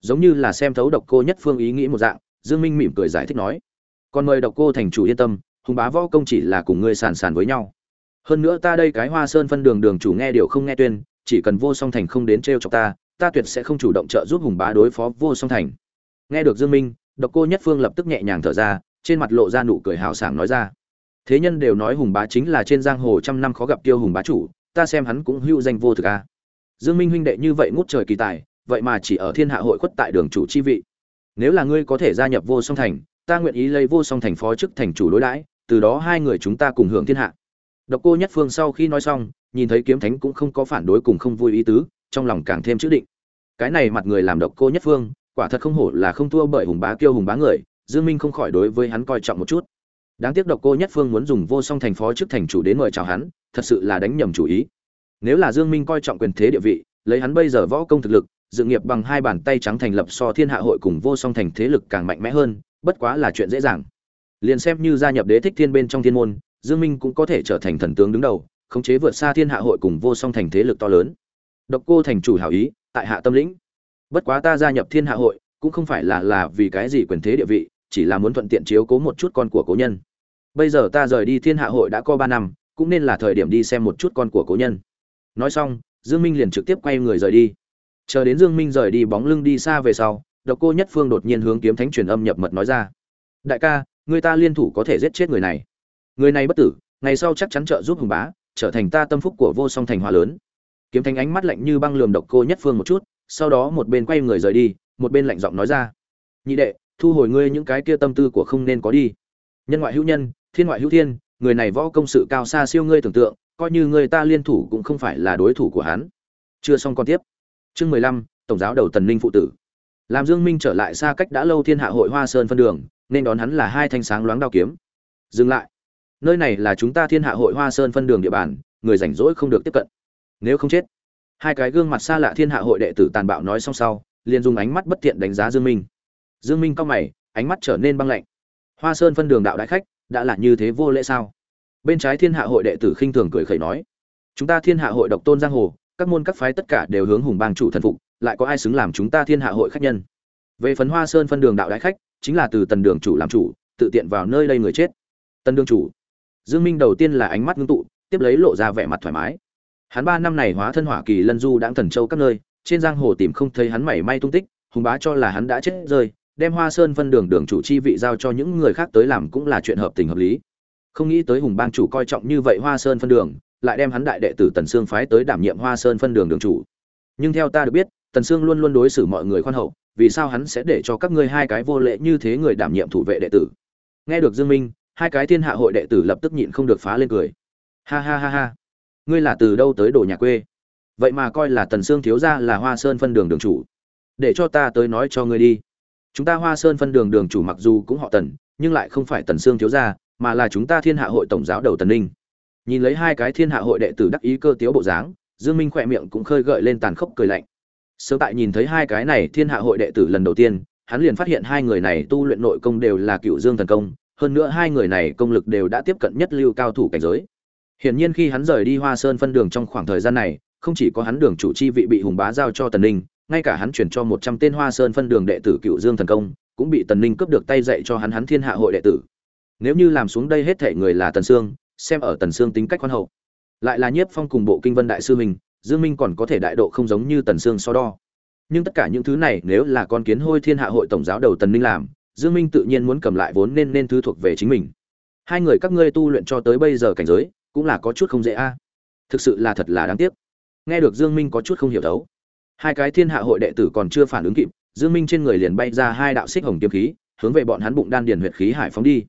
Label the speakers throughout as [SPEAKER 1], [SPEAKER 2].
[SPEAKER 1] giống như là xem thấu độc cô nhất phương ý nghĩ một dạng, dương minh mỉm cười giải thích nói. Còn mời độc cô thành chủ yên tâm, hùng bá võ công chỉ là cùng ngươi sàn sàn với nhau. Hơn nữa ta đây cái hoa sơn phân đường đường chủ nghe điều không nghe tuyên, chỉ cần vô song thành không đến trêu chọc ta ta tuyệt sẽ không chủ động trợ giúp hùng bá đối phó vô song thành. Nghe được dương minh, độc cô nhất phương lập tức nhẹ nhàng thở ra, trên mặt lộ ra nụ cười hào sảng nói ra. Thế nhân đều nói hùng bá chính là trên giang hồ trăm năm khó gặp tiêu hùng bá chủ, ta xem hắn cũng hữu danh vô thực a. Dương minh huynh đệ như vậy ngút trời kỳ tài vậy mà chỉ ở thiên hạ hội khuất tại đường chủ chi vị. Nếu là ngươi có thể gia nhập vô song thành, ta nguyện ý lấy vô song thành phó chức thành chủ đối đãi, từ đó hai người chúng ta cùng hưởng thiên hạ. Độc cô nhất phương sau khi nói xong, nhìn thấy kiếm thánh cũng không có phản đối cùng không vui ý tứ, trong lòng càng thêm chữ định. Cái này mặt người làm độc cô nhất phương, quả thật không hổ là không thua bởi hùng bá kiêu hùng bá người, dương minh không khỏi đối với hắn coi trọng một chút. Đáng tiếc độc cô nhất phương muốn dùng vô song thành phó chức thành chủ đến mời chào hắn, thật sự là đánh nhầm chủ ý. Nếu là dương minh coi trọng quyền thế địa vị, lấy hắn bây giờ võ công thực lực dự nghiệp bằng hai bàn tay trắng thành lập so thiên hạ hội cùng vô song thành thế lực càng mạnh mẽ hơn, bất quá là chuyện dễ dàng. Liền xem như gia nhập đế thích thiên bên trong thiên môn, dương minh cũng có thể trở thành thần tướng đứng đầu, khống chế vượt xa thiên hạ hội cùng vô song thành thế lực to lớn. Độc cô thành chủ hảo ý, tại hạ tâm lĩnh. Bất quá ta gia nhập thiên hạ hội, cũng không phải là là vì cái gì quyền thế địa vị, chỉ là muốn thuận tiện chiếu cố một chút con của cố nhân. Bây giờ ta rời đi thiên hạ hội đã có ba năm, cũng nên là thời điểm đi xem một chút con của cố nhân. Nói xong, dương minh liền trực tiếp quay người rời đi chờ đến dương minh rời đi bóng lưng đi xa về sau, độc cô nhất phương đột nhiên hướng kiếm thánh truyền âm nhập mật nói ra. Đại ca, người ta liên thủ có thể giết chết người này. Người này bất tử, ngày sau chắc chắn trợ giúp hùng bá, trở thành ta tâm phúc của vô song thành hòa lớn. Kiếm thánh ánh mắt lạnh như băng lườm độc cô nhất phương một chút, sau đó một bên quay người rời đi, một bên lạnh giọng nói ra. Nhị đệ, thu hồi ngươi những cái kia tâm tư của không nên có đi. Nhân ngoại hữu nhân, thiên ngoại hữu thiên, người này võ công sự cao xa siêu ngươi tưởng tượng, coi như người ta liên thủ cũng không phải là đối thủ của hắn. Chưa xong còn tiếp chương mười lăm, tổng giáo đầu tần ninh phụ tử. Làm dương minh trở lại xa cách đã lâu thiên hạ hội hoa sơn phân đường, nên đón hắn là hai thanh sáng loáng đao kiếm. Dừng lại. Nơi này là chúng ta thiên hạ hội hoa sơn phân đường địa bàn, người rảnh rỗi không được tiếp cận. Nếu không chết. Hai cái gương mặt xa lạ thiên hạ hội đệ tử tàn bạo nói xong sau, liền dùng ánh mắt bất tiện đánh giá dương minh. Dương minh cao mày, ánh mắt trở nên băng lạnh. Hoa sơn phân đường đạo đại khách, đã là như thế vô lễ sao? Bên trái thiên hạ hội đệ tử khinh thường cười khẩy nói. Chúng ta thiên hạ hội độc tôn giang hồ các môn các phái tất cả đều hướng hùng bang chủ thần phục, lại có ai xứng làm chúng ta thiên hạ hội khách nhân? Về phần hoa sơn phân đường đạo đại khách, chính là từ tần đường chủ làm chủ, tự tiện vào nơi đây người chết. Tần đường chủ. Dương minh đầu tiên là ánh mắt ngưng tụ, tiếp lấy lộ ra vẻ mặt thoải mái. Hắn ba năm này hóa thân hỏa kỳ lân du đãng thần châu các nơi, trên giang hồ tìm không thấy hắn mảy may tung tích, hùng bá cho là hắn đã chết rơi, đem hoa sơn phân đường đường chủ chi vị giao cho những người khác tới làm cũng là chuyện hợp tình hợp lý. Không nghĩ tới hùng bang chủ coi trọng như vậy hoa sơn phân đường lại đem hắn đại đệ tử tần sương phái tới đảm nhiệm hoa sơn phân đường đường chủ. Nhưng theo ta được biết, tần sương luôn luôn đối xử mọi người khoan hậu, vì sao hắn sẽ để cho các ngươi hai cái vô lễ như thế người đảm nhiệm thủ vệ đệ tử? Nghe được dương minh, hai cái thiên hạ hội đệ tử lập tức nhịn không được phá lên cười. Ha ha ha ha. Ngươi là từ đâu tới đồ nhà quê? Vậy mà coi là tần sương thiếu gia là hoa sơn phân đường đường chủ. Để cho ta tới nói cho ngươi đi. Chúng ta hoa sơn phân đường đường chủ mặc dù cũng họ tần, nhưng lại không phải tần sương thiếu gia, mà là chúng ta thiên hạ hội tổng giáo đầu tần ninh nhìn lấy hai cái thiên hạ hội đệ tử đắc ý cơ tiếu bộ dáng, dương minh khỏe miệng cũng khơi gợi lên tàn khốc cười lạnh. Sớm tại nhìn thấy hai cái này thiên hạ hội đệ tử lần đầu tiên, hắn liền phát hiện hai người này tu luyện nội công đều là cựu dương thần công, hơn nữa hai người này công lực đều đã tiếp cận nhất lưu cao thủ cảnh giới. Hiển nhiên khi hắn rời đi hoa sơn phân đường trong khoảng thời gian này, không chỉ có hắn đường chủ chi vị bị hùng bá giao cho tần ninh, ngay cả hắn chuyển cho một trăm tên hoa sơn phân đường đệ tử cựu dương thần công, cũng bị tần ninh cướp được tay dạy cho hắn hắn thiên hạ hội đệ tử. Nếu như làm xuống đây hết thể người là tần sương xem ở tần sương tính cách khoan hậu. Lại là nhiếp phong cùng bộ kinh vân đại sư mình, dương minh còn có thể đại độ không giống như tần sương so đo. Nhưng tất cả những thứ này nếu là con kiến hôi thiên hạ hội tổng giáo đầu tần ninh làm, dương minh tự nhiên muốn cầm lại vốn nên nên thứ thuộc về chính mình. Hai người các ngươi tu luyện cho tới bây giờ cảnh giới, cũng là có chút không dễ a. Thực sự là thật là đáng tiếc. Nghe được dương minh có chút không hiểu thấu. Hai cái thiên hạ hội đệ tử còn chưa phản ứng kịp, dương minh trên người liền bay ra hai đạo xích hồng kiếm khí, hướng về bọn hắn bụng đan điền huyệt khí hải phóng đi.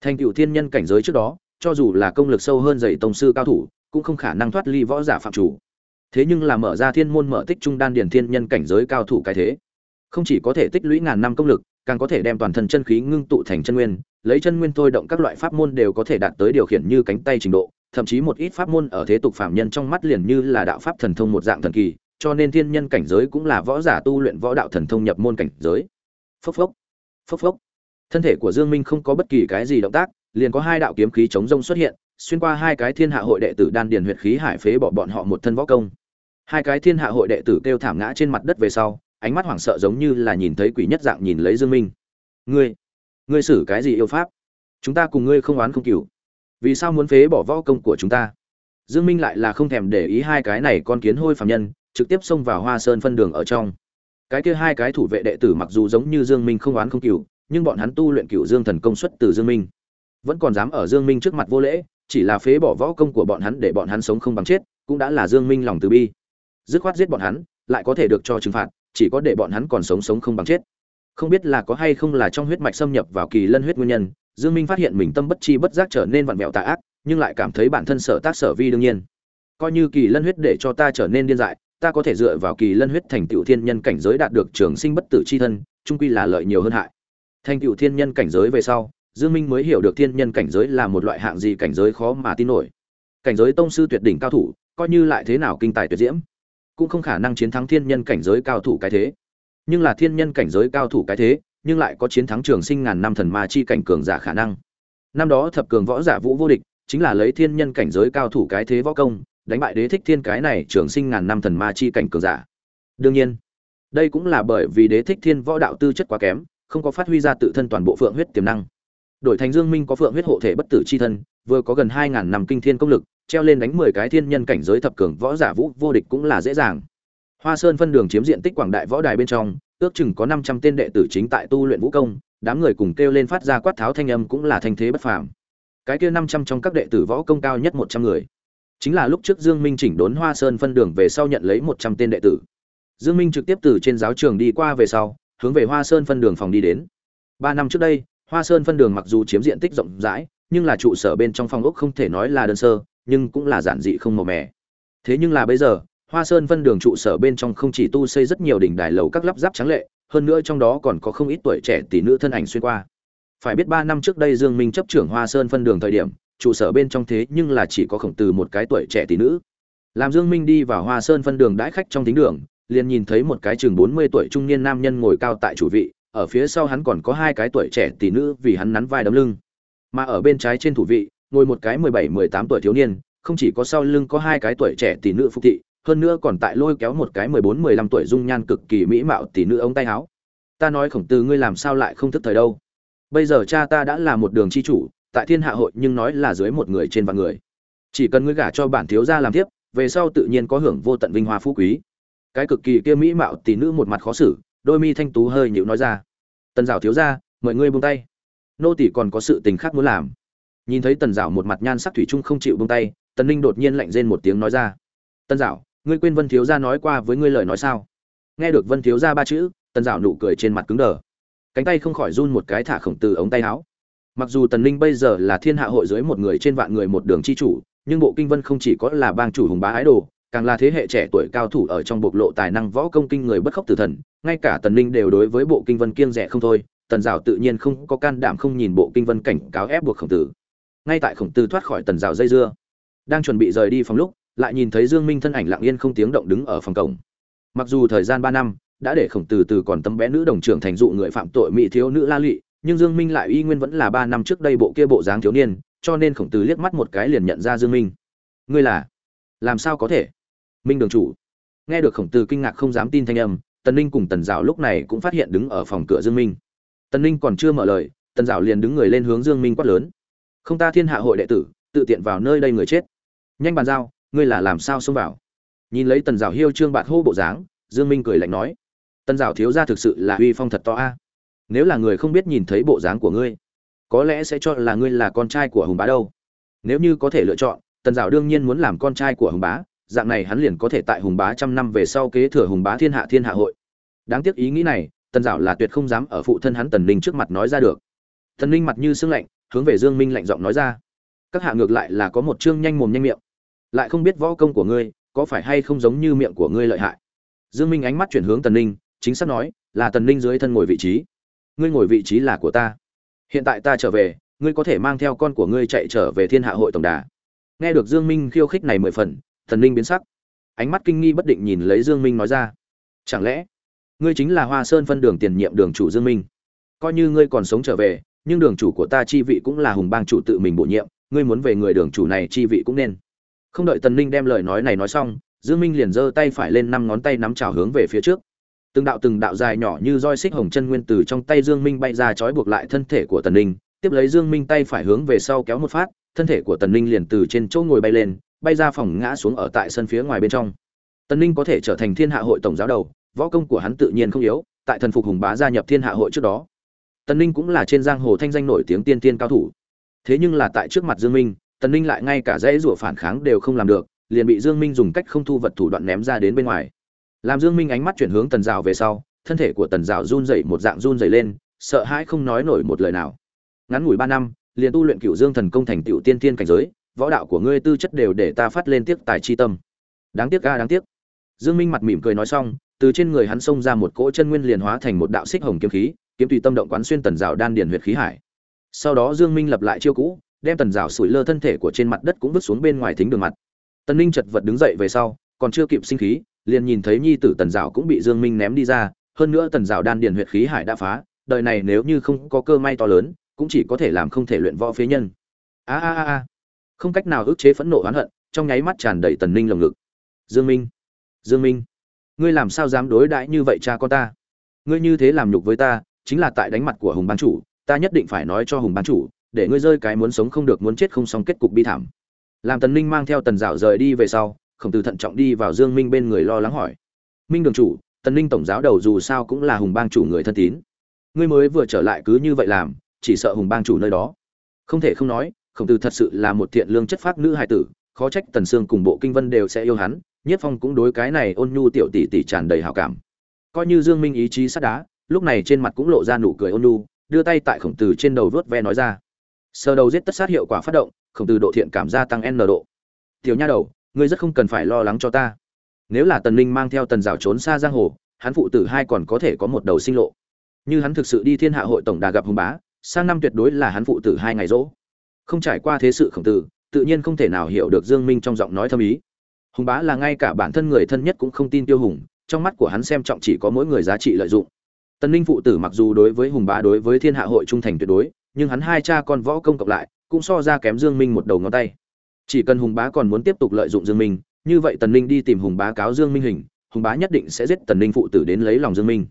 [SPEAKER 1] Thành cựu thiên nhân cảnh giới trước đó cho dù là công lực sâu hơn dày tông sư cao thủ, cũng không khả năng thoát ly võ giả phạm chủ. Thế nhưng là mở ra thiên môn mở tích trung đan điển thiên nhân cảnh giới cao thủ cái thế. Không chỉ có thể tích lũy ngàn năm công lực, càng có thể đem toàn thân chân khí ngưng tụ thành chân nguyên, lấy chân nguyên thôi động các loại pháp môn đều có thể đạt tới điều khiển như cánh tay trình độ, thậm chí một ít pháp môn ở thế tục phạm nhân trong mắt liền như là đạo pháp thần thông một dạng thần kỳ, cho nên thiên nhân cảnh giới cũng là võ giả tu luyện võ đạo thần thông nhập môn cảnh giới. Phốc phốc phốc phốc. Thân thể của dương minh không có bất kỳ cái gì động tác liền có hai đạo kiếm khí chống rông xuất hiện xuyên qua hai cái thiên hạ hội đệ tử đan điền huyệt khí hải phế bỏ bọn họ một thân võ công. Hai cái thiên hạ hội đệ tử kêu thảm ngã trên mặt đất về sau ánh mắt hoảng sợ giống như là nhìn thấy quỷ nhất dạng nhìn lấy dương minh. Ngươi ngươi xử cái gì yêu pháp? Chúng ta cùng ngươi không oán không kỷ. vì sao muốn phế bỏ võ công của chúng ta? Dương minh lại là không thèm để ý hai cái này con kiến hôi phàm nhân trực tiếp xông vào hoa sơn phân đường ở trong. Cái kia hai cái thủ vệ đệ tử mặc dù giống như dương minh không oán không kỷ, nhưng bọn hắn tu luyện cửu dương thần công xuất từ dương minh vẫn còn dám ở dương minh trước mặt vô lễ, chỉ là phế bỏ võ công của bọn hắn để bọn hắn sống không bằng chết, cũng đã là dương minh lòng từ bi. Dứt khoát giết bọn hắn, lại có thể được cho trừng phạt, chỉ có để bọn hắn còn sống sống không bằng chết. Không biết là có hay không là trong huyết mạch xâm nhập vào kỳ lân huyết nguyên nhân, dương minh phát hiện mình tâm bất chi bất giác trở nên vặn vẹo tà ác, nhưng lại cảm thấy bản thân sở tác sở vi đương nhiên. Coi như kỳ lân huyết để cho ta trở nên điên dại, ta có thể dựa vào kỳ lân huyết thành tựu thiên nhân cảnh giới đạt được trường sinh bất tử chi thân trung quy là lợi nhiều hơn hại. Thành tựu thiên nhân cảnh giới về sau dương minh mới hiểu được thiên nhân cảnh giới là một loại hạng gì cảnh giới khó mà tin nổi. Cảnh giới tông sư tuyệt đỉnh cao thủ, coi như lại thế nào kinh tài tuyệt diễm, cũng không khả năng chiến thắng thiên nhân cảnh giới cao thủ cái thế. Nhưng là thiên nhân cảnh giới cao thủ cái thế, nhưng lại có chiến thắng trường sinh ngàn năm thần ma chi cảnh cường giả khả năng. Năm đó thập cường võ giả vũ vô địch, chính là lấy thiên nhân cảnh giới cao thủ cái thế võ công, đánh bại đế thích thiên cái này trường sinh ngàn năm thần ma chi cảnh cường giả. Đương nhiên, đây cũng là bởi vì đế thích thiên võ đạo tư chất quá kém, không có phát huy ra tự thân toàn bộ phượng huyết tiềm năng đổi thành dương minh có phượng huyết hộ thể bất tử chi thân, vừa có gần hai ngàn năm kinh thiên công lực, treo lên đánh mười cái thiên nhân cảnh giới thập cường võ giả vũ, vô địch cũng là dễ dàng. Hoa sơn phân đường chiếm diện tích quảng đại võ đài bên trong, ước chừng có năm trăm tên đệ tử chính tại tu luyện vũ công, đám người cùng kêu lên phát ra quát tháo thanh âm cũng là thanh thế bất phàm. Cái kia năm trăm trong các đệ tử võ công cao nhất một trăm người. Chính là lúc trước dương minh chỉnh đốn hoa sơn phân đường về sau nhận lấy một trăm tên đệ tử. Dương minh trực tiếp từ trên giáo trường đi qua về sau, hướng về hoa sơn phân đường phòng đi đến. Ba năm trước đây hoa sơn phân đường mặc dù chiếm diện tích rộng rãi, nhưng là trụ sở bên trong phòng ốc không thể nói là đơn sơ, nhưng cũng là giản dị không màu mè. Thế nhưng là bây giờ, hoa sơn phân đường trụ sở bên trong không chỉ tu xây rất nhiều đỉnh đài lầu các lắp ráp trắng lệ, hơn nữa trong đó còn có không ít tuổi trẻ tỷ nữ thân ảnh xuyên qua. Phải biết ba năm trước đây dương minh chấp trưởng hoa sơn phân đường thời điểm, trụ sở bên trong thế nhưng là chỉ có khổng từ một cái tuổi trẻ tỷ nữ. Làm dương minh đi vào hoa sơn phân đường đãi khách trong thính đường, liền nhìn thấy một cái chừng 40 tuổi trung niên nam nhân ngồi cao tại chủ vị ở phía sau hắn còn có hai cái tuổi trẻ tỷ nữ vì hắn nắn vai đấm lưng. Mà ở bên trái trên thủ vị, ngồi một cái 17-18 tuổi thiếu niên, không chỉ có sau lưng có hai cái tuổi trẻ tỷ nữ phục thị, hơn nữa còn tại lôi kéo một cái 14-15 tuổi dung nhan cực kỳ mỹ mạo tỷ nữ ống tay áo. Ta nói khổng tử ngươi làm sao lại không thức thời đâu? Bây giờ cha ta đã là một đường chi chủ, tại thiên hạ hội nhưng nói là dưới một người trên vạn người. Chỉ cần ngươi gả cho bản thiếu gia làm tiếp về sau tự nhiên có hưởng vô tận vinh hoa phú quý. Cái cực kỳ kia mỹ mạo tỷ nữ một mặt khó xử đôi mi thanh tú hơi nhịu nói ra. Tần dạo thiếu gia, mời ngươi buông tay. Nô tỷ còn có sự tình khác muốn làm. Nhìn thấy tần dạo một mặt nhan sắc thủy chung không chịu buông tay, tần ninh đột nhiên lạnh rên một tiếng nói ra. Tần dạo ngươi quên vân thiếu gia nói qua với ngươi lời nói sao? Nghe được vân thiếu gia ba chữ, tần dạo nụ cười trên mặt cứng đờ. Cánh tay không khỏi run một cái thả khổng từ ống tay áo. Mặc dù tần ninh bây giờ là thiên hạ hội dưới một người trên vạn người một đường chi chủ, nhưng bộ kinh vân không chỉ có là bang chủ hùng bá ái đồ càng là thế hệ trẻ tuổi cao thủ ở trong bộc lộ tài năng võ công kinh người bất khốc tử thần, ngay cả tần ninh đều đối với bộ kinh vân kiêng rẻ không thôi, tần rào tự nhiên không có can đảm không nhìn bộ kinh vân cảnh cáo ép buộc khổng tử. Ngay tại khổng tử thoát khỏi tần rào dây dưa, đang chuẩn bị rời đi phòng lúc, lại nhìn thấy dương minh thân ảnh lặng yên không tiếng động đứng ở phòng cổng. Mặc dù thời gian ba năm đã để khổng tử từ còn tấm bé nữ đồng trưởng thành dụ người phạm tội mỹ thiếu nữ la lụy, nhưng dương minh lại y nguyên vẫn là ba năm trước đây bộ kia bộ dáng thiếu niên, cho nên khổng tử liếc mắt một cái liền nhận ra dương minh. Ngươi là? Làm sao có thể? Minh đường chủ. Nghe được khổng tử kinh ngạc không dám tin thanh âm, tần ninh cùng tần dạo lúc này cũng phát hiện đứng ở phòng cửa dương minh. Tần ninh còn chưa mở lời, tần dạo liền đứng người lên hướng dương minh quát lớn. Không ta thiên hạ hội đệ tử, tự tiện vào nơi đây người chết. Nhanh bàn giao, ngươi là làm sao xông vào? Nhìn lấy tần dạo hiêu trương bạt hô bộ dáng, dương minh cười lạnh nói. Tần dạo thiếu ra thực sự là uy phong thật to a. Nếu là người không biết nhìn thấy bộ dáng của ngươi, có lẽ sẽ cho là ngươi là con trai của hùng bá đâu. Nếu như có thể lựa chọn, tần dạo đương nhiên muốn làm con trai của hùng bá dạng này hắn liền có thể tại hùng bá trăm năm về sau kế thừa hùng bá thiên hạ thiên hạ hội. Đáng tiếc ý nghĩ này, tần dạo là tuyệt không dám ở phụ thân hắn tần ninh trước mặt nói ra được. Tần ninh mặt như sưng lạnh, hướng về dương minh lạnh giọng nói ra. Các hạ ngược lại là có một chương nhanh mồm nhanh miệng. Lại không biết võ công của ngươi, có phải hay không giống như miệng của ngươi lợi hại? Dương minh ánh mắt chuyển hướng tần ninh, chính xác nói, là tần ninh dưới thân ngồi vị trí. Ngươi ngồi vị trí là của ta. Hiện tại ta trở về, ngươi có thể mang theo con của ngươi chạy trở về thiên hạ hội tổng đà. Nghe được dương minh khiêu khích này mười phần thần Linh biến sắc. Ánh mắt kinh nghi bất định nhìn lấy dương minh nói ra. Chẳng lẽ, ngươi chính là hoa sơn phân đường tiền nhiệm đường chủ dương minh? Coi như ngươi còn sống trở về, nhưng đường chủ của ta chi vị cũng là hùng bang chủ tự mình bổ nhiệm, ngươi muốn về người đường chủ này chi vị cũng nên. Không đợi tần ninh đem lời nói này nói xong, dương minh liền giơ tay phải lên năm ngón tay nắm chào hướng về phía trước. Từng đạo từng đạo dài nhỏ như roi xích hồng chân nguyên từ trong tay dương minh bay ra trói buộc lại thân thể của tần ninh, tiếp lấy dương minh tay phải hướng về sau kéo một phát, thân thể của tần ninh liền từ trên chỗ ngồi bay lên bay ra phòng ngã xuống ở tại sân phía ngoài bên trong. Tần ninh có thể trở thành thiên hạ hội tổng giáo đầu, võ công của hắn tự nhiên không yếu, tại thần phục hùng bá gia nhập thiên hạ hội trước đó. Tần ninh cũng là trên giang hồ thanh danh nổi tiếng tiên tiên cao thủ. Thế nhưng là tại trước mặt dương minh, tần ninh lại ngay cả dãy rủa phản kháng đều không làm được, liền bị dương minh dùng cách không thu vật thủ đoạn ném ra đến bên ngoài. Làm dương minh ánh mắt chuyển hướng tần rào về sau, thân thể của tần rào run rẩy, một dạng run rẩy lên, sợ hãi không nói nổi một lời nào. Ngắn ngủi ba năm, liền tu luyện cửu dương thần công thành tiểu tiên tiên cảnh giới võ đạo của ngươi tư chất đều để ta phát lên tiếc tài chi tâm. Đáng tiếc ga đáng tiếc. Dương minh mặt mỉm cười nói xong, từ trên người hắn xông ra một cỗ chân nguyên liền hóa thành một đạo xích hồng kiếm khí, kiếm tùy tâm động quán xuyên tần rào đan điền huyệt khí hải. Sau đó dương minh lập lại chiêu cũ, đem tần rào sủi lơ thân thể của trên mặt đất cũng vứt xuống bên ngoài thính đường mặt. Tần ninh chật vật đứng dậy về sau, còn chưa kịp sinh khí, liền nhìn thấy nhi tử tần rào cũng bị dương minh ném đi ra, hơn nữa tần rào đan điền huyệt khí hải đã phá, đời này nếu như không có cơ may to lớn, cũng chỉ có thể làm không thể luyện võ phế nhân. A a a a không cách nào ức chế phẫn nộ oán hận, trong nháy mắt tràn đầy tần ninh lồng ngực. Dương minh dương minh, ngươi làm sao dám đối đãi như vậy cha con ta? Ngươi như thế làm nhục với ta, chính là tại đánh mặt của hùng ban chủ, ta nhất định phải nói cho hùng ban chủ, để ngươi rơi cái muốn sống không được muốn chết không xong kết cục bi thảm. Làm tần ninh mang theo tần dạo rời đi về sau, khổng tử thận trọng đi vào dương minh bên người lo lắng hỏi. Minh đường chủ, tần ninh tổng giáo đầu dù sao cũng là hùng bang chủ người thân tín. Ngươi mới vừa trở lại cứ như vậy làm, chỉ sợ hùng bang chủ nơi đó. Không thể không nói khổng tử thật sự là một thiện lương chất phác nữ hài tử, khó trách tần sương cùng bộ kinh vân đều sẽ yêu hắn, nhất phong cũng đối cái này ôn nhu tiểu tỷ tỷ tràn đầy hảo cảm. Coi như dương minh ý chí sắt đá, lúc này trên mặt cũng lộ ra nụ cười ôn nhu, đưa tay tại khổng tử trên đầu vớt ve nói ra. Sơ đầu giết tất sát hiệu quả phát động, khổng tử độ thiện cảm gia tăng n độ. Tiểu nha đầu, ngươi rất không cần phải lo lắng cho ta. Nếu là tần linh mang theo tần rào trốn xa giang hồ, hắn phụ tử hai còn có thể có một đầu sinh lộ. Như hắn thực sự đi thiên hạ hội tổng đà gặp hùng bá, sang năm tuyệt đối là hắn phụ tử hai ngày rỗ không trải qua thế sự khổng tử, tự nhiên không thể nào hiểu được dương minh trong giọng nói thâm ý. Hùng bá là ngay cả bản thân người thân nhất cũng không tin tiêu hùng, trong mắt của hắn xem trọng chỉ có mỗi người giá trị lợi dụng. Tần linh phụ tử mặc dù đối với hùng bá đối với thiên hạ hội trung thành tuyệt đối, nhưng hắn hai cha con võ công cộng lại, cũng so ra kém dương minh một đầu ngón tay. Chỉ cần hùng bá còn muốn tiếp tục lợi dụng dương minh, như vậy tần ninh đi tìm hùng bá cáo dương minh hình, hùng bá nhất định sẽ giết tần ninh phụ tử đến lấy lòng dương minh.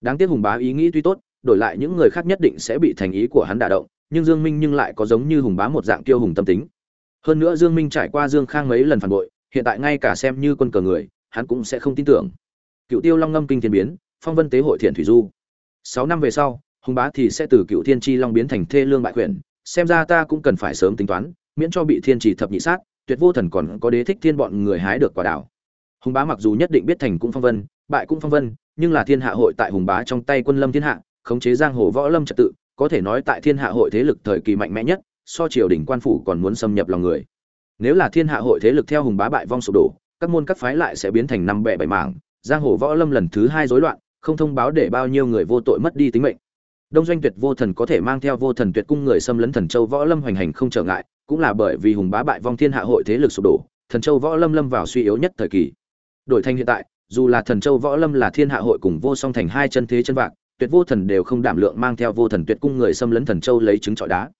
[SPEAKER 1] Đáng tiếc hùng bá ý nghĩ tuy tốt, đổi lại những người khác nhất định sẽ bị thành ý của hắn đả động nhưng dương minh nhưng lại có giống như hùng bá một dạng tiêu hùng tâm tính. Hơn nữa dương minh trải qua dương khang mấy lần phản bội, hiện tại ngay cả xem như quân cờ người, hắn cũng sẽ không tin tưởng. Cựu tiêu long ngâm kinh thiên biến, phong vân tế hội thiện thủy du. Sáu năm về sau, hùng bá thì sẽ từ cựu thiên Chi long biến thành thê lương bại quyển xem ra ta cũng cần phải sớm tính toán, miễn cho bị thiên trì thập nhị sát, tuyệt vô thần còn có đế thích thiên bọn người hái được quả đảo. Hùng bá mặc dù nhất định biết thành cũng phong vân, bại cũng phong vân, nhưng là thiên hạ hội tại hùng bá trong tay quân lâm thiên hạ, khống chế giang hồ võ lâm trật tự có thể nói tại thiên hạ hội thế lực thời kỳ mạnh mẽ nhất, so triều đình quan phủ còn muốn xâm nhập lòng người. Nếu là thiên hạ hội thế lực theo hùng bá bại vong sụp đổ, các môn các phái lại sẽ biến thành năm bẻ bảy mảng, giang hồ võ lâm lần thứ hai rối loạn, không thông báo để bao nhiêu người vô tội mất đi tính mệnh. Đông doanh tuyệt vô thần có thể mang theo vô thần tuyệt cung người xâm lấn thần châu võ lâm hoành hành không trở ngại, cũng là bởi vì hùng bá bại vong thiên hạ hội thế lực sụp đổ, thần châu võ lâm lâm vào suy yếu nhất thời kỳ. Đổi thành hiện tại, dù là thần châu võ lâm là thiên hạ hội cùng vô song thành hai chân thế chân vạc tuyệt vô thần đều không đảm lượng mang theo vô thần tuyệt cung người xâm lấn thần châu lấy trứng trọi đá.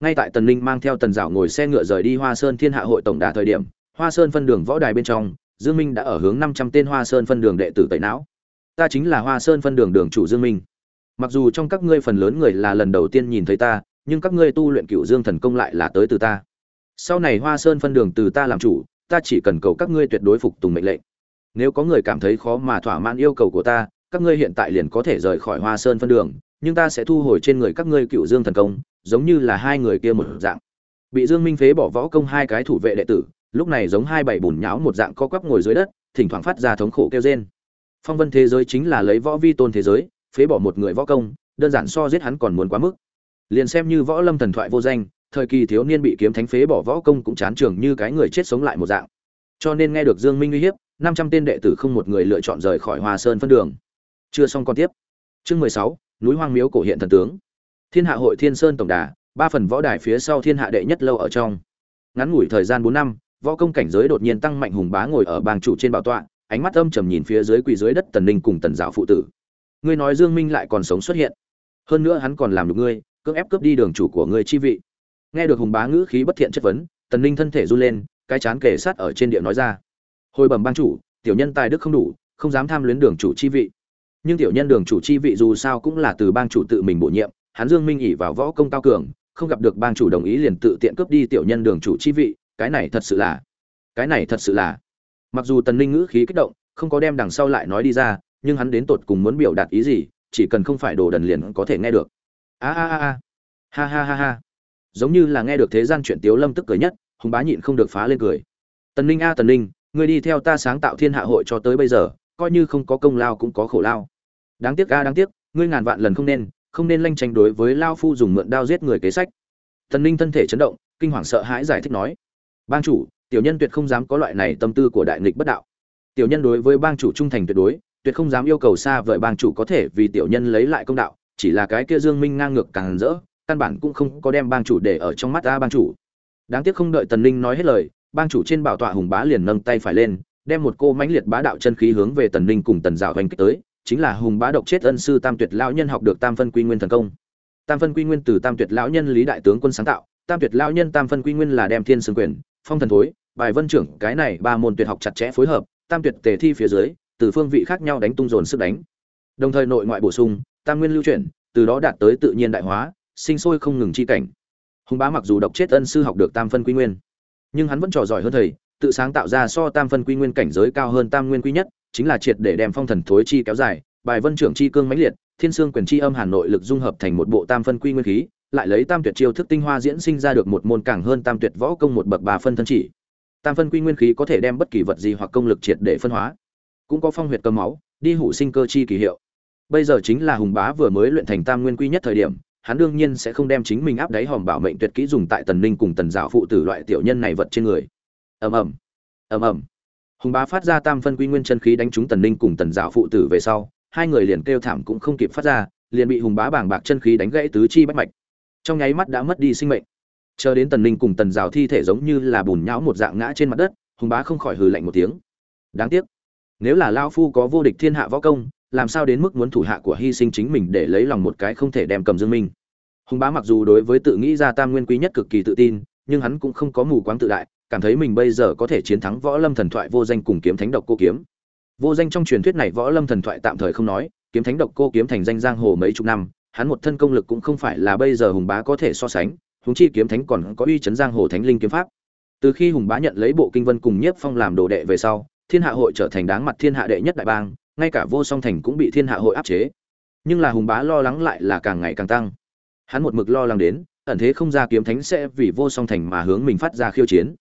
[SPEAKER 1] Ngay tại tần linh mang theo tần dạo ngồi xe ngựa rời đi hoa sơn thiên hạ hội tổng đà thời điểm, hoa sơn phân đường võ đài bên trong, dương minh đã ở hướng năm trăm tên hoa sơn phân đường đệ tử tẩy não. Ta chính là hoa sơn phân đường đường chủ dương minh. Mặc dù trong các ngươi phần lớn người là lần đầu tiên nhìn thấy ta, nhưng các ngươi tu luyện cựu dương thần công lại là tới từ ta. Sau này hoa sơn phân đường từ ta làm chủ, ta chỉ cần cầu các ngươi tuyệt đối phục tùng mệnh lệnh. Nếu có người cảm thấy khó mà thỏa mãn yêu cầu của ta các ngươi hiện tại liền có thể rời khỏi hoa sơn phân đường, nhưng ta sẽ thu hồi trên người các ngươi cựu dương thần công, giống như là hai người kia một dạng. Bị dương minh phế bỏ võ công hai cái thủ vệ đệ tử, lúc này giống hai bảy bùn nháo một dạng co quắp ngồi dưới đất, thỉnh thoảng phát ra thống khổ kêu rên. Phong vân thế giới chính là lấy võ vi tôn thế giới, phế bỏ một người võ công, đơn giản so giết hắn còn muốn quá mức. Liền xem như võ lâm thần thoại vô danh, thời kỳ thiếu niên bị kiếm thánh phế bỏ võ công cũng chán trường như cái người chết sống lại một dạng. Cho nên nghe được dương minh uy hiếp, năm trăm tên đệ tử không một người lựa chọn rời khỏi hoa sơn phân đường chưa xong con tiếp. Chương mười sáu, núi hoang miếu cổ hiện thần tướng. Thiên hạ hội thiên sơn tổng đà, ba phần võ đài phía sau thiên hạ đệ nhất lâu ở trong. Ngắn ngủi thời gian bốn năm, võ công cảnh giới đột nhiên tăng mạnh hùng bá ngồi ở bang chủ trên bảo tọa, ánh mắt âm trầm nhìn phía dưới quỳ dưới đất tần ninh cùng tần giáo phụ tử. Ngươi nói dương minh lại còn sống xuất hiện. Hơn nữa hắn còn làm được ngươi, cưỡng ép cướp đi đường chủ của ngươi chi vị. Nghe được hùng bá ngữ khí bất thiện chất vấn, tần ninh thân thể run lên, cái chán kể sát ở trên địa nói ra. Hồi bẩm bang chủ, tiểu nhân tài đức không đủ, không dám tham luyến đường chủ chi vị nhưng tiểu nhân đường chủ chi vị dù sao cũng là từ bang chủ tự mình bổ nhiệm, hắn dương minh ỉ vào võ công cao cường, không gặp được bang chủ đồng ý liền tự tiện cướp đi tiểu nhân đường chủ chi vị, cái này thật sự là, cái này thật sự là. Mặc dù tần ninh ngữ khí kích động, không có đem đằng sau lại nói đi ra, nhưng hắn đến tột cùng muốn biểu đạt ý gì, chỉ cần không phải đồ đần liền có thể nghe được. A a a a. Ha ha ha ha. Giống như là nghe được thế gian chuyện tiếu lâm tức cười nhất, hùng bá nhịn không được phá lên cười. Tần ninh a tần ninh, ngươi đi theo ta sáng tạo thiên hạ hội cho tới bây giờ, coi như không có công lao cũng có khổ lao đáng tiếc a đáng tiếc, ngươi ngàn vạn lần không nên không nên lanh tranh đối với lao phu dùng mượn đao giết người kế sách. Thần ninh thân thể chấn động, kinh hoàng sợ hãi giải thích nói, bang chủ, tiểu nhân tuyệt không dám có loại này tâm tư của đại nghịch bất đạo. Tiểu nhân đối với bang chủ trung thành tuyệt đối, tuyệt không dám yêu cầu xa vời bang chủ có thể vì tiểu nhân lấy lại công đạo, chỉ là cái kia dương minh ngang ngược càng rỡ, căn bản cũng không có đem bang chủ để ở trong mắt ta bang chủ. Đáng tiếc không đợi tần ninh nói hết lời, bang chủ trên bảo tọa hùng bá liền nâng tay phải lên, đem một cô mãnh liệt bá đạo chân khí hướng về tần ninh cùng tần dạo hoành kích tới chính là hùng bá độc chết ân sư tam tuyệt lão nhân học được tam phân quy nguyên thần công. Tam phân quy nguyên từ tam tuyệt lão nhân lý đại tướng quân sáng tạo, tam tuyệt lão nhân tam phân quy nguyên là đem thiên sương quyền, phong thần thối, bài vân trưởng, cái này ba môn tuyệt học chặt chẽ phối hợp, tam tuyệt tề thi phía dưới, từ phương vị khác nhau đánh tung dồn sức đánh. Đồng thời nội ngoại bổ sung, tam nguyên lưu chuyển, từ đó đạt tới tự nhiên đại hóa, sinh sôi không ngừng chi cảnh. Hùng bá mặc dù độc chết ân sư học được tam phân quy nguyên, nhưng hắn vẫn trò giỏi hơn thầy, tự sáng tạo ra so tam phân quy nguyên cảnh giới cao hơn tam nguyên quy nhất chính là triệt để đem phong thần thối chi kéo dài, bài vân trưởng chi cương mãnh liệt, thiên sương quyền chi âm hàn nội lực dung hợp thành một bộ tam phân quy nguyên khí, lại lấy tam tuyệt chiêu thức tinh hoa diễn sinh ra được một môn càng hơn tam tuyệt võ công một bậc bà phân thân chỉ. Tam phân quy nguyên khí có thể đem bất kỳ vật gì hoặc công lực triệt để phân hóa. Cũng có phong huyệt cầm máu, đi hủ sinh cơ chi kỳ hiệu. Bây giờ chính là hùng bá vừa mới luyện thành tam nguyên quy nhất thời điểm, hắn đương nhiên sẽ không đem chính mình áp đáy hòm bảo mệnh tuyệt kỹ dùng tại tần ninh cùng tần dạo phụ tử loại tiểu nhân này vật trên người. Ầm ầm. Ầm ầm hùng bá phát ra tam phân quy nguyên chân khí đánh trúng tần ninh cùng tần dạo phụ tử về sau, hai người liền kêu thảm cũng không kịp phát ra, liền bị hùng bá bàng bạc chân khí đánh gãy tứ chi bách mạch. Trong nháy mắt đã mất đi sinh mệnh. Chờ đến tần ninh cùng tần rào thi thể giống như là bùn nhão một dạng ngã trên mặt đất, hùng bá không khỏi hừ lạnh một tiếng. Đáng tiếc, nếu là lao phu có vô địch thiên hạ võ công, làm sao đến mức muốn thủ hạ của hy sinh chính mình để lấy lòng một cái không thể đem cầm dương minh? Hùng bá mặc dù đối với tự nghĩ ra tam nguyên quý nhất cực kỳ tự tin, nhưng hắn cũng không có mù quáng tự đại cảm thấy mình bây giờ có thể chiến thắng võ lâm thần thoại vô danh cùng kiếm thánh độc cô kiếm. Vô danh trong truyền thuyết này võ lâm thần thoại tạm thời không nói, kiếm thánh độc cô kiếm thành danh giang hồ mấy chục năm, hắn một thân công lực cũng không phải là bây giờ hùng bá có thể so sánh húng chi kiếm thánh còn có uy chấn giang hồ thánh linh kiếm pháp. Từ khi hùng bá nhận lấy bộ kinh vân cùng nhiếp phong làm đồ đệ về sau, thiên hạ hội trở thành đáng mặt thiên hạ đệ nhất đại bang, ngay cả vô song thành cũng bị thiên hạ hội áp chế. Nhưng là hùng bá lo lắng lại là càng ngày càng tăng. Hắn một mực lo lắng đến, ẩn thế không ra kiếm thánh sẽ vì vô song thành mà hướng mình phát ra khiêu chiến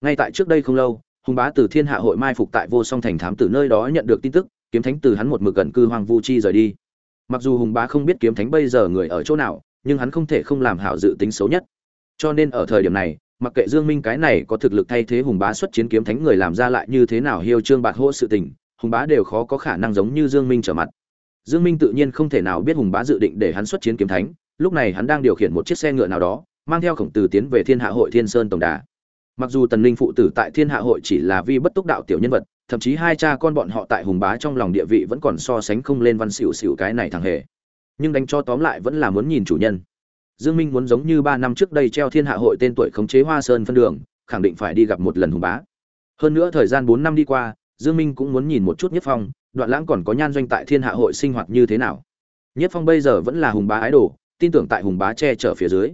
[SPEAKER 1] ngay tại trước đây không lâu, hùng bá từ thiên hạ hội mai phục tại vô song thành thám tử nơi đó nhận được tin tức, kiếm thánh từ hắn một mực gần cư hoàng vu chi rời đi. Mặc dù hùng bá không biết kiếm thánh bây giờ người ở chỗ nào, nhưng hắn không thể không làm hảo dự tính xấu nhất. Cho nên ở thời điểm này, mặc kệ dương minh cái này có thực lực thay thế hùng bá xuất chiến kiếm thánh người làm ra lại như thế nào hiêu trương bạc hô sự tình, hùng bá đều khó có khả năng giống như dương minh trở mặt. Dương minh tự nhiên không thể nào biết hùng bá dự định để hắn xuất chiến kiếm thánh, lúc này hắn đang điều khiển một chiếc xe ngựa nào đó, mang theo khổng tử tiến về thiên hạ hội thiên sơn tổng đà mặc dù tần linh phụ tử tại thiên hạ hội chỉ là vi bất túc đạo tiểu nhân vật, thậm chí hai cha con bọn họ tại hùng bá trong lòng địa vị vẫn còn so sánh không lên văn xỉu xỉu cái này thằng hề. Nhưng đánh cho tóm lại vẫn là muốn nhìn chủ nhân. Dương minh muốn giống như ba năm trước đây treo thiên hạ hội tên tuổi khống chế hoa sơn phân đường, khẳng định phải đi gặp một lần hùng bá. Hơn nữa thời gian bốn năm đi qua, dương minh cũng muốn nhìn một chút nhất phong, đoạn lãng còn có nhan doanh tại thiên hạ hội sinh hoạt như thế nào. Nhất phong bây giờ vẫn là hùng bá ái đồ, tin tưởng tại hùng bá che chở phía dưới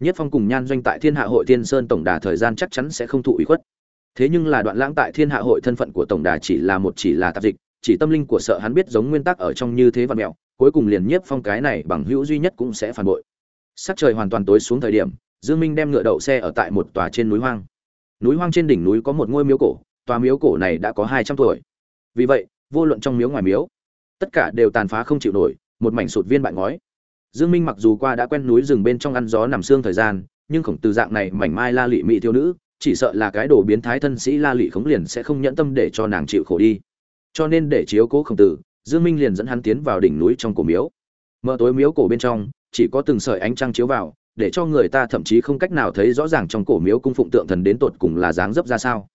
[SPEAKER 1] nhất phong cùng nhan doanh tại thiên hạ hội thiên sơn tổng đà thời gian chắc chắn sẽ không thụ ủy khuất. Thế nhưng là đoạn lãng tại thiên hạ hội thân phận của tổng đà chỉ là một chỉ là tạp dịch, chỉ tâm linh của sợ hắn biết giống nguyên tắc ở trong như thế văn mẹo, cuối cùng liền nhiếp phong cái này bằng hữu duy nhất cũng sẽ phản bội. Sắc trời hoàn toàn tối xuống thời điểm, dương minh đem ngựa đậu xe ở tại một tòa trên núi hoang. Núi hoang trên đỉnh núi có một ngôi miếu cổ, tòa miếu cổ này đã có hai trăm tuổi. Vì vậy, vô luận trong miếu ngoài miếu, tất cả đều tàn phá không chịu nổi, một mảnh sụt viên bại ngói dương minh mặc dù qua đã quen núi rừng bên trong ăn gió nằm xương thời gian, nhưng khổng từ dạng này mảnh mai la lị mỹ thiếu nữ, chỉ sợ là cái đồ biến thái thân sĩ la lị khống liền sẽ không nhẫn tâm để cho nàng chịu khổ đi. Cho nên để chiếu cố khổng tử, dương minh liền dẫn hắn tiến vào đỉnh núi trong cổ miếu. Mờ tối miếu cổ bên trong, chỉ có từng sợi ánh trăng chiếu vào, để cho người ta thậm chí không cách nào thấy rõ ràng trong cổ miếu cung phụng tượng thần đến tột cùng là dáng dấp ra sao.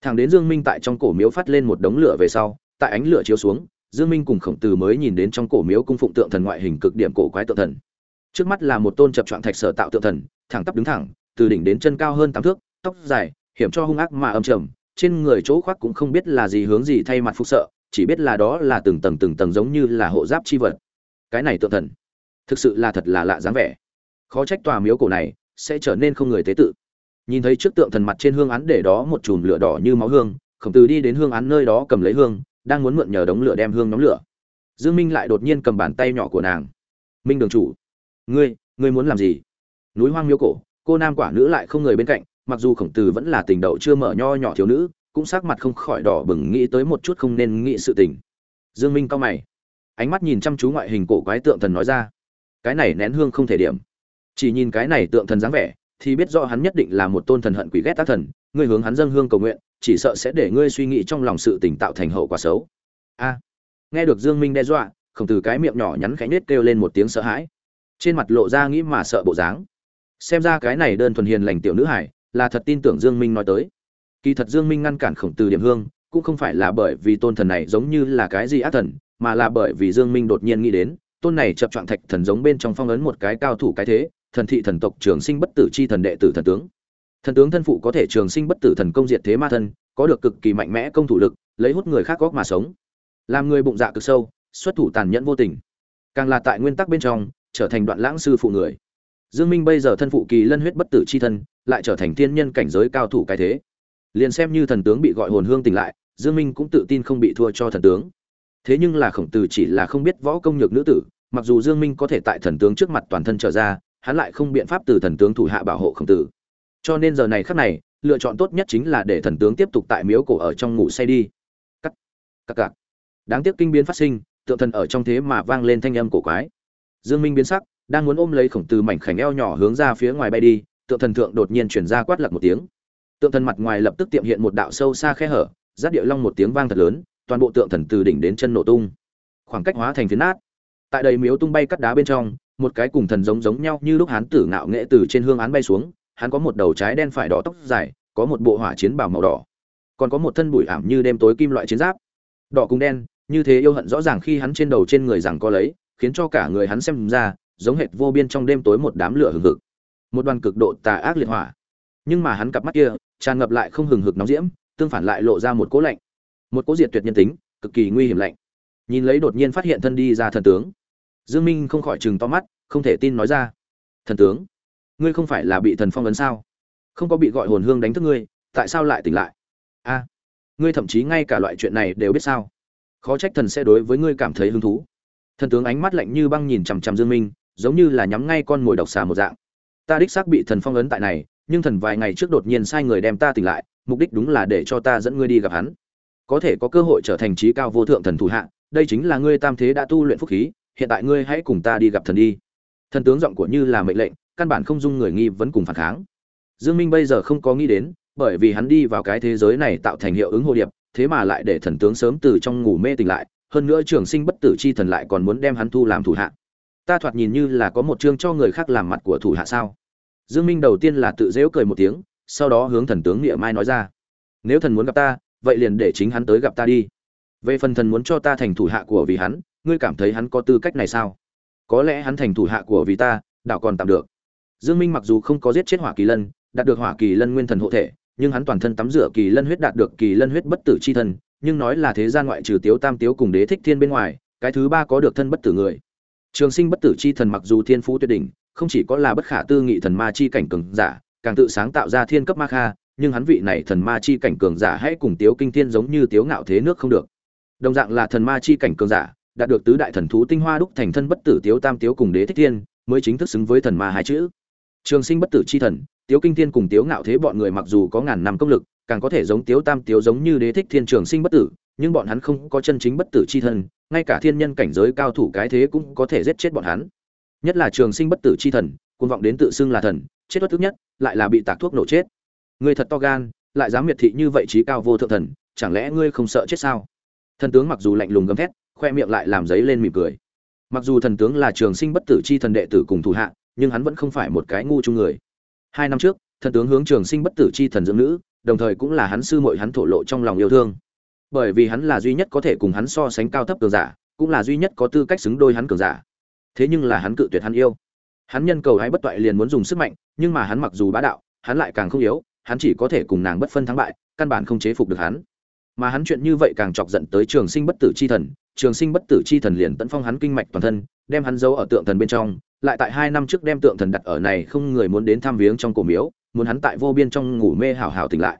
[SPEAKER 1] Thẳng đến dương minh tại trong cổ miếu phát lên một đống lửa về sau, tại ánh lửa chiếu xuống dương minh cùng khổng tử mới nhìn đến trong cổ miếu cung phụng tượng thần ngoại hình cực điểm cổ quái tượng thần. Trước mắt là một tôn chập choạng thạch sở tạo tượng thần, thẳng tắp đứng thẳng, từ đỉnh đến chân cao hơn tám thước, tóc dài, hiểm cho hung ác mà âm trầm, trên người chỗ khoác cũng không biết là gì hướng gì thay mặt phục sợ, chỉ biết là đó là từng tầng từng tầng giống như là hộ giáp chi vật. Cái này tượng thần, thực sự là thật là lạ dáng vẻ. Khó trách tòa miếu cổ này sẽ trở nên không người tế tự. Nhìn thấy trước tượng thần mặt trên hương án để đó một chùm lửa đỏ như máu hương, khổng tử đi đến hương án nơi đó cầm lấy hương đang muốn mượn nhờ đống lửa đem hương nhóm lửa. Dương minh lại đột nhiên cầm bàn tay nhỏ của nàng. Minh đường chủ, ngươi ngươi muốn làm gì? Núi hoang miêu cổ, cô nam quả nữ lại không người bên cạnh, mặc dù khổng tử vẫn là tình đậu chưa mở nho nhỏ thiếu nữ, cũng sắc mặt không khỏi đỏ bừng, nghĩ tới một chút không nên nghĩ sự tình. Dương minh cao mày, ánh mắt nhìn chăm chú ngoại hình cổ quái tượng thần nói ra, cái này nén hương không thể điểm. Chỉ nhìn cái này tượng thần dáng vẻ thì biết rõ hắn nhất định là một tôn thần hận quỷ ghét tác thần, ngươi hướng hắn dâng hương cầu nguyện, chỉ sợ sẽ để ngươi suy nghĩ trong lòng sự tình tạo thành hậu quả xấu. A. Nghe được dương minh đe dọa, khổng tử cái miệng nhỏ nhắn khẽ nết kêu lên một tiếng sợ hãi. Trên mặt lộ ra nghĩ mà sợ bộ dáng. Xem ra cái này đơn thuần hiền lành tiểu nữ hải là thật tin tưởng dương minh nói tới. Kỳ thật dương minh ngăn cản khổng tử điểm hương, cũng không phải là bởi vì tôn thần này giống như là cái gì ác thần, mà là bởi vì dương minh đột nhiên nghĩ đến, tôn này chập chọn thạch thần giống bên trong phong ấn một cái cao thủ cái thế thần thị thần tộc trường sinh bất tử chi thần đệ tử thần tướng. Thần tướng thân phụ có thể trường sinh bất tử thần công diệt thế ma thân, có được cực kỳ mạnh mẽ công thủ lực, lấy hút người khác góc mà sống. Làm người bụng dạ cực sâu, xuất thủ tàn nhẫn vô tình. Càng là tại nguyên tắc bên trong, trở thành đoạn lãng sư phụ người. Dương minh bây giờ thân phụ kỳ lân huyết bất tử chi thân, lại trở thành thiên nhân cảnh giới cao thủ cái thế. Liền xem như thần tướng bị gọi hồn hương tỉnh lại, dương minh cũng tự tin không bị thua cho thần tướng. Thế nhưng là khổng tử chỉ là không biết võ công nhược nữ tử, mặc dù dương minh có thể tại thần tướng trước mặt toàn thân trở ra hắn lại không biện pháp từ thần tướng thủ hạ bảo hộ khổng tử. Cho nên giờ này khắc này, lựa chọn tốt nhất chính là để thần tướng tiếp tục tại miếu cổ ở trong ngủ say đi. Cắt cắt cắt đáng tiếc kinh biến phát sinh, tượng thần ở trong thế mà vang lên thanh âm cổ quái. Dương minh biến sắc, đang muốn ôm lấy khổng tử mảnh khảnh eo nhỏ hướng ra phía ngoài bay đi, tượng thần thượng đột nhiên chuyển ra quát lật một tiếng. Tượng thần mặt ngoài lập tức tiệm hiện một đạo sâu xa khe hở giáp địa long một tiếng vang thật lớn, toàn bộ tượng thần từ đỉnh đến chân nổ tung. Khoảng cách hóa thành phiến nát. Tại đầy miếu tung bay cắt đá bên trong một cái cùng thần giống giống nhau như lúc hán tử ngạo nghệ từ trên hương án bay xuống, hắn có một đầu trái đen phải đỏ tóc dài, có một bộ hỏa chiến bào màu đỏ, còn có một thân bụi ảm như đêm tối kim loại chiến giáp. Đỏ cùng đen, như thế yêu hận rõ ràng khi hắn trên đầu trên người rằng có lấy, khiến cho cả người hắn xem ra, giống hệt vô biên trong đêm tối một đám lửa hừng hực. Một đoàn cực độ tà ác liệt hỏa. Nhưng mà hắn cặp mắt kia, tràn ngập lại không hừng hực nóng diễm, tương phản lại lộ ra một cỗ lạnh. Một cỗ diệt tuyệt nhân tính, cực kỳ nguy hiểm lạnh. Nhìn lấy đột nhiên phát hiện thân đi ra thần tướng dương minh không khỏi chừng to mắt, không thể tin nói ra. Thần tướng, ngươi không phải là bị thần phong ấn sao? Không có bị gọi hồn hương đánh thức ngươi, tại sao lại tỉnh lại? A, ngươi thậm chí ngay cả loại chuyện này đều biết sao? Khó trách thần sẽ đối với ngươi cảm thấy hứng thú. Thần tướng ánh mắt lạnh như băng nhìn chằm chằm dương minh, giống như là nhắm ngay con mồi độc xà một dạng. Ta đích xác bị thần phong ấn tại này, nhưng thần vài ngày trước đột nhiên sai người đem ta tỉnh lại, mục đích đúng là để cho ta dẫn ngươi đi gặp hắn. Có thể có cơ hội trở thành trí cao vô thượng thần thủ hạ, đây chính là ngươi tam thế đã tu luyện phúc khí hiện tại ngươi hãy cùng ta đi gặp thần đi. Thần tướng giọng của như là mệnh lệnh, căn bản không dung người nghi vấn cùng phản kháng. Dương minh bây giờ không có nghĩ đến, bởi vì hắn đi vào cái thế giới này tạo thành hiệu ứng hồ điệp, thế mà lại để thần tướng sớm từ trong ngủ mê tỉnh lại, hơn nữa trường sinh bất tử chi thần lại còn muốn đem hắn thu làm thủ hạ. Ta thoạt nhìn như là có một chương cho người khác làm mặt của thủ hạ sao? Dương minh đầu tiên là tự dễu cười một tiếng, sau đó hướng thần tướng nghĩa mai nói ra. Nếu thần muốn gặp ta, vậy liền để chính hắn tới gặp ta đi. Về phần thần muốn cho ta thành thủ hạ của vì hắn ngươi cảm thấy hắn có tư cách này sao? Có lẽ hắn thành thủ hạ của vì ta đạo còn tạm được. Dương minh mặc dù không có giết chết hỏa kỳ lân, đạt được hỏa kỳ lân nguyên thần hộ thể, nhưng hắn toàn thân tắm rửa kỳ lân huyết đạt được kỳ lân huyết bất tử chi thân, nhưng nói là thế gian ngoại trừ tiếu tam tiếu cùng đế thích thiên bên ngoài, cái thứ ba có được thân bất tử người. Trường sinh bất tử chi thần mặc dù thiên phú tuyệt đỉnh, không chỉ có là bất khả tư nghị thần ma chi cảnh cường giả, càng tự sáng tạo ra thiên cấp ma kha, nhưng hắn vị này thần ma chi cảnh cường giả hãy cùng tiếu kinh thiên giống như tiếu ngạo thế nước không được. Đồng dạng là thần ma chi cảnh cường giả đạt được tứ đại thần thú tinh hoa đúc thành thân bất tử tiếu tam tiếu cùng đế thích thiên, mới chính thức xứng với thần ma hai chữ. Trường sinh bất tử chi thần, tiếu kinh thiên cùng tiếu ngạo thế bọn người mặc dù có ngàn năm công lực, càng có thể giống tiếu tam tiếu giống như đế thích thiên trường sinh bất tử, nhưng bọn hắn không có chân chính bất tử chi thần, ngay cả thiên nhân cảnh giới cao thủ cái thế cũng có thể giết chết bọn hắn. Nhất là trường sinh bất tử chi thần côn vọng đến tự xưng là thần, chết bất thức nhất, lại là bị tạc thuốc nổ chết. Ngươi thật to gan, lại dám miệt thị như vậy trí cao vô thượng thần, chẳng lẽ ngươi không sợ chết sao? Thần tướng mặc dù lạnh lùng gầm thét khoe miệng lại làm giấy lên mỉm cười. Mặc dù thần tướng là trường sinh bất tử chi thần đệ tử cùng thủ hạ, nhưng hắn vẫn không phải một cái ngu chung người. Hai năm trước, thần tướng hướng trường sinh bất tử chi thần dưỡng nữ, đồng thời cũng là hắn sư muội hắn thổ lộ trong lòng yêu thương. Bởi vì hắn là duy nhất có thể cùng hắn so sánh cao thấp cường giả, cũng là duy nhất có tư cách xứng đôi hắn cường giả. Thế nhưng là hắn cự tuyệt hắn yêu. Hắn nhân cầu hay bất toại liền muốn dùng sức mạnh, nhưng mà hắn mặc dù bá đạo, hắn lại càng không yếu, hắn chỉ có thể cùng nàng bất phân thắng bại, căn bản không chế phục được hắn mà hắn chuyện như vậy càng chọc giận tới trường sinh bất tử chi thần, trường sinh bất tử chi thần liền tấn phong hắn kinh mạch toàn thân, đem hắn giấu ở tượng thần bên trong, lại tại hai năm trước đem tượng thần đặt ở này không người muốn đến thăm viếng trong cổ miếu, muốn hắn tại vô biên trong ngủ mê hào hào tỉnh lại.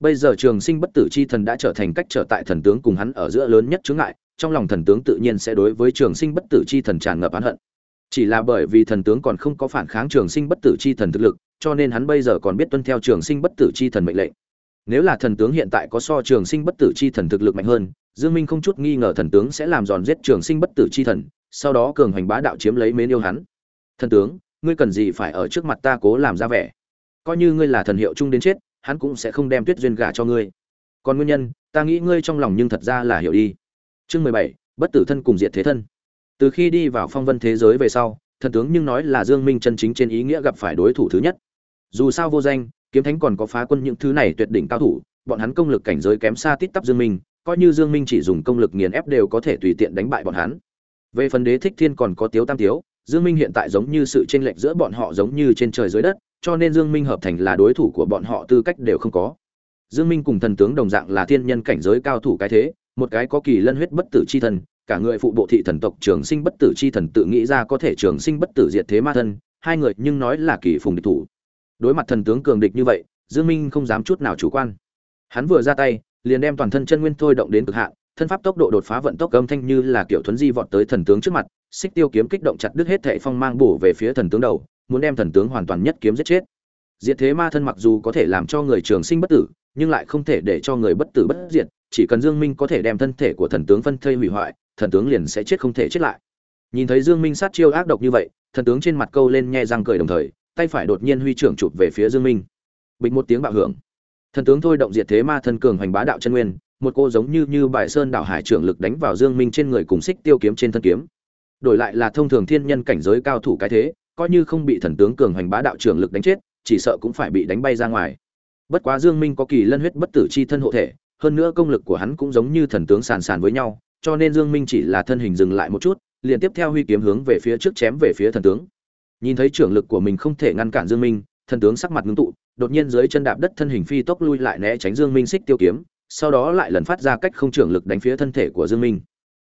[SPEAKER 1] Bây giờ trường sinh bất tử chi thần đã trở thành cách trở tại thần tướng cùng hắn ở giữa lớn nhất chướng ngại, trong lòng thần tướng tự nhiên sẽ đối với trường sinh bất tử chi thần tràn ngập oán hận. Chỉ là bởi vì thần tướng còn không có phản kháng trường sinh bất tử chi thần thực lực, cho nên hắn bây giờ còn biết tuân theo trường sinh bất tử chi thần mệnh lệnh nếu là thần tướng hiện tại có so trường sinh bất tử chi thần thực lực mạnh hơn, dương minh không chút nghi ngờ thần tướng sẽ làm giòn giết trường sinh bất tử chi thần, sau đó cường hành bá đạo chiếm lấy mến yêu hắn. Thần tướng, ngươi cần gì phải ở trước mặt ta cố làm ra vẻ? Coi như ngươi là thần hiệu chung đến chết, hắn cũng sẽ không đem tuyết duyên gả cho ngươi. Còn nguyên nhân, ta nghĩ ngươi trong lòng nhưng thật ra là hiểu đi. Chương mười bảy, bất tử thân cùng diệt thế thân. Từ khi đi vào phong vân thế giới về sau, thần tướng nhưng nói là dương minh chân chính trên ý nghĩa gặp phải đối thủ thứ nhất. Dù sao vô danh kiếm thánh còn có phá quân những thứ này tuyệt đỉnh cao thủ, bọn hắn công lực cảnh giới kém xa tít tắp dương minh, coi như dương minh chỉ dùng công lực nghiền ép đều có thể tùy tiện đánh bại bọn hắn. Về phần đế thích thiên còn có tiếu tam tiếu, dương minh hiện tại giống như sự chênh lệch giữa bọn họ giống như trên trời dưới đất, cho nên dương minh hợp thành là đối thủ của bọn họ tư cách đều không có. Dương minh cùng thần tướng đồng dạng là thiên nhân cảnh giới cao thủ cái thế, một cái có kỳ lân huyết bất tử chi thần, cả người phụ bộ thị thần tộc trường sinh bất tử chi thần tự nghĩ ra có thể trường sinh bất tử diệt thế ma thân, hai người nhưng nói là kỳ phùng địch thủ đối mặt thần tướng cường địch như vậy, dương minh không dám chút nào chủ quan. Hắn vừa ra tay, liền đem toàn thân chân nguyên thôi động đến cực hạn, thân pháp tốc độ đột phá vận tốc âm thanh như là kiểu thuấn di vọt tới thần tướng trước mặt, xích tiêu kiếm kích động chặt đứt hết thệ phong mang bổ về phía thần tướng đầu, muốn đem thần tướng hoàn toàn nhất kiếm giết chết. Diệt thế ma thân mặc dù có thể làm cho người trường sinh bất tử, nhưng lại không thể để cho người bất tử bất diệt, chỉ cần dương minh có thể đem thân thể của thần tướng phân thây hủy hoại, thần tướng liền sẽ chết không thể chết lại. Nhìn thấy dương minh sát chiêu ác độc như vậy, thần tướng trên mặt câu lên nhe răng cười đồng thời tay phải đột nhiên huy trưởng chụp về phía dương minh. Bình một tiếng bạo hưởng. Thần tướng thôi động diệt thế ma thân cường hoành bá đạo chân nguyên, một cô giống như như bài sơn đảo hải trưởng lực đánh vào dương minh trên người cùng xích tiêu kiếm trên thân kiếm. Đổi lại là thông thường thiên nhân cảnh giới cao thủ cái thế, coi như không bị thần tướng cường hoành bá đạo trưởng lực đánh chết, chỉ sợ cũng phải bị đánh bay ra ngoài. Bất quá dương minh có kỳ lân huyết bất tử chi thân hộ thể, hơn nữa công lực của hắn cũng giống như thần tướng sàn sàn với nhau, cho nên dương minh chỉ là thân hình dừng lại một chút, liền tiếp theo huy kiếm hướng về phía trước chém về phía thần tướng nhìn thấy trưởng lực của mình không thể ngăn cản dương minh thần tướng sắc mặt ngưng tụ, đột nhiên dưới chân đạp đất thân hình phi tốc lui lại né tránh dương minh xích tiêu kiếm, sau đó lại lần phát ra cách không trưởng lực đánh phía thân thể của dương minh.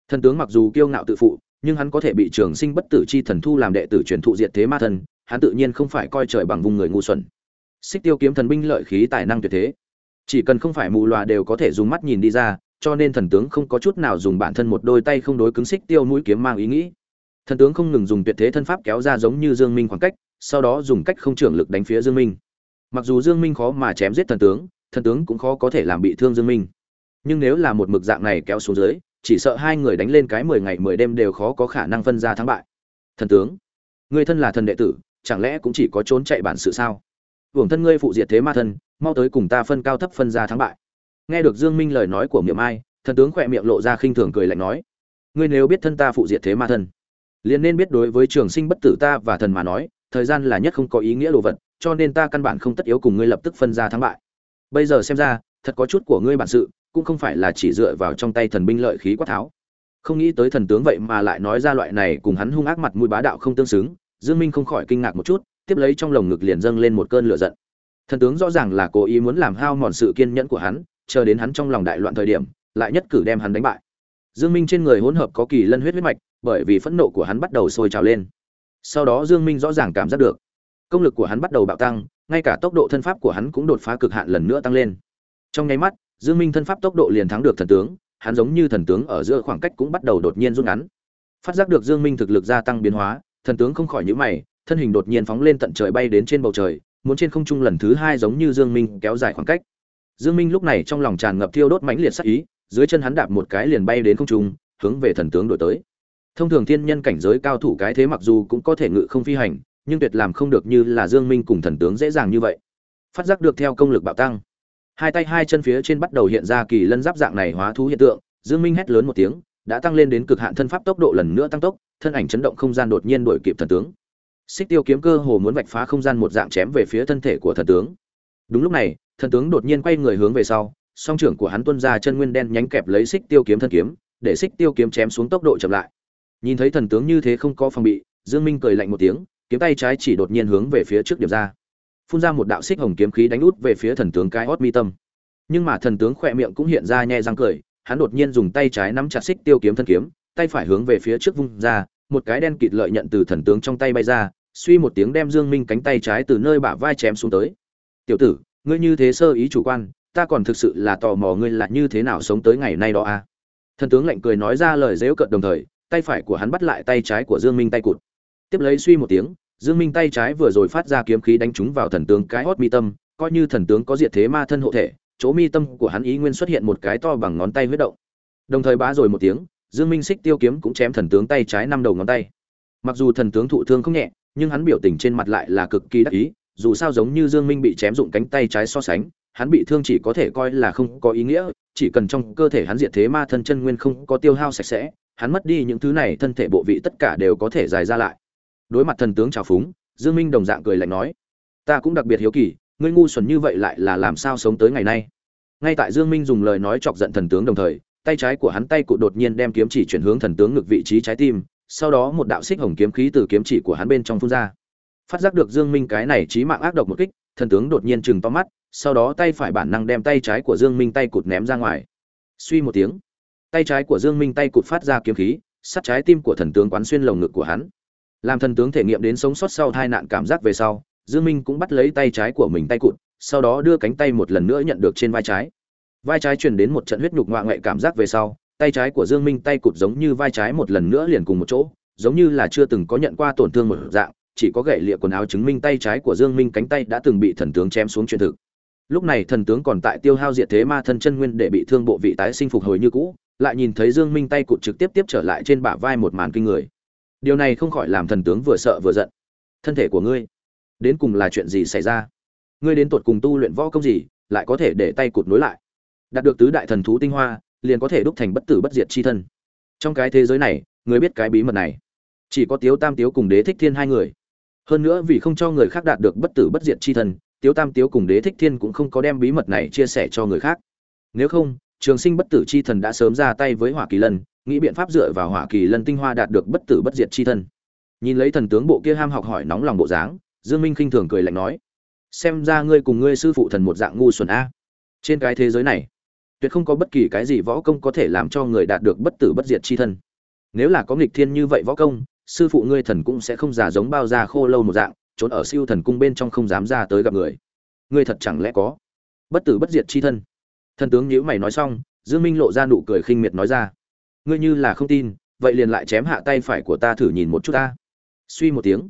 [SPEAKER 1] Thần tướng mặc dù kiêu ngạo tự phụ, nhưng hắn có thể bị trường sinh bất tử chi thần thu làm đệ tử truyền thụ diệt thế ma thần, hắn tự nhiên không phải coi trời bằng vùng người ngu xuẩn. Xích tiêu kiếm thần binh lợi khí tài năng tuyệt thế. Chỉ cần không phải mù loà đều có thể dùng mắt nhìn đi ra, cho nên thần tướng không có chút nào dùng bản thân một đôi tay không đối cứng xích tiêu mũi kiếm mang ý nghĩ thần tướng không ngừng dùng tuyệt thế thân pháp kéo ra giống như dương minh khoảng cách, sau đó dùng cách không trưởng lực đánh phía dương minh. Mặc dù dương minh khó mà chém giết thần tướng thần tướng cũng khó có thể làm bị thương dương minh. Nhưng nếu là một mực dạng này kéo xuống dưới, chỉ sợ hai người đánh lên cái mười ngày mười đêm đều khó có khả năng phân ra thắng bại. Thần tướng người thân là thần đệ tử, chẳng lẽ cũng chỉ có trốn chạy bản sự sao? Hưởng thân ngươi phụ diệt thế ma thân, mau tới cùng ta phân cao thấp phân ra thắng bại. Nghe được dương minh lời nói của miệng ai, thần tướng khỏe miệng lộ ra khinh thường cười lạnh nói, ngươi nếu biết thân ta phụ diệt thế ma thân liền nên biết đối với trường sinh bất tử ta và thần mà nói, thời gian là nhất không có ý nghĩa đồ vật, cho nên ta căn bản không tất yếu cùng ngươi lập tức phân ra thắng bại. Bây giờ xem ra, thật có chút của ngươi bản sự, cũng không phải là chỉ dựa vào trong tay thần binh lợi khí quát tháo. Không nghĩ tới thần tướng vậy mà lại nói ra loại này cùng hắn hung ác mặt mũi bá đạo không tương xứng, dương minh không khỏi kinh ngạc một chút, tiếp lấy trong lồng ngực liền dâng lên một cơn lửa giận. Thần tướng rõ ràng là cố ý muốn làm hao mòn sự kiên nhẫn của hắn, chờ đến hắn trong lòng đại loạn thời điểm, lại nhất cử đem hắn đánh bại dương minh trên người hỗn hợp có kỳ lân huyết huyết mạch, bởi vì phẫn nộ của hắn bắt đầu sôi trào lên. Sau đó dương minh rõ ràng cảm giác được, công lực của hắn bắt đầu bạo tăng, ngay cả tốc độ thân pháp của hắn cũng đột phá cực hạn lần nữa tăng lên. Trong nháy mắt, dương minh thân pháp tốc độ liền thắng được thần tướng, hắn giống như thần tướng ở giữa khoảng cách cũng bắt đầu đột nhiên rút ngắn. Phát giác được dương minh thực lực gia tăng biến hóa, thần tướng không khỏi nhíu mày, thân hình đột nhiên phóng lên tận trời bay đến trên bầu trời, muốn trên không trung lần thứ hai giống như dương minh kéo dài khoảng cách. Dương minh lúc này trong lòng tràn ngập thiêu đốt mãnh liệt sắc ý dưới chân hắn đạp một cái liền bay đến không trung, hướng về thần tướng đổi tới. Thông thường thiên nhân cảnh giới cao thủ cái thế mặc dù cũng có thể ngự không phi hành, nhưng tuyệt làm không được như là dương minh cùng thần tướng dễ dàng như vậy. Phát giác được theo công lực bạo tăng. Hai tay hai chân phía trên bắt đầu hiện ra kỳ lân giáp dạng này hóa thú hiện tượng, dương minh hét lớn một tiếng, đã tăng lên đến cực hạn thân pháp tốc độ lần nữa tăng tốc, thân ảnh chấn động không gian đột nhiên đuổi kịp thần tướng. Xích tiêu kiếm cơ hồ muốn vạch phá không gian một dạng chém về phía thân thể của thần tướng. Đúng lúc này, thần tướng đột nhiên quay người hướng về sau song trưởng của hắn tuôn ra chân nguyên đen nhánh kẹp lấy xích tiêu kiếm thân kiếm, để xích tiêu kiếm chém xuống tốc độ chậm lại. Nhìn thấy thần tướng như thế không có phòng bị, dương minh cười lạnh một tiếng, kiếm tay trái chỉ đột nhiên hướng về phía trước điểm ra. Phun ra một đạo xích hồng kiếm khí đánh út về phía thần tướng cái hót mi tâm. Nhưng mà thần tướng khỏe miệng cũng hiện ra nhe răng cười, hắn đột nhiên dùng tay trái nắm chặt xích tiêu kiếm thân kiếm, tay phải hướng về phía trước vung ra, một cái đen kịt lợi nhận từ thần tướng trong tay bay ra, suy một tiếng đem dương minh cánh tay trái từ nơi bả vai chém xuống tới. Tiểu tử, ngươi như thế sơ ý chủ quan ta còn thực sự là tò mò ngươi là như thế nào sống tới ngày nay đó a à? thần tướng lạnh cười nói ra lời dễu cợt đồng thời, tay phải của hắn bắt lại tay trái của dương minh tay cụt. Tiếp lấy suy một tiếng, dương minh tay trái vừa rồi phát ra kiếm khí đánh trúng vào thần tướng cái hót mi tâm, coi như thần tướng có diệt thế ma thân hộ thể, chỗ mi tâm của hắn ý nguyên xuất hiện một cái to bằng ngón tay huyết động. Đồng thời bá rồi một tiếng, dương minh xích tiêu kiếm cũng chém thần tướng tay trái năm đầu ngón tay. Mặc dù thần tướng thụ thương không nhẹ, nhưng hắn biểu tình trên mặt lại là cực kỳ đắc ý, dù sao giống như dương minh bị chém dụng cánh tay trái so sánh hắn bị thương chỉ có thể coi là không có ý nghĩa, chỉ cần trong cơ thể hắn diệt thế ma thân chân nguyên không có tiêu hao sạch sẽ, hắn mất đi những thứ này thân thể bộ vị tất cả đều có thể dài ra lại. Đối mặt thần tướng trào phúng, dương minh đồng dạng cười lạnh nói, ta cũng đặc biệt hiếu kỳ, ngươi ngu xuẩn như vậy lại là làm sao sống tới ngày nay? Ngay tại dương minh dùng lời nói chọc giận thần tướng đồng thời, tay trái của hắn tay cụ đột nhiên đem kiếm chỉ chuyển hướng thần tướng ngực vị trí trái tim, sau đó một đạo xích hồng kiếm khí từ kiếm chỉ của hắn bên trong phun ra. Phát giác được dương minh cái này chí mạng ác độc một kích thần tướng đột nhiên chừng to mắt, sau đó tay phải bản năng đem tay trái của dương minh tay cụt ném ra ngoài. Suy một tiếng, tay trái của dương minh tay cụt phát ra kiếm khí sát trái tim của thần tướng quán xuyên lồng ngực của hắn. Làm thần tướng thể nghiệm đến sống sót sau tai nạn cảm giác về sau, dương minh cũng bắt lấy tay trái của mình tay cụt, sau đó đưa cánh tay một lần nữa nhận được trên vai trái. Vai trái truyền đến một trận huyết nhục ngoại ngoại cảm giác về sau, tay trái của dương minh tay cụt giống như vai trái một lần nữa liền cùng một chỗ, giống như là chưa từng có nhận qua tổn thương một dạng chỉ có gậy lịa quần áo chứng minh tay trái của dương minh cánh tay đã từng bị thần tướng chém xuống truyền thực. Lúc này thần tướng còn tại tiêu hao diệt thế ma thân chân nguyên để bị thương bộ vị tái sinh phục hồi như cũ, lại nhìn thấy dương minh tay cụt trực tiếp tiếp trở lại trên bả vai một màn kinh người. Điều này không khỏi làm thần tướng vừa sợ vừa giận. Thân thể của ngươi, đến cùng là chuyện gì xảy ra? Ngươi đến tuột cùng tu luyện võ công gì, lại có thể để tay cụt nối lại? Đạt được tứ đại thần thú tinh hoa, liền có thể đúc thành bất tử bất diệt chi thân. Trong cái thế giới này, người biết cái bí mật này. Chỉ có tiếu tam tiếu cùng đế thích thiên hai người hơn nữa vì không cho người khác đạt được bất tử bất diệt chi thần, tiếu tam tiếu cùng đế thích thiên cũng không có đem bí mật này chia sẻ cho người khác. Nếu không trường sinh bất tử chi thần đã sớm ra tay với hỏa kỳ lân nghĩ biện pháp dựa vào hỏa kỳ lân tinh hoa đạt được bất tử bất diệt chi thân. Nhìn lấy thần tướng bộ kia ham học hỏi nóng lòng bộ dáng dương minh khinh thường cười lạnh nói xem ra ngươi cùng ngươi sư phụ thần một dạng ngu xuẩn a. Trên cái thế giới này tuyệt không có bất kỳ cái gì võ công có thể làm cho người đạt được bất tử bất diệt chi thân. Nếu là có nghịch thiên như vậy võ công sư phụ ngươi thần cũng sẽ không già giống bao da khô lâu một dạng, trốn ở siêu thần cung bên trong không dám ra tới gặp người. Ngươi thật chẳng lẽ có bất tử bất diệt chi thân? Thần tướng nhíu mày nói xong, dương minh lộ ra nụ cười khinh miệt nói ra, ngươi như là không tin, vậy liền lại chém hạ tay phải của ta thử nhìn một chút ta. Suy một tiếng,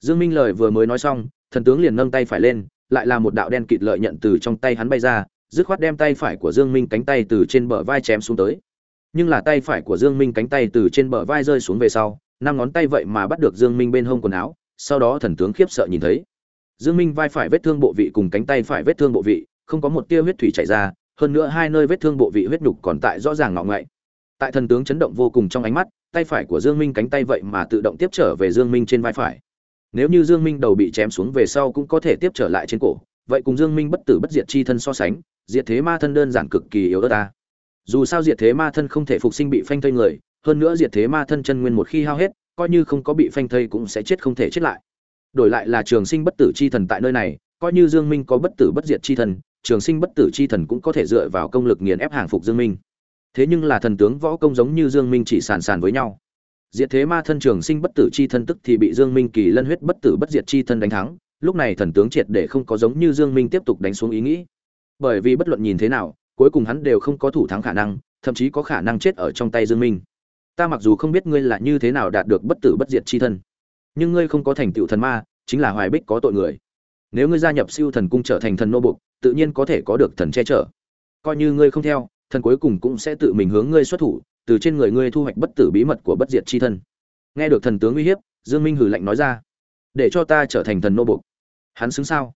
[SPEAKER 1] dương minh lời vừa mới nói xong, thần tướng liền nâng tay phải lên, lại là một đạo đen kịt lợi nhận từ trong tay hắn bay ra, dứt khoát đem tay phải của dương minh cánh tay từ trên bờ vai chém xuống tới. Nhưng là tay phải của dương minh cánh tay từ trên bờ vai rơi xuống về sau năm ngón tay vậy mà bắt được dương minh bên hông quần áo, sau đó thần tướng khiếp sợ nhìn thấy. Dương minh vai phải vết thương bộ vị cùng cánh tay phải vết thương bộ vị, không có một tia huyết thủy chảy ra, hơn nữa hai nơi vết thương bộ vị huyết nhục còn tại rõ ràng ngọ ngậy tại thần tướng chấn động vô cùng trong ánh mắt, tay phải của dương minh cánh tay vậy mà tự động tiếp trở về dương minh trên vai phải. Nếu như dương minh đầu bị chém xuống về sau cũng có thể tiếp trở lại trên cổ, vậy cùng dương minh bất tử bất diệt chi thân so sánh, diệt thế ma thân đơn giản cực kỳ yếu ớt ta. Dù sao diệt thế ma thân không thể phục sinh bị phanh thây người hơn nữa diệt thế ma thân chân nguyên một khi hao hết, coi như không có bị phanh thây cũng sẽ chết không thể chết lại. Đổi lại là trường sinh bất tử chi thần tại nơi này, coi như dương minh có bất tử bất diệt chi thần, trường sinh bất tử chi thần cũng có thể dựa vào công lực nghiền ép hàng phục dương minh. Thế nhưng là thần tướng võ công giống như dương minh chỉ sàn sàn với nhau. Diệt thế ma thân trường sinh bất tử chi thân tức thì bị dương minh kỳ lân huyết bất tử bất diệt chi thân đánh thắng, lúc này thần tướng triệt để không có giống như dương minh tiếp tục đánh xuống ý nghĩ. Bởi vì bất luận nhìn thế nào, cuối cùng hắn đều không có thủ thắng khả năng, thậm chí có khả năng chết ở trong tay dương minh ta mặc dù không biết ngươi là như thế nào đạt được bất tử bất diệt chi thân, nhưng ngươi không có thành tựu thần ma, chính là hoài bích có tội người. Nếu ngươi gia nhập siêu thần cung trở thành thần nô bục tự nhiên có thể có được thần che chở. Coi như ngươi không theo, thần cuối cùng cũng sẽ tự mình hướng ngươi xuất thủ, từ trên người ngươi thu hoạch bất tử bí mật của bất diệt chi thân. Nghe được thần tướng uy hiếp, dương minh hử lạnh nói ra, để cho ta trở thành thần nô bục hắn xứng sao?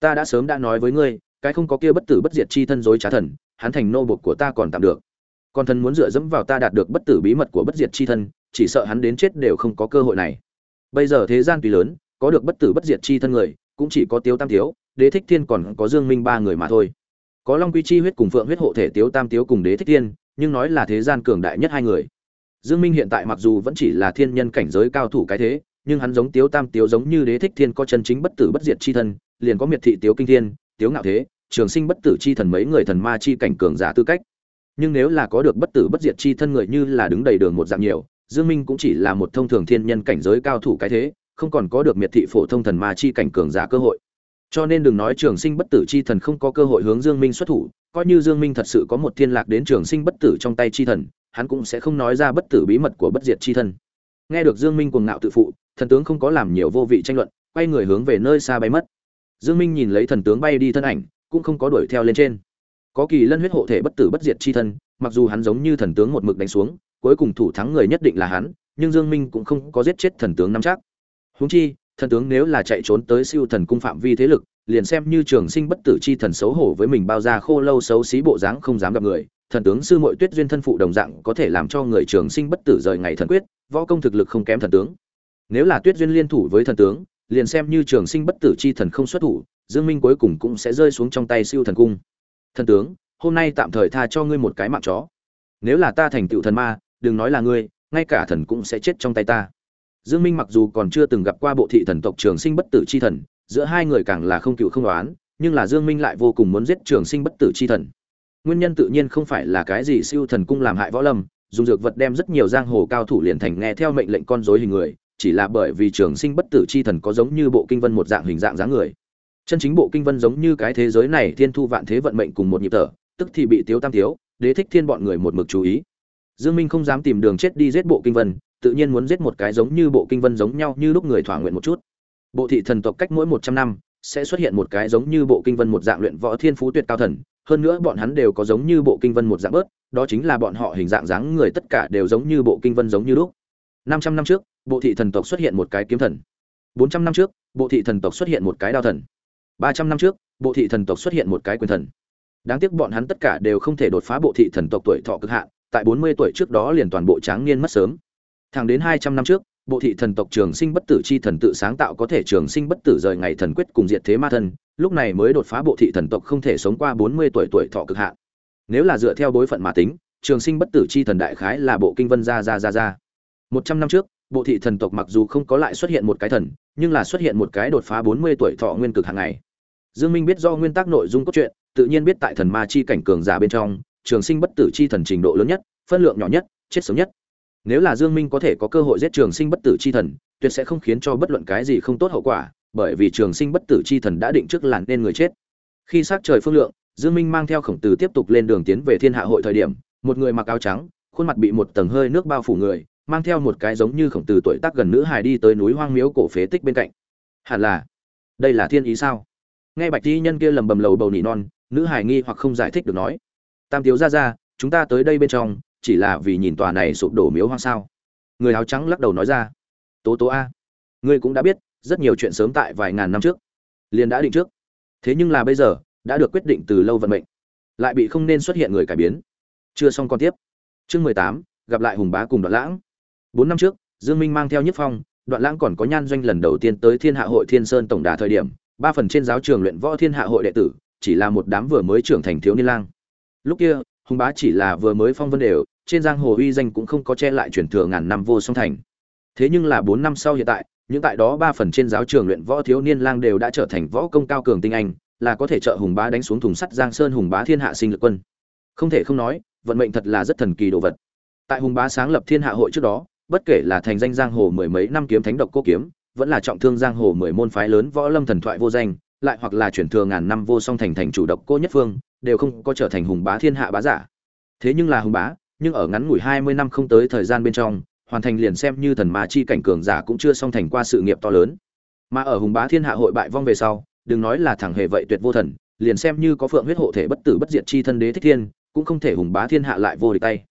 [SPEAKER 1] Ta đã sớm đã nói với ngươi, cái không có kia bất tử bất diệt chi thân dối trá thần, hắn thành nô bục của ta còn tạm được còn thần muốn dựa dẫm vào ta đạt được bất tử bí mật của bất diệt chi thân chỉ sợ hắn đến chết đều không có cơ hội này. Bây giờ thế gian tùy lớn có được bất tử bất diệt chi thân người cũng chỉ có tiếu tam Tiếu, đế thích thiên còn có dương minh ba người mà thôi. Có long quy chi huyết cùng phượng huyết hộ thể tiếu tam tiếu cùng đế thích thiên nhưng nói là thế gian cường đại nhất hai người. Dương minh hiện tại mặc dù vẫn chỉ là thiên nhân cảnh giới cao thủ cái thế nhưng hắn giống tiếu tam tiếu giống như đế thích thiên có chân chính bất tử bất diệt chi thân liền có miệt thị tiếu kinh thiên tiếu ngạo thế trường sinh bất tử chi thần mấy người thần ma chi cảnh cường giả tư cách nhưng nếu là có được bất tử bất diệt chi thân người như là đứng đầy đường một dạng nhiều, dương minh cũng chỉ là một thông thường thiên nhân cảnh giới cao thủ cái thế, không còn có được miệt thị phổ thông thần ma chi cảnh cường giả cơ hội. Cho nên đừng nói trường sinh bất tử chi thần không có cơ hội hướng dương minh xuất thủ, coi như dương minh thật sự có một thiên lạc đến trường sinh bất tử trong tay chi thần, hắn cũng sẽ không nói ra bất tử bí mật của bất diệt chi thân. Nghe được dương minh cuồng ngạo tự phụ, thần tướng không có làm nhiều vô vị tranh luận, quay người hướng về nơi xa bay mất. Dương minh nhìn lấy thần tướng bay đi thân ảnh, cũng không có đuổi theo lên trên có kỳ lân huyết hộ thể bất tử bất diệt chi thân, mặc dù hắn giống như thần tướng một mực đánh xuống, cuối cùng thủ thắng người nhất định là hắn, nhưng dương minh cũng không có giết chết thần tướng nắm chắc. Huống chi, thần tướng nếu là chạy trốn tới siêu thần cung phạm vi thế lực, liền xem như trường sinh bất tử chi thần xấu hổ với mình bao ra khô lâu xấu xí bộ dáng không dám gặp người, thần tướng sư muội tuyết duyên thân phụ đồng dạng có thể làm cho người trường sinh bất tử rời ngày thần quyết, võ công thực lực không kém thần tướng. Nếu là tuyết duyên liên thủ với thần tướng, liền xem như trường sinh bất tử chi thần không xuất thủ, dương minh cuối cùng cũng sẽ rơi xuống trong tay siêu thần cung thần tướng, hôm nay tạm thời tha cho ngươi một cái mạng chó. Nếu là ta thành tựu thần ma, đừng nói là ngươi, ngay cả thần cũng sẽ chết trong tay ta. Dương minh mặc dù còn chưa từng gặp qua bộ thị thần tộc trường sinh bất tử chi thần, giữa hai người càng là không cựu không đoán nhưng là dương minh lại vô cùng muốn giết trường sinh bất tử chi thần. Nguyên nhân tự nhiên không phải là cái gì siêu thần cung làm hại võ lâm, dùng dược vật đem rất nhiều giang hồ cao thủ liền thành nghe theo mệnh lệnh con rối hình người, chỉ là bởi vì trường sinh bất tử chi thần có giống như bộ kinh vân một dạng hình dạng dáng người chân chính bộ kinh vân giống như cái thế giới này, thiên thu vạn thế vận mệnh cùng một nhịp thở, tức thì bị tiếu tam thiếu đế thích thiên bọn người một mực chú ý. Dương minh không dám tìm đường chết đi giết bộ kinh vân, tự nhiên muốn giết một cái giống như bộ kinh vân giống nhau như lúc người thỏa nguyện một chút. Bộ thị thần tộc cách mỗi một trăm năm, sẽ xuất hiện một cái giống như bộ kinh vân một dạng luyện võ thiên phú tuyệt cao thần, hơn nữa bọn hắn đều có giống như bộ kinh vân một dạng bớt, đó chính là bọn họ hình dạng dáng người tất cả đều giống như bộ kinh vân giống như lúc. Năm trăm năm trước, bộ thị thần tộc xuất hiện một cái kiếm thần. Bốn trăm năm trước, bộ thị thần tộc xuất hiện một cái đao thần ba trăm năm trước, bộ thị thần tộc xuất hiện một cái quyền thần. Đáng tiếc bọn hắn tất cả đều không thể đột phá bộ thị thần tộc tuổi thọ cực hạn, tại bốn mươi tuổi trước đó liền toàn bộ tráng niên mất sớm. Thẳng đến hai trăm năm trước, bộ thị thần tộc trường sinh bất tử chi thần tự sáng tạo có thể trường sinh bất tử rời ngày thần quyết cùng diệt thế ma thân, lúc này mới đột phá bộ thị thần tộc không thể sống qua bốn mươi tuổi tuổi thọ cực hạn. Nếu là dựa theo bối phận mà tính, trường sinh bất tử chi thần đại khái là bộ kinh vân ra ra ra ra một trăm năm trước bộ thị thần tộc mặc dù không có lại xuất hiện một cái thần, nhưng là xuất hiện một cái đột phá bốn mươi tuổi thọ nguyên cực hàng ngày. Dương minh biết do nguyên tắc nội dung cốt truyện, tự nhiên biết tại thần ma chi cảnh cường giả bên trong, trường sinh bất tử chi thần trình độ lớn nhất, phân lượng nhỏ nhất, chết sớm nhất. Nếu là dương minh có thể có cơ hội giết trường sinh bất tử chi thần, tuyệt sẽ không khiến cho bất luận cái gì không tốt hậu quả, bởi vì trường sinh bất tử chi thần đã định trước làn nên người chết. Khi sát trời phương lượng, dương minh mang theo khổng tử tiếp tục lên đường tiến về thiên hạ hội thời điểm, một người mặc áo trắng, khuôn mặt bị một tầng hơi nước bao phủ người mang theo một cái giống như khổng tử tuổi tác gần nữ hài đi tới núi hoang miếu cổ phế tích bên cạnh. Hẳn là, đây là thiên ý sao? Nghe bạch thi nhân kia lầm bầm lầu bầu nỉ non, nữ hài nghi hoặc không giải thích được nói. Tam thiếu ra ra chúng ta tới đây bên trong, chỉ là vì nhìn tòa này sụp đổ miếu hoang sao? Người áo trắng lắc đầu nói ra. Tố tố a, ngươi cũng đã biết, rất nhiều chuyện sớm tại vài ngàn năm trước, liền đã định trước. Thế nhưng là bây giờ, đã được quyết định từ lâu vận mệnh, lại bị không nên xuất hiện người cải biến. Chưa xong còn tiếp. Chương mười tám, gặp lại hùng bá cùng đoạn lãng bốn năm trước, dương minh mang theo nhất phong, đoạn lãng còn có nhan doanh lần đầu tiên tới thiên hạ hội thiên sơn tổng đà thời điểm, ba phần trên giáo trường luyện võ thiên hạ hội đệ tử, chỉ là một đám vừa mới trưởng thành thiếu niên lang. Lúc kia, hùng bá chỉ là vừa mới phong vân đều, trên giang hồ uy danh cũng không có che lại truyền thừa ngàn năm vô song thành. Thế nhưng là bốn năm sau hiện tại, những tại đó ba phần trên giáo trường luyện võ thiếu niên lang đều đã trở thành võ công cao cường tinh anh, là có thể trợ hùng bá đánh xuống thùng sắt giang sơn hùng bá thiên hạ sinh lực quân. Không thể không nói, vận mệnh thật là rất thần kỳ đồ vật. Tại hùng bá sáng lập thiên hạ hội trước đó bất kể là thành danh giang hồ mười mấy năm kiếm thánh độc cô kiếm, vẫn là trọng thương giang hồ mười môn phái lớn võ lâm thần thoại vô danh, lại hoặc là chuyển thừa ngàn năm vô song thành thành chủ độc cô nhất phương, đều không có trở thành hùng bá thiên hạ bá giả. Thế nhưng là hùng bá, nhưng ở ngắn ngủi hai mươi năm không tới thời gian bên trong, hoàn thành liền xem như thần ma chi cảnh cường giả cũng chưa song thành qua sự nghiệp to lớn. Mà ở hùng bá thiên hạ hội bại vong về sau, đừng nói là thẳng hề vậy tuyệt vô thần, liền xem như có phượng huyết hộ thể bất tử bất diệt chi thân đế thích thiên, cũng không thể hùng bá thiên hạ lại vô địch tay.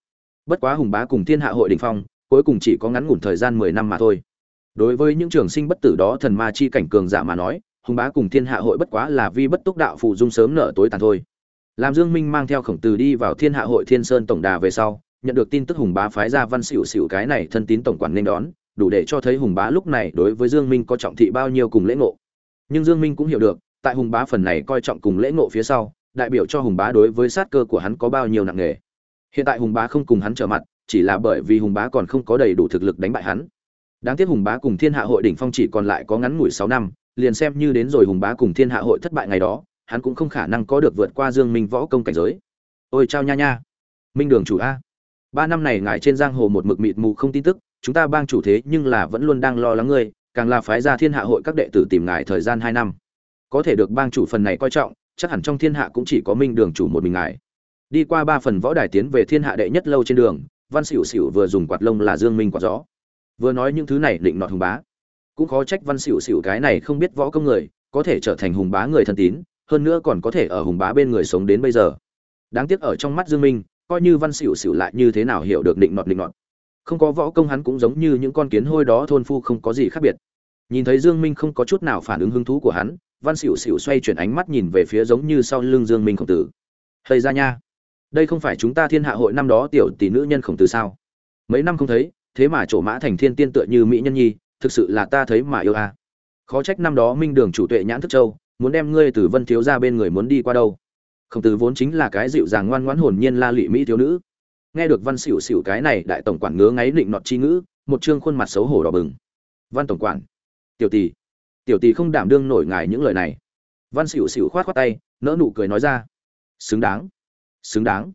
[SPEAKER 1] Bất quá hùng bá cùng thiên hạ hội đình phong cuối cùng chỉ có ngắn ngủn thời gian mười năm mà thôi. Đối với những trường sinh bất tử đó thần ma chi cảnh cường giả mà nói hùng bá cùng thiên hạ hội bất quá là vi bất túc đạo phụ dung sớm nở tối tàn thôi. Làm dương minh mang theo khổng tử đi vào thiên hạ hội thiên sơn tổng đà về sau, nhận được tin tức hùng bá phái ra văn xỉu xỉu cái này thân tín tổng quản nên đón, đủ để cho thấy hùng bá lúc này đối với dương minh có trọng thị bao nhiêu cùng lễ ngộ. Nhưng dương minh cũng hiểu được, tại hùng bá phần này coi trọng cùng lễ ngộ phía sau, đại biểu cho hùng bá đối với sát cơ của hắn có bao nhiêu nặng nề. Hiện tại hùng bá không cùng hắn trở mặt chỉ là bởi vì hùng bá còn không có đầy đủ thực lực đánh bại hắn. Đáng tiếc hùng bá cùng thiên hạ hội đỉnh phong chỉ còn lại có ngắn ngủi sáu năm, liền xem như đến rồi hùng bá cùng thiên hạ hội thất bại ngày đó, hắn cũng không khả năng có được vượt qua dương minh võ công cảnh giới. Ôi chao nha nha. Minh đường chủ a. Ba năm này ngài trên giang hồ một mực mịt mù không tin tức, chúng ta bang chủ thế nhưng là vẫn luôn đang lo lắng ngươi, càng là phái ra thiên hạ hội các đệ tử tìm ngài thời gian hai năm. Có thể được bang chủ phần này coi trọng, chắc hẳn trong thiên hạ cũng chỉ có minh đường chủ một mình ngài. Đi qua ba phần võ đài tiến về thiên hạ đệ nhất lâu trên đường văn xỉu xỉu vừa dùng quạt lông là dương minh quạt gió. Vừa nói những thứ này định nọt hùng bá. Cũng khó trách văn xỉu xỉu cái này không biết võ công người, có thể trở thành hùng bá người thân tín, hơn nữa còn có thể ở hùng bá bên người sống đến bây giờ. Đáng tiếc ở trong mắt dương minh, coi như văn xỉu xỉu lại như thế nào hiểu được định nọt định nọt không có võ công hắn cũng giống như những con kiến hôi đó, thôn phu không có gì khác biệt. Nhìn thấy dương minh không có chút nào phản ứng hứng thú của hắn, văn xỉu xỉu xoay chuyển ánh mắt nhìn về phía giống như sau lưng dương minh khổng tử. Thầy ra nha đây không phải chúng ta thiên hạ hội năm đó tiểu tỷ nữ nhân khổng tử sao? Mấy năm không thấy, thế mà chỗ mã thành thiên tiên tựa như mỹ nhân nhi, thực sự là ta thấy mà yêu a. À. khó trách năm đó minh đường chủ tuệ nhãn thức châu, muốn đem ngươi từ vân thiếu ra bên người muốn đi qua đâu. Khổng tử vốn chính là cái dịu dàng ngoan ngoãn hồn nhiên la lụy mỹ thiếu nữ. Nghe được văn xỉu xỉu cái này đại tổng quản ngứa ngáy định nọt chi ngữ, một trương khuôn mặt xấu hổ đỏ bừng. Văn tổng quản, tiểu tỷ tiểu tỷ không đảm đương nổi ngài những lời này. Văn xỉu xỉu khoát khoát tay nỡ nụ cười nói ra, xứng đáng xứng đáng.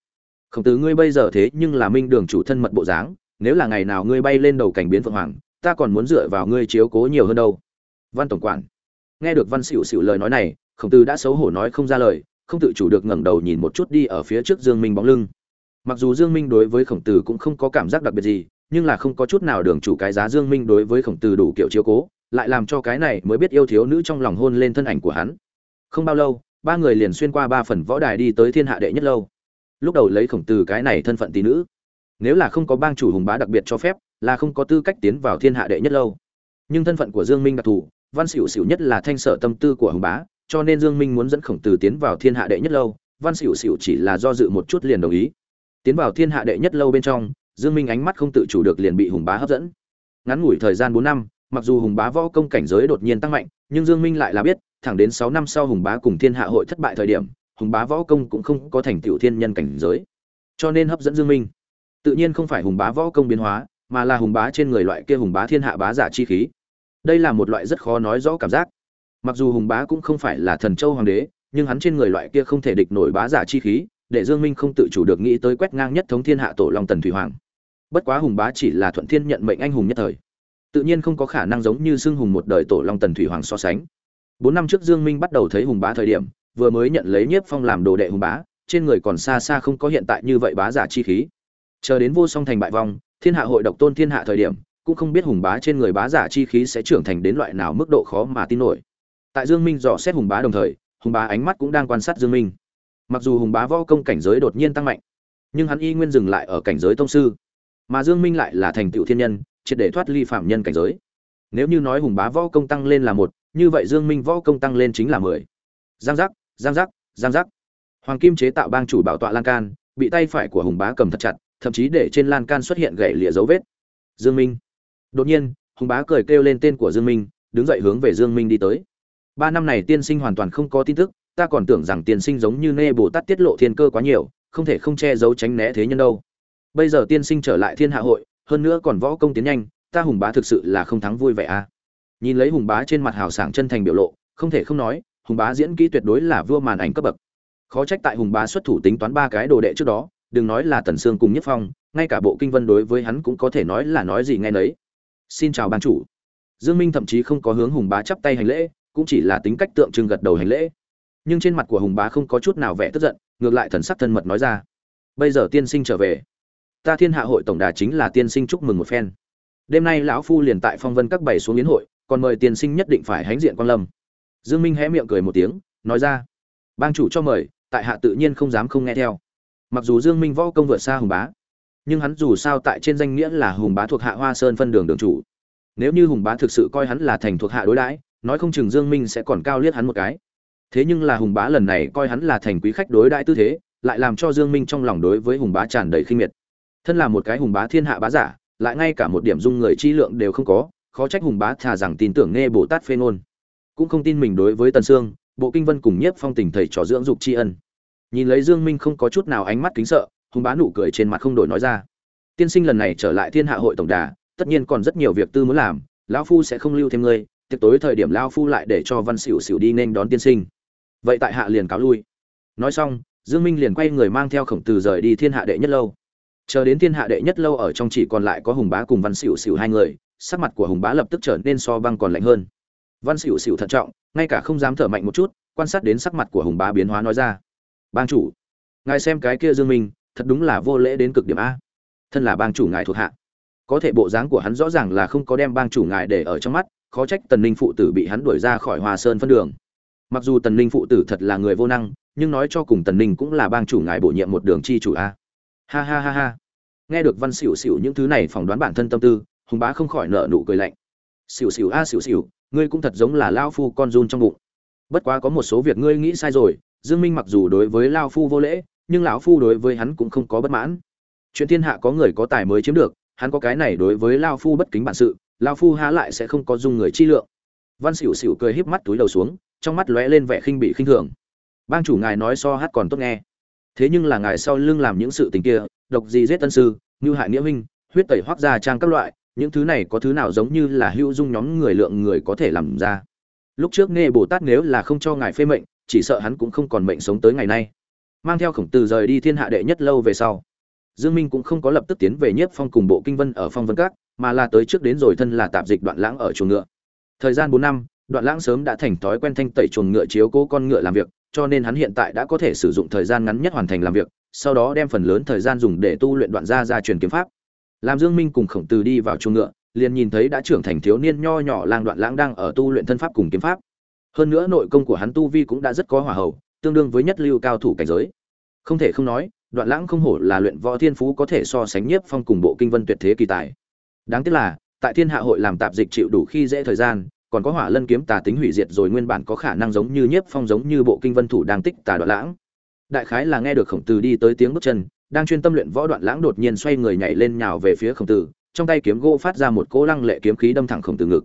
[SPEAKER 1] Khổng tử ngươi bây giờ thế nhưng là minh đường chủ thân mật bộ dáng, nếu là ngày nào ngươi bay lên đầu cảnh biến phượng hoàng, ta còn muốn dựa vào ngươi chiếu cố nhiều hơn đâu. Văn tổng quản. Nghe được văn xỉu xỉu lời nói này, khổng tử đã xấu hổ nói không ra lời, không tự chủ được ngẩng đầu nhìn một chút đi ở phía trước dương minh bóng lưng. Mặc dù dương minh đối với khổng tử cũng không có cảm giác đặc biệt gì, nhưng là không có chút nào đường chủ cái giá dương minh đối với khổng tử đủ kiểu chiếu cố, lại làm cho cái này mới biết yêu thiếu nữ trong lòng hôn lên thân ảnh của hắn. Không bao lâu, ba người liền xuyên qua ba phần võ đài đi tới thiên hạ đệ nhất lâu lúc đầu lấy khổng tử cái này thân phận tỷ nữ. Nếu là không có bang chủ hùng bá đặc biệt cho phép, là không có tư cách tiến vào thiên hạ đệ nhất lâu. Nhưng thân phận của dương minh đặc thù, văn xỉu xỉu nhất là thanh sở tâm tư của hùng bá, cho nên dương minh muốn dẫn khổng tử tiến vào thiên hạ đệ nhất lâu, văn xỉu xỉu chỉ là do dự một chút liền đồng ý. Tiến vào thiên hạ đệ nhất lâu bên trong, dương minh ánh mắt không tự chủ được liền bị hùng bá hấp dẫn. Ngắn ngủi thời gian 4 năm, mặc dù hùng bá võ công cảnh giới đột nhiên tăng mạnh, nhưng dương minh lại là biết, thẳng đến 6 năm sau hùng bá cùng thiên hạ hội thất bại thời điểm hùng bá võ công cũng không có thành tựu thiên nhân cảnh giới, cho nên hấp dẫn dương minh. Tự nhiên không phải hùng bá võ công biến hóa, mà là hùng bá trên người loại kia hùng bá thiên hạ bá giả chi khí. Đây là một loại rất khó nói rõ cảm giác. Mặc dù hùng bá cũng không phải là thần châu hoàng đế, nhưng hắn trên người loại kia không thể địch nổi bá giả chi khí, để dương minh không tự chủ được nghĩ tới quét ngang nhất thống thiên hạ tổ long tần thủy hoàng. Bất quá hùng bá chỉ là thuận thiên nhận mệnh anh hùng nhất thời. Tự nhiên không có khả năng giống như xưng hùng một đời tổ long tần thủy hoàng so sánh. Bốn năm trước dương minh bắt đầu thấy hùng bá thời điểm vừa mới nhận lấy nhiếp phong làm đồ đệ hùng bá, trên người còn xa xa không có hiện tại như vậy bá giả chi khí. Chờ đến vô song thành bại vong, thiên hạ hội độc tôn thiên hạ thời điểm, cũng không biết hùng bá trên người bá giả chi khí sẽ trưởng thành đến loại nào mức độ khó mà tin nổi. Tại dương minh dò xét hùng bá đồng thời, hùng bá ánh mắt cũng đang quan sát dương minh. Mặc dù hùng bá võ công cảnh giới đột nhiên tăng mạnh, nhưng hắn y nguyên dừng lại ở cảnh giới tông sư. Mà dương minh lại là thành tựu thiên nhân, triệt để thoát ly phạm nhân cảnh giới. Nếu như nói hùng bá võ công tăng lên là một, như vậy dương minh võ công tăng lên chính là mười. Giang giác giang giác giang giác. Hoàng kim chế tạo bang chủ bảo tọa lan can, bị tay phải của hùng bá cầm thật chặt, thậm chí để trên lan can xuất hiện gãy lìa dấu vết. Dương minh. Đột nhiên, hùng bá cười kêu lên tên của dương minh, đứng dậy hướng về dương minh đi tới. Ba năm này tiên sinh hoàn toàn không có tin tức, ta còn tưởng rằng tiên sinh giống như nê bồ tát tiết lộ thiên cơ quá nhiều, không thể không che giấu tránh né thế nhân đâu. Bây giờ tiên sinh trở lại thiên hạ hội, hơn nữa còn võ công tiến nhanh, ta hùng bá thực sự là không thắng vui vẻ a. À. nhìn lấy hùng bá trên mặt hào sảng chân thành biểu lộ, không thể không nói hùng bá diễn kỹ tuyệt đối là vua màn ảnh cấp bậc. Khó trách tại hùng bá xuất thủ tính toán ba cái đồ đệ trước đó, đừng nói là tần sương cùng nhất phong, ngay cả bộ kinh vân đối với hắn cũng có thể nói là nói gì nghe nấy. Xin chào ban chủ. Dương minh thậm chí không có hướng hùng bá chắp tay hành lễ, cũng chỉ là tính cách tượng trưng gật đầu hành lễ. Nhưng trên mặt của hùng bá không có chút nào vẻ tức giận, ngược lại thần sắc thân mật nói ra. Bây giờ tiên sinh trở về. Ta thiên hạ hội tổng đà chính là tiên sinh chúc mừng một phen. Đêm nay lão phu liền tại phong vân các bảy xuống yến hội, còn mời tiên sinh nhất định phải hãnh diện quan lâm dương minh hé miệng cười một tiếng, nói ra, bang chủ cho mời, tại hạ tự nhiên không dám không nghe theo. Mặc dù dương minh võ công vượt xa hùng bá, nhưng hắn dù sao tại trên danh nghĩa là hùng bá thuộc hạ hoa sơn phân đường đường chủ. Nếu như hùng bá thực sự coi hắn là thành thuộc hạ đối đãi, nói không chừng dương minh sẽ còn cao liếc hắn một cái. Thế nhưng là hùng bá lần này coi hắn là thành quý khách đối đãi tư thế, lại làm cho dương minh trong lòng đối với hùng bá tràn đầy khinh miệt. Thân là một cái hùng bá thiên hạ bá giả, lại ngay cả một điểm dung người chi lượng đều không có, khó trách hùng bá thà rằng tin tưởng nghe bồ tát phê ngôn cũng không tin mình đối với tần sương, bộ kinh vân cùng nhiếp phong tình thầy trò dưỡng dục tri ân. Nhìn lấy dương minh không có chút nào ánh mắt kính sợ hùng bá nụ cười trên mặt không đổi nói ra. Tiên sinh lần này trở lại thiên hạ hội tổng đà, tất nhiên còn rất nhiều việc tư muốn làm, lão phu sẽ không lưu thêm ngươi, tiệc tối thời điểm lão phu lại để cho văn xỉu xỉu đi nên đón tiên sinh. Vậy tại hạ liền cáo lui. Nói xong, dương minh liền quay người mang theo khổng tử rời đi thiên hạ đệ nhất lâu. Chờ đến thiên hạ đệ nhất lâu ở trong chỉ còn lại có hùng bá cùng văn xỉu xỉu hai người, sắc mặt của hùng bá lập tức trở nên so băng còn lạnh hơn văn xỉu xỉu thận trọng, ngay cả không dám thở mạnh một chút, quan sát đến sắc mặt của hùng bá biến hóa nói ra. Bang chủ, ngài xem cái kia dương minh, thật đúng là vô lễ đến cực điểm a. Thân là bang chủ ngài thuộc hạ. Có thể bộ dáng của hắn rõ ràng là không có đem bang chủ ngài để ở trong mắt, khó trách tần ninh phụ tử bị hắn đuổi ra khỏi hòa sơn phân đường. Mặc dù tần ninh phụ tử thật là người vô năng, nhưng nói cho cùng tần ninh cũng là bang chủ ngài bổ nhiệm một đường chi chủ a. Ha ha ha ha. Nghe được văn xỉu xỉu những thứ này phỏng đoán bản thân tâm tư, hùng bá không khỏi nợ nụ cười lạnh. Xỉu xỉu a xỉu xỉu ngươi cũng thật giống là lao phu con run trong bụng. Bất quá có một số việc ngươi nghĩ sai rồi, dương minh mặc dù đối với lao phu vô lễ, nhưng lão phu đối với hắn cũng không có bất mãn. Chuyện thiên hạ có người có tài mới chiếm được, hắn có cái này đối với lao phu bất kính bản sự, lao phu há lại sẽ không có dung người chi lượng. Văn xỉu xỉu cười híp mắt túi đầu xuống, trong mắt lóe lên vẻ khinh bị khinh thường. Bang chủ ngài nói so hát còn tốt nghe. Thế nhưng là ngài sau lưng làm những sự tình kia, độc gì giết tân sư, như hại nghĩa minh huyết tẩy hoác gia trang các loại những thứ này có thứ nào giống như là hữu dung nhóm người lượng người có thể làm ra. Lúc trước nghe bồ tát nếu là không cho ngài phê mệnh, chỉ sợ hắn cũng không còn mệnh sống tới ngày nay. Mang theo khổng tử rời đi thiên hạ đệ nhất lâu về sau, dương minh cũng không có lập tức tiến về nhiếp phong cùng bộ kinh vân ở phong vân các, mà là tới trước đến rồi thân là tạp dịch đoạn lãng ở chuồng ngựa. Thời gian 4 năm, đoạn lãng sớm đã thành thói quen thanh tẩy chuồng ngựa chiếu cố con ngựa làm việc, cho nên hắn hiện tại đã có thể sử dụng thời gian ngắn nhất hoàn thành làm việc, sau đó đem phần lớn thời gian dùng để tu luyện đoạn gia gia truyền kiếm pháp làm dương minh cùng khổng tử đi vào chuồng ngựa, liền nhìn thấy đã trưởng thành thiếu niên nho nhỏ lang đoạn lãng đang ở tu luyện thân pháp cùng kiếm pháp. Hơn nữa nội công của hắn tu vi cũng đã rất có hỏa hậu, tương đương với nhất lưu cao thủ cảnh giới. Không thể không nói, đoạn lãng không hổ là luyện võ thiên phú có thể so sánh nhiếp phong cùng bộ kinh vân tuyệt thế kỳ tài. Đáng tiếc là, tại thiên hạ hội làm tạp dịch chịu đủ khi dễ thời gian, còn có hỏa lân kiếm tà tính hủy diệt rồi nguyên bản có khả năng giống như nhiếp phong giống như bộ kinh vân thủ đang tích tà đoạn lãng. Đại khái là nghe được khổng tử đi tới tiếng bước chân đang chuyên tâm luyện võ đoạn lãng đột nhiên xoay người nhảy lên nhào về phía khổng tử, trong tay kiếm gỗ phát ra một cỗ lăng lệ kiếm khí đâm thẳng khổng tử ngực.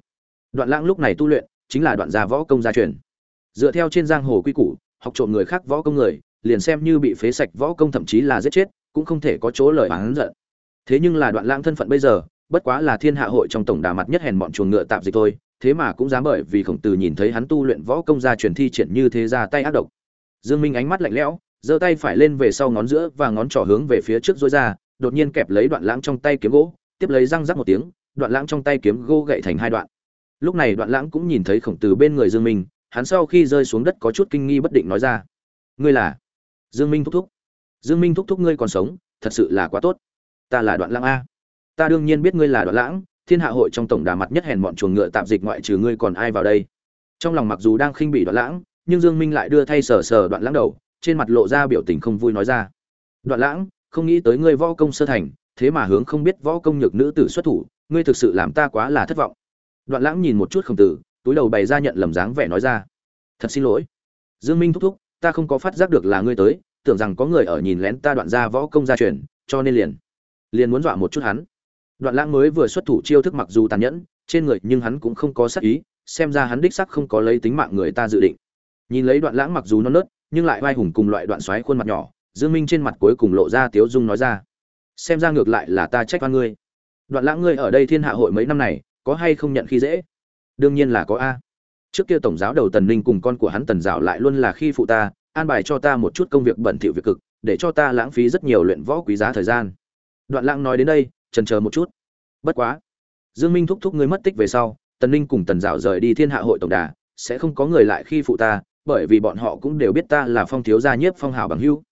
[SPEAKER 1] Đoạn lãng lúc này tu luyện, chính là đoạn gia võ công gia truyền. Dựa theo trên giang hồ quy củ, học trộm người khác võ công người, liền xem như bị phế sạch võ công thậm chí là giết chết, cũng không thể có chỗ lời oán giận. Thế nhưng là đoạn lãng thân phận bây giờ, bất quá là thiên hạ hội trong tổng đà mặt nhất hèn bọn chuồng ngựa tạm dịch thôi, thế mà cũng dám bởi vì khổng tử nhìn thấy hắn tu luyện võ công gia truyền thi triển như thế ra tay ác độc. Dương minh ánh mắt lạnh lẽo giơ tay phải lên về sau ngón giữa và ngón trỏ hướng về phía trước dối ra, đột nhiên kẹp lấy đoạn lãng trong tay kiếm gỗ, tiếp lấy răng rắc một tiếng, đoạn lãng trong tay kiếm gỗ gậy thành hai đoạn. Lúc này đoạn lãng cũng nhìn thấy khổng tử bên người dương minh, hắn sau khi rơi xuống đất có chút kinh nghi bất định nói ra, ngươi là dương minh thúc thúc? Dương minh thúc thúc ngươi còn sống, thật sự là quá tốt. Ta là đoạn lãng a. Ta đương nhiên biết ngươi là đoạn lãng, thiên hạ hội trong tổng đà mặt nhất hèn bọn chuồng ngựa tạm dịch ngoại trừ ngươi còn ai vào đây? Trong lòng mặc dù đang khinh bị đoạn lãng, nhưng dương minh lại đưa thay sờ sờ đoạn lãng đầu trên mặt lộ ra biểu tình không vui nói ra. Đoạn lãng, không nghĩ tới ngươi võ công sơ thành, thế mà hướng không biết võ công nhược nữ tử xuất thủ, ngươi thực sự làm ta quá là thất vọng. Đoạn lãng nhìn một chút không tử, túi đầu bày ra nhận lầm dáng vẻ nói ra. Thật xin lỗi. Dương minh thúc thúc, ta không có phát giác được là ngươi tới, tưởng rằng có người ở nhìn lén ta đoạn ra võ công gia truyền, cho nên liền liền muốn dọa một chút hắn. Đoạn lãng mới vừa xuất thủ chiêu thức mặc dù tàn nhẫn, trên người nhưng hắn cũng không có sát ý, xem ra hắn đích sắc không có lấy tính mạng người ta dự định. Nhìn lấy đoạn lãng mặc dù non nớt nhưng lại vai hùng cùng loại đoạn xoáy khuôn mặt nhỏ, dương minh trên mặt cuối cùng lộ ra tiếu dung nói ra, xem ra ngược lại là ta trách oan ngươi. Đoạn lãng ngươi ở đây thiên hạ hội mấy năm này, có hay không nhận khi dễ? Đương nhiên là có a. Trước kia tổng giáo đầu tần ninh cùng con của hắn tần dạo lại luôn là khi phụ ta, an bài cho ta một chút công việc bẩn thỉu việc cực, để cho ta lãng phí rất nhiều luyện võ quý giá thời gian. Đoạn lãng nói đến đây trần chờ một chút. Bất quá. Dương minh thúc thúc ngươi mất tích về sau, tần ninh cùng tần dạo rời đi thiên hạ hội tổng đà, sẽ không có người lại khi phụ ta bởi vì bọn họ cũng đều biết ta là phong thiếu gia nhiếp phong hào bằng hưu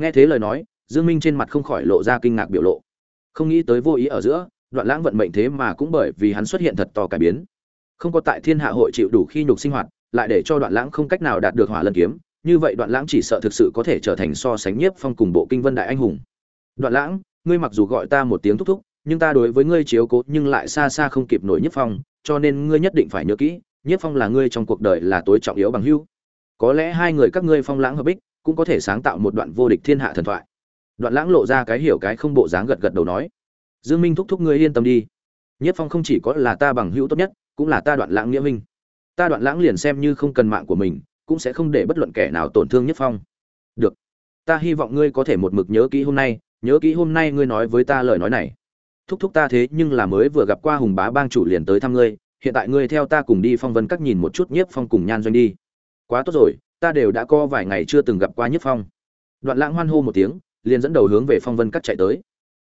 [SPEAKER 1] nghe thế lời nói, dương minh trên mặt không khỏi lộ ra kinh ngạc biểu lộ. Không nghĩ tới vô ý ở giữa, đoạn lãng vận mệnh thế mà cũng bởi vì hắn xuất hiện thật to cải biến. Không có tại thiên hạ hội chịu đủ khi nhục sinh hoạt, lại để cho đoạn lãng không cách nào đạt được hỏa lần kiếm, như vậy đoạn lãng chỉ sợ thực sự có thể trở thành so sánh nhiếp phong cùng bộ kinh vân đại anh hùng. Đoạn lãng, ngươi mặc dù gọi ta một tiếng thúc thúc, nhưng ta đối với ngươi chiếu cố nhưng lại xa xa không kịp nổi nhiếp phong, cho nên ngươi nhất định phải nhớ kỹ, nhiếp phong là ngươi trong cuộc đời là tối trọng yếu bằng hưu có lẽ hai người các ngươi phong lãng hợp bích, cũng có thể sáng tạo một đoạn vô địch thiên hạ thần thoại. Đoạn lãng lộ ra cái hiểu cái không bộ dáng gật gật đầu nói. Dương minh thúc thúc ngươi yên tâm đi. Nhất phong không chỉ có là ta bằng hữu tốt nhất, cũng là ta đoạn lãng nghĩa minh. Ta đoạn lãng liền xem như không cần mạng của mình, cũng sẽ không để bất luận kẻ nào tổn thương nhất phong. Được. Ta hy vọng ngươi có thể một mực nhớ kỹ hôm nay, nhớ kỹ hôm nay ngươi nói với ta lời nói này. Thúc thúc ta thế nhưng là mới vừa gặp qua hùng bá bang chủ liền tới thăm ngươi, hiện tại ngươi theo ta cùng đi phong vân các nhìn một chút nhiếp phong cùng nhan doanh đi quá tốt rồi, ta đều đã có vài ngày chưa từng gặp qua nhất phong. Đoạn lãng hoan hô một tiếng, liền dẫn đầu hướng về phong vân cắt chạy tới.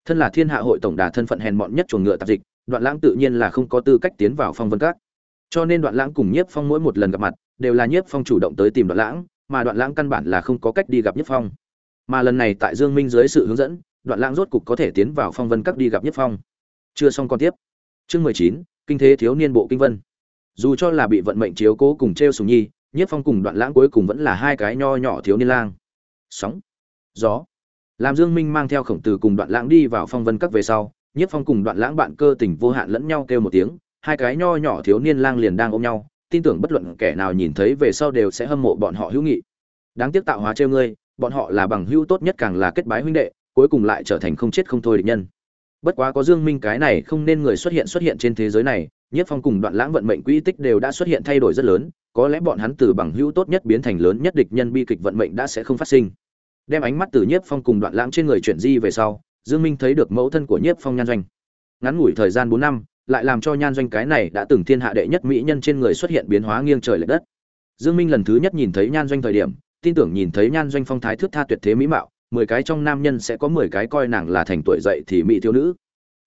[SPEAKER 1] Thân là thiên hạ hội tổng đà thân phận hèn mọn nhất chuồng ngựa tạp dịch, đoạn lãng tự nhiên là không có tư cách tiến vào phong vân cắt. Cho nên đoạn lãng cùng nhiếp phong mỗi một lần gặp mặt, đều là nhiếp phong chủ động tới tìm đoạn lãng, mà đoạn lãng căn bản là không có cách đi gặp nhiếp phong. Mà lần này tại dương minh dưới sự hướng dẫn, đoạn lãng rốt cục có thể tiến vào phong vân các đi gặp nhiếp phong. Chưa xong còn tiếp. Chương mười chín, kinh thế thiếu niên bộ kinh vân. Dù cho là bị vận mệnh chiếu cố cùng t r e o sùng nhi nhiếp phong cùng đoạn lãng cuối cùng vẫn là hai cái nho nhỏ thiếu niên lang. Sóng, gió. Làm dương minh mang theo khổng tử cùng đoạn lãng đi vào phong vân các về sau nhiếp phong cùng đoạn lãng bạn cơ tình vô hạn lẫn nhau kêu một tiếng, hai cái nho nhỏ thiếu niên lang liền đang ôm nhau, tin tưởng bất luận kẻ nào nhìn thấy về sau đều sẽ hâm mộ bọn họ hữu nghị. Đáng tiếc tạo hóa trêu ngươi, bọn họ là bằng hữu tốt nhất càng là kết bái huynh đệ, cuối cùng lại trở thành không chết không thôi địch nhân. Bất quá có dương minh cái này không nên người xuất hiện xuất hiện trên thế giới này nhiếp phong cùng đoạn lãng vận mệnh quỹ tích đều đã xuất hiện thay đổi rất lớn có lẽ bọn hắn từ bằng hữu tốt nhất biến thành lớn nhất địch nhân bi kịch vận mệnh đã sẽ không phát sinh. Đem ánh mắt từ nhiếp phong cùng đoạn lãng trên người chuyển di về sau, dương minh thấy được mẫu thân của nhiếp phong nhan doanh. Ngắn ngủi thời gian 4 năm, lại làm cho nhan doanh cái này đã từng thiên hạ đệ nhất mỹ nhân trên người xuất hiện biến hóa nghiêng trời lệch đất. Dương minh lần thứ nhất nhìn thấy nhan doanh thời điểm, tin tưởng nhìn thấy nhan doanh phong thái thước tha tuyệt thế mỹ mạo, mười cái trong nam nhân sẽ có mười cái coi nàng là thành tuổi dậy thì mỹ thiếu nữ.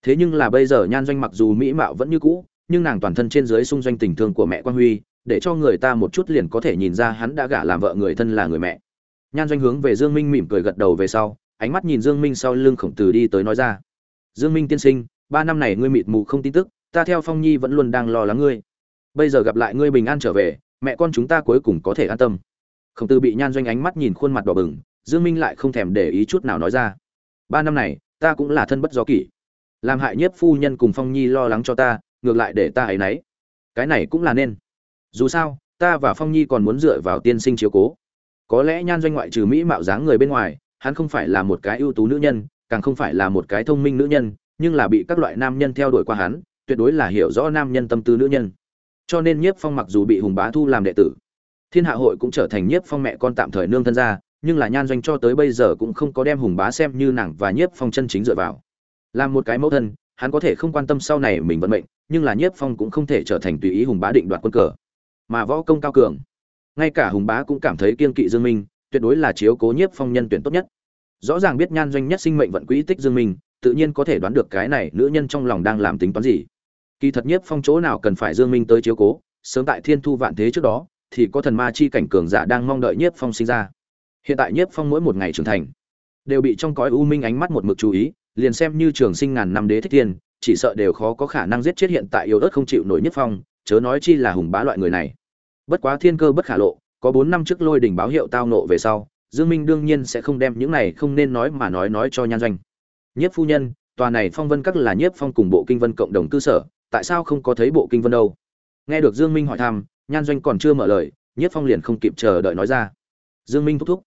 [SPEAKER 1] Thế nhưng là bây giờ nhan doanh mặc dù mỹ mạo vẫn như cũ, nhưng nàng toàn thân trên dưới xung doanh tình thương của mẹ quan huy để cho người ta một chút liền có thể nhìn ra hắn đã gả làm vợ người thân là người mẹ. Nhan doanh hướng về dương minh mỉm cười gật đầu về sau, ánh mắt nhìn dương minh sau lưng khổng tử đi tới nói ra. Dương minh tiên sinh, ba năm này ngươi mịt mù không tin tức, ta theo phong nhi vẫn luôn đang lo lắng ngươi. Bây giờ gặp lại ngươi bình an trở về, mẹ con chúng ta cuối cùng có thể an tâm. Khổng tử bị nhan doanh ánh mắt nhìn khuôn mặt đỏ bừng, dương minh lại không thèm để ý chút nào nói ra. Ba năm này, ta cũng là thân bất do kỷ. Làm hại nhất phu nhân cùng phong nhi lo lắng cho ta, ngược lại để ta ấy nấy. Cái này cũng là nên dù sao ta và phong nhi còn muốn dựa vào tiên sinh chiếu cố. Có lẽ nhan doanh ngoại trừ mỹ mạo dáng người bên ngoài hắn không phải là một cái ưu tú nữ nhân càng không phải là một cái thông minh nữ nhân nhưng là bị các loại nam nhân theo đuổi qua hắn tuyệt đối là hiểu rõ nam nhân tâm tư nữ nhân. Cho nên nhiếp phong mặc dù bị hùng bá thu làm đệ tử thiên hạ hội cũng trở thành nhiếp phong mẹ con tạm thời nương thân ra, nhưng là nhan doanh cho tới bây giờ cũng không có đem hùng bá xem như nàng và nhiếp phong chân chính dựa vào. Làm một cái mẫu thân hắn có thể không quan tâm sau này mình vận mệnh nhưng là nhiếp phong cũng không thể trở thành tùy ý hùng bá định đoạt quân cờ mà võ công cao cường. Ngay cả hùng bá cũng cảm thấy kiên kỵ dương minh, tuyệt đối là chiếu cố nhiếp phong nhân tuyển tốt nhất. Rõ ràng biết nhan doanh nhất sinh mệnh vận quỹ tích dương minh, tự nhiên có thể đoán được cái này nữ nhân trong lòng đang làm tính toán gì. Kỳ thật nhiếp phong chỗ nào cần phải dương minh tới chiếu cố, sớm tại thiên thu vạn thế trước đó, thì có thần ma chi cảnh cường giả đang mong đợi nhiếp phong sinh ra. Hiện tại nhiếp phong mỗi một ngày trưởng thành, đều bị trong cõi u minh ánh mắt một mực chú ý, liền xem như trường sinh ngàn năm đế thích thiên, chỉ sợ đều khó có khả năng giết chết hiện tại yếu ớt không chịu nổi nhất phong, chớ nói chi là hùng bá loại người này bất quá thiên cơ bất khả lộ, có bốn năm trước lôi đỉnh báo hiệu tao nộ về sau, dương minh đương nhiên sẽ không đem những này không nên nói mà nói nói cho nhan doanh. Nhất phu nhân, tòa này phong vân các là nhiếp phong cùng bộ kinh vân cộng đồng cư sở, tại sao không có thấy bộ kinh vân đâu? Nghe được dương minh hỏi thăm, nhan doanh còn chưa mở lời, nhiếp phong liền không kịp chờ đợi nói ra. Dương minh thúc thúc.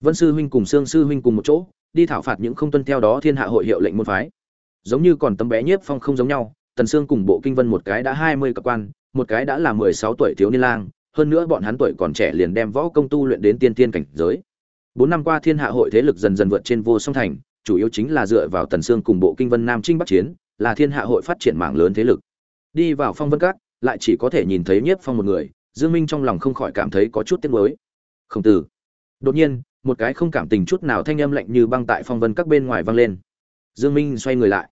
[SPEAKER 1] Vân sư huynh cùng sương sư huynh cùng một chỗ, đi thảo phạt những không tuân theo đó thiên hạ hội hiệu lệnh môn phái. Giống như còn tấm bé nhiếp phong không giống nhau, tần sương cùng bộ kinh vân một cái đã hai mươi cập quan, một cái đã là mười sáu tuổi thiếu niên lang hơn nữa bọn hắn tuổi còn trẻ liền đem võ công tu luyện đến tiên tiên cảnh giới. Bốn năm qua thiên hạ hội thế lực dần dần vượt trên vô song thành, chủ yếu chính là dựa vào tần sương cùng bộ kinh vân nam trinh bắc chiến, là thiên hạ hội phát triển mạng lớn thế lực. Đi vào phong vân các, lại chỉ có thể nhìn thấy nhiếp phong một người, dương minh trong lòng không khỏi cảm thấy có chút tiếc nuối. Không từ đột nhiên, một cái không cảm tình chút nào thanh âm lạnh như băng tại phong vân các bên ngoài vang lên. Dương minh xoay người lại,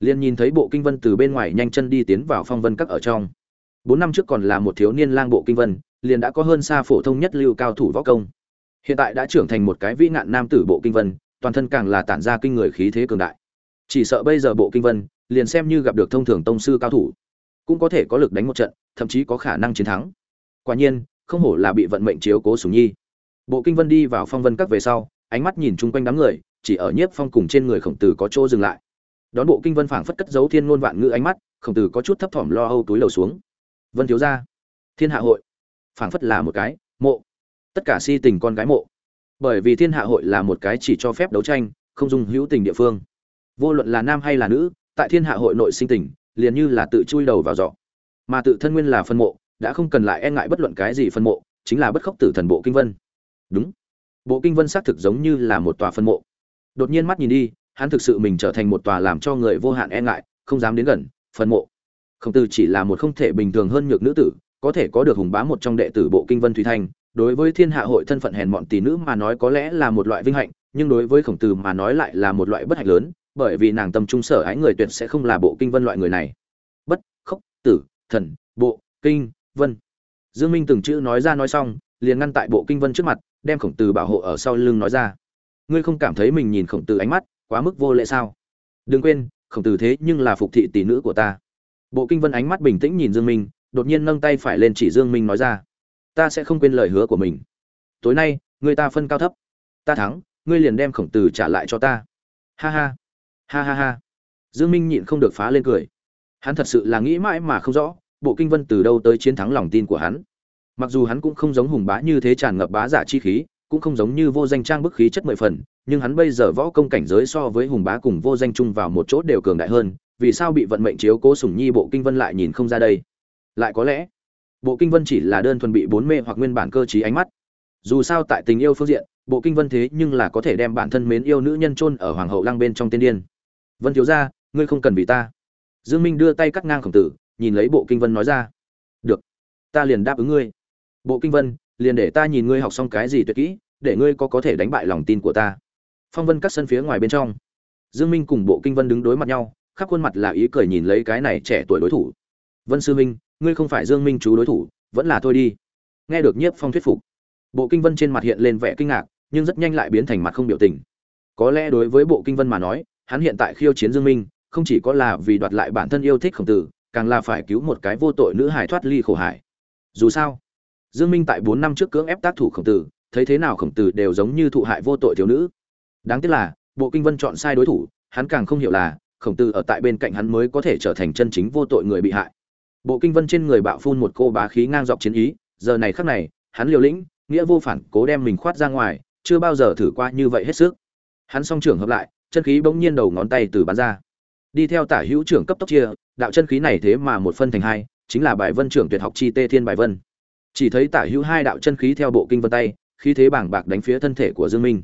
[SPEAKER 1] liền nhìn thấy bộ kinh vân từ bên ngoài nhanh chân đi tiến vào phong vân các ở trong bốn năm trước còn là một thiếu niên lang bộ kinh vân, liền đã có hơn xa phổ thông nhất lưu cao thủ võ công. Hiện tại đã trưởng thành một cái vĩ ngạn nam tử bộ kinh vân, toàn thân càng là tản ra kinh người khí thế cường đại. Chỉ sợ bây giờ bộ kinh vân, liền xem như gặp được thông thường tông sư cao thủ, cũng có thể có lực đánh một trận, thậm chí có khả năng chiến thắng. Quả nhiên, không hổ là bị vận mệnh chiếu cố sủng nhi. Bộ kinh vân đi vào phong vân các về sau, ánh mắt nhìn chung quanh đám người, chỉ ở nhiếp phong cùng trên người khổng tử có chỗ dừng lại. Đón bộ kinh vân phảng phất cất giấu thiên ngôn vạn ngữ ánh mắt, khổng tử có chút thấp thỏm lo âu túi lầu xuống vân thiếu gia. Thiên hạ hội. Phảng phất là một cái mộ. Tất cả si tình con gái mộ. Bởi vì thiên hạ hội là một cái chỉ cho phép đấu tranh, không dùng hữu tình địa phương. Vô luận là nam hay là nữ, tại thiên hạ hội nội sinh tình, liền như là tự chui đầu vào giỏ. Mà tự thân nguyên là phân mộ, đã không cần lại e ngại bất luận cái gì phân mộ, chính là bất khốc tử thần bộ kinh vân. Đúng. Bộ kinh vân xác thực giống như là một tòa phân mộ. Đột nhiên mắt nhìn đi, hắn thực sự mình trở thành một tòa làm cho người vô hạn e ngại, không dám đến gần, phân mộ không Tử chỉ là một không thể bình thường hơn nhược nữ tử, có thể có được hùng bá một trong đệ tử bộ kinh vân thủy thanh đối với thiên hạ hội thân phận hèn mọn tỷ nữ mà nói có lẽ là một loại vinh hạnh, nhưng đối với khổng tử mà nói lại là một loại bất hạnh lớn, bởi vì nàng tâm trung sở ái người tuyệt sẽ không là bộ kinh vân loại người này. Bất, khốc, tử, thần, bộ, kinh, vân. Dương minh từng chữ nói ra nói xong, liền ngăn tại bộ kinh vân trước mặt, đem khổng tử bảo hộ ở sau lưng nói ra. Ngươi không cảm thấy mình nhìn khổng tử ánh mắt quá mức vô lễ sao? Đừng quên, khổng tử thế nhưng là phục thị tỷ nữ của ta bộ kinh vân ánh mắt bình tĩnh nhìn dương minh, đột nhiên nâng tay phải lên chỉ dương minh nói ra. Ta sẽ không quên lời hứa của mình. Tối nay, người ta phân cao thấp. Ta thắng, ngươi liền đem khổng tử trả lại cho ta. Ha ha. Ha ha ha. Dương minh nhịn không được phá lên cười. Hắn thật sự là nghĩ mãi mà không rõ, bộ kinh vân từ đâu tới chiến thắng lòng tin của hắn. Mặc dù hắn cũng không giống hùng bá như thế tràn ngập bá giả chi khí, cũng không giống như vô danh trang bức khí chất mười phần nhưng hắn bây giờ võ công cảnh giới so với hùng bá cùng vô danh chung vào một chỗ đều cường đại hơn, vì sao bị vận mệnh chiếu cố sủng nhi bộ kinh vân lại nhìn không ra đây? Lại có lẽ, bộ kinh vân chỉ là đơn thuần bị bốn mê hoặc nguyên bản cơ trí ánh mắt. Dù sao tại tình yêu phương diện, bộ kinh vân thế nhưng là có thể đem bản thân mến yêu nữ nhân chôn ở hoàng hậu lăng bên trong tiên điên. Vân thiếu ra ngươi không cần vì ta. Dương minh đưa tay cắt ngang khổng tử, nhìn lấy bộ kinh vân nói ra. Được, ta liền đáp ứng ngươi. Bộ kinh vân, liền để ta nhìn ngươi học xong cái gì tuyệt kỹ, để ngươi có có thể đánh bại lòng tin của ta phong vân cắt sân phía ngoài bên trong. Dương minh cùng bộ kinh vân đứng đối mặt nhau, khắp khuôn mặt là ý cười nhìn lấy cái này trẻ tuổi đối thủ. Vân sư minh ngươi không phải dương minh chú đối thủ, vẫn là thôi đi. Nghe được nhiếp phong thuyết phục, bộ kinh vân trên mặt hiện lên vẻ kinh ngạc, nhưng rất nhanh lại biến thành mặt không biểu tình. Có lẽ đối với bộ kinh vân mà nói, hắn hiện tại khiêu chiến dương minh, không chỉ có là vì đoạt lại bản thân yêu thích khổng tử, càng là phải cứu một cái vô tội nữ hải thoát ly khổ hải. Dù sao, dương minh tại 4 năm trước cưỡng ép tác thủ khổng tử, thấy thế nào khổng tử đều giống như thụ hại vô tội thiếu nữ đáng tiếc là, bộ kinh vân chọn sai đối thủ, hắn càng không hiểu là, khổng tử ở tại bên cạnh hắn mới có thể trở thành chân chính vô tội người bị hại. Bộ kinh vân trên người bạo phun một cô bá khí ngang dọc chiến ý, giờ này khắc này, hắn liều lĩnh, nghĩa vô phản, cố đem mình khoát ra ngoài, chưa bao giờ thử qua như vậy hết sức. Hắn song trưởng hợp lại, chân khí bỗng nhiên đầu ngón tay từ bắn ra. Đi theo tả hữu trưởng cấp tốc chia, đạo chân khí này thế mà một phân thành hai, chính là bài vân trưởng tuyệt học chi tê thiên bài vân. Chỉ thấy tả hữu hai đạo chân khí theo bộ kinh vân tay, khí thế bảng bạc đánh phía thân thể của dương minh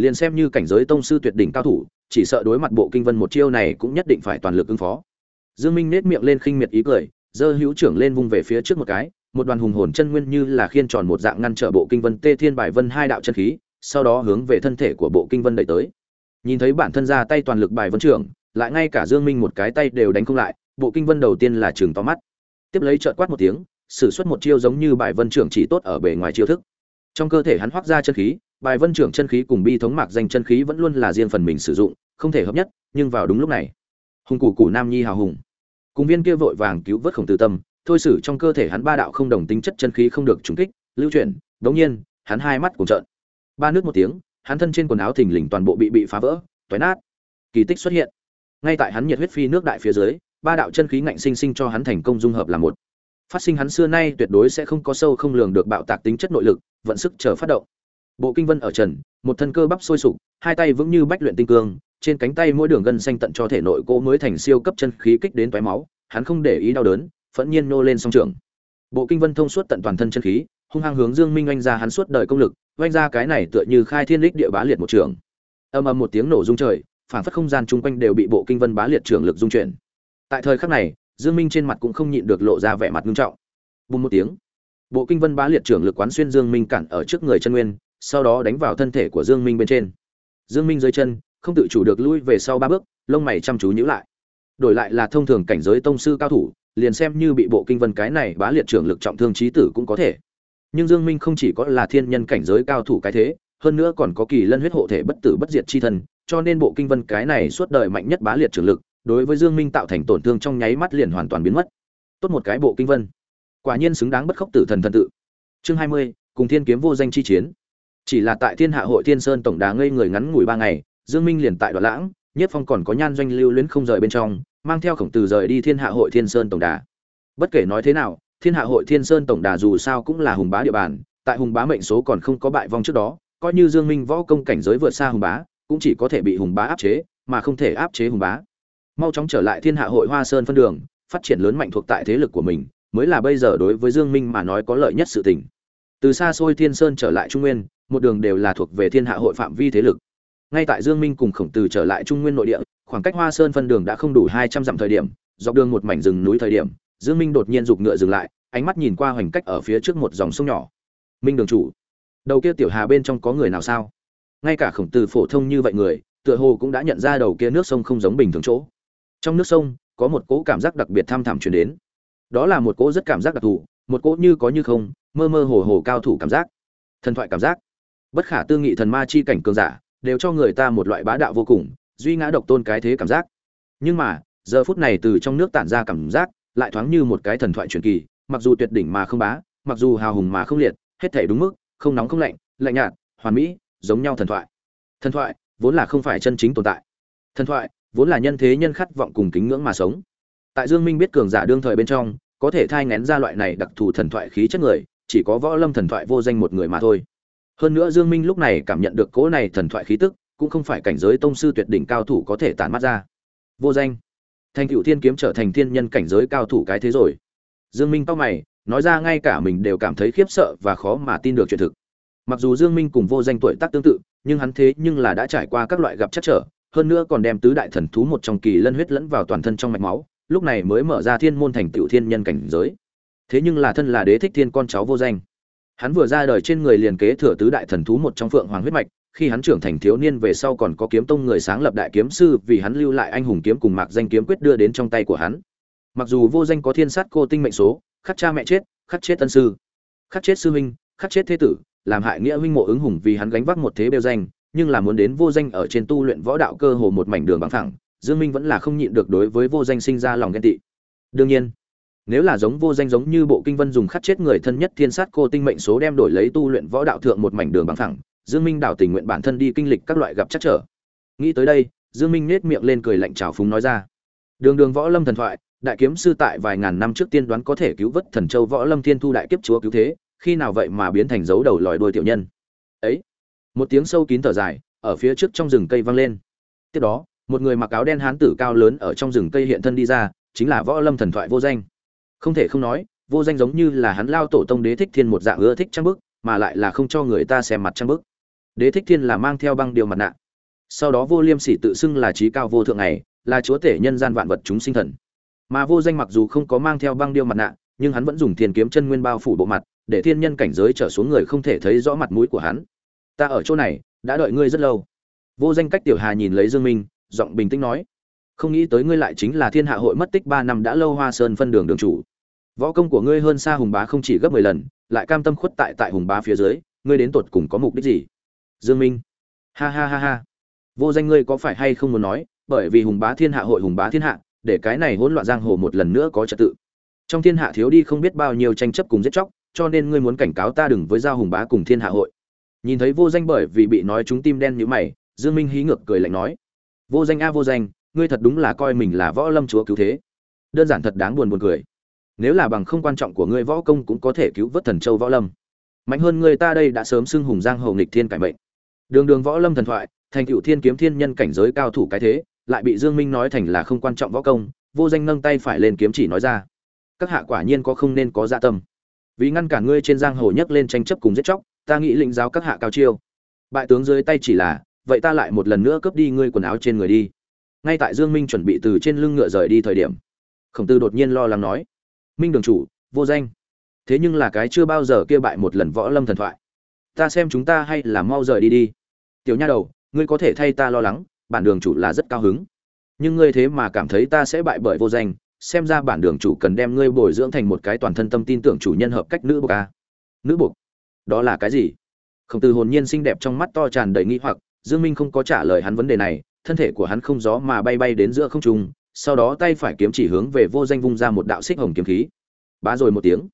[SPEAKER 1] liền xem như cảnh giới tông sư tuyệt đỉnh cao thủ, chỉ sợ đối mặt bộ kinh vân một chiêu này cũng nhất định phải toàn lực ứng phó. Dương minh nét miệng lên khinh miệt ý cười, giơ hữu trưởng lên vung về phía trước một cái, một đoàn hùng hồn chân nguyên như là khiên tròn một dạng ngăn trở bộ kinh vân tê thiên bài vân hai đạo chân khí, sau đó hướng về thân thể của bộ kinh vân đẩy tới. Nhìn thấy bản thân ra tay toàn lực bài vân trưởng, lại ngay cả dương minh một cái tay đều đánh không lại, bộ kinh vân đầu tiên là trường to mắt. Tiếp lấy trợn quát một tiếng, sử xuất một chiêu giống như bài vân trưởng chỉ tốt ở bề ngoài chiêu thức. Trong cơ thể hắn hoác ra chân khí bài vân trưởng chân khí cùng bi thống mạc danh chân khí vẫn luôn là riêng phần mình sử dụng, không thể hợp nhất, nhưng vào đúng lúc này hùng củ củ nam nhi hào hùng. Cùng viên kia vội vàng cứu vớt khổng tử tâm, thôi xử trong cơ thể hắn ba đạo không đồng tính chất chân khí không được trúng kích, lưu chuyển, đống nhiên, hắn hai mắt cùng trợn. Ba nước một tiếng, hắn thân trên quần áo thình lình toàn bộ bị bị phá vỡ, toái nát. Kỳ tích xuất hiện. Ngay tại hắn nhiệt huyết phi nước đại phía dưới, ba đạo chân khí ngạnh sinh sinh cho hắn thành công dung hợp là một. Phát sinh hắn xưa nay tuyệt đối sẽ không có sâu không lường được bạo tạc tính chất nội lực, vận sức chờ phát động bộ kinh vân ở trần, một thân cơ bắp sôi sục, hai tay vững như bách luyện tinh cương, trên cánh tay mỗi đường gân xanh tận cho thể nội cỗ mới thành siêu cấp chân khí kích đến toái máu, hắn không để ý đau đớn, phẫn nhiên nô lên song trường bộ kinh vân thông suốt tận toàn thân chân khí, hung hăng hướng dương minh oanh ra hắn suốt đời công lực, oanh ra cái này tựa như khai thiên lích địa bá liệt một trường. Âm âm một tiếng nổ rung trời, phản phất không gian chung quanh đều bị bộ kinh vân bá liệt trường lực dung chuyển. Tại thời khắc này, dương minh trên mặt cũng không nhịn được lộ ra vẻ mặt nghiêm trọng. Bùng một tiếng, bộ kinh vân bá liệt trường lực quán xuyên dương minh cản ở trước người chân nguyên sau đó đánh vào thân thể của dương minh bên trên. Dương minh dưới chân không tự chủ được lui về sau ba bước lông mày chăm chú nhíu lại. Đổi lại là thông thường cảnh giới tông sư cao thủ liền xem như bị bộ kinh vân cái này bá liệt trưởng lực trọng thương chí tử cũng có thể. Nhưng dương minh không chỉ có là thiên nhân cảnh giới cao thủ cái thế hơn nữa còn có kỳ lân huyết hộ thể bất tử bất diệt chi thần cho nên bộ kinh vân cái này suốt đời mạnh nhất bá liệt trưởng lực đối với dương minh tạo thành tổn thương trong nháy mắt liền hoàn toàn biến mất. Tốt một cái bộ kinh vân. Quả nhiên xứng đáng bất khốc tử thần thần tự. Chương 20, cùng thiên kiếm vô danh chi chiến chỉ là tại thiên hạ hội thiên sơn tổng đá ngây người ngắn ngủi ba ngày, dương minh liền tại đoạn lãng, nhất phong còn có nhan doanh lưu luyến không rời bên trong, mang theo khổng tử rời đi thiên hạ hội thiên sơn tổng đà. Bất kể nói thế nào, thiên hạ hội thiên sơn tổng đà dù sao cũng là hùng bá địa bàn, tại hùng bá mệnh số còn không có bại vong trước đó, coi như dương minh võ công cảnh giới vượt xa hùng bá, cũng chỉ có thể bị hùng bá áp chế, mà không thể áp chế hùng bá. Mau chóng trở lại thiên hạ hội hoa sơn phân đường, phát triển lớn mạnh thuộc tại thế lực của mình, mới là bây giờ đối với dương minh mà nói có lợi nhất sự tình từ xa xôi thiên sơn trở lại trung nguyên, một đường đều là thuộc về thiên hạ hội phạm vi thế lực. Ngay tại dương minh cùng khổng tử trở lại trung nguyên nội địa, khoảng cách hoa sơn phân đường đã không đủ hai trăm dặm thời điểm, dọc đường một mảnh rừng núi thời điểm, dương minh đột nhiên giục ngựa dừng lại, ánh mắt nhìn qua hoành cách ở phía trước một dòng sông nhỏ. Minh đường chủ, đầu kia tiểu hà bên trong có người nào sao? Ngay cả khổng tử phổ thông như vậy người, tựa hồ cũng đã nhận ra đầu kia nước sông không giống bình thường chỗ. Trong nước sông, có một cỗ cảm giác đặc biệt tham thẳm truyền đến. Đó là một cỗ rất cảm giác đặc thù, một cỗ như có như không mơ mơ hồ hồ cao thủ cảm giác, thần thoại cảm giác. Bất khả tư nghị thần ma chi cảnh cường giả, đều cho người ta một loại bá đạo vô cùng, duy ngã độc tôn cái thế cảm giác. Nhưng mà, giờ phút này từ trong nước tản ra cảm giác, lại thoáng như một cái thần thoại truyền kỳ, mặc dù tuyệt đỉnh mà không bá, mặc dù hào hùng mà không liệt, hết thể đúng mức, không nóng không lạnh lạnh nhạt, hoàn mỹ, giống nhau thần thoại. Thần thoại vốn là không phải chân chính tồn tại. Thần thoại vốn là nhân thế nhân khát vọng cùng kính ngưỡng mà sống. Tại dương minh biết cường giả đương thời bên trong, có thể thai ngén ra loại này đặc thù thần thoại khí chất người chỉ có võ lâm thần thoại vô danh một người mà thôi. Hơn nữa dương minh lúc này cảm nhận được cỗ này thần thoại khí tức, cũng không phải cảnh giới tông sư tuyệt đỉnh cao thủ có thể tản mắt ra. Vô danh. Thành cựu thiên kiếm trở thành thiên nhân cảnh giới cao thủ cái thế rồi. Dương minh to mày, nói ra ngay cả mình đều cảm thấy khiếp sợ và khó mà tin được chuyện thực. Mặc dù dương minh cùng vô danh tuổi tác tương tự, nhưng hắn thế nhưng là đã trải qua các loại gặp chắc trở, hơn nữa còn đem tứ đại thần thú một trong kỳ lân huyết lẫn vào toàn thân trong mạch máu, lúc này mới mở ra thiên môn thành tiểu thiên nhân cảnh giới thế nhưng là thân là đế thích thiên con cháu vô danh. Hắn vừa ra đời trên người liền kế thừa tứ đại thần thú một trong phượng hoàng huyết mạch, khi hắn trưởng thành thiếu niên về sau còn có kiếm tông người sáng lập đại kiếm sư, vì hắn lưu lại anh hùng kiếm cùng mạc danh kiếm quyết đưa đến trong tay của hắn. Mặc dù vô danh có thiên sát cô tinh mệnh số, khắc cha mẹ chết, khắc chết tân sư, khắc chết sư huynh, khắc chết thế tử, làm hại nghĩa huynh mộ ứng hùng vì hắn gánh vác một thế bêu danh, nhưng là muốn đến vô danh ở trên tu luyện võ đạo cơ hồ một mảnh đường bằng thẳng dương minh vẫn là không nhịn được đối với vô danh sinh ra lòng ghen tị. Đương nhiên nếu là giống vô danh giống như bộ kinh vân dùng khắc chết người thân nhất thiên sát cô tinh mệnh số đem đổi lấy tu luyện võ đạo thượng một mảnh đường bằng thẳng dương minh đảo tình nguyện bản thân đi kinh lịch các loại gặp chắc trở. Nghĩ tới đây, dương minh nết miệng lên cười lạnh chào phúng nói ra. Đường đường võ lâm thần thoại, đại kiếm sư tại vài ngàn năm trước tiên đoán có thể cứu vớt thần châu võ lâm thiên thu đại kiếp chúa cứu thế, khi nào vậy mà biến thành dấu đầu lòi đuôi tiểu nhân. Ấy, một tiếng sâu kín thở dài, ở phía trước trong rừng cây vang lên. Tiếp đó, một người mặc áo đen hán tử cao lớn ở trong rừng cây hiện thân đi ra, chính là võ lâm thần thoại vô danh không thể không nói, vô danh giống như là hắn lao tổ tông đế thích thiên một dạng ưa thích trang bức, mà lại là không cho người ta xem mặt trang bức. Đế thích thiên là mang theo băng điều mặt nạ. Sau đó vô liêm sỉ tự xưng là trí cao vô thượng này, là chúa tể nhân gian vạn vật chúng sinh thần. Mà vô danh mặc dù không có mang theo băng điêu mặt nạ, nhưng hắn vẫn dùng thiên kiếm chân nguyên bao phủ bộ mặt, để thiên nhân cảnh giới trở xuống người không thể thấy rõ mặt mũi của hắn. Ta ở chỗ này, đã đợi ngươi rất lâu. Vô danh cách tiểu hà nhìn lấy dương minh, giọng bình tĩnh nói. Không nghĩ tới ngươi lại chính là thiên hạ hội mất tích ba năm đã lâu hoa sơn phân đường đường chủ võ công của ngươi hơn xa hùng bá không chỉ gấp mười lần, lại cam tâm khuất tại tại hùng bá phía dưới, ngươi đến tột cùng có mục đích gì? Dương minh. Ha ha ha ha. Vô danh ngươi có phải hay không muốn nói, bởi vì hùng bá thiên hạ hội hùng bá thiên hạ, để cái này hỗn loạn giang hồ một lần nữa có trật tự. Trong thiên hạ thiếu đi không biết bao nhiêu tranh chấp cùng giết chóc, cho nên ngươi muốn cảnh cáo ta đừng với giao hùng bá cùng thiên hạ hội. Nhìn thấy vô danh bởi vì bị nói chúng tim đen như mày, dương minh hí ngược cười lạnh nói. Vô danh a vô danh, ngươi thật đúng là coi mình là võ lâm chúa cứu thế. Đơn giản thật đáng buồn buồn cười nếu là bằng không quan trọng của ngươi võ công cũng có thể cứu vớt thần châu võ lâm. Mạnh hơn người ta đây đã sớm xưng hùng giang hầu nghịch thiên cải mệnh. Đường đường võ lâm thần thoại, thành cựu thiên kiếm thiên nhân cảnh giới cao thủ cái thế, lại bị dương minh nói thành là không quan trọng võ công, vô danh nâng tay phải lên kiếm chỉ nói ra. Các hạ quả nhiên có không nên có dạ tâm. Vì ngăn cản ngươi trên giang hồ nhấc lên tranh chấp cùng giết chóc, ta nghĩ lĩnh giáo các hạ cao chiêu. Bại tướng dưới tay chỉ là, vậy ta lại một lần nữa cướp đi ngươi quần áo trên người đi. Ngay tại dương minh chuẩn bị từ trên lưng ngựa rời đi thời điểm, khổng tư đột nhiên lo lắng nói minh đường chủ, vô danh. Thế nhưng là cái chưa bao giờ kia bại một lần võ lâm thần thoại. Ta xem chúng ta hay là mau rời đi đi. Tiểu nha đầu, ngươi có thể thay ta lo lắng, bản đường chủ là rất cao hứng. Nhưng ngươi thế mà cảm thấy ta sẽ bại bởi vô danh, xem ra bản đường chủ cần đem ngươi bồi dưỡng thành một cái toàn thân tâm tin tưởng chủ nhân hợp cách nữ bục a. Nữ bục? đó là cái gì? Khổng tử hồn nhiên xinh đẹp trong mắt to tràn đầy nghi hoặc, dương minh không có trả lời hắn vấn đề này, thân thể của hắn không gió mà bay bay đến giữa không trung sau đó tay phải kiếm chỉ hướng về vô danh vung ra một đạo xích hồng kiếm khí. Bá rồi một tiếng.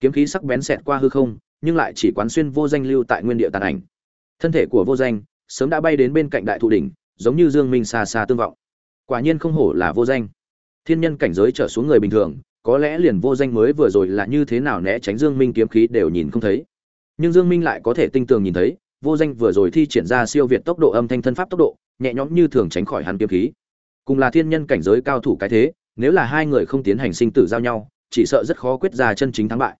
[SPEAKER 1] Kiếm khí sắc bén xẹt qua hư không, nhưng lại chỉ quán xuyên vô danh lưu tại nguyên địa tàn ảnh. Thân thể của vô danh sớm đã bay đến bên cạnh đại thụ đỉnh, giống như dương minh xa xa tương vọng. Quả nhiên không hổ là vô danh. Thiên nhân cảnh giới trở xuống người bình thường, có lẽ liền vô danh mới vừa rồi là như thế nào né tránh dương minh kiếm khí đều nhìn không thấy. Nhưng dương minh lại có thể tinh tường nhìn thấy, vô danh vừa rồi thi triển ra siêu việt tốc độ âm thanh thân pháp tốc độ, nhẹ nhõm như thường tránh khỏi hắn kiếm khí cùng là thiên nhân cảnh giới cao thủ cái thế, nếu là hai người không tiến hành sinh tử giao nhau, chỉ sợ rất khó quyết ra chân chính thắng bại.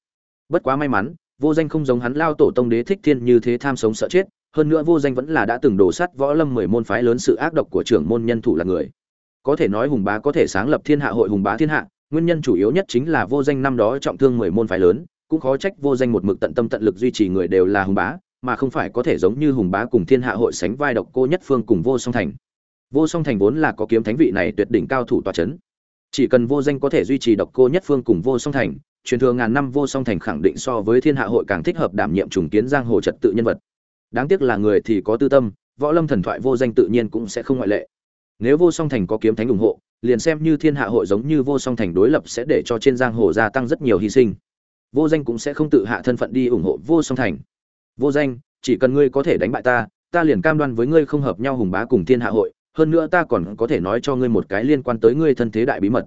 [SPEAKER 1] Bất quá may mắn, vô danh không giống hắn lao tổ tông đế thích thiên như thế tham sống sợ chết, hơn nữa vô danh vẫn là đã từng đổ sắt võ lâm mười môn phái lớn sự ác độc của trưởng môn nhân thủ là người. Có thể nói hùng bá có thể sáng lập thiên hạ hội hùng bá thiên hạ, nguyên nhân chủ yếu nhất chính là vô danh năm đó trọng thương mười môn phái lớn, cũng khó trách vô danh một mực tận tâm tận lực duy trì người đều là hùng bá, mà không phải có thể giống như hùng bá cùng thiên hạ hội sánh vai độc cô nhất phương cùng vô song thành vô song thành vốn là có kiếm thánh vị này tuyệt đỉnh cao thủ tòa c h ấ n chỉ cần vô danh có thể duy trì độc cô nhất phương cùng vô song thành, truyền thừa ngàn năm vô song thành khẳng định so với thiên hạ hội càng thích hợp đảm nhiệm trùng kiến giang hồ trật tự nhân vật. Đáng tiếc là người thì có tư tâm, võ lâm thần thoại vô danh tự nhiên cũng sẽ không ngoại lệ. Nếu vô song thành có kiếm thánh ủng hộ, liền xem như thiên hạ hội giống như vô song thành đối lập sẽ để cho trên giang hồ gia tăng rất nhiều hy sinh. Vô danh cũng sẽ không tự hạ thân phận đi ủng hộ vô song thành. Vô danh, chỉ cần ngươi có thể đánh bại ta ta liền cam đoan với ngươi không hợp nhau hùng bá cùng thiên hạ hội hơn nữa ta còn có thể nói cho ngươi một cái liên quan tới ngươi thân thế đại bí mật.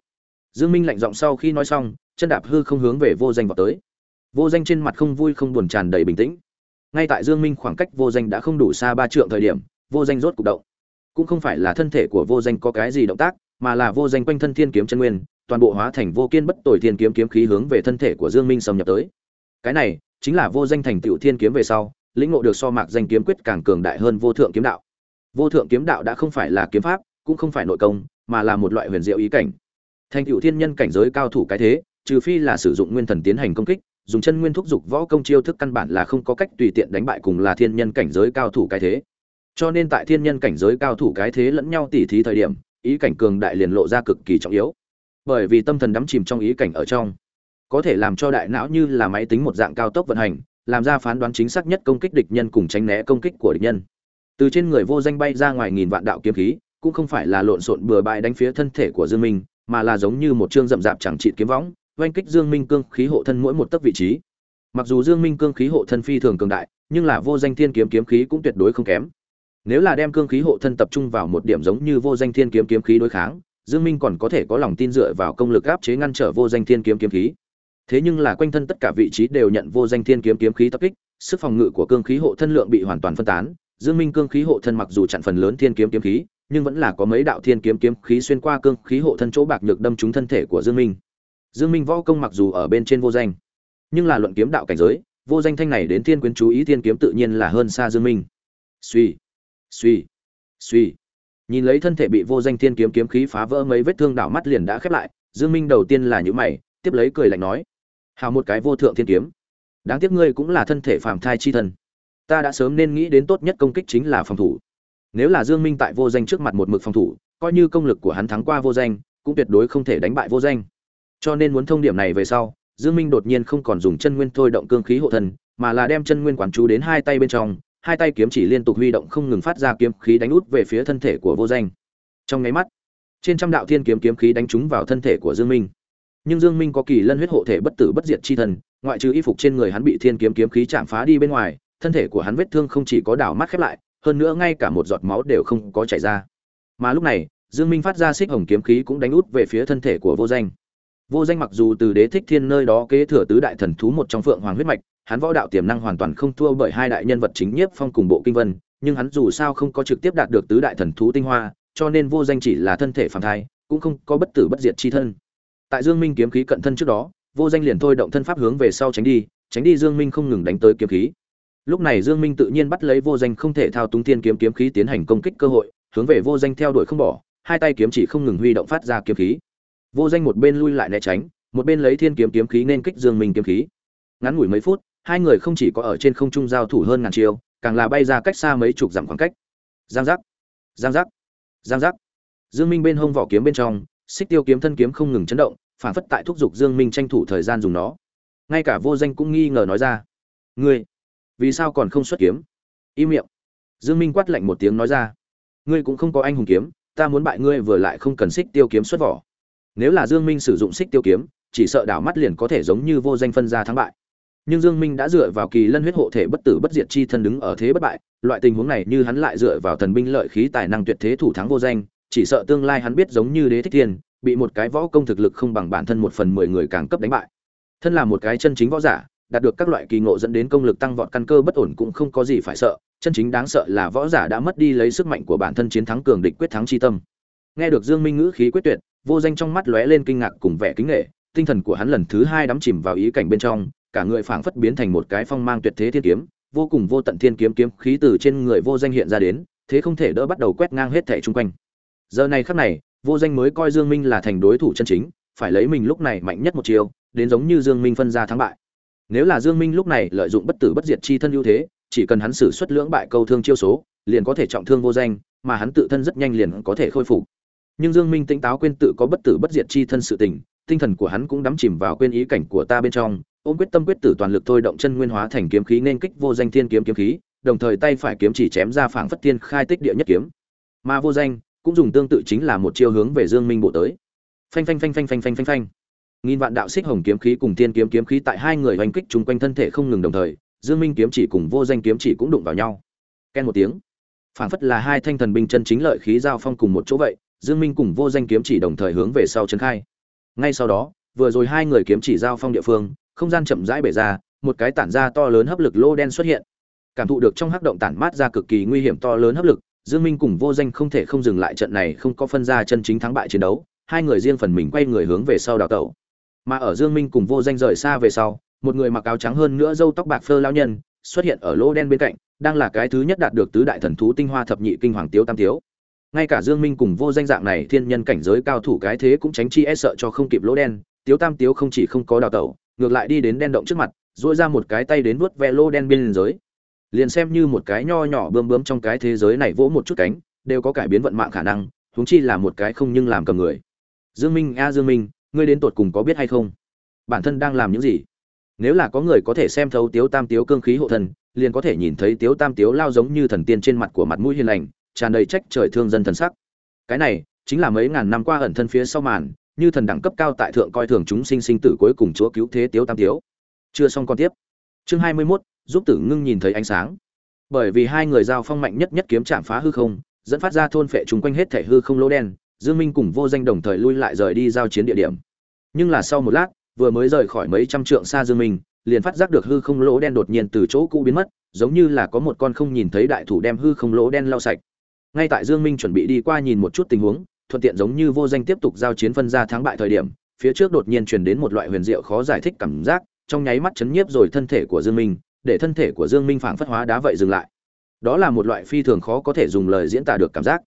[SPEAKER 1] Dương minh lạnh giọng sau khi nói xong, chân đạp hư không hướng về vô danh vào tới. Vô danh trên mặt không vui không buồn tràn đầy bình tĩnh. Ngay tại dương minh khoảng cách vô danh đã không đủ xa ba trượng thời điểm, vô danh rốt cục động. Cũng không phải là thân thể của vô danh có cái gì động tác, mà là vô danh quanh thân thiên kiếm chân nguyên, toàn bộ hóa thành vô kiên bất tồi thiên kiếm kiếm khí hướng về thân thể của dương minh xâm nhập tới. Cái này chính là vô danh thành tựu thiên kiếm về sau, lĩnh ngộ được so mạc danh kiếm quyết càng cường đại hơn vô thượng kiếm đạo vô thượng kiếm đạo đã không phải là kiếm pháp, cũng không phải nội công, mà là một loại huyền diệu ý cảnh. Thành cựu thiên nhân cảnh giới cao thủ cái thế, trừ phi là sử dụng nguyên thần tiến hành công kích, dùng chân nguyên thúc giục võ công chiêu thức căn bản là không có cách tùy tiện đánh bại cùng là thiên nhân cảnh giới cao thủ cái thế. Cho nên tại thiên nhân cảnh giới cao thủ cái thế lẫn nhau tỉ thí thời điểm, ý cảnh cường đại liền lộ ra cực kỳ trọng yếu. Bởi vì tâm thần đắm chìm trong ý cảnh ở trong, có thể làm cho đại não như là máy tính một dạng cao tốc vận hành, làm ra phán đoán chính xác nhất công kích địch nhân cùng tránh né công kích của địch nhân từ trên người vô danh bay ra ngoài nghìn vạn đạo kiếm khí, cũng không phải là lộn xộn bừa bãi đánh phía thân thể của dương minh, mà là giống như một chương rậm rạp chẳng trị kiếm võng, oanh kích dương minh cương khí hộ thân mỗi một tấc vị trí. Mặc dù dương minh cương khí hộ thân phi thường cường đại, nhưng là vô danh thiên kiếm kiếm khí cũng tuyệt đối không kém. Nếu là đem cương khí hộ thân tập trung vào một điểm giống như vô danh thiên kiếm kiếm khí đối kháng, dương minh còn có thể có lòng tin dựa vào công lực áp chế ngăn trở vô danh thiên kiếm kiếm khí. Thế nhưng là quanh thân tất cả vị trí đều nhận vô danh thiên kiếm kiếm khí tập kích, sức phòng ngự của cương khí hộ thân lượng bị hoàn toàn phân tán dương minh cương khí hộ thân mặc dù chặn phần lớn thiên kiếm kiếm khí, nhưng vẫn là có mấy đạo thiên kiếm kiếm khí xuyên qua cương khí hộ thân chỗ bạc nhược đâm trúng thân thể của dương minh. Dương minh võ công mặc dù ở bên trên vô danh, nhưng là luận kiếm đạo cảnh giới, vô danh thanh này đến thiên quyến chú ý thiên kiếm tự nhiên là hơn xa dương minh. Suy suy suy nhìn lấy thân thể bị vô danh thiên kiếm kiếm khí phá vỡ mấy vết thương đảo mắt liền đã khép lại, dương minh đầu tiên là nhíu mày, tiếp lấy cười lạnh nói, hào một cái vô thượng thiên kiếm. Đáng tiếc ngươi cũng là thân thể phàm thai chi thần ta đã sớm nên nghĩ đến tốt nhất công kích chính là phòng thủ. Nếu là dương minh tại vô danh trước mặt một mực phòng thủ, coi như công lực của hắn thắng qua vô danh, cũng tuyệt đối không thể đánh bại vô danh. Cho nên muốn thông điểm này về sau, dương minh đột nhiên không còn dùng chân nguyên thôi động cương khí hộ thân, mà là đem chân nguyên quán chú đến hai tay bên trong, hai tay kiếm chỉ liên tục huy động không ngừng phát ra kiếm khí đánh út về phía thân thể của vô danh. Trong nháy mắt, trên trăm đạo thiên kiếm kiếm khí đánh trúng vào thân thể của dương minh. Nhưng dương minh có kỳ lân huyết hộ thể bất tử bất diệt chi thần, ngoại trừ y phục trên người hắn bị thiên kiếm kiếm khí chạm phá đi bên ngoài thân thể của hắn vết thương không chỉ có đảo mắt khép lại, hơn nữa ngay cả một giọt máu đều không có chảy ra. Mà lúc này, dương minh phát ra xích hồng kiếm khí cũng đánh út về phía thân thể của vô danh. Vô danh mặc dù từ đế thích thiên nơi đó kế thừa tứ đại thần thú một trong phượng hoàng huyết mạch, hắn võ đạo tiềm năng hoàn toàn không thua bởi hai đại nhân vật chính nhiếp phong cùng bộ kinh vân, nhưng hắn dù sao không có trực tiếp đạt được tứ đại thần thú tinh hoa, cho nên vô danh chỉ là thân thể phàm thai, cũng không có bất tử bất diệt chi thân. Tại dương minh kiếm khí cận thân trước đó, vô danh liền thôi động thân pháp hướng về sau tránh đi tránh đi dương minh không ngừng đánh tới kiếm khí lúc này dương minh tự nhiên bắt lấy vô danh không thể thao túng thiên kiếm kiếm khí tiến hành công kích cơ hội, hướng về vô danh theo đuổi không bỏ, hai tay kiếm chỉ không ngừng huy động phát ra kiếm khí. Vô danh một bên lui lại né tránh, một bên lấy thiên kiếm kiếm khí nên kích dương minh kiếm khí. Ngắn ngủi mấy phút, hai người không chỉ có ở trên không trung giao thủ hơn ngàn chiều càng là bay ra cách xa mấy chục dặm khoảng cách. Giang giác giang giác giang giác. Dương minh bên hông vỏ kiếm bên trong, xích tiêu kiếm thân kiếm không ngừng chấn động, phản phất tại thúc giục dương minh tranh thủ thời gian dùng nó. Ngay cả vô danh cũng nghi ngờ nói ra, ngươi vì sao còn không xuất kiếm? Im miệng. Dương minh quát lạnh một tiếng nói ra. Ngươi cũng không có anh hùng kiếm, ta muốn bại ngươi vừa lại không cần xích tiêu kiếm xuất vỏ. Nếu là dương minh sử dụng xích tiêu kiếm, chỉ sợ đảo mắt liền có thể giống như vô danh phân ra thắng bại. Nhưng dương minh đã dựa vào kỳ lân huyết hộ thể bất tử bất diệt chi thân đứng ở thế bất bại, loại tình huống này như hắn lại dựa vào thần binh lợi khí tài năng tuyệt thế thủ thắng vô danh, chỉ sợ tương lai hắn biết giống như đế thích thiên, bị một cái võ công thực lực không bằng bản thân một phần mười người càng cấp đánh bại. Thân là một cái chân chính võ giả đạt được các loại kỳ ngộ dẫn đến công lực tăng vọt căn cơ bất ổn cũng không có gì phải sợ, chân chính đáng sợ là võ giả đã mất đi lấy sức mạnh của bản thân chiến thắng cường địch quyết thắng chi tâm. Nghe được dương minh ngữ khí quyết tuyệt, vô danh trong mắt lóe lên kinh ngạc cùng vẻ kính nghệ tinh thần của hắn lần thứ hai đắm chìm vào ý cảnh bên trong, cả người phảng phất biến thành một cái phong mang tuyệt thế thiên kiếm, vô cùng vô tận thiên kiếm kiếm khí từ trên người vô danh hiện ra đến, thế không thể đỡ bắt đầu quét ngang hết thảy chung quanh. Giờ này khắc này, vô danh mới coi dương minh là thành đối thủ chân chính, phải lấy mình lúc này mạnh nhất một chiều đến giống như dương minh phân ra thắng bại nếu là dương minh lúc này lợi dụng bất tử bất diệt chi thân ưu thế, chỉ cần hắn sử xuất lưỡng bại câu thương chiêu số, liền có thể trọng thương vô danh, mà hắn tự thân rất nhanh liền có thể khôi phục. Nhưng dương minh tỉnh táo quên tự có bất tử bất diệt chi thân sự tình, tinh thần của hắn cũng đắm chìm vào quên ý cảnh của ta bên trong, ôm quyết tâm quyết tử toàn lực thôi động chân nguyên hóa thành kiếm khí nên kích vô danh thiên kiếm kiếm khí, đồng thời tay phải kiếm chỉ chém ra phảng phất thiên khai tích địa nhất kiếm. Mà vô danh cũng dùng tương tự chính là một chiêu hướng về dương minh bộ tới. Phanh phanh phanh phanh phanh phanh phanh phanh nghìn vạn đạo xích hồng kiếm khí cùng tiên kiếm kiếm khí tại hai người hoành kích chung quanh thân thể không ngừng đồng thời, dương minh kiếm chỉ cùng vô danh kiếm chỉ cũng đụng vào nhau. Ken một tiếng. Phảng phất là hai thanh thần binh chân chính lợi khí giao phong cùng một chỗ vậy, dương minh cùng vô danh kiếm chỉ đồng thời hướng về sau chân khai. Ngay sau đó, vừa rồi hai người kiếm chỉ giao phong địa phương, không gian chậm rãi bể ra, một cái tản ra to lớn hấp lực lô đen xuất hiện. Cảm thụ được trong hắc động tản mát ra cực kỳ nguy hiểm to lớn hấp lực, dương minh cùng vô danh không thể không dừng lại trận này không có phân ra chân chính thắng bại chiến đấu, hai người riêng phần mình quay người hướng về sau đào tẩu mà ở dương minh cùng vô danh rời xa về sau, một người mặc áo trắng hơn nữa râu tóc bạc phơ lão nhân xuất hiện ở lỗ đen bên cạnh, đang là cái thứ nhất đạt được tứ đại thần thú tinh hoa thập nhị kinh hoàng tiếu tam tiếu. Ngay cả dương minh cùng vô danh dạng này thiên nhân cảnh giới cao thủ cái thế cũng tránh chi e sợ cho không kịp lỗ đen, tiếu tam tiếu không chỉ không có đào tẩu, ngược lại đi đến đen động trước mặt, duỗi ra một cái tay đến vuốt ve lỗ đen bên giới liền xem như một cái nho nhỏ bươm bướm trong cái thế giới này vỗ một chút cánh, đều có cải biến vận mạng khả năng, huống chi là một cái không nhưng làm cầm người. Dương minh, a dương minh ngươi đến tột cùng có biết hay không? Bản thân đang làm những gì? Nếu là có người có thể xem thấu tiếu tam tiếu cương khí hộ thân liền có thể nhìn thấy tiếu tam tiếu lao giống như thần tiên trên mặt của mặt mũi hiền lành tràn đầy trách trời thương dân thần sắc. Cái này chính là mấy ngàn năm qua ẩn thân phía sau màn như thần đẳng cấp cao tại thượng coi thường chúng sinh sinh tử cuối cùng chúa cứu thế tiếu tam tiếu. Chưa xong con tiếp. Chương hai mươi 21, giúp tử ngưng nhìn thấy ánh sáng. Bởi vì hai người giao phong mạnh nhất nhất kiếm chạm phá hư không dẫn phát ra thôn phệ chúng quanh hết thể hư không lỗ đen dương minh cùng vô danh đồng thời lui lại rời đi giao chiến địa điểm. Nhưng là sau một lát, vừa mới rời khỏi mấy trăm trượng xa dương minh, liền phát giác được hư không lỗ đen đột nhiên từ chỗ cũ biến mất, giống như là có một con không nhìn thấy đại thủ đem hư không lỗ đen lau sạch. Ngay tại dương minh chuẩn bị đi qua nhìn một chút tình huống, thuận tiện giống như vô danh tiếp tục giao chiến phân ra thắng bại thời điểm, phía trước đột nhiên truyền đến một loại huyền diệu khó giải thích cảm giác, trong nháy mắt chấn nhiếp rồi thân thể của dương minh, để thân thể của dương minh phảng phất hóa đá vậy dừng lại. Đó là một loại phi thường khó có thể dùng lời diễn tả được cảm giác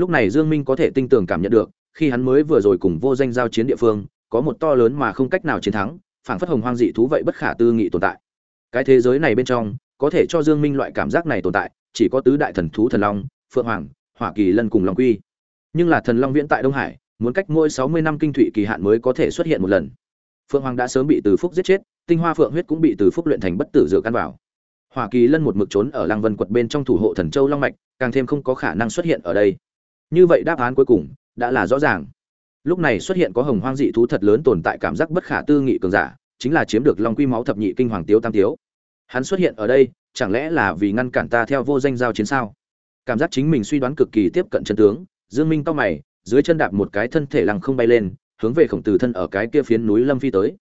[SPEAKER 1] lúc này dương minh có thể tinh tường cảm nhận được, khi hắn mới vừa rồi cùng vô danh giao chiến địa phương, có một to lớn mà không cách nào chiến thắng, phảng phất hồng hoang dị thú vậy bất khả tư nghị tồn tại. Cái thế giới này bên trong, có thể cho dương minh loại cảm giác này tồn tại, chỉ có tứ đại thần thú thần long, phượng hoàng, hỏa kỳ lân cùng long quy. Nhưng là thần long viễn tại đông hải, muốn cách mỗi 60 năm kinh thụy kỳ hạn mới có thể xuất hiện một lần. Phượng hoàng đã sớm bị từ phúc giết chết, tinh hoa phượng huyết cũng bị từ phúc luyện thành bất tử dựa căn vào. Hỏa kỳ lân một mực trốn ở Lang vân quật bên trong thủ hộ thần châu long mạch, càng thêm không có khả năng xuất hiện ở đây như vậy đáp án cuối cùng đã là rõ ràng. Lúc này xuất hiện có hồng hoang dị thú thật lớn tồn tại cảm giác bất khả tư nghị cường giả, chính là chiếm được long quy máu thập nhị kinh hoàng tiếu tam tiếu. Hắn xuất hiện ở đây, chẳng lẽ là vì ngăn cản ta theo vô danh giao chiến sao? Cảm giác chính mình suy đoán cực kỳ tiếp cận chân tướng, dương minh to mày, dưới chân đạp một cái thân thể lăng không bay lên, hướng về khổng tử thân ở cái kia phiến núi lâm phi tới.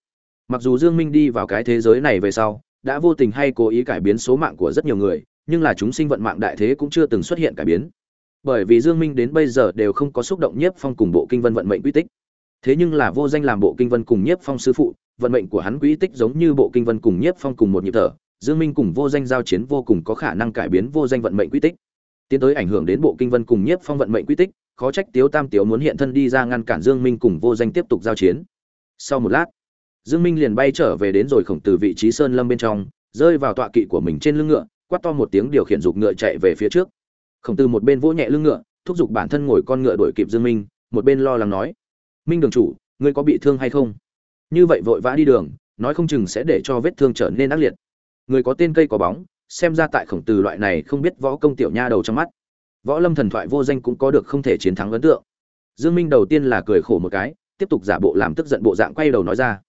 [SPEAKER 1] Mặc dù dương minh đi vào cái thế giới này về sau, đã vô tình hay cố ý cải biến số mạng của rất nhiều người, nhưng là chúng sinh vận mạng đại thế cũng chưa từng xuất hiện cải biến bởi vì dương minh đến bây giờ đều không có xúc động nhiếp phong cùng bộ kinh vân vận mệnh quy tích. Thế nhưng là vô danh làm bộ kinh vân cùng nhiếp phong sư phụ, vận mệnh của hắn quy tích giống như bộ kinh vân cùng nhiếp phong cùng một nhịp thở, dương minh cùng vô danh giao chiến vô cùng có khả năng cải biến vô danh vận mệnh quy tích. Tiến tới ảnh hưởng đến bộ kinh vân cùng nhiếp phong vận mệnh quy tích, khó trách tiếu tam tiếu muốn hiện thân đi ra ngăn cản dương minh cùng vô danh tiếp tục giao chiến. Sau một lát, dương minh liền bay trở về đến rồi khổng từ vị trí sơn lâm bên trong, rơi vào tọa kỵ của mình trên lưng ngựa, quát to một tiếng điều khiển dục ngựa chạy về phía trước khổng từ một bên vỗ nhẹ lưng ngựa, thúc giục bản thân ngồi con ngựa đuổi kịp dương minh, một bên lo lắng nói, minh đường chủ, ngươi có bị thương hay không? Như vậy vội vã đi đường, nói không chừng sẽ để cho vết thương trở nên ác liệt. Người có tên cây có bóng, xem ra tại khổng từ loại này không biết võ công tiểu nha đầu trong mắt, võ lâm thần thoại vô danh cũng có được không thể chiến thắng ấn tượng. Dương minh đầu tiên là cười khổ một cái, tiếp tục giả bộ làm tức giận bộ dạng quay đầu nói ra,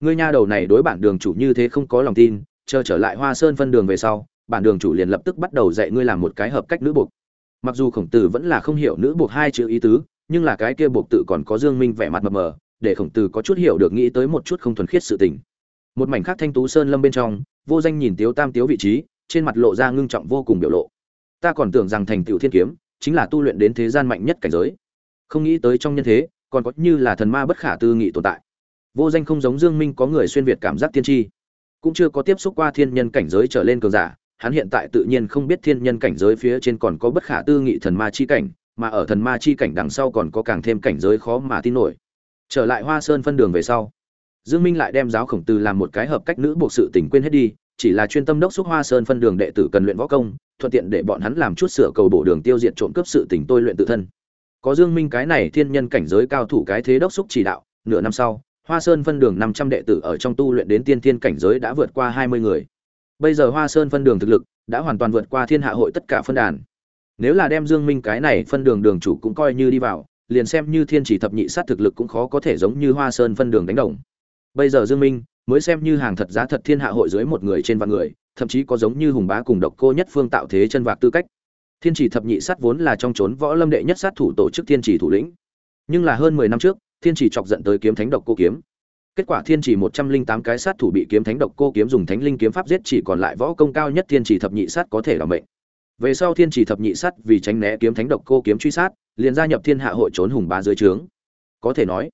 [SPEAKER 1] ngươi nha đầu này đối bản đường chủ như thế không có lòng tin, chờ trở lại hoa sơn phân đường về sau bản đường chủ liền lập tức bắt đầu dạy ngươi làm một cái hợp cách nữ buộc. Mặc dù khổng tử vẫn là không hiểu nữ buộc hai chữ ý tứ, nhưng là cái kia buộc tự còn có dương minh vẻ mặt mờ mờ, để khổng tử có chút hiểu được nghĩ tới một chút không thuần khiết sự tình. Một mảnh khác thanh tú sơn lâm bên trong, vô danh nhìn tiếu tam tiếu vị trí, trên mặt lộ ra ngưng trọng vô cùng biểu lộ. Ta còn tưởng rằng thành tựu thiên kiếm, chính là tu luyện đến thế gian mạnh nhất cảnh giới. Không nghĩ tới trong nhân thế, còn có như là thần ma bất khả tư nghị tồn tại. Vô danh không giống dương minh có người xuyên việt cảm giác tiên tri, cũng chưa có tiếp xúc qua thiên nhân cảnh giới trở lên cường giả hắn hiện tại tự nhiên không biết thiên nhân cảnh giới phía trên còn có bất khả tư nghị thần ma chi cảnh, mà ở thần ma chi cảnh đằng sau còn có càng thêm cảnh giới khó mà tin nổi. Trở lại hoa sơn phân đường về sau, dương minh lại đem giáo khổng từ làm một cái hợp cách nữ buộc sự tình quên hết đi, chỉ là chuyên tâm đốc xúc hoa sơn phân đường đệ tử cần luyện võ công, thuận tiện để bọn hắn làm chút sửa cầu bổ đường tiêu diệt trộm cướp sự tình tôi luyện tự thân. Có dương minh cái này thiên nhân cảnh giới cao thủ cái thế đốc xúc chỉ đạo, nửa năm sau, hoa sơn phân đường 500 đệ tử ở trong tu luyện đến tiên thiên cảnh giới đã vượt qua 20 người bây giờ hoa sơn phân đường thực lực đã hoàn toàn vượt qua thiên hạ hội tất cả phân đàn. Nếu là đem dương minh cái này phân đường đường chủ cũng coi như đi vào, liền xem như thiên chỉ thập nhị sát thực lực cũng khó có thể giống như hoa sơn phân đường đánh đồng. Bây giờ dương minh mới xem như hàng thật giá thật thiên hạ hội dưới một người trên vạn người, thậm chí có giống như hùng bá cùng độc cô nhất phương tạo thế chân vạc tư cách. Thiên chỉ thập nhị sát vốn là trong trốn võ lâm đệ nhất sát thủ tổ chức thiên chỉ thủ lĩnh. Nhưng là hơn 10 năm trước, thiên chỉ chọc giận tới kiếm thánh độc cô kiếm kết quả thiên chỉ 108 cái sát thủ bị kiếm thánh độc cô kiếm dùng thánh linh kiếm pháp giết chỉ còn lại võ công cao nhất thiên chỉ thập nhị sát có thể là mệnh về sau thiên chỉ thập nhị sát vì tránh né kiếm thánh độc cô kiếm truy sát, liền gia nhập thiên hạ hội trốn hùng bá dưới trướng có thể nói,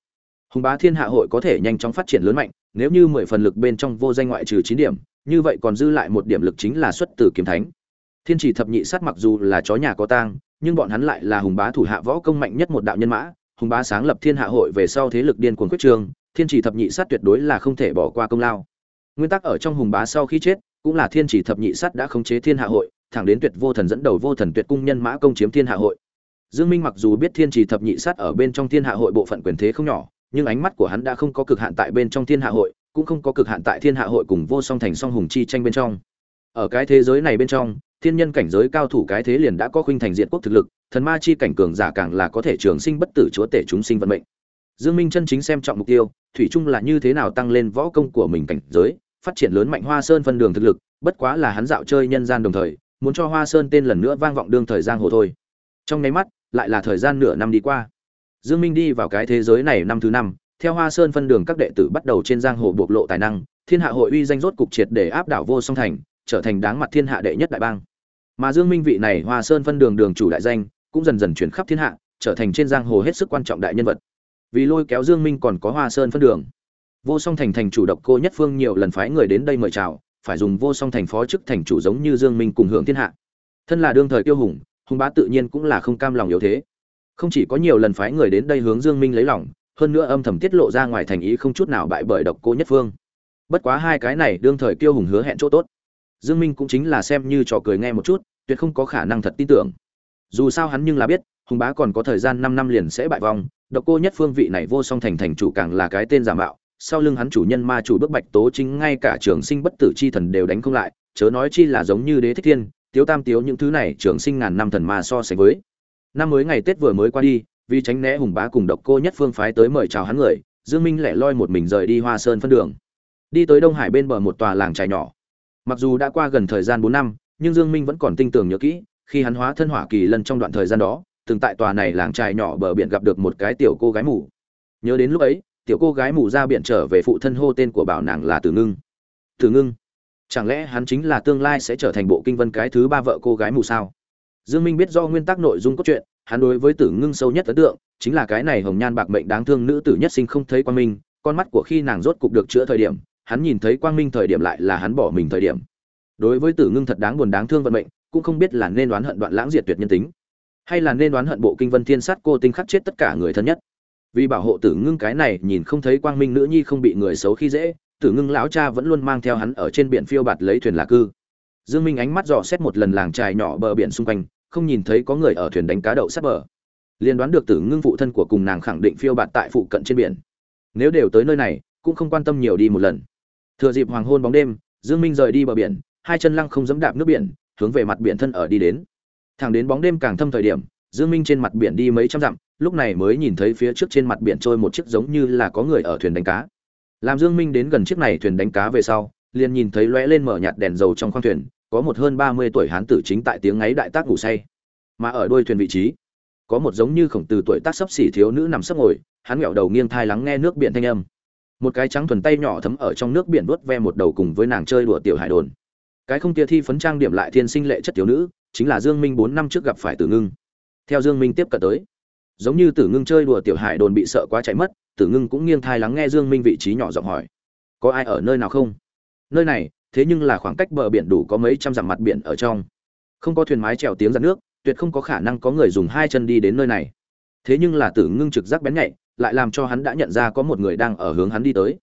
[SPEAKER 1] hùng bá thiên hạ hội có thể nhanh chóng phát triển lớn mạnh, nếu như mười phần lực bên trong vô danh ngoại trừ chín điểm, như vậy còn dư lại một điểm lực chính là xuất từ kiếm thánh thiên chỉ thập nhị sát mặc dù là chó nhà có tang, nhưng bọn hắn lại là hùng bá thủ hạ võ công mạnh nhất một đạo nhân mã, hùng bá sáng lập thiên hạ hội về sau thế lực điên cuồng quyết trường thiên chỉ thập nhị sát tuyệt đối là không thể bỏ qua công lao. Nguyên tắc ở trong hùng bá sau khi chết, cũng là thiên chỉ thập nhị sát đã khống chế thiên hạ hội, thẳng đến tuyệt vô thần dẫn đầu vô thần tuyệt cung nhân mã công chiếm thiên hạ hội. Dương minh mặc dù biết thiên chỉ thập nhị sát ở bên trong thiên hạ hội bộ phận quyền thế không nhỏ, nhưng ánh mắt của hắn đã không có cực hạn tại bên trong thiên hạ hội, cũng không có cực hạn tại thiên hạ hội cùng vô song thành song hùng chi tranh bên trong. Ở cái thế giới này bên trong, thiên nhân cảnh giới cao thủ cái thế liền đã có khuynh thành diện quốc thực lực, thần ma chi cảnh cường giả càng là có thể trường sinh bất tử chúa tể chúng sinh vận mệnh dương minh chân chính xem trọng mục tiêu, thủy chung là như thế nào tăng lên võ công của mình cảnh giới, phát triển lớn mạnh hoa sơn phân đường thực lực, bất quá là hắn dạo chơi nhân gian đồng thời, muốn cho hoa sơn tên lần nữa vang vọng đương thời giang hồ thôi. Trong nháy mắt, lại là thời gian nửa năm đi qua. Dương minh đi vào cái thế giới này năm thứ năm, theo hoa sơn phân đường các đệ tử bắt đầu trên giang hồ bộc lộ tài năng, thiên hạ hội uy danh rốt cục triệt để áp đảo vô song thành, trở thành đáng mặt thiên hạ đệ nhất đại bang. Mà dương minh vị này hoa sơn phân đường đường chủ đại danh, cũng dần dần chuyển khắp thiên hạ, trở thành trên giang hồ hết sức quan trọng đại nhân vật vì lôi kéo dương minh còn có hoa sơn phân đường. Vô song thành thành chủ độc cô nhất phương nhiều lần phái người đến đây mời chào, phải dùng vô song thành phó chức thành chủ giống như dương minh cùng hưởng thiên hạ. Thân là đương thời tiêu hùng hùng bá tự nhiên cũng là không cam lòng yếu thế. Không chỉ có nhiều lần phái người đến đây hướng dương minh lấy lòng, hơn nữa âm thầm tiết lộ ra ngoài thành ý không chút nào bại bởi độc cô nhất phương. Bất quá hai cái này đương thời tiêu hùng hứa hẹn chỗ tốt. Dương minh cũng chính là xem như trò cười nghe một chút, tuyệt không có khả năng thật tin tưởng. Dù sao hắn nhưng là biết, hùng bá còn có thời gian 5 năm liền sẽ bại vong độc cô nhất phương vị này vô song thành thành chủ càng là cái tên giả mạo, sau lưng hắn chủ nhân ma chủ bức bạch tố chính ngay cả trường sinh bất tử chi thần đều đánh không lại, chớ nói chi là giống như đế thích thiên, tiếu tam tiếu những thứ này trường sinh ngàn năm thần ma so sánh với. Năm mới ngày tết vừa mới qua đi, vì tránh né hùng bá cùng độc cô nhất phương phái tới mời chào hắn người, dương minh lẻ loi một mình rời đi hoa sơn phân đường. Đi tới đông hải bên bờ một tòa làng trài nhỏ. Mặc dù đã qua gần thời gian 4 năm, nhưng dương minh vẫn còn tinh tường nhớ kỹ, khi hắn hóa thân hỏa kỳ lần trong đoạn thời gian đó từng tại tòa này làng trài nhỏ bờ biển gặp được một cái tiểu cô gái mù nhớ đến lúc ấy tiểu cô gái mù ra biển trở về phụ thân hô tên của bảo nàng là Tử Ngưng. Tử Ngưng, chẳng lẽ hắn chính là tương lai sẽ trở thành bộ kinh vân cái thứ ba vợ cô gái mù sao? Dương Minh biết do nguyên tắc nội dung cốt truyện, hắn đối với Tử Ngưng sâu nhất ấn tượng chính là cái này hồng nhan bạc mệnh đáng thương nữ tử nhất sinh không thấy quang minh, con mắt của khi nàng rốt cục được chữa thời điểm, hắn nhìn thấy quang minh thời điểm lại là hắn bỏ mình thời điểm. Đối với Tử Ngưng thật đáng buồn đáng thương vận mệnh, cũng không biết là nên đoán hận đoạn lãng diệt tuyệt nhân tính, hay là nên đoán hận bộ kinh vân thiên sát cô tinh khắc chết tất cả người thân nhất? Vì bảo hộ tử ngưng cái này, nhìn không thấy quang minh nữ nhi không bị người xấu khi dễ, tử ngưng lão cha vẫn luôn mang theo hắn ở trên biển phiêu bạt lấy thuyền lạc cư. Dương minh ánh mắt dò xét một lần làng trài nhỏ bờ biển xung quanh, không nhìn thấy có người ở thuyền đánh cá đậu sát bờ. Liên đoán được tử ngưng phụ thân của cùng nàng khẳng định phiêu bạt tại phụ cận trên biển. Nếu đều tới nơi này, cũng không quan tâm nhiều đi một lần. Thừa dịp hoàng hôn bóng đêm, dương minh rời đi bờ biển, hai chân lăng không dẫm đạp nước biển, hướng về mặt biển thân ở đi đến thẳng đến bóng đêm càng thâm thời điểm, dương minh trên mặt biển đi mấy trăm dặm, lúc này mới nhìn thấy phía trước trên mặt biển trôi một chiếc giống như là có người ở thuyền đánh cá. Làm dương minh đến gần chiếc này thuyền đánh cá về sau, liền nhìn thấy lóe lên mở nhạt đèn dầu trong khoang thuyền, có một hơn 30 tuổi hán tử chính tại tiếng ấy đại tác ngủ say. Mà ở đuôi thuyền vị trí, có một giống như khổng tử tuổi tác sấp xỉ thiếu nữ nằm sấp ngồi, hắn ngẹo đầu nghiêng thai lắng nghe nước biển thanh âm. Một cái trắng thuần tay nhỏ thấm ở trong nước biển vuốt ve một đầu cùng với nàng chơi đùa tiểu hải đồn. Cái không tia thi phấn trang điểm lại thiên sinh lệ chất thiếu nữ chính là dương minh 4 năm trước gặp phải tử ngưng. Theo dương minh tiếp cận tới, giống như tử ngưng chơi đùa tiểu hải đồn bị sợ quá chạy mất, tử ngưng cũng nghiêng thai lắng nghe dương minh vị trí nhỏ giọng hỏi, có ai ở nơi nào không? Nơi này, thế nhưng là khoảng cách bờ biển đủ có mấy trăm dặm mặt biển ở trong. Không có thuyền mái chèo tiếng ra nước, tuyệt không có khả năng có người dùng hai chân đi đến nơi này. Thế nhưng là tử ngưng trực giác bén nhạy, lại làm cho hắn đã nhận ra có một người đang ở hướng hắn đi tới.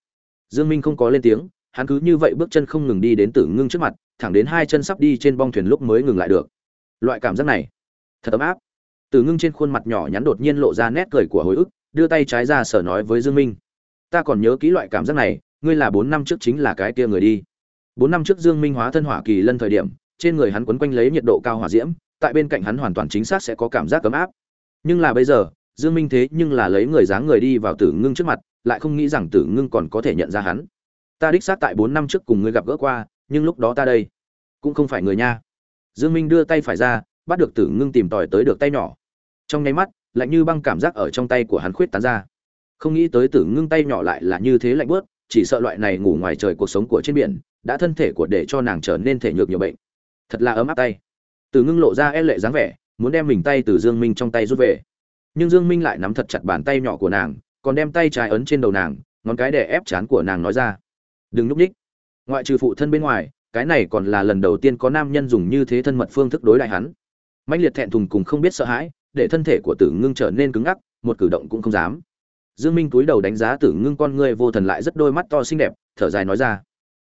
[SPEAKER 1] Dương minh không có lên tiếng, hắn cứ như vậy bước chân không ngừng đi đến tử ngưng trước mặt, thẳng đến hai chân sắp đi trên bong thuyền lúc mới ngừng lại được loại cảm giác này, thật ấm áp. Tử ngưng trên khuôn mặt nhỏ nhắn đột nhiên lộ ra nét cười của hồi ức, đưa tay trái ra sở nói với dương minh. Ta còn nhớ kỹ loại cảm giác này, ngươi là bốn năm trước chính là cái kia người đi. Bốn năm trước dương minh hóa thân hỏa kỳ lân thời điểm, trên người hắn quấn quanh lấy nhiệt độ cao hỏa diễm, tại bên cạnh hắn hoàn toàn chính xác sẽ có cảm giác ấm áp. Nhưng là bây giờ, dương minh thế nhưng là lấy người dáng người đi vào tử ngưng trước mặt, lại không nghĩ rằng tử ngưng còn có thể nhận ra hắn. Ta đích xác tại bốn năm trước cùng ngươi gặp gỡ qua, nhưng lúc đó ta đây cũng không phải người nha dương minh đưa tay phải ra, bắt được tử ngưng tìm tòi tới được tay nhỏ. Trong nháy mắt, lạnh như băng cảm giác ở trong tay của hắn khuyết tán ra. Không nghĩ tới tử ngưng tay nhỏ lại là như thế lạnh bớt chỉ sợ loại này ngủ ngoài trời cuộc sống của trên biển, đã thân thể của để cho nàng trở nên thể nhược nhiều bệnh. Thật là ấm áp tay. Tử ngưng lộ ra e lệ dáng vẻ, muốn đem mình tay từ dương minh trong tay rút về. Nhưng dương minh lại nắm thật chặt bàn tay nhỏ của nàng, còn đem tay trái ấn trên đầu nàng, ngón cái để ép chán của nàng nói ra. Đừng lúc ních ngoại trừ phụ thân bên ngoài cái này còn là lần đầu tiên có nam nhân dùng như thế thân mật phương thức đối đại hắn. Mãnh liệt thẹn thùng cùng không biết sợ hãi, để thân thể của tử ngưng trở nên cứng ngắc, một cử động cũng không dám. Dương minh cúi đầu đánh giá tử ngưng con ngươi vô thần lại rất đôi mắt to xinh đẹp, thở dài nói ra,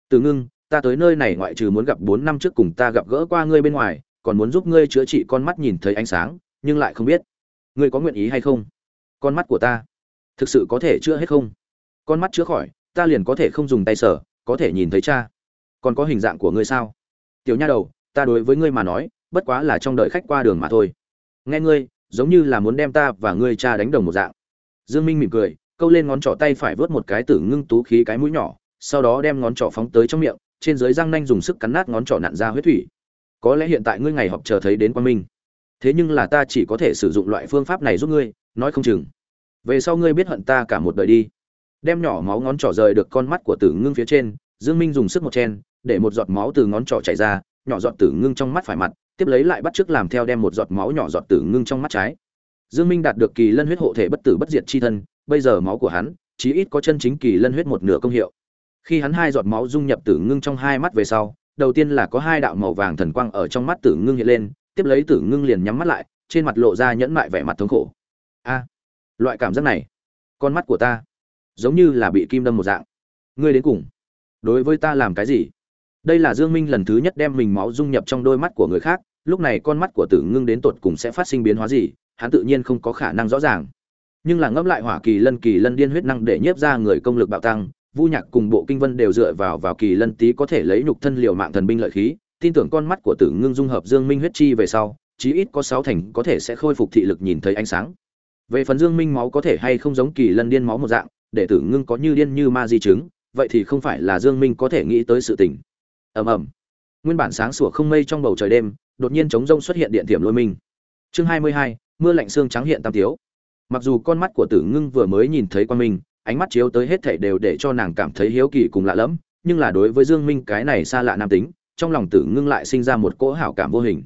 [SPEAKER 1] tử ngưng, ta tới nơi này ngoại trừ muốn gặp bốn năm trước cùng ta gặp gỡ qua ngươi bên ngoài, còn muốn giúp ngươi chữa trị con mắt nhìn thấy ánh sáng, nhưng lại không biết. Ngươi có nguyện ý hay không? Con mắt của ta, thực sự có thể chữa hết không? Con mắt chữa khỏi, ta liền có thể không dùng tay sở có thể nhìn thấy cha còn có hình dạng của ngươi sao? Tiểu nha đầu, ta đối với ngươi mà nói, bất quá là trong đợi khách qua đường mà thôi. Nghe ngươi, giống như là muốn đem ta và ngươi cha đánh đồng một dạng. Dương minh mỉm cười, câu lên ngón trỏ tay phải vớt một cái tử ngưng tú khí cái mũi nhỏ, sau đó đem ngón trỏ phóng tới trong miệng, trên dưới răng nanh dùng sức cắn nát ngón trỏ nặn ra huyết thủy. Có lẽ hiện tại ngươi ngày họp chờ thấy đến quan minh. Thế nhưng là ta chỉ có thể sử dụng loại phương pháp này giúp ngươi, nói không chừng. Về sau ngươi biết hận ta cả một đời đi. Đem nhỏ máu ngón trỏ rời được con mắt của tử ngưng phía trên, dương minh dùng sức một chen để một giọt máu từ ngón trỏ chảy ra, nhỏ giọt tử ngưng trong mắt phải mặt, tiếp lấy lại bắt chước làm theo đem một giọt máu nhỏ giọt tử ngưng trong mắt trái. Dương minh đạt được kỳ lân huyết hộ thể bất tử bất diệt chi thân, bây giờ máu của hắn, chí ít có chân chính kỳ lân huyết một nửa công hiệu. Khi hắn hai giọt máu dung nhập tử ngưng trong hai mắt về sau, đầu tiên là có hai đạo màu vàng thần quang ở trong mắt tử ngưng hiện lên, tiếp lấy tử ngưng liền nhắm mắt lại, trên mặt lộ ra nhẫn mại vẻ mặt thống khổ. A, loại cảm giác này, con mắt của ta giống như là bị kim đâm một dạng. Ngươi đến cùng, đối với ta làm cái gì? Đây là dương minh lần thứ nhất đem mình máu dung nhập trong đôi mắt của người khác, lúc này con mắt của tử ngưng đến tột cùng sẽ phát sinh biến hóa gì, hắn tự nhiên không có khả năng rõ ràng. Nhưng là ngẫm lại hỏa kỳ lân kỳ lân điên huyết năng để nhiếp ra người công lực bạo tăng, vu nhạc cùng bộ kinh vân đều dựa vào vào kỳ lân tý có thể lấy nhục thân liều mạng thần binh lợi khí, tin tưởng con mắt của tử ngưng dung hợp dương minh huyết chi về sau, chí ít có sáu thành có thể sẽ khôi phục thị lực nhìn thấy ánh sáng. Về phần dương minh máu có thể hay không giống kỳ lân điên máu một dạng, để tử ngưng có như điên như ma di chứng, vậy thì không phải là dương minh có thể nghĩ tới sự tình ầm ầm. Nguyên bản sáng sủa không mây trong bầu trời đêm đột nhiên chống rông xuất hiện điện thiểm lôi minh chương 22, mưa lạnh xương trắng hiện tam tiếu. Mặc dù con mắt của tử ngưng vừa mới nhìn thấy quan minh ánh mắt chiếu tới hết thảy đều để cho nàng cảm thấy hiếu kỳ cùng lạ lẫm nhưng là đối với dương minh cái này xa lạ nam tính trong lòng tử ngưng lại sinh ra một cỗ hảo cảm vô hình.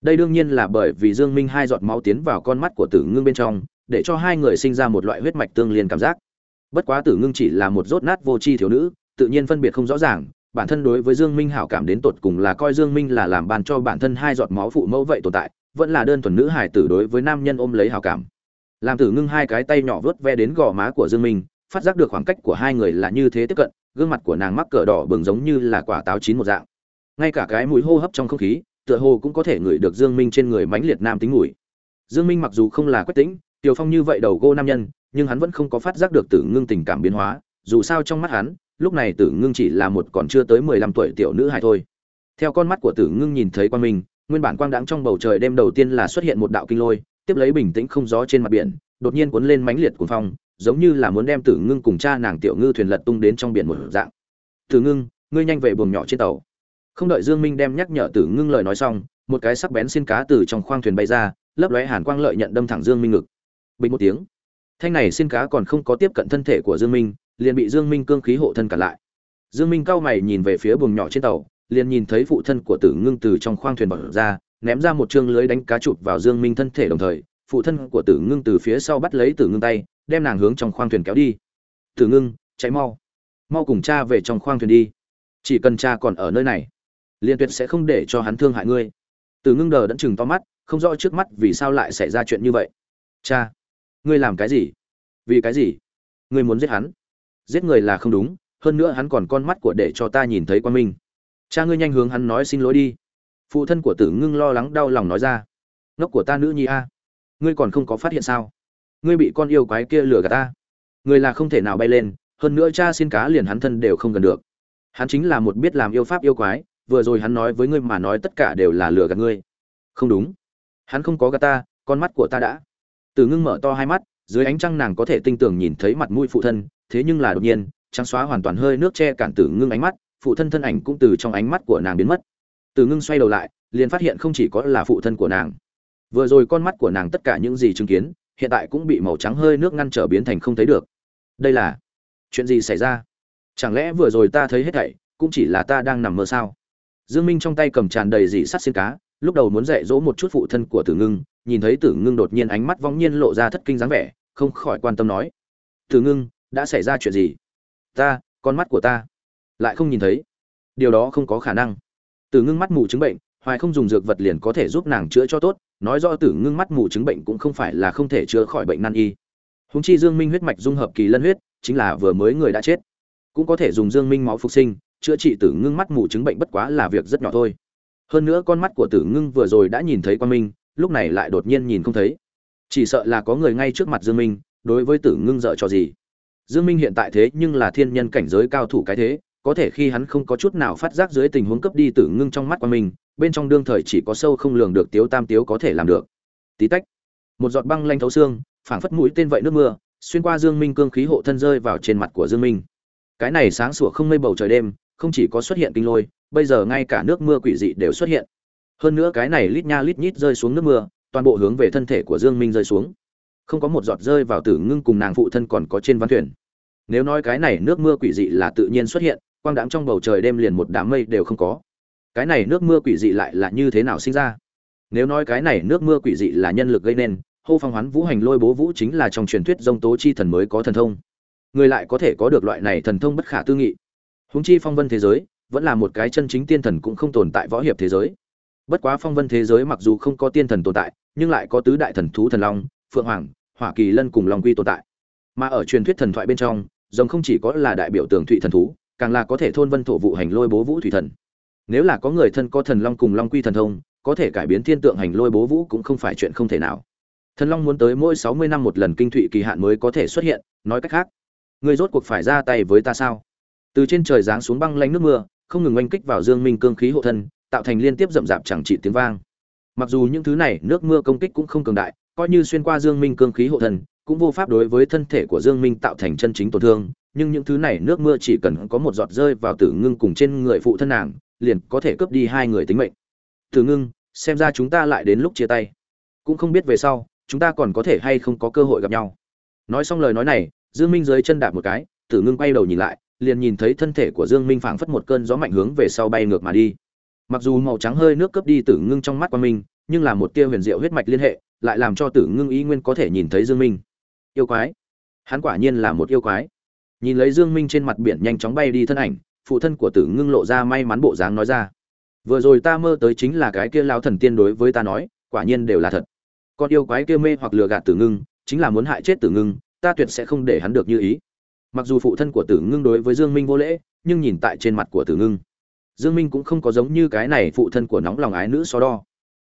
[SPEAKER 1] Đây đương nhiên là bởi vì dương minh hai giọt máu tiến vào con mắt của tử ngưng bên trong để cho hai người sinh ra một loại huyết mạch tương liên cảm giác. Bất quá tử ngưng chỉ là một rốt nát vô tri thiếu nữ tự nhiên phân biệt không rõ ràng bản thân đối với dương minh hảo cảm đến tột cùng là coi dương minh là làm bàn cho bản thân hai giọt máu phụ mẫu vậy tồn tại, vẫn là đơn thuần nữ hài tử đối với nam nhân ôm lấy hảo cảm. Làm tử ngưng hai cái tay nhỏ vớt ve đến gò má của dương minh, phát giác được khoảng cách của hai người là như thế tiếp cận, gương mặt của nàng mắc cỡ đỏ bừng giống như là quả táo chín một dạng. Ngay cả cái mũi hô hấp trong không khí, tựa hồ cũng có thể ngửi được dương minh trên người mãnh liệt nam tính mùi. Dương minh mặc dù không là quyết tĩnh, tiểu phong như vậy đầu gô nam nhân, nhưng hắn vẫn không có phát giác được tử ngưng tình cảm biến hóa, dù sao trong mắt hắn lúc này tử ngưng chỉ là một còn chưa tới 15 tuổi tiểu nữ hài thôi. Theo con mắt của tử ngưng nhìn thấy quan minh, nguyên bản quang đãng trong bầu trời đêm đầu tiên là xuất hiện một đạo kinh lôi, tiếp lấy bình tĩnh không gió trên mặt biển, đột nhiên cuốn lên mãnh liệt cuồng phong, giống như là muốn đem tử ngưng cùng cha nàng tiểu ngư thuyền lật tung đến trong biển một dạng. Tử ngưng, ngươi nhanh về buồng nhỏ trên tàu. Không đợi dương minh đem nhắc nhở tử ngưng lời nói xong, một cái sắc bén xin cá từ trong khoang thuyền bay ra, lấp lóe hàn quang lợi nhận đâm thẳng dương minh ngực. Bình một tiếng. Thanh này xin cá còn không có tiếp cận thân thể của dương minh liền bị dương minh cương khí hộ thân cản lại. Dương minh cao mày nhìn về phía buồng nhỏ trên tàu, liền nhìn thấy phụ thân của tử ngưng từ trong khoang thuyền bật ra, ném ra một trường lưới đánh cá chụp vào dương minh thân thể đồng thời, phụ thân của tử ngưng từ phía sau bắt lấy tử ngưng tay, đem nàng hướng trong khoang thuyền kéo đi. Tử ngưng, chạy mau. Mau cùng cha về trong khoang thuyền đi. Chỉ cần cha còn ở nơi này liên tuyệt sẽ không để cho hắn thương hại ngươi. Tử ngưng đờ đẫn chừng to mắt, không rõ trước mắt vì sao lại xảy ra chuyện như vậy. Cha, ngươi làm cái gì? Vì cái gì? Ngươi muốn giết hắn? Giết người là không đúng, hơn nữa hắn còn con mắt của để cho ta nhìn thấy quan minh. Cha ngươi nhanh hướng hắn nói xin lỗi đi. Phụ thân của tử ngưng lo lắng đau lòng nói ra. Ngốc của ta nữ nhi a, ngươi còn không có phát hiện sao? Ngươi bị con yêu quái kia lừa gạt ta. Ngươi là không thể nào bay lên, hơn nữa cha xin cá liền hắn thân đều không gần được. Hắn chính là một biết làm yêu pháp yêu quái, vừa rồi hắn nói với ngươi mà nói tất cả đều là lừa gạt ngươi. Không đúng. Hắn không có gạt ta, con mắt của ta đã. Từ ngưng mở to hai mắt, dưới ánh trăng nàng có thể tinh tường nhìn thấy mặt mũi phụ thân thế nhưng là đột nhiên, trắng xóa hoàn toàn hơi nước che cản tử ngưng ánh mắt, phụ thân thân ảnh cũng từ trong ánh mắt của nàng biến mất. Từ ngưng xoay đầu lại, liền phát hiện không chỉ có là phụ thân của nàng. Vừa rồi con mắt của nàng tất cả những gì chứng kiến, hiện tại cũng bị màu trắng hơi nước ngăn trở biến thành không thấy được. Đây là chuyện gì xảy ra? Chẳng lẽ vừa rồi ta thấy hết thảy, cũng chỉ là ta đang nằm mơ sao? Dương minh trong tay cầm tràn đầy dị sắt xin cá, lúc đầu muốn dạy dỗ một chút phụ thân của tử ngưng, nhìn thấy tử ngưng đột nhiên ánh mắt vong nhiên lộ ra thất kinh dáng vẻ, không khỏi quan tâm nói, tử ngưng đã xảy ra chuyện gì? Ta, con mắt của ta lại không nhìn thấy. Điều đó không có khả năng. Tử ngưng mắt mù chứng bệnh, hoài không dùng dược vật liền có thể giúp nàng chữa cho tốt. Nói rõ tử ngưng mắt mù chứng bệnh cũng không phải là không thể chữa khỏi bệnh nan y. Húng chi dương minh huyết mạch dung hợp kỳ lân huyết, chính là vừa mới người đã chết. Cũng có thể dùng dương minh máu phục sinh, chữa trị tử ngưng mắt mù chứng bệnh bất quá là việc rất nhỏ thôi. Hơn nữa con mắt của tử ngưng vừa rồi đã nhìn thấy quan minh, lúc này lại đột nhiên nhìn không thấy. Chỉ sợ là có người ngay trước mặt dương minh, đối với tử ngưng dợ cho gì dương minh hiện tại thế nhưng là thiên nhân cảnh giới cao thủ cái thế có thể khi hắn không có chút nào phát giác dưới tình huống cấp đi tử ngưng trong mắt qua mình, bên trong đương thời chỉ có sâu không lường được tiếu tam tiếu có thể làm được. Tí tách một giọt băng lanh thấu xương phảng phất mũi tên vậy nước mưa xuyên qua dương minh cương khí hộ thân rơi vào trên mặt của dương minh. Cái này sáng sủa không mây bầu trời đêm không chỉ có xuất hiện kinh lôi bây giờ ngay cả nước mưa quỷ dị đều xuất hiện. Hơn nữa cái này lít nha lít nhít rơi xuống nước mưa toàn bộ hướng về thân thể của dương minh rơi xuống không có một giọt rơi vào tử ngưng cùng nàng phụ thân còn có trên văn thuyền. Nếu nói cái này nước mưa quỷ dị là tự nhiên xuất hiện, quang đãng trong bầu trời đêm liền một đám mây đều không có. Cái này nước mưa quỷ dị lại là như thế nào sinh ra? Nếu nói cái này nước mưa quỷ dị là nhân lực gây nên, hô phong hoán vũ hành lôi bố vũ chính là trong truyền thuyết dông tố chi thần mới có thần thông. Người lại có thể có được loại này thần thông bất khả tư nghị. Húng chi phong vân thế giới, vẫn là một cái chân chính tiên thần cũng không tồn tại võ hiệp thế giới. Bất quá phong vân thế giới mặc dù không có tiên thần tồn tại, nhưng lại có tứ đại thần thú thần long phượng hoàng, hỏa kỳ lân cùng long quy tồn tại. Mà ở truyền thuyết thần thoại bên trong, rồng không chỉ có là đại biểu tường thụy thần thú, càng là có thể thôn vân thổ vụ hành lôi bố vũ thủy thần. Nếu là có người thân có thần long cùng long quy thần thông, có thể cải biến thiên tượng hành lôi bố vũ cũng không phải chuyện không thể nào. Thần long muốn tới mỗi sáu mươi năm một lần kinh thụy kỳ hạn mới có thể xuất hiện, nói cách khác, người rốt cuộc phải ra tay với ta sao? Từ trên trời giáng xuống băng lanh nước mưa, không ngừng oanh kích vào dương minh cương khí hộ thân, tạo thành liên tiếp rậm rạp chẳng trị tiếng vang. Mặc dù những thứ này nước mưa công kích cũng không cường đại coi như xuyên qua dương minh cương khí hộ thân cũng vô pháp đối với thân thể của dương minh tạo thành chân chính tổn thương, nhưng những thứ này nước mưa chỉ cần có một giọt rơi vào tử ngưng cùng trên người phụ thân nàng, liền có thể cướp đi hai người tính mệnh. Tử ngưng, xem ra chúng ta lại đến lúc chia tay. Cũng không biết về sau, chúng ta còn có thể hay không có cơ hội gặp nhau. Nói xong lời nói này, dương minh dưới chân đạp một cái, tử ngưng quay đầu nhìn lại, liền nhìn thấy thân thể của dương minh phảng phất một cơn gió mạnh hướng về sau bay ngược mà đi. Mặc dù màu trắng hơi nước cướp đi tử ngưng trong mắt qua mình, nhưng là một tia huyền diệu huyết mạch liên hệ lại làm cho tử ngưng ý nguyên có thể nhìn thấy dương minh. Yêu quái. Hắn quả nhiên là một yêu quái. Nhìn lấy dương minh trên mặt biển nhanh chóng bay đi thân ảnh, phụ thân của tử ngưng lộ ra may mắn bộ dáng nói ra. Vừa rồi ta mơ tới chính là cái kia lao thần tiên đối với ta nói, quả nhiên đều là thật. Con yêu quái kia mê hoặc lừa gạt tử ngưng, chính là muốn hại chết tử ngưng, ta tuyệt sẽ không để hắn được như ý. Mặc dù phụ thân của tử ngưng đối với dương minh vô lễ, nhưng nhìn tại trên mặt của tử ngưng, dương minh cũng không có giống như cái này phụ thân của nóng lòng ái nữ so đo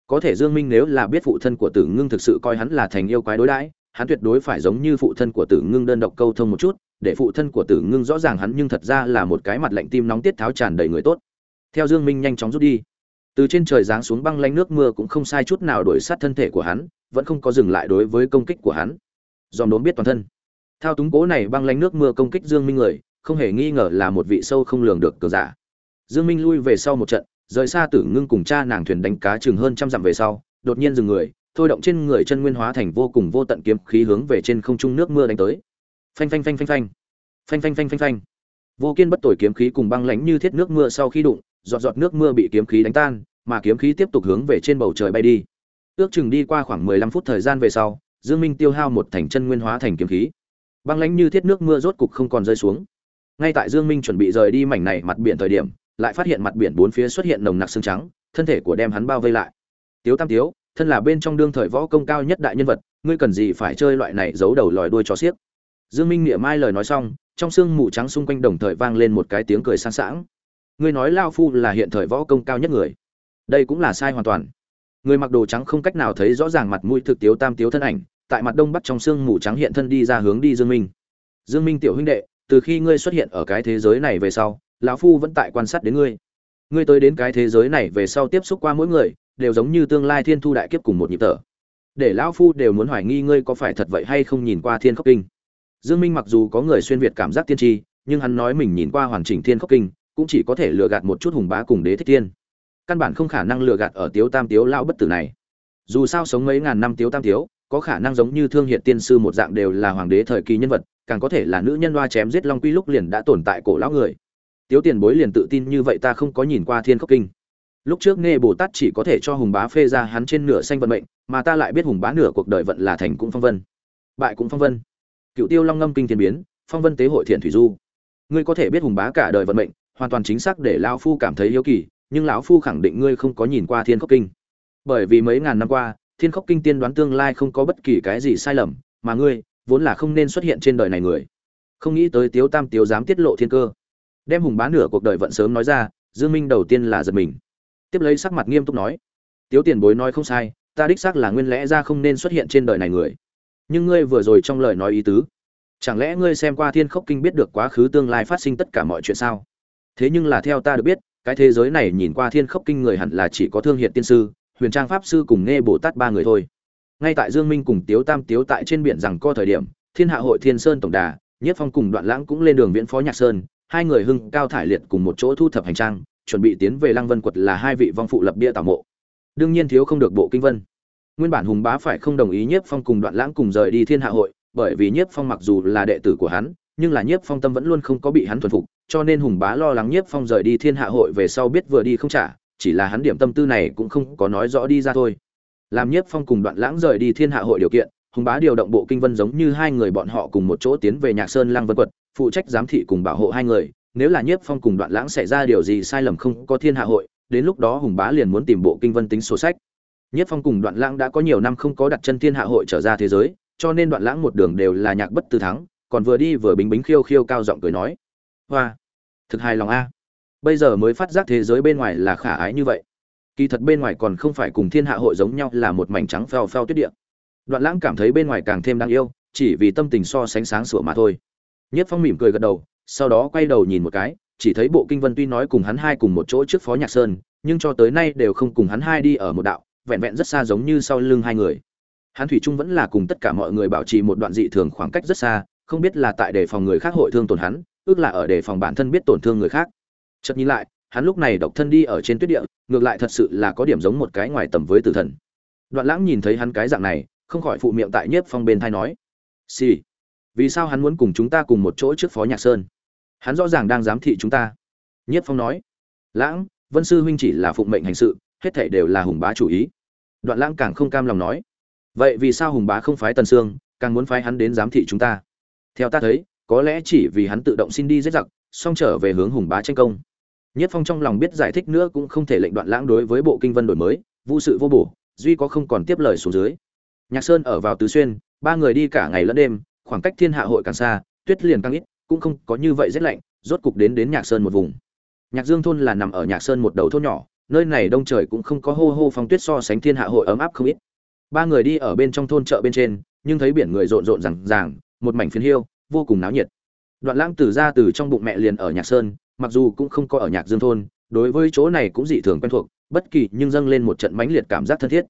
[SPEAKER 1] có thể dương minh nếu là biết phụ thân của tử ngưng thực sự coi hắn là thành yêu quái đối đãi, hắn tuyệt đối phải giống như phụ thân của tử ngưng đơn độc câu thông một chút, để phụ thân của tử ngưng rõ ràng hắn nhưng thật ra là một cái mặt lạnh tim nóng tiết tháo tràn đầy người tốt. Theo dương minh nhanh chóng rút đi. Từ trên trời giáng xuống băng lanh nước mưa cũng không sai chút nào đổi sát thân thể của hắn, vẫn không có dừng lại đối với công kích của hắn. Dòm đốm biết toàn thân. Thao túng cố này băng lanh nước mưa công kích dương minh người, không hề nghi ngờ là một vị sâu không lường được cường giả. Dương minh lui về sau một trận rời xa tử ngưng cùng cha nàng thuyền đánh cá chừng hơn trăm dặm về sau, đột nhiên dừng người, thôi động trên người chân nguyên hóa thành vô cùng vô tận kiếm khí hướng về trên không trung nước mưa đánh tới. Phanh phanh phanh phanh phanh. Phanh phanh phanh phanh phanh. Vô kiên bất tội kiếm khí cùng băng lãnh như thiết nước mưa sau khi đụng, giọt giọt nước mưa bị kiếm khí đánh tan, mà kiếm khí tiếp tục hướng về trên bầu trời bay đi. Ước chừng đi qua khoảng mười lăm phút thời gian về sau, dương minh tiêu hao một thành chân nguyên hóa thành kiếm khí. Băng lãnh như thiết nước mưa rốt cục không còn rơi xuống. Ngay tại dương minh chuẩn bị rời đi mảnh này mặt biển thời điểm lại phát hiện mặt biển bốn phía xuất hiện nồng nặc sương trắng, thân thể của đem hắn bao vây lại. Tiếu tam tiếu, thân là bên trong đương thời võ công cao nhất đại nhân vật, ngươi cần gì phải chơi loại này giấu đầu lòi đuôi cho xiếc? Dương minh niệm mai lời nói xong, trong xương mù trắng xung quanh đồng thời vang lên một cái tiếng cười sang sảng. Ngươi nói Lão phu là hiện thời võ công cao nhất người. Đây cũng là sai hoàn toàn. Người mặc đồ trắng không cách nào thấy rõ ràng mặt mũi thực tiếu tam tiếu thân ảnh, tại mặt đông bắc trong xương mù trắng hiện thân đi ra hướng đi dương minh. Dương minh tiểu huynh đệ, từ khi ngươi xuất hiện ở cái thế giới này về sau lão phu vẫn tại quan sát đến ngươi. Ngươi tới đến cái thế giới này về sau tiếp xúc qua mỗi người, đều giống như tương lai thiên thu đại kiếp cùng một nhịp tở để lão phu đều muốn hoài nghi ngươi có phải thật vậy hay không nhìn qua thiên khốc kinh. Dương minh mặc dù có người xuyên việt cảm giác tiên tri, nhưng hắn nói mình nhìn qua hoàn chỉnh thiên khốc kinh, cũng chỉ có thể lừa gạt một chút hùng bá cùng đế thích tiên. Căn bản không khả năng lừa gạt ở tiếu tam tiếu lão bất tử này. Dù sao sống mấy ngàn năm tiếu tam tiếu, có khả năng giống như thương hiệt tiên sư một dạng đều là hoàng đế thời kỳ nhân vật, càng có thể là nữ nhân đoa chém giết long quy lúc liền đã tồn tại cổ lão người tiếu tiền bối liền tự tin như vậy ta không có nhìn qua thiên khốc kinh. Lúc trước nghe bồ tát chỉ có thể cho hùng bá phê ra hắn trên nửa xanh vận mệnh, mà ta lại biết hùng bá nửa cuộc đời vận là thành cũng phong vân. Bại cũng phong vân. Cựu tiêu long ngâm kinh thiên biến, phong vân tế hội thiện thủy du. Ngươi có thể biết hùng bá cả đời vận mệnh, hoàn toàn chính xác để lão phu cảm thấy hiếu kỳ, nhưng lão phu khẳng định ngươi không có nhìn qua thiên khốc kinh. Bởi vì mấy ngàn năm qua, thiên khốc kinh tiên đoán tương lai không có bất kỳ cái gì sai lầm, mà ngươi vốn là không nên xuất hiện trên đời này người. Không nghĩ tới tiếu tam tiếu dám tiết lộ thiên cơ đem hùng bá nửa cuộc đời vận sớm nói ra, dương minh đầu tiên là giật mình. Tiếp lấy sắc mặt nghiêm túc nói, tiếu tiền bối nói không sai, ta đích xác là nguyên lẽ ra không nên xuất hiện trên đời này người. Nhưng ngươi vừa rồi trong lời nói ý tứ, chẳng lẽ ngươi xem qua thiên khốc kinh biết được quá khứ tương lai phát sinh tất cả mọi chuyện sao? Thế nhưng là theo ta được biết, cái thế giới này nhìn qua thiên khốc kinh người hẳn là chỉ có thương hiện tiên sư, huyền trang pháp sư cùng nghe bồ tát ba người thôi. Ngay tại dương minh cùng tiếu tam tiếu tại trên biển rằng co thời điểm, thiên hạ hội thiên sơn tổng đà, nhất phong cùng đoạn lãng cũng lên đường viễn phó nhạc sơn hai người hưng cao thải liệt cùng một chỗ thu thập hành trang, chuẩn bị tiến về lăng vân quật là hai vị vong phụ lập bia tảo mộ. Đương nhiên thiếu không được bộ kinh vân. Nguyên bản hùng bá phải không đồng ý nhiếp phong cùng đoạn lãng cùng rời đi thiên hạ hội, bởi vì nhiếp phong mặc dù là đệ tử của hắn, nhưng là nhiếp phong tâm vẫn luôn không có bị hắn thuần phục, cho nên hùng bá lo lắng nhiếp phong rời đi thiên hạ hội về sau biết vừa đi không trả, chỉ là hắn điểm tâm tư này cũng không có nói rõ đi ra thôi. Làm nhiếp phong cùng đoạn lãng rời đi thiên hạ hội điều kiện, hùng bá điều động bộ kinh vân giống như hai người bọn họ cùng một chỗ tiến về nhạc sơn lăng vân quật phụ trách giám thị cùng bảo hộ hai người, nếu là nhiếp phong cùng đoạn lãng xảy ra điều gì sai lầm không có thiên hạ hội, đến lúc đó hùng bá liền muốn tìm bộ kinh vân tính sổ sách. Nhiếp phong cùng đoạn lãng đã có nhiều năm không có đặt chân thiên hạ hội trở ra thế giới, cho nên đoạn lãng một đường đều là nhạc bất tư thắng, còn vừa đi vừa bính bính khiêu khiêu cao giọng cười nói, hoa, thực hài lòng a. Bây giờ mới phát giác thế giới bên ngoài là khả ái như vậy. Kỳ thật bên ngoài còn không phải cùng thiên hạ hội giống nhau là một mảnh trắng phèo phèo tuyết điện đoạn lãng cảm thấy bên ngoài càng thêm đáng yêu, chỉ vì tâm tình so sánh sáng sủa mà thôi nhất phong mỉm cười gật đầu, sau đó quay đầu nhìn một cái, chỉ thấy bộ kinh vân tuy nói cùng hắn hai cùng một chỗ trước phó nhạc sơn, nhưng cho tới nay đều không cùng hắn hai đi ở một đạo, vẹn vẹn rất xa giống như sau lưng hai người. Hắn thủy trung vẫn là cùng tất cả mọi người bảo trì một đoạn dị thường khoảng cách rất xa, không biết là tại đề phòng người khác hội thương tổn hắn, ước là ở đề phòng bản thân biết tổn thương người khác. Chợt nhìn lại, hắn lúc này độc thân đi ở trên tuyết địa, ngược lại thật sự là có điểm giống một cái ngoài tầm với tử thần. Đoạn lãng nhìn thấy hắn cái dạng này, không khỏi phụ miệng tại nhiếp phong bên tai nói, xì、sì vì sao hắn muốn cùng chúng ta cùng một chỗ trước phó nhạc sơn? Hắn rõ ràng đang giám thị chúng ta. Nhất phong nói, lãng, vân sư huynh chỉ là phụng mệnh hành sự, hết thảy đều là hùng bá chủ ý. Đoạn lãng càng không cam lòng nói, vậy vì sao hùng bá không phái tần sương, càng muốn phái hắn đến giám thị chúng ta? Theo ta thấy, có lẽ chỉ vì hắn tự động xin đi giết giặc, xong trở về hướng hùng bá tranh công. Nhất phong trong lòng biết giải thích nữa cũng không thể lệnh đoạn lãng đối với bộ kinh vân đổi mới vụ sự vô bổ, duy có không còn tiếp lời xuống dưới. Nhạc sơn ở vào tứ xuyên, ba người đi cả ngày lẫn đêm khoảng cách thiên hạ hội càng xa, tuyết liền càng ít, cũng không có như vậy rét lạnh, rốt cục đến đến nhạc sơn một vùng. Nhạc dương thôn là nằm ở nhạc sơn một đầu thôn nhỏ, nơi này đông trời cũng không có hô hô phong tuyết so sánh thiên hạ hội ấm áp không ít. Ba người đi ở bên trong thôn chợ bên trên, nhưng thấy biển người rộn rộn rằng ràng, một mảnh phiến hiêu, vô cùng náo nhiệt. Đoạn lãng từ ra từ trong bụng mẹ liền ở nhạc sơn, mặc dù cũng không có ở nhạc dương thôn, đối với chỗ này cũng dị thường quen thuộc, bất kỳ nhưng dâng lên một trận mãnh liệt cảm giác thân thiết.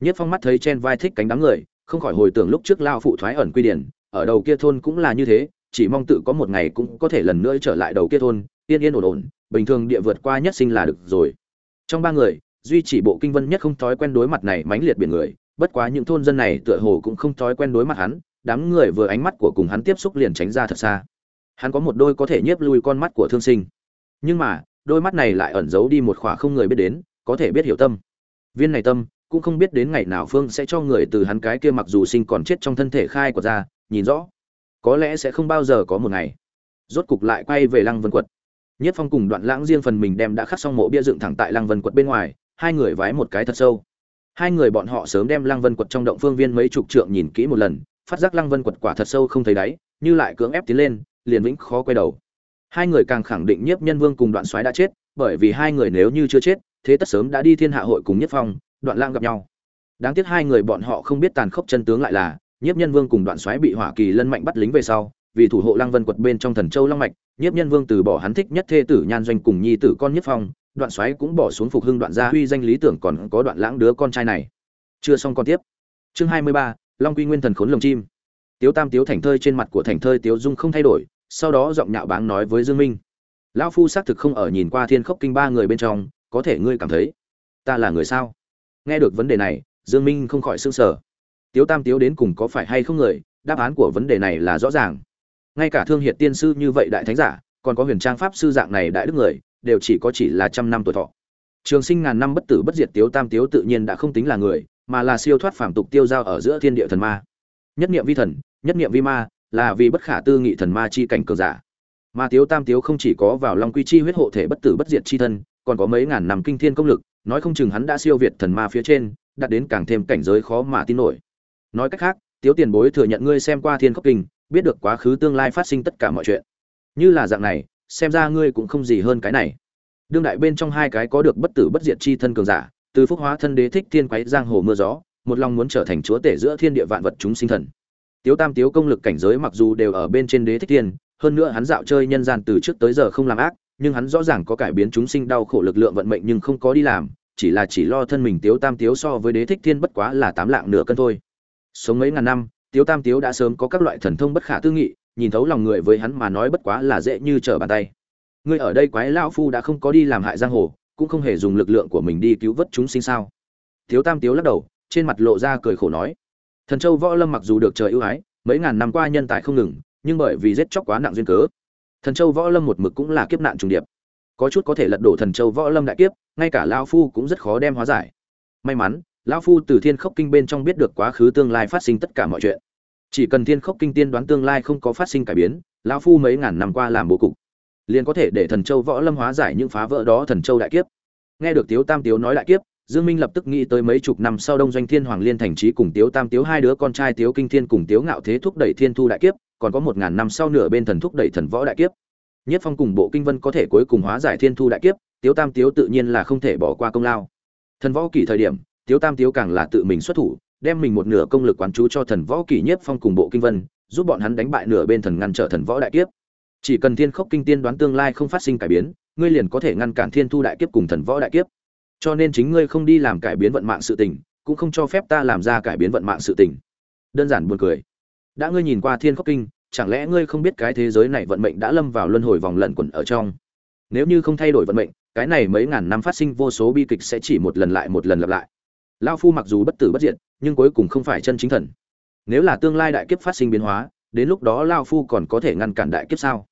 [SPEAKER 1] Nhất phong mắt thấy trên vai thích cánh đám người, không khỏi hồi tưởng lúc trước lao phụ thoái ẩn quy điển ở đầu kia thôn cũng là như thế, chỉ mong tự có một ngày cũng có thể lần nữa trở lại đầu kia thôn, yên yên ổn ổn, bình thường địa vượt qua nhất sinh là được rồi. Trong ba người, duy chỉ bộ kinh vân nhất không thói quen đối mặt này mãnh liệt biển người, bất quá những thôn dân này tựa hồ cũng không thói quen đối mặt hắn, đám người vừa ánh mắt của cùng hắn tiếp xúc liền tránh ra thật xa. Hắn có một đôi có thể nhiếp lui con mắt của thương sinh. Nhưng mà, đôi mắt này lại ẩn giấu đi một khỏa không người biết đến, có thể biết hiểu tâm. Viên này tâm, cũng không biết đến ngày nào phương sẽ cho người từ hắn cái kia mặc dù sinh còn chết trong thân thể khai của ra nhìn rõ. Có lẽ sẽ không bao giờ có một ngày. Rốt cục lại quay về lăng vân quật. Nhất phong cùng đoạn lãng riêng phần mình đem đã khắc xong mộ bia dựng thẳng tại lăng vân quật bên ngoài, hai người vái một cái thật sâu. Hai người bọn họ sớm đem lăng vân quật trong động phương viên mấy chục trượng nhìn kỹ một lần, phát giác lăng vân quật quả thật sâu không thấy đáy, như lại cưỡng ép tiến lên, liền vĩnh khó quay đầu. Hai người càng khẳng định nhiếp nhân vương cùng đoạn soái đã chết, bởi vì hai người nếu như chưa chết, thế tất sớm đã đi thiên hạ hội cùng nhất phong, đoạn lang gặp nhau. Đáng tiếc hai người bọn họ không biết tàn khốc chân tướng lại là nhiếp nhân vương cùng đoạn Xoáy bị hỏa kỳ lân mạnh bắt lính về sau, vì thủ hộ lăng vân quật bên trong thần châu long mạch, nhiếp nhân vương từ bỏ hắn thích nhất thê tử nhan doanh cùng nhi tử con nhất phong, đoạn Xoáy cũng bỏ xuống phục hưng đoạn gia huy danh lý tưởng còn có đoạn lãng đứa con trai này. Chưa xong con tiếp. Chương hai mươi ba, long quy nguyên thần khốn lồng chim. Tiếu tam tiếu thành thơi trên mặt của thành thơi tiếu dung không thay đổi, sau đó giọng nhạo báng nói với dương minh. Lão phu xác thực không ở nhìn qua thiên khốc kinh ba người bên trong, có thể ngươi cảm thấy ta là người sao? Nghe được vấn đề này, dương minh không khỏi sương sờ tiếu tam tiếu đến cùng có phải hay không người, đáp án của vấn đề này là rõ ràng. Ngay cả thương hiệt tiên sư như vậy đại thánh giả, còn có huyền trang pháp sư dạng này đại đức người, đều chỉ có chỉ là trăm năm tuổi thọ. Trường sinh ngàn năm bất tử bất diệt tiếu tam tiếu tự nhiên đã không tính là người, mà là siêu thoát phàm tục tiêu giao ở giữa thiên địa thần ma. Nhất niệm vi thần, nhất niệm vi ma, là vì bất khả tư nghị thần ma chi cảnh cường giả. Mà tiếu tam tiếu không chỉ có vào long quy chi huyết hộ thể bất tử bất diệt chi thân, còn có mấy ngàn năm kinh thiên công lực, nói không chừng hắn đã siêu việt thần ma phía trên, đạt đến càng thêm cảnh giới khó mà tin nổi nói cách khác, tiếu tiền bối thừa nhận ngươi xem qua thiên khốc kinh, biết được quá khứ tương lai phát sinh tất cả mọi chuyện. Như là dạng này, xem ra ngươi cũng không gì hơn cái này. Đương đại bên trong hai cái có được bất tử bất diệt chi thân cường giả, từ phúc hóa thân đế thích thiên quái giang hồ mưa gió, một lòng muốn trở thành chúa tể giữa thiên địa vạn vật chúng sinh thần. Tiếu tam tiếu công lực cảnh giới mặc dù đều ở bên trên đế thích thiên, hơn nữa hắn dạo chơi nhân gian từ trước tới giờ không làm ác, nhưng hắn rõ ràng có cải biến chúng sinh đau khổ lực lượng vận mệnh nhưng không có đi làm, chỉ là chỉ lo thân mình tiếu tam tiếu so với đế thích thiên bất quá là tám lạng nửa cân thôi sống mấy ngàn năm, tiếu tam tiếu đã sớm có các loại thần thông bất khả tư nghị, nhìn thấu lòng người với hắn mà nói bất quá là dễ như trở bàn tay. Ngươi ở đây quái lão phu đã không có đi làm hại giang hồ, cũng không hề dùng lực lượng của mình đi cứu vớt chúng sinh sao? Tiếu tam tiếu lắc đầu, trên mặt lộ ra cười khổ nói. Thần châu võ lâm mặc dù được trời ưu ái, mấy ngàn năm qua nhân tài không ngừng, nhưng bởi vì giết chóc quá nặng duyên cớ, thần châu võ lâm một mực cũng là kiếp nạn trùng điệp. Có chút có thể lật đổ thần châu võ lâm đại kiếp, ngay cả lao phu cũng rất khó đem hóa giải. May mắn lão phu từ thiên khốc kinh bên trong biết được quá khứ tương lai phát sinh tất cả mọi chuyện. Chỉ cần thiên khốc kinh tiên đoán tương lai không có phát sinh cải biến, lão phu mấy ngàn năm qua làm bố cục, liền có thể để thần châu võ lâm hóa giải những phá vỡ đó thần châu đại kiếp. Nghe được tiếu tam tiếu nói đại kiếp, dương minh lập tức nghĩ tới mấy chục năm sau đông doanh thiên hoàng liên thành trí cùng tiếu tam tiếu hai đứa con trai tiếu kinh thiên cùng tiếu ngạo thế thúc đẩy thiên thu đại kiếp, còn có một ngàn năm sau nửa bên thần thúc đẩy thần võ đại kiếp. Nhất phong cùng bộ kinh vân có thể cuối cùng hóa giải thiên thu đại kiếp, tiếu tam tiếu tự nhiên là không thể bỏ qua công lao. Thần võ kỷ thời điểm tiếu tam tiếu càng là tự mình xuất thủ, đem mình một nửa công lực quán chú cho thần võ kỷ nhất phong cùng bộ kinh vân, giúp bọn hắn đánh bại nửa bên thần ngăn trở thần võ đại kiếp. Chỉ cần thiên khốc kinh tiên đoán tương lai không phát sinh cải biến, ngươi liền có thể ngăn cản thiên thu đại kiếp cùng thần võ đại kiếp. Cho nên chính ngươi không đi làm cải biến vận mạng sự tình, cũng không cho phép ta làm ra cải biến vận mạng sự tình. Đơn giản buồn cười. Đã ngươi nhìn qua thiên khốc kinh, chẳng lẽ ngươi không biết cái thế giới này vận mệnh đã lâm vào luân hồi vòng lẩn quẩn ở trong? Nếu như không thay đổi vận mệnh, cái này mấy ngàn năm phát sinh vô số bi kịch sẽ chỉ một lần lại một lần lặp lại lao phu mặc dù bất tử bất diệt, nhưng cuối cùng không phải chân chính thần. Nếu là tương lai đại kiếp phát sinh biến hóa, đến lúc đó lao phu còn có thể ngăn cản đại kiếp sao?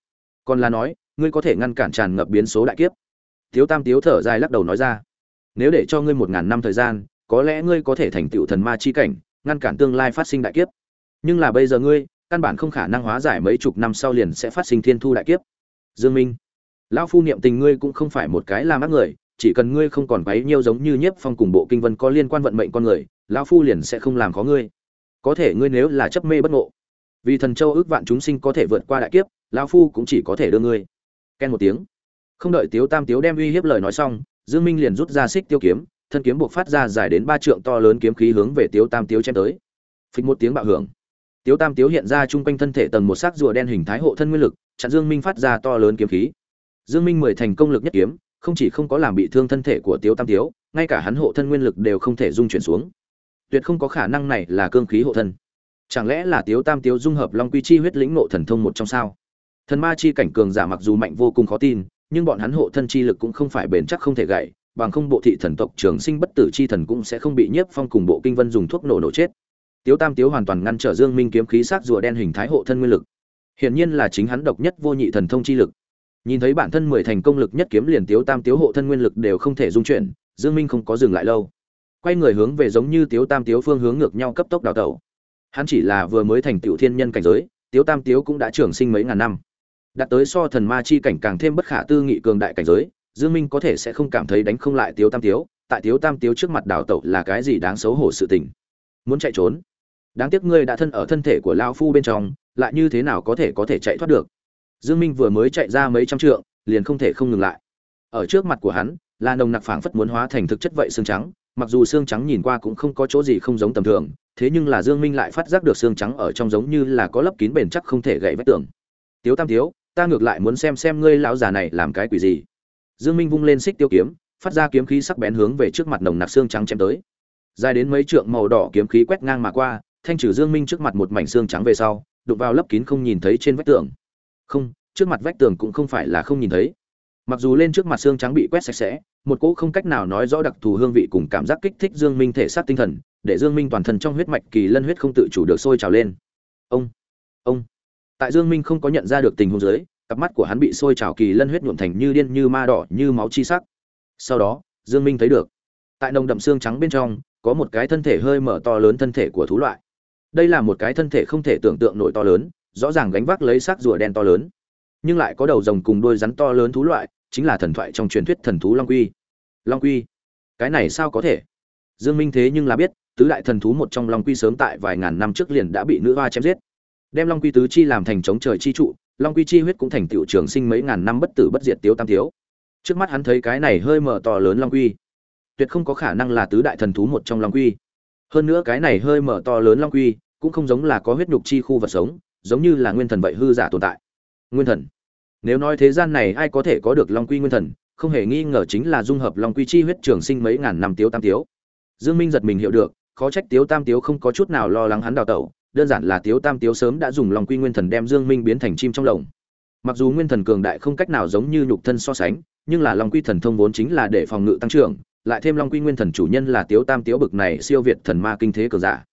[SPEAKER 1] Còn là nói, ngươi có thể ngăn cản tràn ngập biến số đại kiếp. Thiếu tam tiếu thở dài lắc đầu nói ra, nếu để cho ngươi một ngàn năm thời gian, có lẽ ngươi có thể thành tựu thần ma chi cảnh, ngăn cản tương lai phát sinh đại kiếp. Nhưng là bây giờ ngươi, căn bản không khả năng hóa giải mấy chục năm sau liền sẽ phát sinh thiên thu đại kiếp. Dương minh, lão phu niệm tình ngươi cũng không phải một cái làm ác người chỉ cần ngươi không còn quấy nhiêu giống như nhiếp phong cùng bộ kinh vân có liên quan vận mệnh con người, lão phu liền sẽ không làm khó ngươi. Có thể ngươi nếu là chấp mê bất ngộ, vì thần châu ước vạn chúng sinh có thể vượt qua đại kiếp, lão phu cũng chỉ có thể đưa ngươi. Ken một tiếng. Không đợi tiếu tam tiếu đem uy hiếp lời nói xong, dương minh liền rút ra xích tiêu kiếm, thân kiếm buộc phát ra dài đến ba trượng to lớn kiếm khí hướng về tiếu tam tiếu chém tới. Phịch một tiếng bạo hưởng. Tiếu tam tiếu hiện ra trung quanh thân thể tầng một xác rùa đen hình thái hộ thân nguyên lực, chặn dương minh phát ra to lớn kiếm khí. Dương minh mười thành công lực nhất kiếm không chỉ không có làm bị thương thân thể của tiếu tam tiếu, ngay cả hắn hộ thân nguyên lực đều không thể dung chuyển xuống. Tuyệt không có khả năng này là cương khí hộ thân. Chẳng lẽ là tiếu tam tiếu dung hợp long quy chi huyết lĩnh nộ thần thông một trong sao? Thần ma chi cảnh cường giả mặc dù mạnh vô cùng khó tin, nhưng bọn hắn hộ thân chi lực cũng không phải bền chắc không thể gãy, bằng không bộ thị thần tộc trường sinh bất tử chi thần cũng sẽ không bị nhiếp phong cùng bộ kinh vân dùng thuốc nổ nổ chết. Tiếu tam tiếu hoàn toàn ngăn trở dương minh kiếm khí sắc rùa đen hình thái hộ thân nguyên lực. Hiển nhiên là chính hắn độc nhất vô nhị thần thông chi lực nhìn thấy bản thân mười thành công lực nhất kiếm liền tiếu tam tiếu hộ thân nguyên lực đều không thể dung chuyển, dương minh không có dừng lại lâu. Quay người hướng về giống như tiếu tam tiếu phương hướng ngược nhau cấp tốc đào tẩu. Hắn chỉ là vừa mới thành tiểu thiên nhân cảnh giới, tiếu tam tiếu cũng đã trưởng sinh mấy ngàn năm. Đạt tới so thần ma chi cảnh càng thêm bất khả tư nghị cường đại cảnh giới, dương minh có thể sẽ không cảm thấy đánh không lại tiếu tam tiếu, tại tiếu tam tiếu trước mặt đào tẩu là cái gì đáng xấu hổ sự tình. Muốn chạy trốn. Đáng tiếc ngươi đã thân ở thân thể của lao phu bên trong, lại như thế nào có thể có thể chạy thoát được? Dương minh vừa mới chạy ra mấy trăm trượng, liền không thể không ngừng lại. Ở trước mặt của hắn, là nồng nặc phảng phất muốn hóa thành thực chất vậy xương trắng, mặc dù xương trắng nhìn qua cũng không có chỗ gì không giống tầm thường, thế nhưng là dương minh lại phát giác được xương trắng ở trong giống như là có lấp kín bền chắc không thể gãy vách tường. Tiếu tam thiếu, ta ngược lại muốn xem xem ngươi lão già này làm cái quỷ gì. Dương minh vung lên xích tiêu kiếm, phát ra kiếm khí sắc bén hướng về trước mặt nồng nặc xương trắng chém tới. Dài đến mấy trượng màu đỏ kiếm khí quét ngang mà qua, thanh trừ dương minh trước mặt một mảnh xương trắng về sau, đụng vào lấp kín không nhìn thấy trên vách tường không, trước mặt vách tường cũng không phải là không nhìn thấy. Mặc dù lên trước mặt xương trắng bị quét sạch sẽ, một cỗ không cách nào nói rõ đặc thù hương vị cùng cảm giác kích thích dương minh thể xác tinh thần, để dương minh toàn thân trong huyết mạch kỳ lân huyết không tự chủ được sôi trào lên. Ông ông. Tại dương minh không có nhận ra được tình huống dưới, cặp mắt của hắn bị sôi trào kỳ lân huyết nhuộm thành như điên như ma đỏ, như máu chi sắc. Sau đó, dương minh thấy được, tại nồng đậm xương trắng bên trong, có một cái thân thể hơi mở to lớn thân thể của thú loại. Đây là một cái thân thể không thể tưởng tượng nổi to lớn rõ ràng gánh vác lấy xác rùa đen to lớn. Nhưng lại có đầu rồng cùng đôi rắn to lớn thú loại, chính là thần thoại trong truyền thuyết thần thú long quy. Long quy? Cái này sao có thể? Dương minh thế nhưng là biết, tứ đại thần thú một trong long quy sớm tại vài ngàn năm trước liền đã bị nữ hoa chém giết. Đem long quy tứ chi làm thành chống trời chi trụ, long quy chi huyết cũng thành tiểu trường sinh mấy ngàn năm bất tử bất diệt tiếu tam thiếu. Trước mắt hắn thấy cái này hơi mở to lớn long quy. Tuyệt không có khả năng là tứ đại thần thú một trong long quy. Hơn nữa cái này hơi mở to lớn long quy, cũng không giống là có huyết nhục chi khu vật sống giống như là nguyên thần vậy hư giả tồn tại. Nguyên thần. Nếu nói thế gian này ai có thể có được long quy nguyên thần, không hề nghi ngờ chính là dung hợp long quy chi huyết trường sinh mấy ngàn năm tiếu tam tiếu. Dương minh giật mình hiểu được, khó trách tiếu tam tiếu không có chút nào lo lắng hắn đào tẩu, đơn giản là tiếu tam tiếu sớm đã dùng long quy nguyên thần đem dương minh biến thành chim trong lồng. Mặc dù nguyên thần cường đại không cách nào giống như nhục thân so sánh, nhưng là long quy thần thông vốn chính là để phòng ngự tăng trưởng, lại thêm long quy nguyên thần chủ nhân là tiếu tam tiếu bực này siêu việt thần ma kinh thế cường giả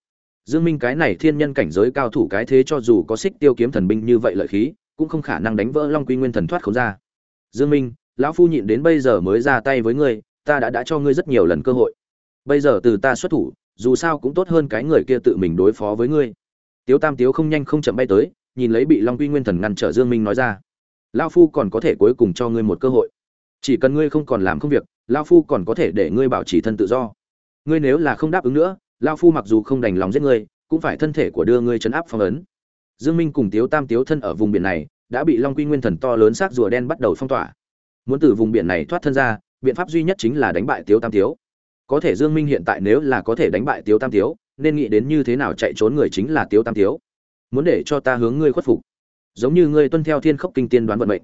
[SPEAKER 1] dương minh cái này thiên nhân cảnh giới cao thủ cái thế cho dù có xích tiêu kiếm thần binh như vậy lợi khí, cũng không khả năng đánh vỡ long quy nguyên thần thoát không ra. Dương minh, lão phu nhịn đến bây giờ mới ra tay với ngươi, ta đã đã cho ngươi rất nhiều lần cơ hội. Bây giờ từ ta xuất thủ, dù sao cũng tốt hơn cái người kia tự mình đối phó với ngươi. Tiếu tam tiếu không nhanh không chậm bay tới, nhìn lấy bị long quy nguyên thần ngăn trở dương minh nói ra. Lão phu còn có thể cuối cùng cho ngươi một cơ hội. Chỉ cần ngươi không còn làm công việc, lão phu còn có thể để ngươi bảo trì thân tự do. Ngươi nếu là không đáp ứng nữa lão phu mặc dù không đành lòng giết ngươi cũng phải thân thể của đưa ngươi chấn áp phong ấn Dương Minh cùng Tiếu Tam Tiếu thân ở vùng biển này, đã bị Long Quy Nguyên Thần to lớn xác rùa đen bắt đầu phong tỏa. Muốn từ vùng biển này thoát thân ra, biện pháp duy nhất chính là đánh bại Tiếu Tam Tiếu. Có thể Dương Minh hiện tại nếu là có thể đánh bại Tiếu Tam Tiếu, nên nghĩ đến như thế nào chạy trốn người chính là Tiếu Tam Tiếu. Muốn để cho ta hướng ngươi khuất phục, giống như ngươi tuân theo thiên khốc kinh tiên đoán vận mệnh.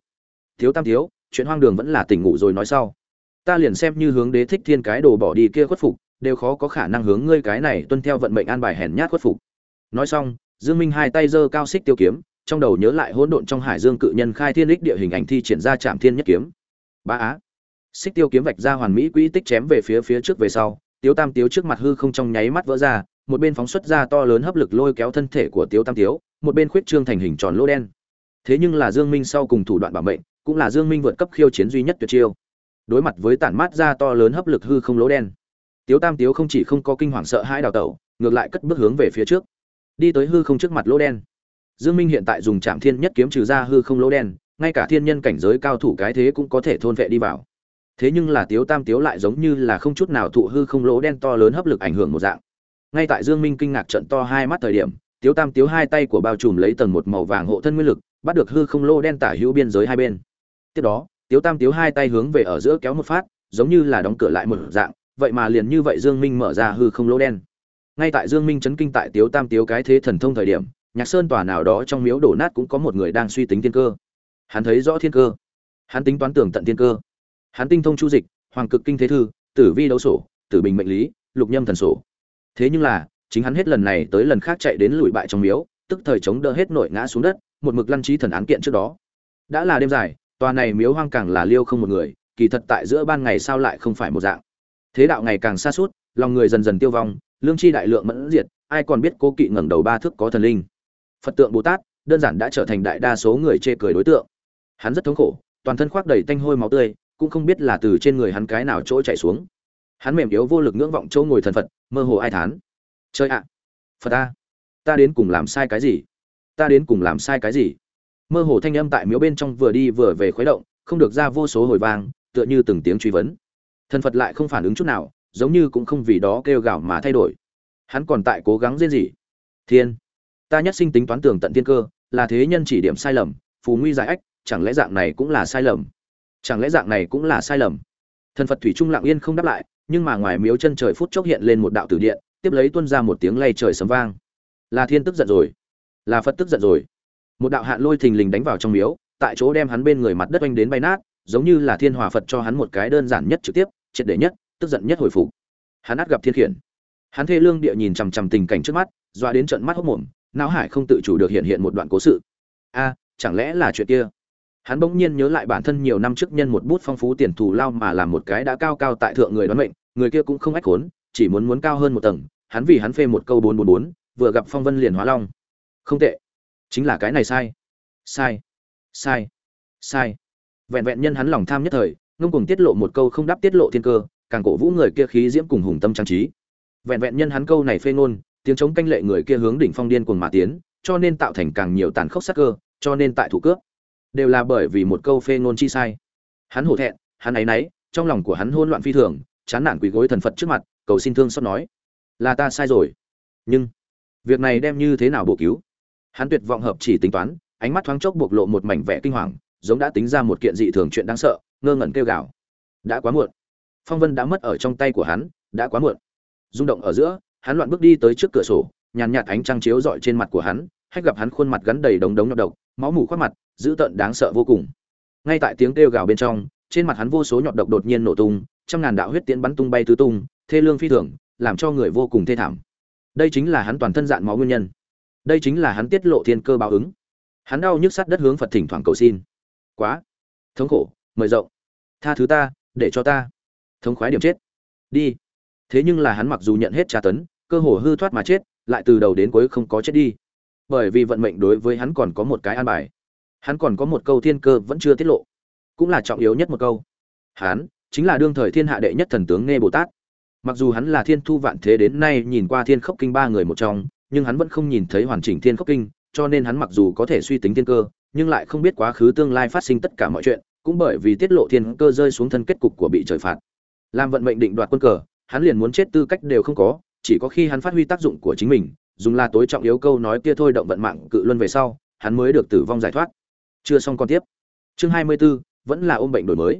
[SPEAKER 1] Tiếu Tam Tiếu, chuyện hoang đường vẫn là tỉnh ngủ rồi nói sau. Ta liền xem như hướng đế thích thiên cái đồ bỏ đi kia khuất phục, đều khó có khả năng hướng ngươi cái này tuân theo vận mệnh an bài hèn nhát khuất phục. Nói xong, Dương Minh hai tay giơ cao xích tiêu kiếm, trong đầu nhớ lại hỗn độn trong hải dương cự nhân khai thiên đích địa hình ảnh thi triển ra chạm thiên nhất kiếm. Ba á. Xích tiêu kiếm vạch ra hoàn mỹ quỹ tích chém về phía phía trước về sau, Tiếu Tam Tiếu trước mặt hư không trong nháy mắt vỡ ra, một bên phóng xuất ra to lớn hấp lực lôi kéo thân thể của Tiếu Tam Tiếu, một bên khuyết trương thành hình tròn lỗ đen. Thế nhưng là Dương Minh sau cùng thủ đoạn bảo mệnh, cũng là Dương Minh vượt cấp khiêu chiến duy nhất tuyệt chiêu. Đối mặt với tản mát ra to lớn hấp lực hư không lỗ đen, Tiếu Tam Tiếu không chỉ không có kinh hoàng sợ hãi đào tẩu, ngược lại cất bước hướng về phía trước. Đi tới hư không trước mặt lỗ đen. Dương minh hiện tại dùng Trạm thiên nhất kiếm trừ ra hư không lỗ đen ngay cả thiên nhân cảnh giới cao thủ cái thế cũng có thể thôn vệ đi vào. Thế nhưng là tiếu tam tiếu lại giống như là không chút nào thụ hư không lỗ đen to lớn hấp lực ảnh hưởng một dạng. Ngay tại dương minh kinh ngạc trận to hai mắt thời điểm tiếu tam tiếu hai tay của bao trùm lấy tầng một màu vàng hộ thân nguyên lực bắt được hư không lỗ đen tả hữu biên giới hai bên. Tiếp đó tiếu tam tiếu hai tay hướng về ở giữa kéo một phát giống như là đóng cửa lại một dạng vậy mà liền như vậy dương minh mở ra hư không lỗ đen. Ngay tại dương minh chấn kinh tại tiếu tam tiếu cái thế thần thông thời điểm, nhạc sơn tòa nào đó trong miếu đổ nát cũng có một người đang suy tính thiên cơ. Hắn thấy rõ thiên cơ. Hắn tính toán tưởng tận thiên cơ. Hắn tinh thông chu dịch, hoàng cực kinh thế thư, tử vi đấu sổ, tử bình mệnh lý, lục nhâm thần sổ. Thế nhưng là, chính hắn hết lần này tới lần khác chạy đến lùi bại trong miếu, tức thời chống đỡ hết nội ngã xuống đất, một mực lăn trí thần án kiện trước đó. Đã là đêm dài, tòa này miếu hoang càng là liêu không một người, kỳ thật tại giữa ban ngày sao lại không phải một dạng thế đạo ngày càng xa suốt, lòng người dần dần tiêu vong, lương chi đại lượng mẫn diệt, ai còn biết cố kỵ ngẩng đầu ba thước có thần linh. Phật tượng bồ tát, đơn giản đã trở thành đại đa số người chê cười đối tượng. Hắn rất thống khổ, toàn thân khoác đầy tanh hôi máu tươi, cũng không biết là từ trên người hắn cái nào chỗ chạy xuống. Hắn mềm yếu vô lực ngưỡng vọng chỗ ngồi thần phật, mơ hồ ai thán. Chơi ạ! Phật ta ta đến cùng làm sai cái gì? Ta đến cùng làm sai cái gì? Mơ hồ thanh âm tại miếu bên trong vừa đi vừa về khuấy động, không được ra vô số hồi vang, tựa như từng tiếng truy vấn thần phật lại không phản ứng chút nào, giống như cũng không vì đó kêu gào mà thay đổi. Hắn còn tại cố gắng riêng gì? Thiên. Ta nhất sinh tính toán tưởng tận thiên cơ, là thế nhân chỉ điểm sai lầm, phù nguy giải ách, chẳng lẽ dạng này cũng là sai lầm? Chẳng lẽ dạng này cũng là sai lầm? Thần phật thủy trung lặng yên không đáp lại, nhưng mà ngoài miếu chân trời phút chốc hiện lên một đạo tử điện, tiếp lấy tuôn ra một tiếng lay trời sấm vang. Là thiên tức giận rồi. Là phật tức giận rồi. Một đạo hạn lôi thình lình đánh vào trong miếu, tại chỗ đem hắn bên người mặt đất oanh đến bay nát, giống như là thiên hòa phật cho hắn một cái đơn giản nhất trực tiếp triệt để nhất, tức giận nhất hồi phục. Hắn át gặp thiên khiển. Hắn thê lương địa nhìn chằm chằm tình cảnh trước mắt doa đến trận mắt hốc mồm, não hải không tự chủ được hiện hiện một đoạn cố sự. A, chẳng lẽ là chuyện kia? Hắn bỗng nhiên nhớ lại bản thân nhiều năm trước nhân một bút phong phú tiền thù lao mà làm một cái đã cao cao tại thượng người đoán mệnh, người kia cũng không ách khốn, chỉ muốn muốn cao hơn một tầng, hắn vì hắn phê một câu bốn bốn bốn, vừa gặp phong vân liền hóa long. Không tệ. Chính là cái này sai. Sai. Sai. Sai. Vẹn vẹn nhân hắn lòng tham nhất thời ngông cùng tiết lộ một câu không đáp tiết lộ thiên cơ, càng cổ vũ người kia khí diễm cùng hùng tâm trang trí. Vẹn vẹn nhân hắn câu này phê ngôn, tiếng chống canh lệ người kia hướng đỉnh phong điên cuồng mà tiến, cho nên tạo thành càng nhiều tàn khốc sắc cơ, cho nên tại thủ cướp. Đều là bởi vì một câu phê ngôn chi sai. Hắn hổ thẹn, hắn áy náy, trong lòng của hắn hôn loạn phi thường, chán nản quỳ gối thần phật trước mặt, cầu xin thương xót nói, là ta sai rồi. Nhưng, việc này đem như thế nào bổ cứu? Hắn tuyệt vọng hợp chỉ tính toán, ánh mắt thoáng chốc bộc lộ một mảnh vẻ kinh hoàng, giống đã tính ra một kiện dị thường chuyện đáng sợ ngơ ngẩn kêu gào. Đã quá muộn. Phong vân đã mất ở trong tay của hắn, đã quá muộn. Rung động ở giữa, hắn loạn bước đi tới trước cửa sổ, nhàn nhạt ánh trăng chiếu rọi trên mặt của hắn, hách gặp hắn khuôn mặt gắn đầy đống đống nhọc độc, máu mủ khoác mặt, dữ tợn đáng sợ vô cùng. Ngay tại tiếng kêu gào bên trong, trên mặt hắn vô số nhọt độc đột nhiên nổ tung, trăm ngàn đạo huyết tiễn bắn tung bay tứ tung, thê lương phi thường, làm cho người vô cùng thê thảm. Đây chính là hắn toàn thân dạn máu nguyên nhân. Đây chính là hắn tiết lộ thiên cơ báo ứng. Hắn đau nhức sát đất hướng phật thỉnh thoảng cầu xin. Quá thống khổ mời rộng. Tha thứ ta, để cho ta. Thống khoái điểm chết. Đi. Thế nhưng là hắn mặc dù nhận hết tra tấn, cơ hồ hư thoát mà chết, lại từ đầu đến cuối không có chết đi. Bởi vì vận mệnh đối với hắn còn có một cái an bài. Hắn còn có một câu thiên cơ vẫn chưa tiết lộ. Cũng là trọng yếu nhất một câu. Hắn chính là đương thời thiên hạ đệ nhất thần tướng nghe bồ tát. Mặc dù hắn là thiên thu vạn thế đến nay nhìn qua thiên khốc kinh ba người một trong, nhưng hắn vẫn không nhìn thấy hoàn chỉnh thiên khốc kinh, cho nên hắn mặc dù có thể suy tính thiên cơ, nhưng lại không biết quá khứ tương lai phát sinh tất cả mọi chuyện cũng bởi vì tiết lộ thiên cơ rơi xuống thân kết cục của bị trời phạt. Làm vận mệnh định đoạt quân cờ hắn liền muốn chết tư cách đều không có chỉ có khi hắn phát huy tác dụng của chính mình dùng là tối trọng yếu câu nói kia thôi động vận mạng cự luân về sau hắn mới được tử vong giải thoát. Chưa xong còn tiếp. Chương hai mươi 24, vẫn là ôm bệnh đổi mới.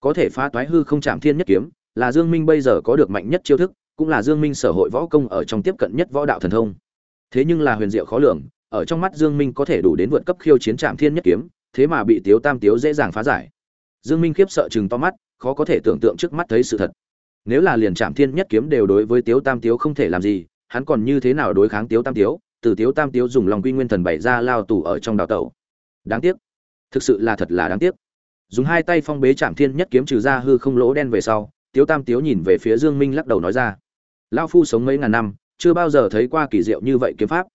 [SPEAKER 1] Có thể phá toái hư không chạm thiên nhất kiếm là dương minh bây giờ có được mạnh nhất chiêu thức cũng là dương minh sở hội võ công ở trong tiếp cận nhất võ đạo thần thông. Thế nhưng là huyền diệu khó lường ở trong mắt dương minh có thể đủ đến vượt cấp khiêu chiến chạm thiên nhất kiếm thế mà bị tiếu tam tiếu dễ dàng phá giải. Dương minh khiếp sợ chừng to mắt, khó có thể tưởng tượng trước mắt thấy sự thật. Nếu là liền Trạm thiên nhất kiếm đều đối với tiếu tam tiếu không thể làm gì, hắn còn như thế nào đối kháng tiếu tam tiếu? Từ tiếu tam tiếu dùng lòng quy nguyên thần bày ra lao tù ở trong đào tẩu. Đáng tiếc. Thực sự là thật là đáng tiếc. Dùng hai tay phong bế Trạm thiên nhất kiếm trừ ra hư không lỗ đen về sau, tiếu tam tiếu nhìn về phía dương minh lắc đầu nói ra. Lão phu sống mấy ngàn năm, chưa bao giờ thấy qua kỳ diệu như vậy kiếm pháp.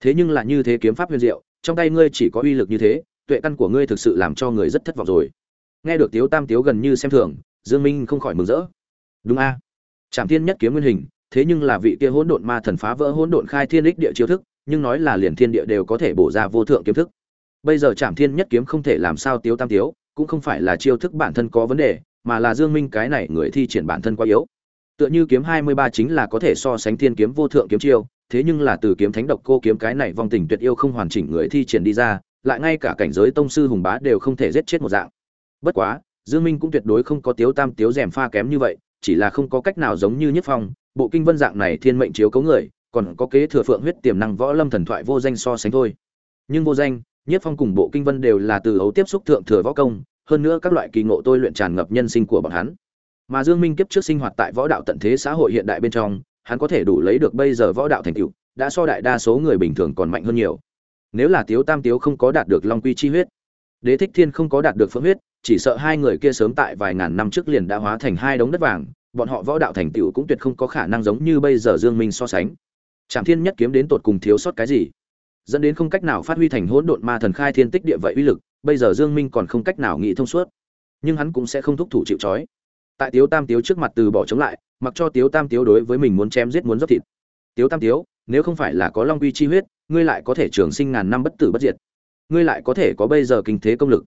[SPEAKER 1] Thế nhưng là như thế kiếm pháp huyền diệu, trong tay ngươi chỉ có uy lực như thế tuệ căn của ngươi thực sự làm cho người rất thất vọng rồi. Nghe được tiếu tam tiếu gần như xem thường, dương minh không khỏi mừng rỡ. Đúng a. Trạm thiên nhất kiếm nguyên hình, thế nhưng là vị kia hỗn độn ma thần phá vỡ hỗn độn khai thiên đích địa chiêu thức, nhưng nói là liền thiên địa đều có thể bổ ra vô thượng kiếm thức. Bây giờ trạm thiên nhất kiếm không thể làm sao tiếu tam tiếu, cũng không phải là chiêu thức bản thân có vấn đề, mà là dương minh cái này người thi triển bản thân quá yếu. Tựa như kiếm 23 chính là có thể so sánh thiên kiếm vô thượng kiếm chiêu, thế nhưng là từ kiếm thánh độc cô kiếm cái này vong tình tuyệt yêu không hoàn chỉnh người thi triển đi ra lại ngay cả cảnh giới tông sư hùng bá đều không thể giết chết một dạng. Bất quá, dương minh cũng tuyệt đối không có tiếu tam tiếu rèm pha kém như vậy, chỉ là không có cách nào giống như nhất phong, bộ kinh vân dạng này thiên mệnh chiếu cấu người, còn có kế thừa phượng huyết tiềm năng võ lâm thần thoại vô danh so sánh thôi. Nhưng vô danh, nhất phong cùng bộ kinh vân đều là từ ấu tiếp xúc thượng thừa võ công, hơn nữa các loại kỳ ngộ tôi luyện tràn ngập nhân sinh của bọn hắn. Mà dương minh kiếp trước sinh hoạt tại võ đạo tận thế xã hội hiện đại bên trong, hắn có thể đủ lấy được bây giờ võ đạo thành tựu, đã so đại đa số người bình thường còn mạnh hơn nhiều nếu là tiếu tam tiếu không có đạt được long quy chi huyết, đế thích thiên không có đạt được phượng huyết, chỉ sợ hai người kia sớm tại vài ngàn năm trước liền đã hóa thành hai đống đất vàng, bọn họ võ đạo thành tựu cũng tuyệt không có khả năng giống như bây giờ dương minh so sánh. Trạm thiên nhất kiếm đến tột cùng thiếu sót cái gì? Dẫn đến không cách nào phát huy thành hỗn độn ma thần khai thiên tích địa vậy uy lực, bây giờ dương minh còn không cách nào nghĩ thông suốt. Nhưng hắn cũng sẽ không thúc thủ chịu trói. Tại tiếu tam tiếu trước mặt từ bỏ chống lại, mặc cho tiếu tam tiếu đối với mình muốn chém giết muốn dốc thịt. Tiếu tam tiếu, nếu không phải là có long quy chi huyết ngươi lại có thể trường sinh ngàn năm bất tử bất diệt. Ngươi lại có thể có bây giờ kinh thế công lực.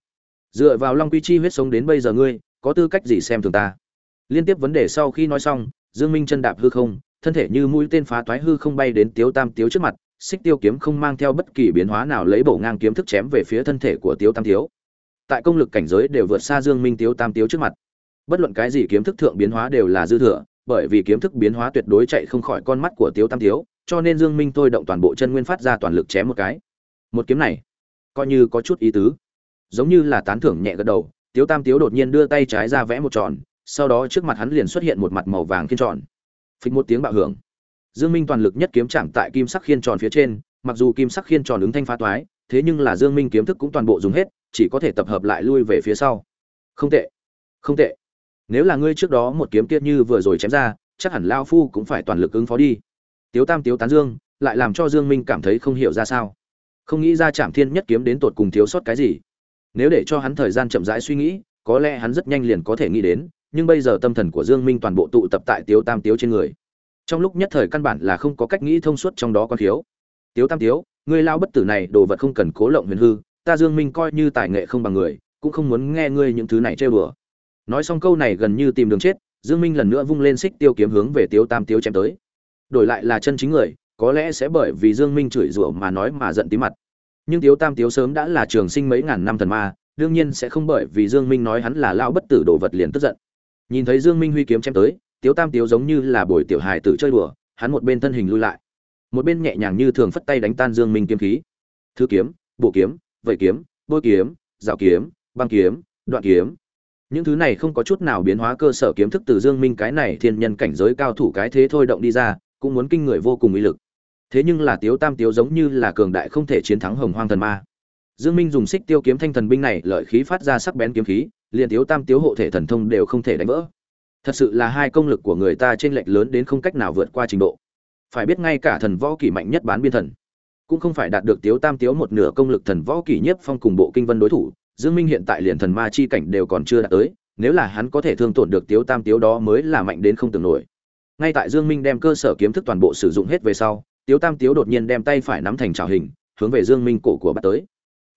[SPEAKER 1] Dựa vào long quy chi huyết sống đến bây giờ ngươi có tư cách gì xem thường ta? Liên tiếp vấn đề sau khi nói xong dương minh chân đạp hư không thân thể như mũi tên phá toái hư không bay đến tiếu tam tiếu trước mặt xích tiêu kiếm không mang theo bất kỳ biến hóa nào lấy bổ ngang kiếm thức chém về phía thân thể của tiếu tam tiếu. Tại công lực cảnh giới đều vượt xa Dương Minh Tiếu Tam Tiếu trước mặt. Bất luận cái gì kiếm thức thượng biến hóa đều là dư thừa, bởi vì kiếm thức biến hóa tuyệt đối chạy không khỏi con mắt của Tiếu Tam Tiếu, cho nên Dương Minh tôi động toàn bộ chân nguyên phát ra toàn lực chém một cái. Một kiếm này, coi như có chút ý tứ. Giống như là tán thưởng nhẹ gật đầu, Tiếu Tam Tiếu đột nhiên đưa tay trái ra vẽ một tròn, sau đó trước mặt hắn liền xuất hiện một mặt màu vàng khiên tròn. Phịch một tiếng bạo hưởng. Dương Minh toàn lực nhất kiếm chạm tại kim sắc khiên tròn phía trên, mặc dù kim sắc khiên tròn ứng thanh phá toái, thế nhưng là Dương Minh kiếm thức cũng toàn bộ dùng hết, chỉ có thể tập hợp lại lui về phía sau. Không tệ, không tệ. Nếu là ngươi trước đó một kiếm kia như vừa rồi chém ra, chắc hẳn lão phu cũng phải toàn lực ứng phó đi. Tiếu Tam Tiếu tán Dương, lại làm cho Dương Minh cảm thấy không hiểu ra sao. Không nghĩ ra trạm Thiên nhất kiếm đến tột cùng thiếu sót cái gì. Nếu để cho hắn thời gian chậm rãi suy nghĩ, có lẽ hắn rất nhanh liền có thể nghĩ đến, nhưng bây giờ tâm thần của Dương Minh toàn bộ tụ tập tại Tiếu Tam Tiếu trên người. Trong lúc nhất thời căn bản là không có cách nghĩ thông suốt trong đó có thiếu. Tiếu Tam Tiếu, ngươi lao bất tử này đồ vật không cần cố lộng huyền hư, ta Dương Minh coi như tài nghệ không bằng người, cũng không muốn nghe ngươi những thứ này trêu đùa. Nói xong câu này gần như tìm đường chết, Dương Minh lần nữa vung lên xích tiêu kiếm hướng về Tiếu Tam Tiếu chém tới. Đổi lại là chân chính người, có lẽ sẽ bởi vì Dương Minh chửi rủa mà nói mà giận tí mặt. Nhưng Tiếu Tam Tiếu sớm đã là trường sinh mấy ngàn năm thần ma, đương nhiên sẽ không bởi vì Dương Minh nói hắn là lão bất tử đồ vật liền tức giận. Nhìn thấy Dương Minh huy kiếm chém tới, Tiếu Tam Tiếu giống như là bồi tiểu hài tử chơi đùa, hắn một bên thân hình lui lại, một bên nhẹ nhàng như thường phất tay đánh tan Dương Minh kiếm khí. Thứ kiếm, bộ kiếm, vậy kiếm, bôi kiếm, dạo kiếm, băng kiếm, đoạn kiếm. Những thứ này không có chút nào biến hóa cơ sở kiếm thức từ Dương Minh cái này thiên nhân cảnh giới cao thủ cái thế thôi động đi ra, cũng muốn kinh người vô cùng uy lực. Thế nhưng là Tiếu Tam Tiếu giống như là cường đại không thể chiến thắng Hồng Hoang thần ma. Dương Minh dùng xích tiêu kiếm thanh thần binh này lợi khí phát ra sắc bén kiếm khí, liền Tiếu Tam Tiếu hộ thể thần thông đều không thể đánh vỡ. Thật sự là hai công lực của người ta trên lệch lớn đến không cách nào vượt qua trình độ. Phải biết ngay cả thần võ kỷ mạnh nhất bán biên thần, cũng không phải đạt được Tiếu Tam Tiếu một nửa công lực thần võ kỷ nhất phong cùng bộ kinh vân đối thủ, Dương Minh hiện tại liền thần ma chi cảnh đều còn chưa đạt tới, nếu là hắn có thể thương tổn được Tiếu Tam Tiếu đó mới là mạnh đến không tưởng nổi. Ngay tại Dương Minh đem cơ sở kiếm thức toàn bộ sử dụng hết về sau, Tiếu Tam Tiếu đột nhiên đem tay phải nắm thành trảo hình, hướng về Dương Minh cổ của bắt tới.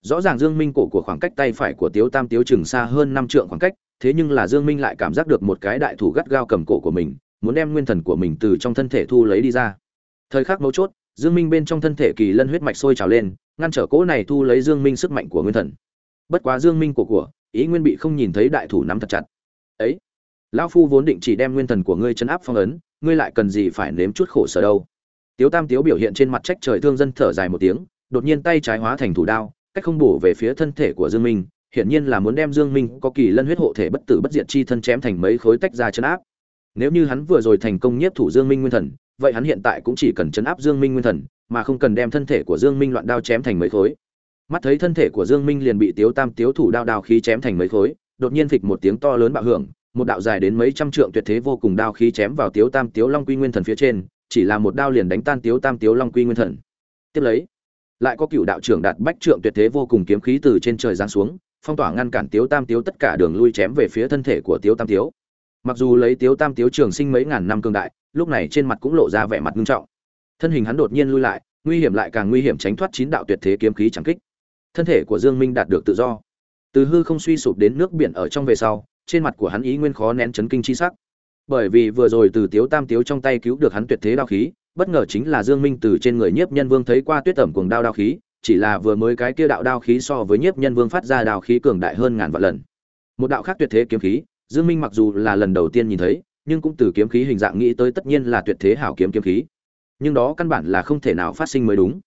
[SPEAKER 1] Rõ ràng Dương Minh cổ của khoảng cách tay phải của Tiếu Tam Tiếu chừng xa hơn năm trượng khoảng cách, thế nhưng là Dương Minh lại cảm giác được một cái đại thủ gắt gao cầm cổ của mình, muốn đem nguyên thần của mình từ trong thân thể thu lấy đi ra. Thời khắc mấu chốt, Dương Minh bên trong thân thể kỳ lân huyết mạch sôi trào lên, ngăn trở cỗ này thu lấy Dương Minh sức mạnh của nguyên thần. Bất quá Dương Minh của của, ý nguyên bị không nhìn thấy đại thủ nắm thật chặt. Ấy, lão phu vốn định chỉ đem nguyên thần của ngươi chấn áp phong ấn, ngươi lại cần gì phải nếm chút khổ sở đâu. Tiếu Tam Tiếu biểu hiện trên mặt trách trời thương dân thở dài một tiếng, đột nhiên tay trái hóa thành thủ đao, cách không bổ về phía thân thể của Dương Minh, hiển nhiên là muốn đem Dương Minh có kỳ lân huyết hộ thể bất tử bất diệt chi thân chém thành mấy khối tách ra chấn áp. Nếu như hắn vừa rồi thành công nhiếp thủ Dương Minh nguyên thần, vậy hắn hiện tại cũng chỉ cần chấn áp Dương Minh nguyên thần, mà không cần đem thân thể của Dương Minh loạn đao chém thành mấy khối. Mắt thấy thân thể của Dương Minh liền bị Tiếu Tam Tiếu thủ đao đao khí chém thành mấy khối, đột nhiên phịch một tiếng to lớn bạo hưởng, một đạo dài đến mấy trăm trượng tuyệt thế vô cùng đao khí chém vào Tiếu Tam Tiếu Long Quy Nguyên Thần phía trên, chỉ là một đao liền đánh tan Tiếu Tam Tiếu Long Quy Nguyên Thần. Tiếp lấy, lại có cựu đạo trưởng đạt bách trượng tuyệt thế vô cùng kiếm khí từ trên trời giáng xuống, phong tỏa ngăn cản Tiếu Tam Tiếu tất cả đường lui chém về phía thân thể của Tiếu Tam Tiếu. Mặc dù lấy Tiếu Tam Tiếu trường sinh mấy ngàn năm cường đại, lúc này trên mặt cũng lộ ra vẻ mặt nghiêm trọng. Thân hình hắn đột nhiên lui lại, nguy hiểm lại càng nguy hiểm tránh thoát chín đạo tuyệt thế kiếm khí chẳng kích. Thân thể của Dương Minh đạt được tự do. Từ hư không suy sụp đến nước biển ở trong về sau, trên mặt của hắn ý nguyên khó nén chấn kinh chi sắc. Bởi vì vừa rồi từ Tiếu Tam Tiếu trong tay cứu được hắn tuyệt thế đao khí, bất ngờ chính là Dương Minh từ trên người Nhiếp Nhân Vương thấy qua tuyết tẩm cuồng đao đao khí, chỉ là vừa mới cái kia đạo đao khí so với Nhiếp Nhân Vương phát ra đao khí cường đại hơn ngàn vạn lần. Một đạo khác tuyệt thế kiếm khí, Dương Minh mặc dù là lần đầu tiên nhìn thấy, nhưng cũng từ kiếm khí hình dạng nghĩ tới tất nhiên là tuyệt thế hảo kiếm kiếm khí. Nhưng đó căn bản là không thể nào phát sinh mới đúng.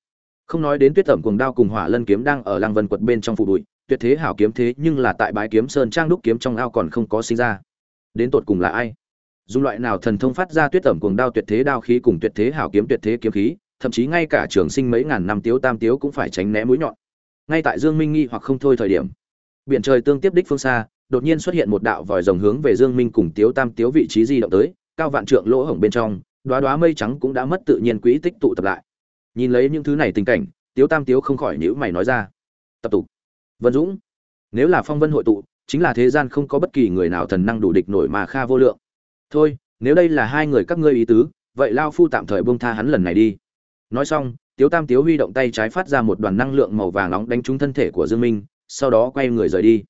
[SPEAKER 1] Không nói đến tuyết tẩm cuồng đao cùng hỏa lân kiếm đang ở Lăng Vân quật bên trong phủ bụi, tuyệt thế hảo kiếm thế nhưng là tại bái kiếm sơn trang đúc kiếm trong ao còn không có sinh ra. Đến tột cùng là ai? dùng loại nào thần thông phát ra tuyết tẩm cuồng đao tuyệt thế đao khí cùng tuyệt thế hảo kiếm tuyệt thế kiếm khí, thậm chí ngay cả trường sinh mấy ngàn năm tiếu tam tiếu cũng phải tránh né mũi nhọn ngay tại dương minh nghi hoặc không thôi thời điểm, biển trời tương tiếp đích phương xa, đột nhiên xuất hiện một đạo vòi rồng hướng về dương minh cùng tiếu tam tiếu vị trí di động tới, cao vạn trượng lỗ hổng bên trong, đóa đóa mây trắng cũng đã mất tự nhiên quỹ tích tụ tập lại nhìn lấy những thứ này tình cảnh, tiếu tam tiếu không khỏi nhíu mày nói ra, tập tụ vân dũng, nếu là phong vân hội tụ, chính là thế gian không có bất kỳ người nào thần năng đủ địch nổi mà kha vô lượng. Thôi, nếu đây là hai người các ngươi ý tứ, vậy lao phu tạm thời buông tha hắn lần này đi. Nói xong, tiếu tam tiếu huy động tay trái phát ra một đoàn năng lượng màu vàng nóng đánh trúng thân thể của dương minh, sau đó quay người rời đi.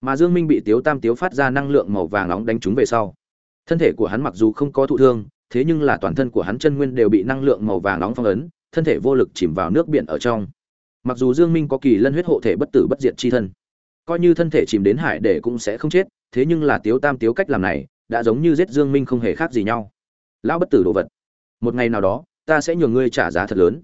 [SPEAKER 1] Mà dương minh bị tiếu tam tiếu phát ra năng lượng màu vàng nóng đánh trúng về sau. Thân thể của hắn mặc dù không có thụ thương, thế nhưng là toàn thân của hắn chân nguyên đều bị năng lượng màu vàng nóng phong ấn, thân thể vô lực chìm vào nước biển ở trong mặc dù dương minh có kỳ lân huyết hộ thể bất tử bất diệt chi thân, coi như thân thể chìm đến hải để cũng sẽ không chết, thế nhưng là tiếu tam tiếu cách làm này, đã giống như giết dương minh không hề khác gì nhau. Lão bất tử đồ vật, một ngày nào đó, ta sẽ nhường ngươi trả giá thật lớn.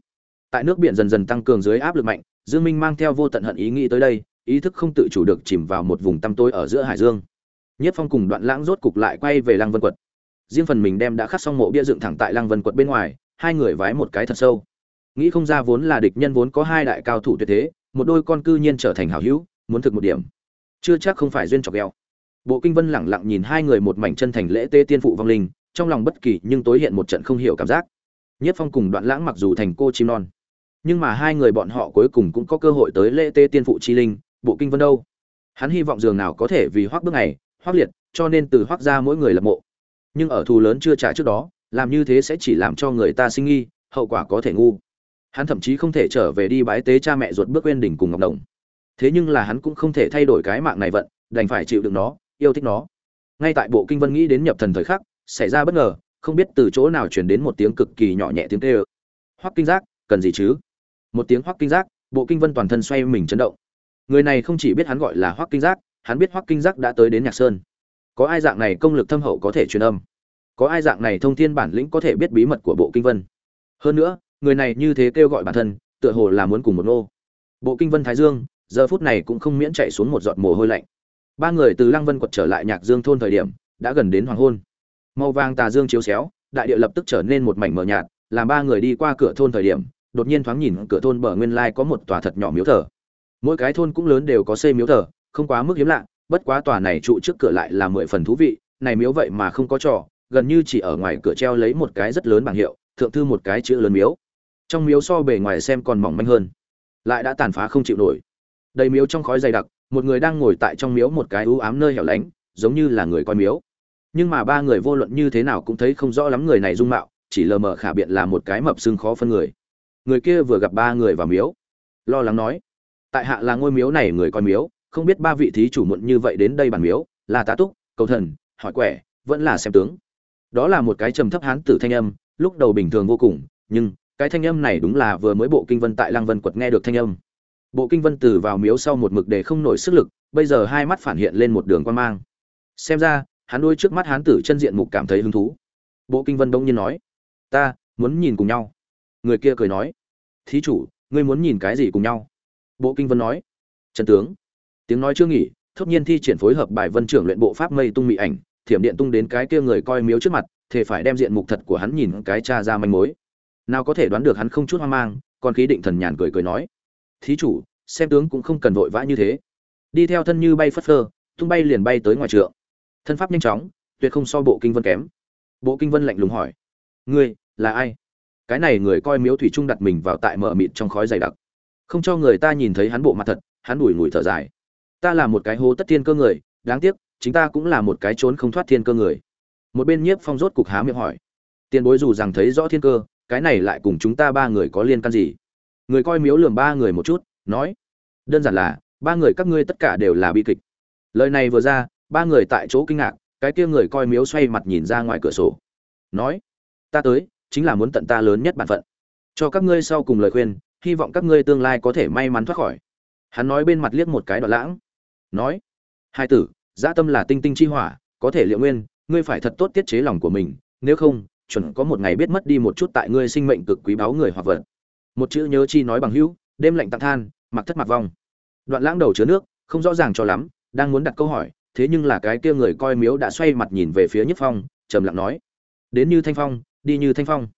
[SPEAKER 1] Tại nước biển dần dần tăng cường dưới áp lực mạnh, dương minh mang theo vô tận hận ý nghĩ tới đây, ý thức không tự chủ được chìm vào một vùng tăm tối ở giữa hải dương. Nhất phong cùng đoạn lãng rốt cục lại quay về lăng vân quật. Riêng phần mình đem đã khắc xong mộ bia dựng thẳng tại lăng vân quật bên ngoài, hai người vái một cái thật sâu nghĩ không ra vốn là địch nhân vốn có hai đại cao thủ tuyệt thế, một đôi con cư nhiên trở thành hảo hữu, muốn thực một điểm. Chưa chắc không phải duyên trọc gheo. Bộ kinh vân lẳng lặng nhìn hai người một mảnh chân thành lễ tê tiên phụ vong linh, trong lòng bất kỳ nhưng tối hiện một trận không hiểu cảm giác. Nhất phong cùng đoạn lãng mặc dù thành cô chim non, nhưng mà hai người bọn họ cuối cùng cũng có cơ hội tới lễ tê tiên phụ chi linh, bộ kinh vân đâu? Hắn hy vọng dường nào có thể vì hoác bước này, hoác liệt, cho nên từ hoác ra mỗi người lập mộ. Nhưng ở thù lớn chưa trả trước đó, làm như thế sẽ chỉ làm cho người ta sinh nghi, hậu quả có thể ngu hắn thậm chí không thể trở về đi bái tế cha mẹ ruột bước quên đỉnh cùng ngọc đồng. Thế nhưng là hắn cũng không thể thay đổi cái mạng này vận, đành phải chịu đựng nó, yêu thích nó. Ngay tại bộ kinh vân nghĩ đến nhập thần thời khắc, xảy ra bất ngờ, không biết từ chỗ nào truyền đến một tiếng cực kỳ nhỏ nhẹ tiếng kêu. Hoắc kinh giác, cần gì chứ? Một tiếng hoắc kinh giác, bộ kinh vân toàn thân xoay mình chấn động. Người này không chỉ biết hắn gọi là hoắc kinh giác, hắn biết hoắc kinh giác đã tới đến nhạc sơn. Có ai dạng này công lực thâm hậu có thể truyền âm? Có ai dạng này thông thiên bản lĩnh có thể biết bí mật của bộ kinh vân? Hơn nữa người này như thế kêu gọi bản thân, tựa hồ là muốn cùng một nô. Bộ kinh vân thái dương, giờ phút này cũng không miễn chạy xuống một giọt mồ hôi lạnh. Ba người từ lăng vân quật trở lại nhạc dương thôn thời điểm, đã gần đến hoàng hôn. Màu vàng tà dương chiếu xéo, đại địa lập tức trở nên một mảnh mờ nhạt, làm ba người đi qua cửa thôn thời điểm, đột nhiên thoáng nhìn cửa thôn bờ nguyên lai có một tòa thật nhỏ miếu thờ. Mỗi cái thôn cũng lớn đều có xây miếu thờ, không quá mức hiếm lạ, bất quá tòa này trụ trước cửa lại là mười phần thú vị, này miếu vậy mà không có trò, gần như chỉ ở ngoài cửa treo lấy một cái rất lớn bảng hiệu, thượng thư một cái chữ lớn miếu trong miếu so bề ngoài xem còn mỏng manh hơn. Lại đã tàn phá không chịu nổi. Đầy miếu trong khói dày đặc, một người đang ngồi tại trong miếu một cái ưu ám nơi hẻo lánh, giống như là người coi miếu. Nhưng mà ba người vô luận như thế nào cũng thấy không rõ lắm người này dung mạo, chỉ lờ mờ khả biện là một cái mập xương khó phân người. Người kia vừa gặp ba người vào miếu, lo lắng nói, tại hạ là ngôi miếu này người coi miếu, không biết ba vị thí chủ muộn như vậy đến đây bàn miếu, là tá túc, cầu thần, hỏi quẻ, vẫn là xem tướng. Đó là một cái trầm thấp hán tử thanh âm, lúc đầu bình thường vô cùng, nhưng cái thanh âm này đúng là vừa mới bộ kinh vân tại lăng vân quật nghe được thanh âm. Bộ kinh vân từ vào miếu sau một mực để không nổi sức lực, bây giờ hai mắt phản hiện lên một đường quan mang. Xem ra, hắn đôi trước mắt hán tử chân diện mục cảm thấy hứng thú. Bộ kinh vân đông nhiên nói, ta muốn nhìn cùng nhau. Người kia cười nói, thí chủ, ngươi muốn nhìn cái gì cùng nhau? Bộ kinh vân nói, trần tướng. Tiếng nói chưa nghỉ, thốt nhiên thi triển phối hợp bài vân trưởng luyện bộ pháp mây tung mị ảnh, thiểm điện tung đến cái kia người coi miếu trước mặt thể phải đem diện mục thật của hắn nhìn cái cha ra manh mối nào có thể đoán được hắn không chút hoang mang, còn khí định thần nhàn cười cười nói, thí chủ, xem tướng cũng không cần vội vã như thế. Đi theo thân như bay phất phơ, tung bay liền bay tới ngoài trượng. Thân pháp nhanh chóng, tuyệt không so bộ kinh vân kém. Bộ kinh vân lạnh lùng hỏi, ngươi, là ai? Cái này người coi miếu thủy trung đặt mình vào tại mờ mịt trong khói dày đặc. Không cho người ta nhìn thấy hắn bộ mặt thật, hắn đùi ngùi thở dài. Ta là một cái hố tất thiên cơ người, đáng tiếc, chính ta cũng là một cái trốn không thoát thiên cơ người. Một bên nhiếp phong rốt cục há miệng hỏi, tiền bối dù rằng thấy rõ thiên cơ cái này lại cùng chúng ta ba người có liên can gì? Người coi miếu lường ba người một chút, nói, đơn giản là, ba người các ngươi tất cả đều là bi kịch. Lời này vừa ra, ba người tại chỗ kinh ngạc, cái kia người coi miếu xoay mặt nhìn ra ngoài cửa sổ, nói, ta tới, chính là muốn tận ta lớn nhất bản phận. Cho các ngươi sau cùng lời khuyên, hy vọng các ngươi tương lai có thể may mắn thoát khỏi. Hắn nói bên mặt liếc một cái đoạn lãng, nói, hai tử, dã tâm là tinh tinh chi hỏa, có thể liệu nguyên, ngươi phải thật tốt tiết chế lòng của mình, nếu không chuẩn có một ngày biết mất đi một chút tại ngươi sinh mệnh cực quý báu người hoặc vật. Một chữ nhớ chi nói bằng hữu, đêm lạnh tặng than, mặc thất mặc vong. Đoạn lãng đầu chứa nước, không rõ ràng cho lắm, đang muốn đặt câu hỏi, thế nhưng là cái kia người coi miếu đã xoay mặt nhìn về phía nhất phong, trầm lặng nói, đến như thanh phong, đi như thanh phong.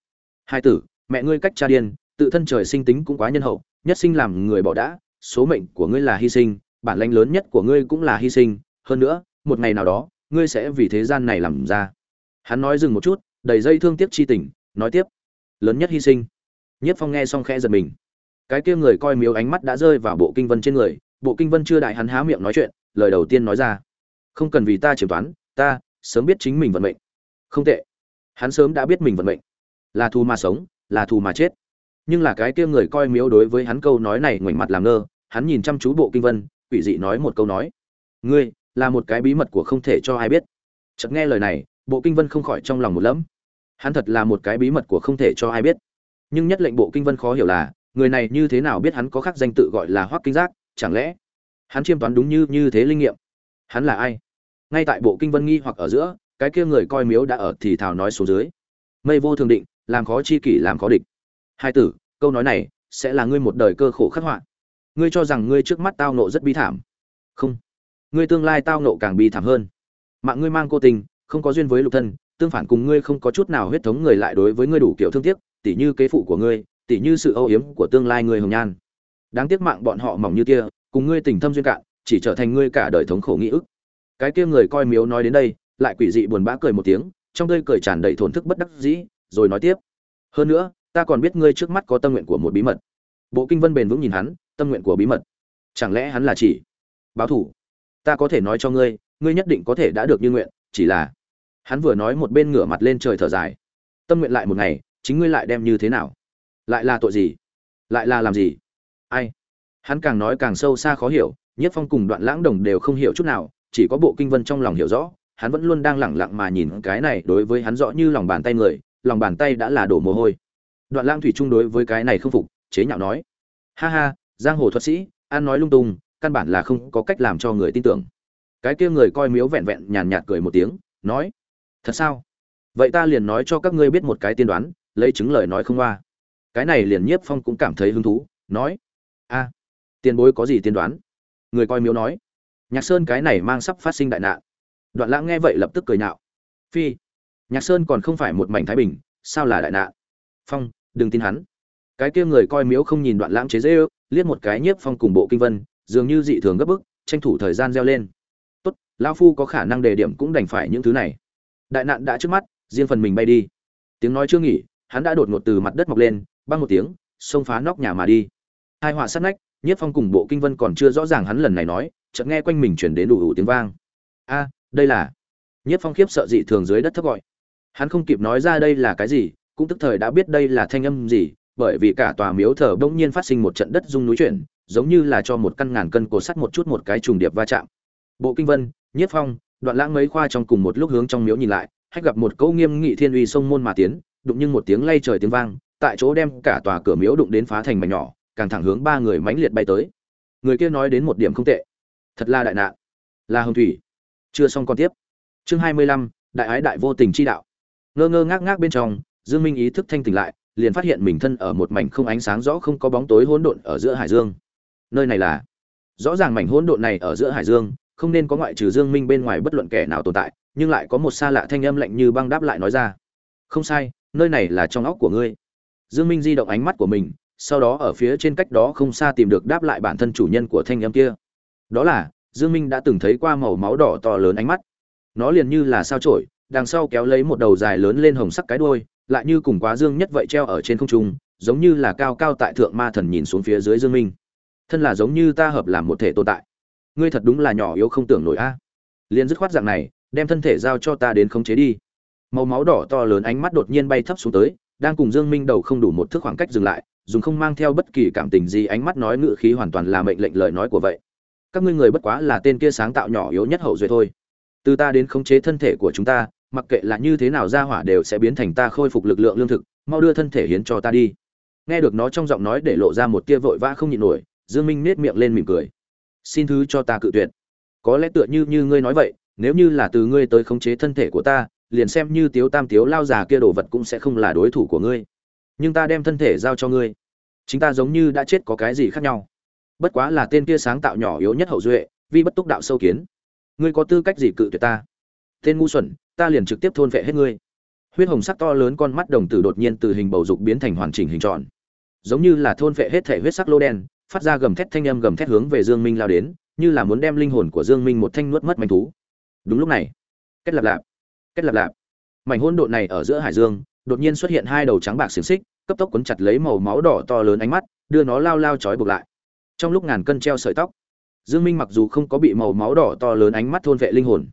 [SPEAKER 1] Hai tử, mẹ ngươi cách cha điên, tự thân trời sinh tính cũng quá nhân hậu, nhất sinh làm người bỏ đã, số mệnh của ngươi là hy sinh, bản lãnh lớn nhất của ngươi cũng là hy sinh, hơn nữa, một ngày nào đó, ngươi sẽ vì thế gian này làm ra. Hắn nói dừng một chút đầy dây thương tiếc chi tình, nói tiếp, lớn nhất hy sinh. Nhất phong nghe xong khẽ giật mình. Cái kia người coi miếu ánh mắt đã rơi vào bộ kinh vân trên người, bộ kinh vân chưa đại hắn há miệng nói chuyện, lời đầu tiên nói ra, không cần vì ta chiếm toán ta sớm biết chính mình vận mệnh. Không tệ. Hắn sớm đã biết mình vận mệnh. Là thù mà sống, là thù mà chết. Nhưng là cái kia người coi miếu đối với hắn câu nói này ngoảnh mặt làm ngơ, hắn nhìn chăm chú bộ kinh vân, quỷ dị nói một câu nói, ngươi là một cái bí mật của không thể cho ai biết. Chợt nghe lời này bộ kinh vân không khỏi trong lòng một lẫm. Hắn thật là một cái bí mật của không thể cho ai biết. Nhưng nhất lệnh bộ kinh vân khó hiểu là, người này như thế nào biết hắn có khác danh tự gọi là hoắc kinh giác, chẳng lẽ hắn chiêm toán đúng như như thế linh nghiệm? Hắn là ai? Ngay tại bộ kinh vân nghi hoặc ở giữa, cái kia người coi miếu đã ở thì thào nói xuống dưới. Mây vô thường định, làm khó chi kỷ làm khó địch. Hai tử, câu nói này sẽ là ngươi một đời cơ khổ khắc họa. Ngươi cho rằng ngươi trước mắt tao nộ rất bi thảm. Không. Ngươi tương lai tao nộ càng bi thảm hơn. Mạng ngươi mang cô tình không có duyên với lục thân, tương phản cùng ngươi không có chút nào huyết thống người lại đối với ngươi đủ kiểu thương tiếc, tỉ như kế phụ của ngươi, tỉ như sự âu yếm của tương lai ngươi hồng nhan. Đáng tiếc mạng bọn họ mỏng như kia, cùng ngươi tình thâm duyên cạn, chỉ trở thành ngươi cả đời thống khổ nghĩ ức. Cái kia người coi miếu nói đến đây, lại quỷ dị buồn bã cười một tiếng, trong tươi cười tràn đầy thổn thức bất đắc dĩ, rồi nói tiếp. Hơn nữa, ta còn biết ngươi trước mắt có tâm nguyện của một bí mật. Bộ kinh vân bền vững nhìn hắn, tâm nguyện của bí mật. Chẳng lẽ hắn là chỉ báo thủ? Ta có thể nói cho ngươi ngươi nhất định có thể đã được như nguyện, chỉ là hắn vừa nói một bên ngửa mặt lên trời thở dài. Tâm nguyện lại một ngày, chính ngươi lại đem như thế nào? Lại là tội gì? Lại là làm gì? Ai? Hắn càng nói càng sâu xa khó hiểu, nhất phong cùng đoạn lãng đồng đều không hiểu chút nào, chỉ có bộ kinh vân trong lòng hiểu rõ, hắn vẫn luôn đang lẳng lặng mà nhìn cái này đối với hắn rõ như lòng bàn tay người, lòng bàn tay đã là đổ mồ hôi. Đoạn lãng thủy chung đối với cái này không phục, chế nhạo nói. Ha ha, giang hồ thuật sĩ an nói lung tung, căn bản là không có cách làm cho người tin tưởng. Cái kia người coi miếu vẹn vẹn nhàn nhạt cười một tiếng, nói thật sao? Vậy ta liền nói cho các ngươi biết một cái tiên đoán, lấy chứng lời nói không qua cái này liền nhiếp phong cũng cảm thấy hứng thú, nói, a, tiền bối có gì tiên đoán? Người coi miếu nói, nhạc sơn cái này mang sắp phát sinh đại nạn. Đoạn lãng nghe vậy lập tức cười nhạo, phi, nhạc sơn còn không phải một mảnh thái bình, sao là đại nạn? Phong, đừng tin hắn. Cái kia người coi miếu không nhìn đoạn lãng chế dễ ư liếc một cái nhiếp phong cùng bộ kinh vân, dường như dị thường gấp bức, tranh thủ thời gian reo lên. Tốt, lão phu có khả năng đề điểm cũng đành phải những thứ này đại nạn đã trước mắt, riêng phần mình bay đi. Tiếng nói chưa nghỉ, hắn đã đột ngột từ mặt đất mọc lên, băng một tiếng, xông phá nóc nhà mà đi. Hai họa sát nách nhiếp phong cùng bộ kinh vân còn chưa rõ ràng hắn lần này nói, chợt nghe quanh mình chuyển đến đủ đủ tiếng vang. A, đây là nhiếp phong khiếp sợ dị thường dưới đất thấp gọi. Hắn không kịp nói ra đây là cái gì, cũng tức thời đã biết đây là thanh âm gì, bởi vì cả tòa miếu thờ bỗng nhiên phát sinh một trận đất rung núi chuyển, giống như là cho một căn ngàn cân cổ sắt một chút một cái trùng điệp va chạm. Bộ kinh vân nhiếp phong đoạn lãng mấy khoa trong cùng một lúc hướng trong miếu nhìn lại, hách gặp một câu nghiêm nghị thiên uy sông môn mà tiến, đụng nhưng một tiếng lay trời tiếng vang, tại chỗ đem cả tòa cửa miếu đụng đến phá thành mảnh nhỏ, càng thẳng hướng ba người mãnh liệt bay tới. Người kia nói đến một điểm không tệ. Thật là đại nạn. Là hồng thủy. Chưa xong còn tiếp. Chương hai mươi lăm, đại ái đại vô tình chi đạo. Ngơ ngơ ngác ngác bên trong, dương minh ý thức thanh tỉnh lại, liền phát hiện mình thân ở một mảnh không ánh sáng rõ không có bóng tối hỗn độn ở giữa hải dương. Nơi này là? Rõ ràng mảnh hỗn độn này ở giữa hải dương không nên có ngoại trừ dương minh bên ngoài bất luận kẻ nào tồn tại, nhưng lại có một xa lạ thanh âm lạnh như băng đáp lại nói ra. Không sai, nơi này là trong óc của ngươi. Dương minh di động ánh mắt của mình, sau đó ở phía trên cách đó không xa tìm được đáp lại bản thân chủ nhân của thanh âm kia. Đó là, dương minh đã từng thấy qua màu máu đỏ to lớn ánh mắt. Nó liền như là sao chổi, đằng sau kéo lấy một đầu dài lớn lên hồng sắc cái đuôi, lại như cùng quá dương nhất vậy treo ở trên không trung, giống như là cao cao tại thượng ma thần nhìn xuống phía dưới dương minh. Thân là giống như ta hợp làm một thể tồn tại ngươi thật đúng là nhỏ yếu không tưởng nổi a. À. liền dứt khoát dạng này, đem thân thể giao cho ta đến khống chế đi. Màu máu đỏ to lớn ánh mắt đột nhiên bay thấp xuống tới, đang cùng dương minh đầu không đủ một thước khoảng cách dừng lại, dùng không mang theo bất kỳ cảm tình gì ánh mắt nói ngựa khí hoàn toàn là mệnh lệnh lời nói của vậy. Các ngươi người bất quá là tên kia sáng tạo nhỏ yếu nhất hậu duệ thôi. Từ ta đến khống chế thân thể của chúng ta, mặc kệ là như thế nào ra hỏa đều sẽ biến thành ta khôi phục lực lượng lương thực, mau đưa thân thể hiến cho ta đi. Nghe được nó trong giọng nói để lộ ra một tia vội vã không nhịn nổi, dương minh nết miệng lên mỉm cười xin thứ cho ta cự tuyệt. Có lẽ tựa như như ngươi nói vậy, nếu như là từ ngươi tới khống chế thân thể của ta, liền xem như tiếu tam tiếu lao già kia đồ vật cũng sẽ không là đối thủ của ngươi. Nhưng ta đem thân thể giao cho ngươi. Chính ta giống như đã chết có cái gì khác nhau. Bất quá là tên kia sáng tạo nhỏ yếu nhất hậu duệ, vi bất túc đạo sâu kiến. Ngươi có tư cách gì cự tuyệt ta? Tên ngu xuẩn, ta liền trực tiếp thôn vệ hết ngươi. Huyết hồng sắc to lớn con mắt đồng tử đột nhiên từ hình bầu dục biến thành hoàn chỉnh hình tròn. Giống như là thôn vệ hết thể huyết sắc lô đen phát ra gầm thét thanh âm gầm thét hướng về dương minh lao đến, như là muốn đem linh hồn của dương minh một thanh nuốt mất manh thú. Đúng lúc này, kết lạp lạp, kết lạp lạp. Mảnh hỗn độn này ở giữa hải dương, đột nhiên xuất hiện hai đầu trắng bạc xiềng xích, cấp tốc cuốn chặt lấy màu máu đỏ to lớn ánh mắt, đưa nó lao lao chói buộc lại. Trong lúc ngàn cân treo sợi tóc, dương minh mặc dù không có bị màu máu đỏ to lớn ánh mắt thôn vệ linh hồn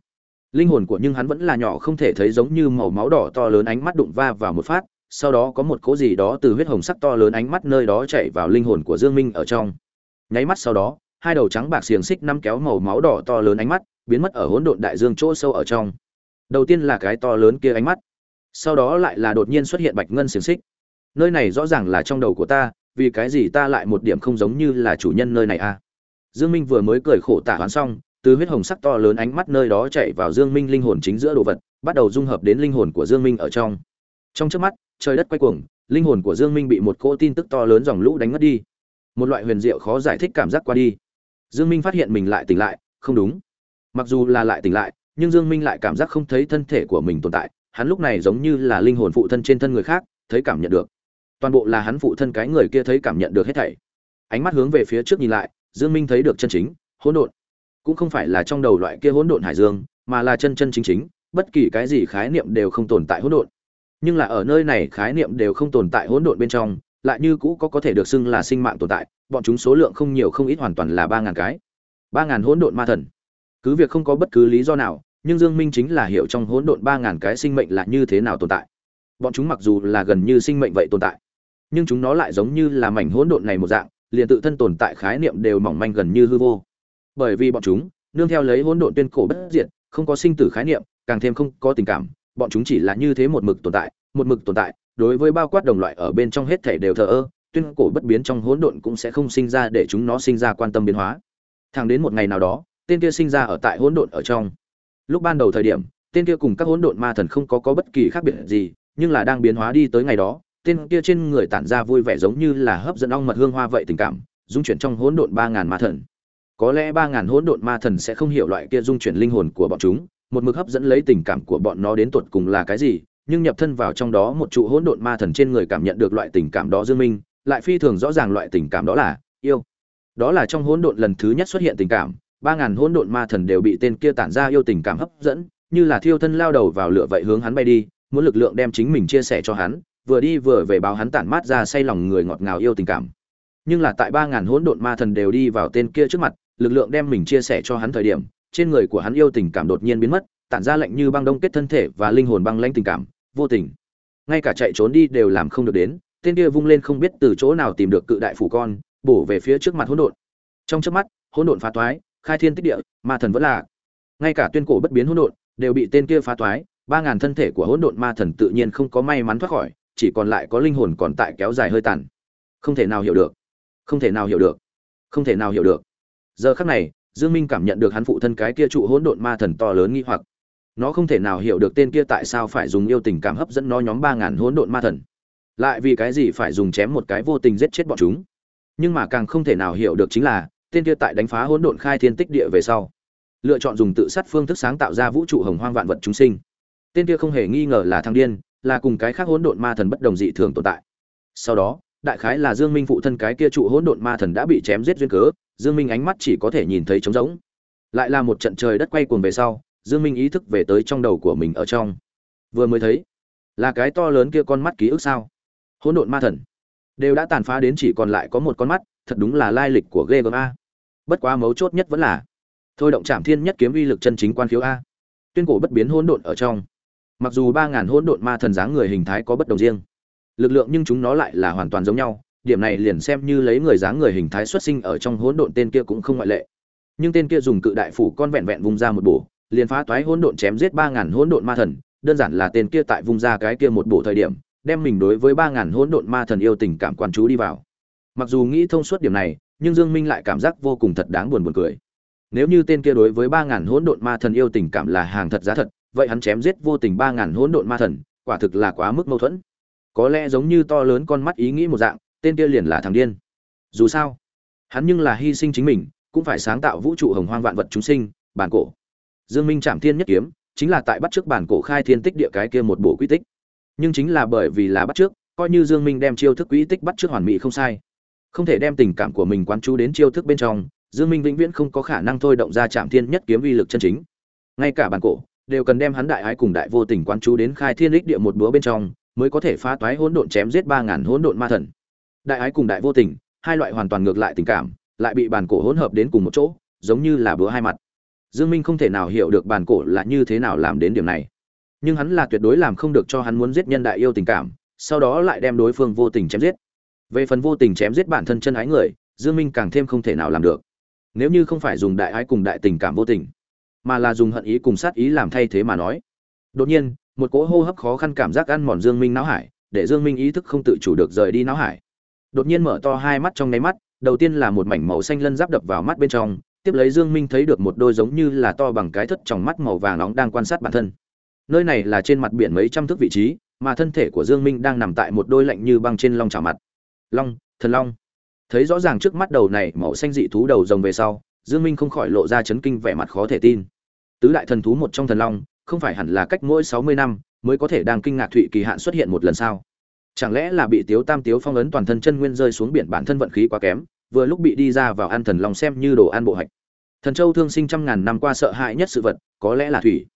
[SPEAKER 1] linh hồn của nhưng hắn vẫn là nhỏ không thể thấy giống như màu máu đỏ to lớn ánh mắt đụng va vào một phát sau đó có một cỗ gì đó từ huyết hồng sắc to lớn ánh mắt nơi đó chạy vào linh hồn của dương minh ở trong nháy mắt sau đó hai đầu trắng bạc xiềng xích năm kéo màu máu đỏ to lớn ánh mắt biến mất ở hỗn độn đại dương chỗ sâu ở trong đầu tiên là cái to lớn kia ánh mắt sau đó lại là đột nhiên xuất hiện bạch ngân xiềng xích nơi này rõ ràng là trong đầu của ta vì cái gì ta lại một điểm không giống như là chủ nhân nơi này a à? Dương Minh vừa mới cười khổ tả hoán xong, từ huyết hồng sắc to lớn ánh mắt nơi đó chạy vào Dương Minh linh hồn chính giữa đồ vật, bắt đầu dung hợp đến linh hồn của Dương Minh ở trong. Trong chớp mắt, trời đất quay cuồng, linh hồn của Dương Minh bị một cỗ tin tức to lớn dòng lũ đánh mất đi. Một loại huyền diệu khó giải thích cảm giác qua đi. Dương Minh phát hiện mình lại tỉnh lại, không đúng. Mặc dù là lại tỉnh lại, nhưng Dương Minh lại cảm giác không thấy thân thể của mình tồn tại, hắn lúc này giống như là linh hồn phụ thân trên thân người khác, thấy cảm nhận được. Toàn bộ là hắn phụ thân cái người kia thấy cảm nhận được hết thảy. Ánh mắt hướng về phía trước nhìn lại, Dương Minh thấy được chân chính, hỗn độn. Cũng không phải là trong đầu loại kia hỗn độn hải dương, mà là chân chân chính chính, bất kỳ cái gì khái niệm đều không tồn tại hỗn độn. Nhưng là ở nơi này khái niệm đều không tồn tại hỗn độn bên trong, lại như cũ có có thể được xưng là sinh mạng tồn tại, bọn chúng số lượng không nhiều không ít hoàn toàn là ba ngàn cái. ba ngàn hỗn độn ma thần. Cứ việc không có bất cứ lý do nào, nhưng Dương Minh chính là hiểu trong hỗn độn ba ngàn cái sinh mệnh là như thế nào tồn tại. Bọn chúng mặc dù là gần như sinh mệnh vậy tồn tại, nhưng chúng nó lại giống như là mảnh hỗn độn này một dạng, liền tự thân tồn tại khái niệm đều mỏng manh gần như hư vô. Bởi vì bọn chúng, nương theo lấy hỗn độn tuyên cổ bất diệt, không có sinh tử khái niệm, càng thêm không có tình cảm, bọn chúng chỉ là như thế một mực tồn tại, một mực tồn tại, đối với bao quát đồng loại ở bên trong hết thể đều thờ ơ, tuyên cổ bất biến trong hỗn độn cũng sẽ không sinh ra để chúng nó sinh ra quan tâm biến hóa. Thẳng đến một ngày nào đó, tên kia sinh ra ở tại hỗn độn ở trong. Lúc ban đầu thời điểm, tên kia cùng các hỗn độn ma thần không có có bất kỳ khác biệt gì, nhưng là đang biến hóa đi tới ngày đó, tên kia trên người tản ra vui vẻ giống như là hấp dẫn ong mật hương hoa vậy tình cảm, dung chuyển trong hỗn độn 3000 ma thần. Có lẽ 3000 hỗn độn ma thần sẽ không hiểu loại kia dung chuyển linh hồn của bọn chúng, một mực hấp dẫn lấy tình cảm của bọn nó đến tuột cùng là cái gì, nhưng nhập thân vào trong đó một trụ hỗn độn ma thần trên người cảm nhận được loại tình cảm đó dương minh, lại phi thường rõ ràng loại tình cảm đó là yêu. Đó là trong hỗn độn lần thứ nhất xuất hiện tình cảm, ba ngàn hỗn độn ma thần đều bị tên kia tản ra yêu tình cảm hấp dẫn, như là thiêu thân lao đầu vào lửa vậy hướng hắn bay đi, muốn lực lượng đem chính mình chia sẻ cho hắn, vừa đi vừa về báo hắn tản mát ra say lòng người ngọt ngào yêu tình cảm. Nhưng là tại ba ngàn hỗn độn ma thần đều đi vào tên kia trước mặt, lực lượng đem mình chia sẻ cho hắn thời điểm, trên người của hắn yêu tình cảm đột nhiên biến mất, tản ra lạnh như băng đông kết thân thể và linh hồn băng lãnh tình cảm, vô tình. Ngay cả chạy trốn đi đều làm không được đến, tên kia vung lên không biết từ chỗ nào tìm được cự đại phủ con, bổ về phía trước mặt hỗn độn. Trong chớp mắt, hỗn độn phá toái, khai thiên tích địa, ma thần vẫn là. Ngay cả tuyên cổ bất biến hỗn độn đều bị tên kia phá toái, ba ngàn thân thể của hỗn độn ma thần tự nhiên không có may mắn thoát khỏi, chỉ còn lại có linh hồn còn tại kéo dài hơi tàn. Không thể nào hiểu được, không thể nào hiểu được, không thể nào hiểu được. Giờ khắc này, Dương Minh cảm nhận được hắn phụ thân cái kia trụ hỗn độn ma thần to lớn nghi hoặc. Nó không thể nào hiểu được tên kia tại sao phải dùng yêu tình cảm hấp dẫn nó nhóm 3000 hỗn độn ma thần. Lại vì cái gì phải dùng chém một cái vô tình giết chết bọn chúng. Nhưng mà càng không thể nào hiểu được chính là, tên kia tại đánh phá hỗn độn khai thiên tích địa về sau, lựa chọn dùng tự sát phương thức sáng tạo ra vũ trụ hồng hoang vạn vật chúng sinh. Tên kia không hề nghi ngờ là thằng điên, là cùng cái khác hỗn độn ma thần bất đồng dị thường tồn tại. Sau đó, đại khái là Dương Minh phụ thân cái kia trụ hỗn độn ma thần đã bị chém giết duyên cớ, Dương Minh ánh mắt chỉ có thể nhìn thấy trống rỗng. Lại là một trận trời đất quay cuồng về sau, Dương Minh ý thức về tới trong đầu của mình ở trong. Vừa mới thấy, là cái to lớn kia con mắt ký ức sao? Hỗn độn ma thần đều đã tàn phá đến chỉ còn lại có một con mắt, thật đúng là lai lịch của ghê gớm a. Bất quá mấu chốt nhất vẫn là thôi động Trảm Thiên nhất kiếm uy lực chân chính quan khiếu a. Tuyên cổ bất biến hỗn độn ở trong. Mặc dù 3000 hỗn độn ma thần dáng người hình thái có bất đồng riêng, lực lượng nhưng chúng nó lại là hoàn toàn giống nhau, điểm này liền xem như lấy người dáng người hình thái xuất sinh ở trong hỗn độn tên kia cũng không ngoại lệ. Nhưng tên kia dùng cự đại phủ con vẹn vẹn vung ra một bổ, liền phá toái hỗn độn chém giết ba ngàn hỗn độn ma thần, đơn giản là tên kia tại vung ra cái kia một bổ thời điểm, đem mình đối với ba ngàn hỗn độn ma thần yêu tình cảm quan chú đi vào. Mặc dù nghĩ thông suốt điểm này, nhưng Dương Minh lại cảm giác vô cùng thật đáng buồn buồn cười. Nếu như tên kia đối với ba ngàn hỗn độn ma thần yêu tình cảm là hàng thật giá thật, vậy hắn chém giết vô tình ba ngàn hỗn độn ma thần, quả thực là quá mức mâu thuẫn. Có lẽ giống như to lớn con mắt ý nghĩ một dạng, tên kia liền là thằng điên. Dù sao, hắn nhưng là hy sinh chính mình, cũng phải sáng tạo vũ trụ hồng hoang vạn vật chúng sinh, bản cổ. Dương Minh chạm Thiên nhất kiếm, chính là tại bắt trước bản cổ khai thiên tích địa cái kia một bộ quy tích. Nhưng chính là bởi vì là bắt trước, coi như Dương Minh đem chiêu thức quy tích bắt trước hoàn mỹ không sai. Không thể đem tình cảm của mình quán chú đến chiêu thức bên trong, Dương Minh vĩnh viễn không có khả năng thôi động ra chạm Thiên nhất kiếm uy lực chân chính. Ngay cả bản cổ đều cần đem hắn đại ái cùng đại vô tình quán chú đến khai thiên tích địa một búa bên trong, mới có thể phá toái hỗn độn chém giết 3000 hỗn độn ma thần. Đại ái cùng đại vô tình, hai loại hoàn toàn ngược lại tình cảm, lại bị bản cổ hỗn hợp đến cùng một chỗ, giống như là bữa hai mặt. Dương Minh không thể nào hiểu được bản cổ là như thế nào làm đến điểm này. Nhưng hắn là tuyệt đối làm không được cho hắn muốn giết nhân đại yêu tình cảm, sau đó lại đem đối phương vô tình chém giết. Về phần vô tình chém giết bản thân chân ái người, Dương Minh càng thêm không thể nào làm được. Nếu như không phải dùng đại ái cùng đại tình cảm vô tình, mà là dùng hận ý cùng sát ý làm thay thế mà nói. Đột nhiên, một cỗ hô hấp khó khăn cảm giác ăn mòn Dương Minh não hải, để Dương Minh ý thức không tự chủ được rời đi não hải. Đột nhiên mở to hai mắt trong nháy mắt, đầu tiên là một mảnh màu xanh lân giáp đập vào mắt bên trong tiếp lấy dương minh thấy được một đôi giống như là to bằng cái thất trong mắt màu vàng nóng đang quan sát bản thân. Nơi này là trên mặt biển mấy trăm thước vị trí mà thân thể của dương minh đang nằm tại một đôi lạnh như băng trên long chảo mặt. Long thần long. Thấy rõ ràng trước mắt đầu này màu xanh dị thú đầu rồng về sau dương minh không khỏi lộ ra chấn kinh vẻ mặt khó thể tin. Tứ đại thần thú một trong thần long không phải hẳn là cách mỗi 60 năm mới có thể đang kinh ngạc thụy kỳ hạn xuất hiện một lần sao? Chẳng lẽ là bị tiếu tam tiếu phong ấn toàn thân chân nguyên rơi xuống biển bản thân vận khí quá kém, vừa lúc bị đi ra vào ăn thần long xem như đồ ăn bộ hạch. Thần châu thương sinh trăm ngàn năm qua sợ hãi nhất sự vật, có lẽ là thủy.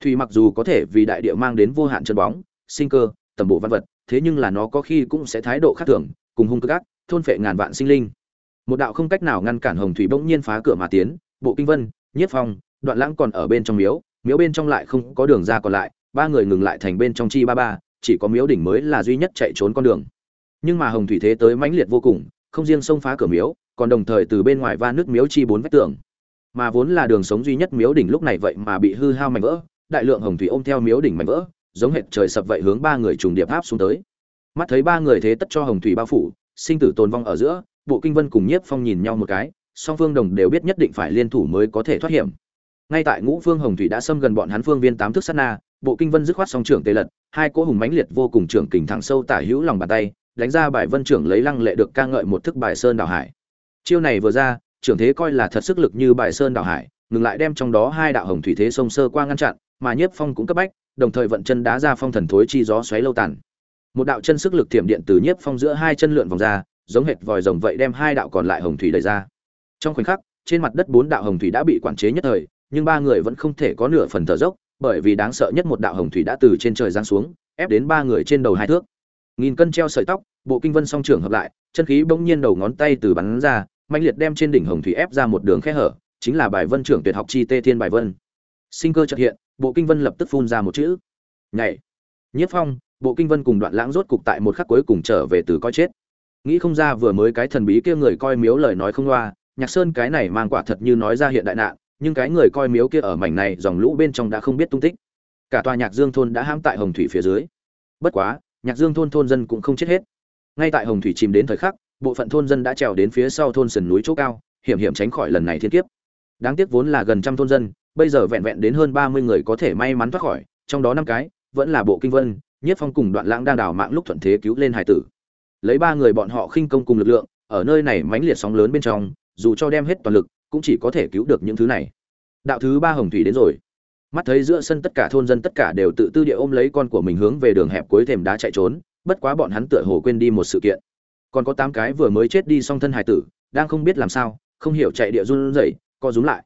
[SPEAKER 1] Thủy mặc dù có thể vì đại địa mang đến vô hạn chân bóng, sinh cơ, tầm bộ văn vật, thế nhưng là nó có khi cũng sẽ thái độ khác thường, cùng hung cực ác, thôn phệ ngàn vạn sinh linh. Một đạo không cách nào ngăn cản hồng thủy bỗng nhiên phá cửa mà tiến, bộ kinh vân nhiếp phong, đoạn lãng còn ở bên trong miếu miếu bên trong lại không có đường ra còn lại, ba người ngừng lại thành bên trong chi ba ba, chỉ có miếu đỉnh mới là duy nhất chạy trốn con đường. Nhưng mà hồng thủy thế tới mãnh liệt vô cùng, không riêng xông phá cửa miếu, còn đồng thời từ bên ngoài va nước miếu chi bốn vách tường. Mà vốn là đường sống duy nhất miếu đỉnh lúc này vậy mà bị hư hao mảnh vỡ, đại lượng hồng thủy ôm theo miếu đỉnh mảnh vỡ, giống hệt trời sập vậy hướng ba người trùng điệp áp xuống tới. Mắt thấy ba người thế tất cho hồng thủy bao phủ, sinh tử tồn vong ở giữa, bộ kinh vân cùng nhiếp phong nhìn nhau một cái, song phương đồng đều biết nhất định phải liên thủ mới có thể thoát hiểm ngay tại ngũ phương hồng thủy đã xâm gần bọn hắn phương viên tám thước sát na, bộ kinh vân dứt khoát song trưởng tê lật, hai cỗ hùng mãnh liệt vô cùng trưởng kình thẳng sâu tả hữu lòng bàn tay, đánh ra bài vân trưởng lấy lăng lệ được ca ngợi một thức bài sơn đảo hải. Chiêu này vừa ra, trưởng thế coi là thật sức lực như bài sơn đảo hải, ngừng lại đem trong đó hai đạo hồng thủy thế sông sơ qua ngăn chặn, mà nhiếp phong cũng cấp bách, đồng thời vận chân đá ra phong thần thối chi gió xoáy lâu tàn. Một đạo chân sức lực tiềm điện từ nhiếp phong giữa hai chân lượn vòng ra, giống hệt vòi rồng vậy đem hai đạo còn lại hồng thủy đẩy ra. Trong khoảnh khắc, trên mặt đất bốn đạo hồng thủy đã bị quản chế nhất thời nhưng ba người vẫn không thể có nửa phần thở dốc, bởi vì đáng sợ nhất một đạo hồng thủy đã từ trên trời giáng xuống, ép đến ba người trên đầu hai thước. Nghìn cân treo sợi tóc, bộ kinh vân song trưởng hợp lại, chân khí bỗng nhiên đầu ngón tay từ bắn ra mạnh liệt đem trên đỉnh hồng thủy ép ra một đường khe hở, chính là bài vân trưởng tuyệt học chi tê thiên bài vân. Sinh cơ chợt hiện, bộ kinh vân lập tức phun ra một chữ. Nhảy. Nhiếp phong, bộ kinh vân cùng đoạn lãng rốt cục tại một khắc cuối cùng trở về từ coi chết. Nghĩ không ra vừa mới cái thần bí kia người coi miếu lời nói không loa, nhạc sơn cái này mang quả thật như nói ra hiện đại nạn nhưng cái người coi miếu kia ở mảnh này dòng lũ bên trong đã không biết tung tích. Cả tòa nhạc dương thôn đã hãm tại hồng thủy phía dưới. Bất quá, nhạc dương thôn thôn dân cũng không chết hết. Ngay tại hồng thủy chìm đến thời khắc, bộ phận thôn dân đã trèo đến phía sau thôn sườn núi chỗ cao, hiểm hiểm tránh khỏi lần này thiên kiếp. Đáng tiếc vốn là gần trăm thôn dân, bây giờ vẹn vẹn đến hơn ba mươi người có thể may mắn thoát khỏi, trong đó năm cái, vẫn là bộ kinh vân nhiếp phong cùng đoạn lãng đang đào mạng lúc thuận thế cứu lên hải tử. Lấy ba người bọn họ khinh công cùng lực lượng, ở nơi này mãnh liệt sóng lớn bên trong, dù cho đem hết toàn lực cũng chỉ có thể cứu được những thứ này. Đạo thứ ba hồng thủy đến rồi. Mắt thấy giữa sân tất cả thôn dân tất cả đều tự tư địa ôm lấy con của mình hướng về đường hẹp cuối thềm đá chạy trốn, bất quá bọn hắn tựa hồ quên đi một sự kiện. Còn có tám cái vừa mới chết đi song thân hải tử, đang không biết làm sao, không hiểu chạy địa run rẩy, co rúm lại.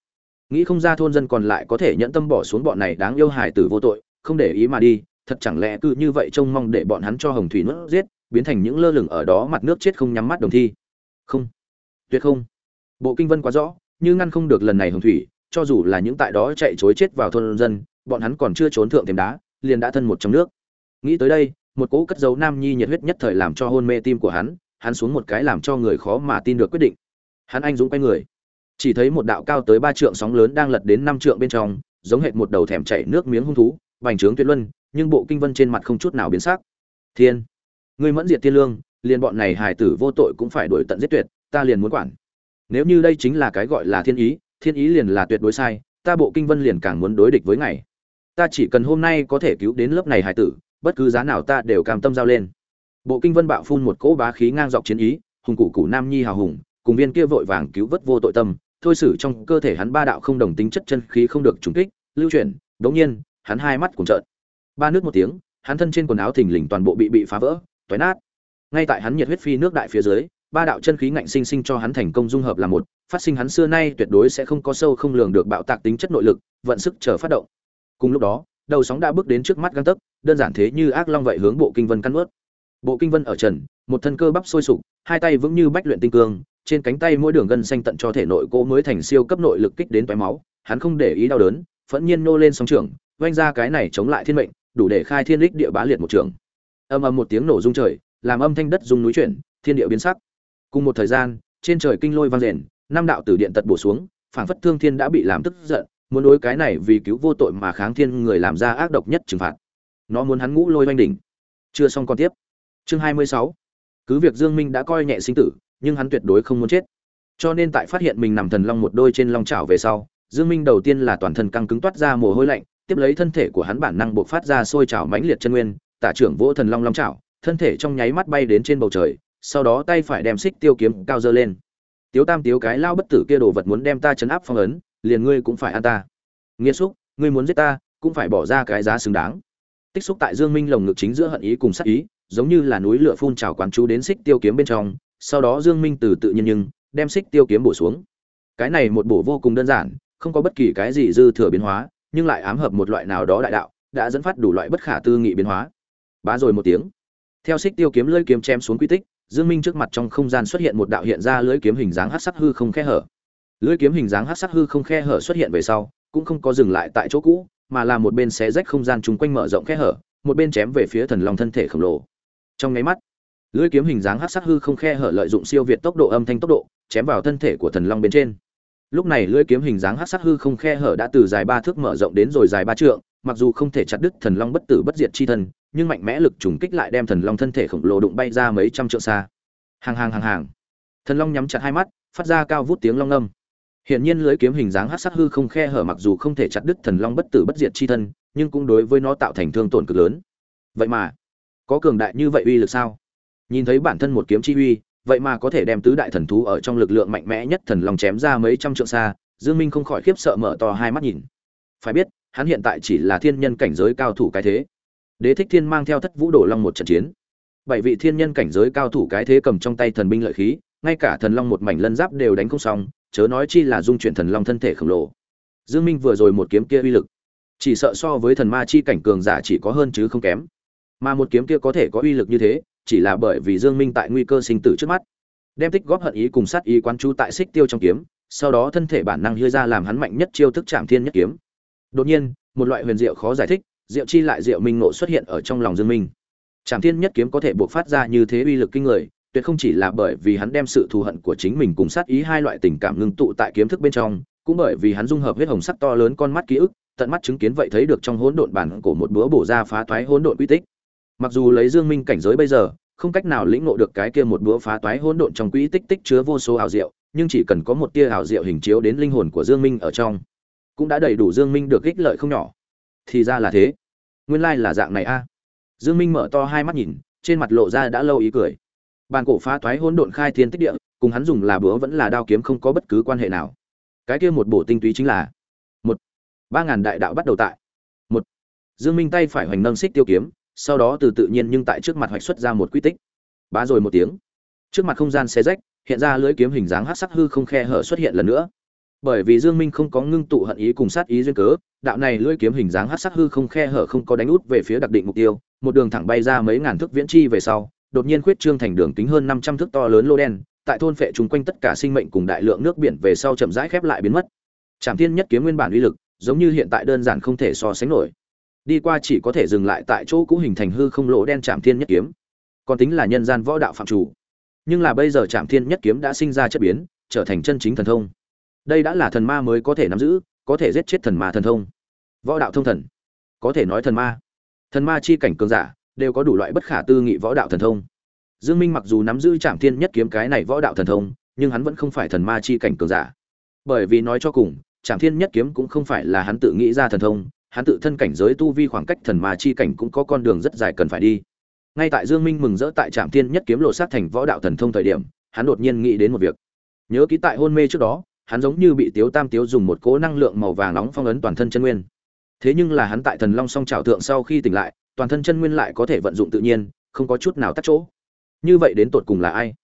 [SPEAKER 1] Nghĩ không ra thôn dân còn lại có thể nhẫn tâm bỏ xuống bọn này đáng yêu hải tử vô tội, không để ý mà đi, thật chẳng lẽ cứ như vậy trông mong để bọn hắn cho hồng thủy nuốt giết, biến thành những lơ lửng ở đó mặt nước chết không nhắm mắt đồng thi? Không. Tuyệt không. Bộ kinh vân quá rõ như ngăn không được lần này hồng thủy, cho dù là những tại đó chạy chối chết vào thôn dân, bọn hắn còn chưa trốn thượng thềm đá, liền đã thân một trong nước. Nghĩ tới đây, một cỗ cất dấu nam nhi nhiệt huyết nhất thời làm cho hôn mê tim của hắn hắn xuống một cái làm cho người khó mà tin được quyết định. Hắn anh dũng quay người. Chỉ thấy một đạo cao tới ba trượng sóng lớn đang lật đến năm trượng bên trong, giống hệt một đầu thèm chảy nước miếng hung thú, bành trướng tuyệt luân, nhưng bộ kinh vân trên mặt không chút nào biến sắc. Thiên! Ngươi mẫn diệt tiên lương, liền bọn này hài tử vô tội cũng phải đuổi tận giết tuyệt, ta liền muốn quản nếu như đây chính là cái gọi là thiên ý thiên ý liền là tuyệt đối sai, ta bộ kinh vân liền càng muốn đối địch với ngài. Ta chỉ cần hôm nay có thể cứu đến lớp này hải tử, bất cứ giá nào ta đều cam tâm giao lên. Bộ kinh vân bạo phun một cỗ bá khí ngang dọc chiến ý, hùng cụ cụ nam nhi hào hùng, cùng viên kia vội vàng cứu vớt vô tội tâm, thôi xử trong cơ thể hắn ba đạo không đồng tính chất chân khí không được trùng kích, lưu chuyển, đống nhiên, hắn hai mắt cùng trợn. Ba nước một tiếng, hắn thân trên quần áo thình lình toàn bộ bị bị phá vỡ, toái nát. Ngay tại hắn nhiệt huyết phi nước đại phía dưới ba đạo chân khí ngạnh sinh sinh cho hắn thành công dung hợp là một, phát sinh hắn xưa nay tuyệt đối sẽ không có sâu không lường được bạo tạc tính chất nội lực, vận sức chờ phát động. Cùng lúc đó, đầu sóng đã bước đến trước mắt găng tấc, đơn giản thế như ác long vậy hướng bộ kinh vân cắn nuốt. bộ kinh vân ở trần, một thân cơ bắp sôi sục, hai tay vững như bách luyện tinh cương, trên cánh tay mỗi đường gân xanh tận cho thể nội cô mới thành siêu cấp nội lực kích đến toái máu, hắn không để ý đau đớn, phẫn nhiên nô lên sóng trường vung ra cái này chống lại thiên mệnh, đủ để khai thiên lịch địa bá liệt một trường. Âm ầm một tiếng nổ rung trời, làm âm thanh đất rung núi chuyển, thiên địa biến sắc cùng một thời gian, trên trời kinh lôi vang rền, năm đạo tử điện tật bổ xuống, phảng phất thương thiên đã bị làm tức giận, muốn đối cái này vì cứu vô tội mà kháng thiên người làm ra ác độc nhất trừng phạt. Nó muốn hắn ngũ lôi oanh đỉnh. Chưa xong còn tiếp. Chương hai mươi sáu. Cứ việc dương minh đã coi nhẹ sinh tử, nhưng hắn tuyệt đối không muốn chết. Cho nên tại phát hiện mình nằm thần long một đôi trên long chảo về sau, dương minh đầu tiên là toàn thân căng cứng toát ra mồ hôi lạnh, tiếp lấy thân thể của hắn bản năng buộc phát ra sôi trào mãnh liệt chân nguyên, tả trưởng vỗ thần long long chảo, thân thể trong nháy mắt bay đến trên bầu trời sau đó tay phải đem xích tiêu kiếm cao dơ lên. Tiếu tam tiếu cái lao bất tử kia đồ vật muốn đem ta chấn áp phong ấn, liền ngươi cũng phải ăn ta. Nghĩa xúc, ngươi muốn giết ta, cũng phải bỏ ra cái giá xứng đáng. Tích xúc tại dương minh lồng ngực chính giữa hận ý cùng sát ý, giống như là núi lửa phun trào quán chú đến xích tiêu kiếm bên trong, sau đó dương minh từ tự nhiên nhưng đem xích tiêu kiếm bổ xuống. Cái này một bổ vô cùng đơn giản, không có bất kỳ cái gì dư thừa biến hóa, nhưng lại ám hợp một loại nào đó đại đạo, đã dẫn phát đủ loại bất khả tư nghị biến hóa. Bá rồi một tiếng. Theo xích tiêu kiếm lơi kiếm chém xuống quy tích dương minh trước mặt trong không gian xuất hiện một đạo hiện ra lưỡi kiếm hình dáng hắc sắc hư không khe hở. Lưỡi kiếm hình dáng hắc sắc hư không khe hở xuất hiện về sau, cũng không có dừng lại tại chỗ cũ, mà là một bên xé rách không gian chung quanh mở rộng khe hở, một bên chém về phía thần long thân thể khổng lồ. Trong nháy mắt, lưỡi kiếm hình dáng hắc sắc hư không khe hở lợi dụng siêu việt tốc độ âm thanh tốc độ, chém vào thân thể của thần long bên trên. Lúc này lưỡi kiếm hình dáng hắc sắc hư không khe hở đã từ dài ba thước mở rộng đến rồi dài ba trượng mặc dù không thể chặt đứt thần long bất tử bất diệt chi thân nhưng mạnh mẽ lực trùng kích lại đem thần long thân thể khổng lồ đụng bay ra mấy trăm trượng xa hàng hàng hàng hàng thần long nhắm chặt hai mắt phát ra cao vút tiếng long âm Hiển nhiên lưới kiếm hình dáng hắc sắc hư không khe hở mặc dù không thể chặt đứt thần long bất tử bất diệt chi thân, nhưng cũng đối với nó tạo thành thương tổn cực lớn. Vậy mà, có cường đại như vậy uy lực sao? Nhìn thấy bản thân một kiếm chi uy, vậy mà có thể đem tứ đại thần thú ở trong lực lượng mạnh mẽ nhất thần long chém ra mấy trăm trượng xa, Dương Minh không khỏi khiếp sợ mở to hai mắt nhìn. Phải biết, hắn hiện tại chỉ là thiên nhân cảnh giới cao thủ cái thế. Đế Thích Thiên mang theo Thất Vũ Đổ Long một trận chiến. Bảy vị thiên nhân cảnh giới cao thủ cái thế cầm trong tay thần binh lợi khí, ngay cả thần long một mảnh lân giáp đều đánh không xong, chớ nói chi là dung chuyển thần long thân thể khổng lồ. Dương Minh vừa rồi một kiếm kia uy lực, chỉ sợ so với thần ma chi cảnh cường giả chỉ có hơn chứ không kém. Mà một kiếm kia có thể có uy lực như thế, chỉ là bởi vì Dương Minh tại nguy cơ sinh tử trước mắt, đem tích góp hận ý cùng sát ý quán chú tại xích tiêu trong kiếm, sau đó thân thể bản năng hưa ra làm hắn mạnh nhất chiêu thức chạm Thiên Nhất Kiếm. Đột nhiên, một loại huyền diệu khó giải thích, diệu chi lại diệu minh ngộ xuất hiện ở trong lòng Dương Minh. Trảm Thiên Nhất Kiếm có thể buộc phát ra như thế uy lực kinh người, tuyệt không chỉ là bởi vì hắn đem sự thù hận của chính mình cùng sát ý hai loại tình cảm ngưng tụ tại kiếm thức bên trong, cũng bởi vì hắn dung hợp huyết hồng sắc to lớn con mắt ký ức, tận mắt chứng kiến vậy thấy được trong hỗn độn bản của một bữa bổ ra phá toái hỗn độn quy tích. Mặc dù lấy Dương Minh cảnh giới bây giờ, không cách nào lĩnh ngộ được cái kia một bữa phá toái hỗn độn trong quỹ tích tích chứa vô số ảo diệu, nhưng chỉ cần có một tia ảo diệu hình chiếu đến linh hồn của Dương Minh ở trong, cũng đã đầy đủ Dương Minh được ích lợi không nhỏ. Thì ra là thế, nguyên lai là dạng này a. Dương Minh mở to hai mắt nhìn, trên mặt lộ ra đã lâu ý cười. Bàn cổ phá toái hỗn độn khai thiên tích địa, cùng hắn dùng là búa vẫn là đao kiếm không có bất cứ quan hệ nào. Cái kia một bổ tinh túy chính là một ba ngàn đại đạo bắt đầu tại một Dương Minh tay phải hoành nâng xích tiêu kiếm, sau đó từ tự nhiên nhưng tại trước mặt hoạch xuất ra một quy tích. Bá rồi một tiếng, trước mặt không gian xé rách, hiện ra lưỡi kiếm hình dáng hắc sắc hư không khe hở xuất hiện lần nữa. Bởi vì Dương Minh không có ngưng tụ hận ý cùng sát ý duyên cớ, đạo này lưỡi kiếm hình dáng hắc sắc hư không khe hở không có đánh út về phía đặc định mục tiêu, một đường thẳng bay ra mấy ngàn thước viễn chi về sau, đột nhiên khuyết trương thành đường kính hơn 500 thước to lớn lô đen, tại thôn phệ chúng quanh tất cả sinh mệnh cùng đại lượng nước biển về sau chậm rãi khép lại biến mất. Trảm Thiên nhất kiếm nguyên bản uy lực, giống như hiện tại đơn giản không thể so sánh nổi. Đi qua chỉ có thể dừng lại tại chỗ cũ hình thành hư không lỗ đen Trảm Thiên nhất kiếm. Còn tính là nhân gian võ đạo phạm chủ. Nhưng là bây giờ Trảm Thiên nhất kiếm đã sinh ra chất biến, trở thành chân chính thần thông. Đây đã là thần ma mới có thể nắm giữ, có thể giết chết thần ma thần thông. Võ đạo thông thần, có thể nói thần ma. Thần ma chi cảnh cường giả, đều có đủ loại bất khả tư nghị võ đạo thần thông. Dương Minh mặc dù nắm giữ Trạm Thiên Nhất kiếm cái này võ đạo thần thông, nhưng hắn vẫn không phải thần ma chi cảnh cường giả. Bởi vì nói cho cùng, Trạm Thiên Nhất kiếm cũng không phải là hắn tự nghĩ ra thần thông, hắn tự thân cảnh giới tu vi khoảng cách thần ma chi cảnh cũng có con đường rất dài cần phải đi. Ngay tại Dương Minh mừng rỡ tại Trạm Thiên Nhất kiếm lộ sát thành võ đạo thần thông thời điểm, hắn đột nhiên nghĩ đến một việc. Nhớ ký tại hôn mê trước đó, hắn giống như bị Tiếu Tam Tiếu dùng một cỗ năng lượng màu vàng nóng phong ấn toàn thân chân nguyên. Thế nhưng là hắn tại Thần Long Song Trảo thượng sau khi tỉnh lại, toàn thân chân nguyên lại có thể vận dụng tự nhiên không có chút nào tắt chỗ. Như vậy đến tột cùng là ai?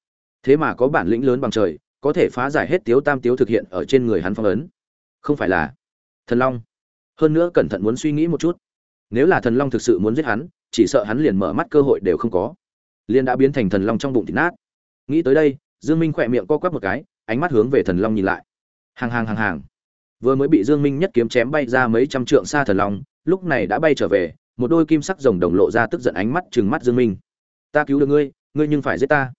[SPEAKER 1] Thế mà có bản lĩnh lớn bằng trời có thể phá giải hết tiếu tam tiếu thực hiện ở trên người hắn phong ấn. Không phải là thần long. Hơn nữa cẩn thận muốn suy nghĩ một chút. Nếu là thần long thực sự muốn giết hắn chỉ sợ hắn liền mở mắt cơ hội đều không có. Liền đã biến thành thần long trong bụng thịt nát. Nghĩ tới đây dương minh khỏe miệng co quắp một cái ánh mắt hướng về thần long nhìn lại hàng hàng hàng hàng vừa mới bị dương minh nhất kiếm chém bay ra mấy trăm trượng xa thần long lúc này đã bay trở về một đôi kim sắc rồng đồng lộ ra tức giận ánh mắt trừng mắt Dương Minh. Ta cứu được ngươi, ngươi nhưng phải giết ta.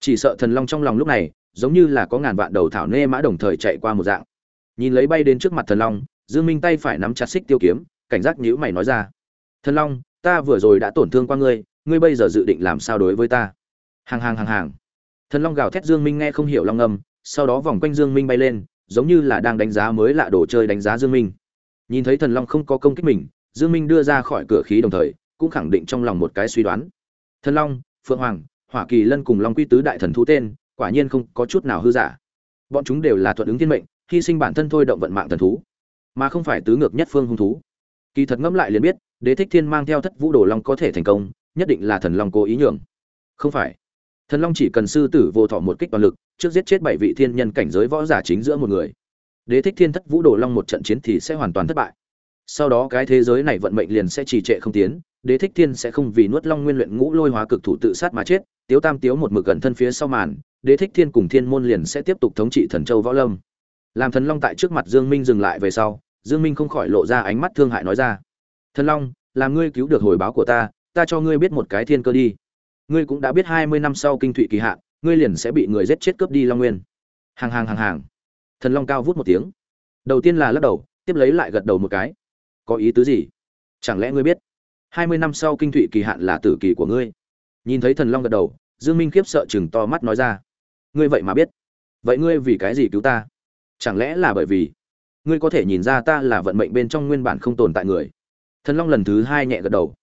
[SPEAKER 1] Chỉ sợ thần long trong lòng lúc này, giống như là có ngàn vạn đầu thảo nê mã đồng thời chạy qua một dạng. Nhìn lấy bay đến trước mặt thần long, Dương Minh tay phải nắm chặt xích tiêu kiếm, cảnh giác nhíu mày nói ra: "Thần long, ta vừa rồi đã tổn thương qua ngươi, ngươi bây giờ dự định làm sao đối với ta?" Hàng hàng hàng hàng. thần long gào thét dương minh nghe không hiểu long âm sau đó vòng quanh dương minh bay lên giống như là đang đánh giá mới lạ đồ chơi đánh giá dương minh. Nhìn thấy thần long không có công kích mình, dương minh đưa ra khỏi cửa khí đồng thời, cũng khẳng định trong lòng một cái suy đoán. Thần long, phượng hoàng, hỏa kỳ lân cùng long quy tứ đại thần thú tên, quả nhiên không có chút nào hư giả. Bọn chúng đều là thuận ứng thiên mệnh, hy sinh bản thân thôi động vận mạng thần thú, mà không phải tứ ngược nhất phương hung thú. Kỳ thật ngẫm lại liền biết, đế thích thiên mang theo thất vũ đồ long có thể thành công, nhất định là thần long cố ý nhường. Không phải. Thần long chỉ cần sư tử vô thọ một kích toàn lực trước giết chết bảy vị thiên nhân cảnh giới võ giả chính giữa một người. Đế thích thiên thất vũ đồ long một trận chiến thì sẽ hoàn toàn thất bại. Sau đó cái thế giới này vận mệnh liền sẽ trì trệ không tiến, đế thích thiên sẽ không vì nuốt long nguyên luyện ngũ lôi hóa cực thủ tự sát mà chết, tiếu tam tiếu một mực gần thân phía sau màn, đế thích thiên cùng thiên môn liền sẽ tiếp tục thống trị thần châu võ lâm. Làm thần long tại trước mặt dương minh dừng lại về sau, dương minh không khỏi lộ ra ánh mắt thương hại nói ra, thần long, làm ngươi cứu được hồi báo của ta ta cho ngươi biết một cái thiên cơ đi. Ngươi cũng đã biết hai mươi năm sau kinh thụy kỳ hạn ngươi liền sẽ bị người giết chết cướp đi long nguyên. Hàng hàng hàng hàng. Thần long cao vút một tiếng. Đầu tiên là lắc đầu, tiếp lấy lại gật đầu một cái. Có ý tứ gì? Chẳng lẽ ngươi biết? Hai mươi năm sau kinh thụy kỳ hạn là tử kỳ của ngươi. Nhìn thấy thần long gật đầu, dương minh khiếp sợ chừng to mắt nói ra. Ngươi vậy mà biết. Vậy ngươi vì cái gì cứu ta? Chẳng lẽ là bởi vì ngươi có thể nhìn ra ta là vận mệnh bên trong nguyên bản không tồn tại người? Thần long lần thứ hai nhẹ gật đầu.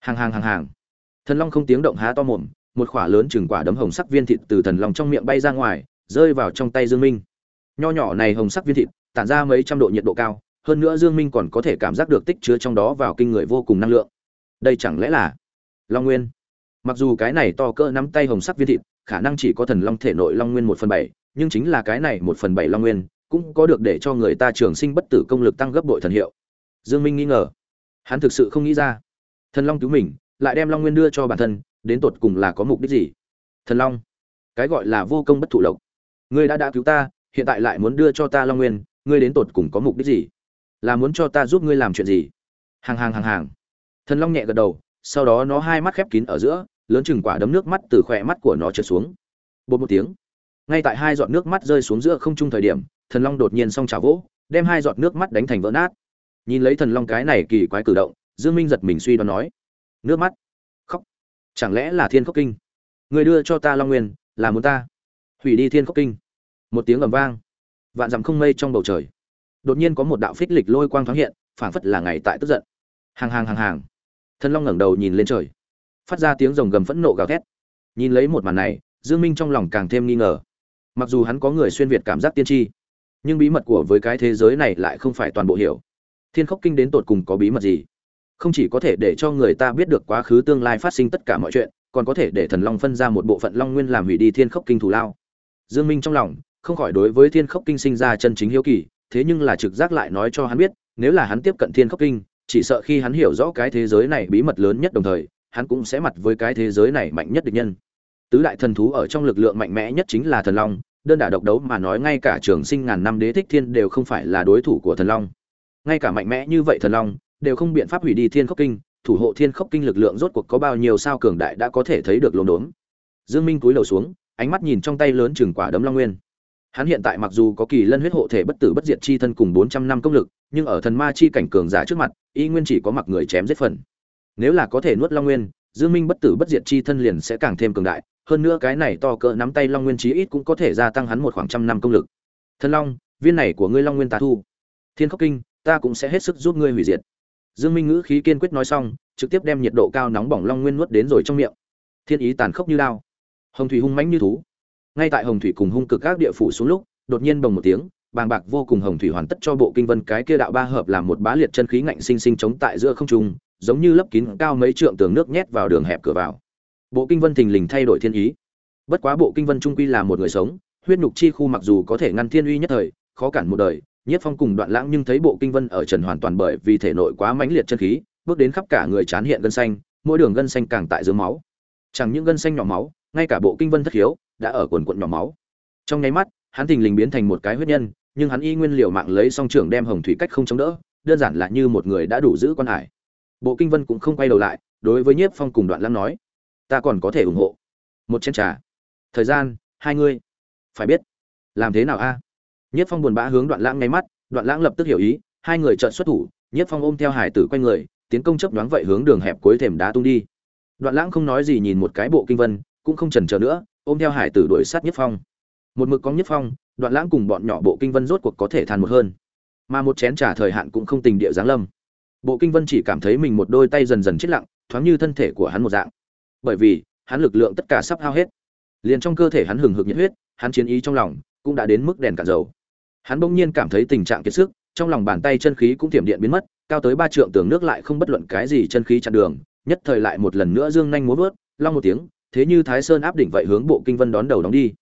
[SPEAKER 1] Hàng hàng hàng hàng. Thần long không tiếng động há to mồm một khỏa lớn chừng quả đấm hồng sắc viên thịt từ thần long trong miệng bay ra ngoài, rơi vào trong tay dương minh. Nho nhỏ này hồng sắc viên thịt, tản ra mấy trăm độ nhiệt độ cao, hơn nữa dương minh còn có thể cảm giác được tích chứa trong đó vào kinh người vô cùng năng lượng. Đây chẳng lẽ là long nguyên? Mặc dù cái này to cỡ nắm tay hồng sắc viên thịt, khả năng chỉ có thần long thể nội long nguyên một phần bảy, nhưng chính là cái này một phần bảy long nguyên, cũng có được để cho người ta trường sinh bất tử công lực tăng gấp bội thần hiệu. Dương minh nghi ngờ. Hắn thực sự không nghĩ ra. Thần long cứu mình, lại đem long nguyên đưa cho bản thân đến tột cùng là có mục đích gì? Thần long, cái gọi là vô công bất thụ lộc. Ngươi đã đã cứu ta, hiện tại lại muốn đưa cho ta long nguyên, ngươi đến tột cùng có mục đích gì? Là muốn cho ta giúp ngươi làm chuyện gì? Hàng hàng hàng hàng. Thần long nhẹ gật đầu, sau đó nó hai mắt khép kín ở giữa, lớn chừng quả đấm nước mắt từ khỏe mắt của nó trượt xuống. Bột một tiếng. Ngay tại hai giọt nước mắt rơi xuống giữa không trung thời điểm, thần long đột nhiên xong trả vỗ, đem hai giọt nước mắt đánh thành vỡ nát. Nhìn lấy thần long cái này kỳ quái cử động, dương minh giật mình suy đoán nói, nước mắt? Chẳng lẽ là thiên Khốc kinh? Người đưa cho ta long nguyên, là muốn ta? Hủy đi thiên Khốc kinh. Một tiếng ầm vang. Vạn dặm không mây trong bầu trời. Đột nhiên có một đạo phích lịch lôi quang thoáng hiện, phảng phất là ngày tại tức giận. Hàng hàng hàng hàng. Thân long ngẩng đầu nhìn lên trời. Phát ra tiếng rồng gầm phẫn nộ gào thét. Nhìn lấy một màn này, dương minh trong lòng càng thêm nghi ngờ. Mặc dù hắn có người xuyên việt cảm giác tiên tri, nhưng bí mật của với cái thế giới này lại không phải toàn bộ hiểu. Thiên khốc kinh đến tột cùng có bí mật gì? Không chỉ có thể để cho người ta biết được quá khứ tương lai phát sinh tất cả mọi chuyện, còn có thể để thần long phân ra một bộ phận long nguyên làm hủy đi thiên khốc kinh thù lao. Dương minh trong lòng, không khỏi đối với thiên khốc kinh sinh ra chân chính hiếu kỳ, thế nhưng là trực giác lại nói cho hắn biết, nếu là hắn tiếp cận thiên khốc kinh, chỉ sợ khi hắn hiểu rõ cái thế giới này bí mật lớn nhất đồng thời, hắn cũng sẽ mặt với cái thế giới này mạnh nhất địch nhân. Tứ đại thần thú ở trong lực lượng mạnh mẽ nhất chính là thần long, đơn đả độc đấu mà nói ngay cả trường sinh ngàn năm đế thích thiên đều không phải là đối thủ của thần long. Ngay cả mạnh mẽ như vậy thần long đều không biện pháp hủy đi thiên khốc kinh, thủ hộ thiên khốc kinh lực lượng rốt cuộc có bao nhiêu sao cường đại đã có thể thấy được lốm đốm. dương minh cúi đầu xuống, ánh mắt nhìn trong tay lớn chừng quả đấm long nguyên. Hắn hiện tại mặc dù có kỳ lân huyết hộ thể bất tử bất diệt chi thân cùng 400 năm công lực, nhưng ở thần ma chi cảnh cường giả trước mặt, y nguyên chỉ có mặc người chém giết phần. Nếu là có thể nuốt long nguyên, dương minh bất tử bất diệt chi thân liền sẽ càng thêm cường đại, hơn nữa cái này to cỡ nắm tay long nguyên chí ít cũng có thể gia tăng hắn một khoảng trăm năm công lực. Thần long, viên này của ngươi long nguyên ta thu. Thiên khốc kinh, ta cũng sẽ hết sức giúp ngươi hủy diệt dương minh ngữ khí kiên quyết nói xong, trực tiếp đem nhiệt độ cao nóng bỏng long nguyên nuốt đến rồi trong miệng. Thiên ý tàn khốc như lao hồng thủy hung mãnh như thú. Ngay tại hồng thủy cùng hung cực các địa phủ xuống lúc, đột nhiên bồng một tiếng, bàng bạc vô cùng hồng thủy hoàn tất cho bộ kinh vân cái kia đạo ba hợp làm một bá liệt chân khí ngạnh sinh sinh chống tại giữa không trung, giống như lấp kín cao mấy trượng tường nước nhét vào đường hẹp cửa vào. Bộ kinh vân thình lình thay đổi thiên ý. Bất quá bộ kinh vân trung quy là một người sống, huyết nhục chi khu mặc dù có thể ngăn thiên uy nhất thời, khó cản một đời nhiếp phong cùng đoạn lãng nhưng thấy bộ kinh vân ở trần hoàn toàn bởi vì thể nội quá mãnh liệt chân khí, bước đến khắp cả người chán hiện gân xanh, mỗi đường gân xanh càng tại dưới máu. Chẳng những gân xanh nhỏ máu, ngay cả bộ kinh vân thất hiếu đã ở quần quần nhỏ máu. Trong nháy mắt, hắn thình lình biến thành một cái huyết nhân, nhưng hắn y nguyên liệu mạng lấy song trưởng đem hồng thủy cách không chống đỡ, đơn giản là như một người đã đủ giữ quan hải. Bộ kinh vân cũng không quay đầu lại, đối với nhiếp phong cùng đoạn lãng nói, ta còn có thể ủng hộ. Một chén trà. Thời gian, hai ngươi phải biết, làm thế nào a? Nhiếp phong buồn bã hướng đoạn lãng ngay mắt, đoạn lãng lập tức hiểu ý, hai người chợt xuất thủ nhiếp phong ôm theo hải tử quanh người, tiến công chớp đoán vậy hướng đường hẹp cuối thềm đá tung đi. Đoạn lãng không nói gì nhìn một cái bộ kinh vân, cũng không chần chờ nữa, ôm theo hải tử đuổi sát nhất phong. Một mực có nhất phong, đoạn lãng cùng bọn nhỏ bộ kinh vân rốt cuộc có thể than một hơn. Mà một chén trả thời hạn cũng không tình địa giáng lâm. Bộ kinh vân chỉ cảm thấy mình một đôi tay dần dần chết lặng, thoáng như thân thể của hắn một dạng. Bởi vì, hắn lực lượng tất cả sắp hao hết. Liền trong cơ thể hắn hừng hực nhiệt huyết, hắn chiến ý trong lòng cũng đã đến mức đèn cạn dầu hắn bỗng nhiên cảm thấy tình trạng kiệt sức, trong lòng bàn tay chân khí cũng tiềm điện biến mất, cao tới ba trượng tường nước lại không bất luận cái gì chân khí chặn đường, nhất thời lại một lần nữa dương nhanh múa vớt, long một tiếng, thế như thái sơn áp đỉnh vậy hướng bộ kinh vân đón đầu đóng đi.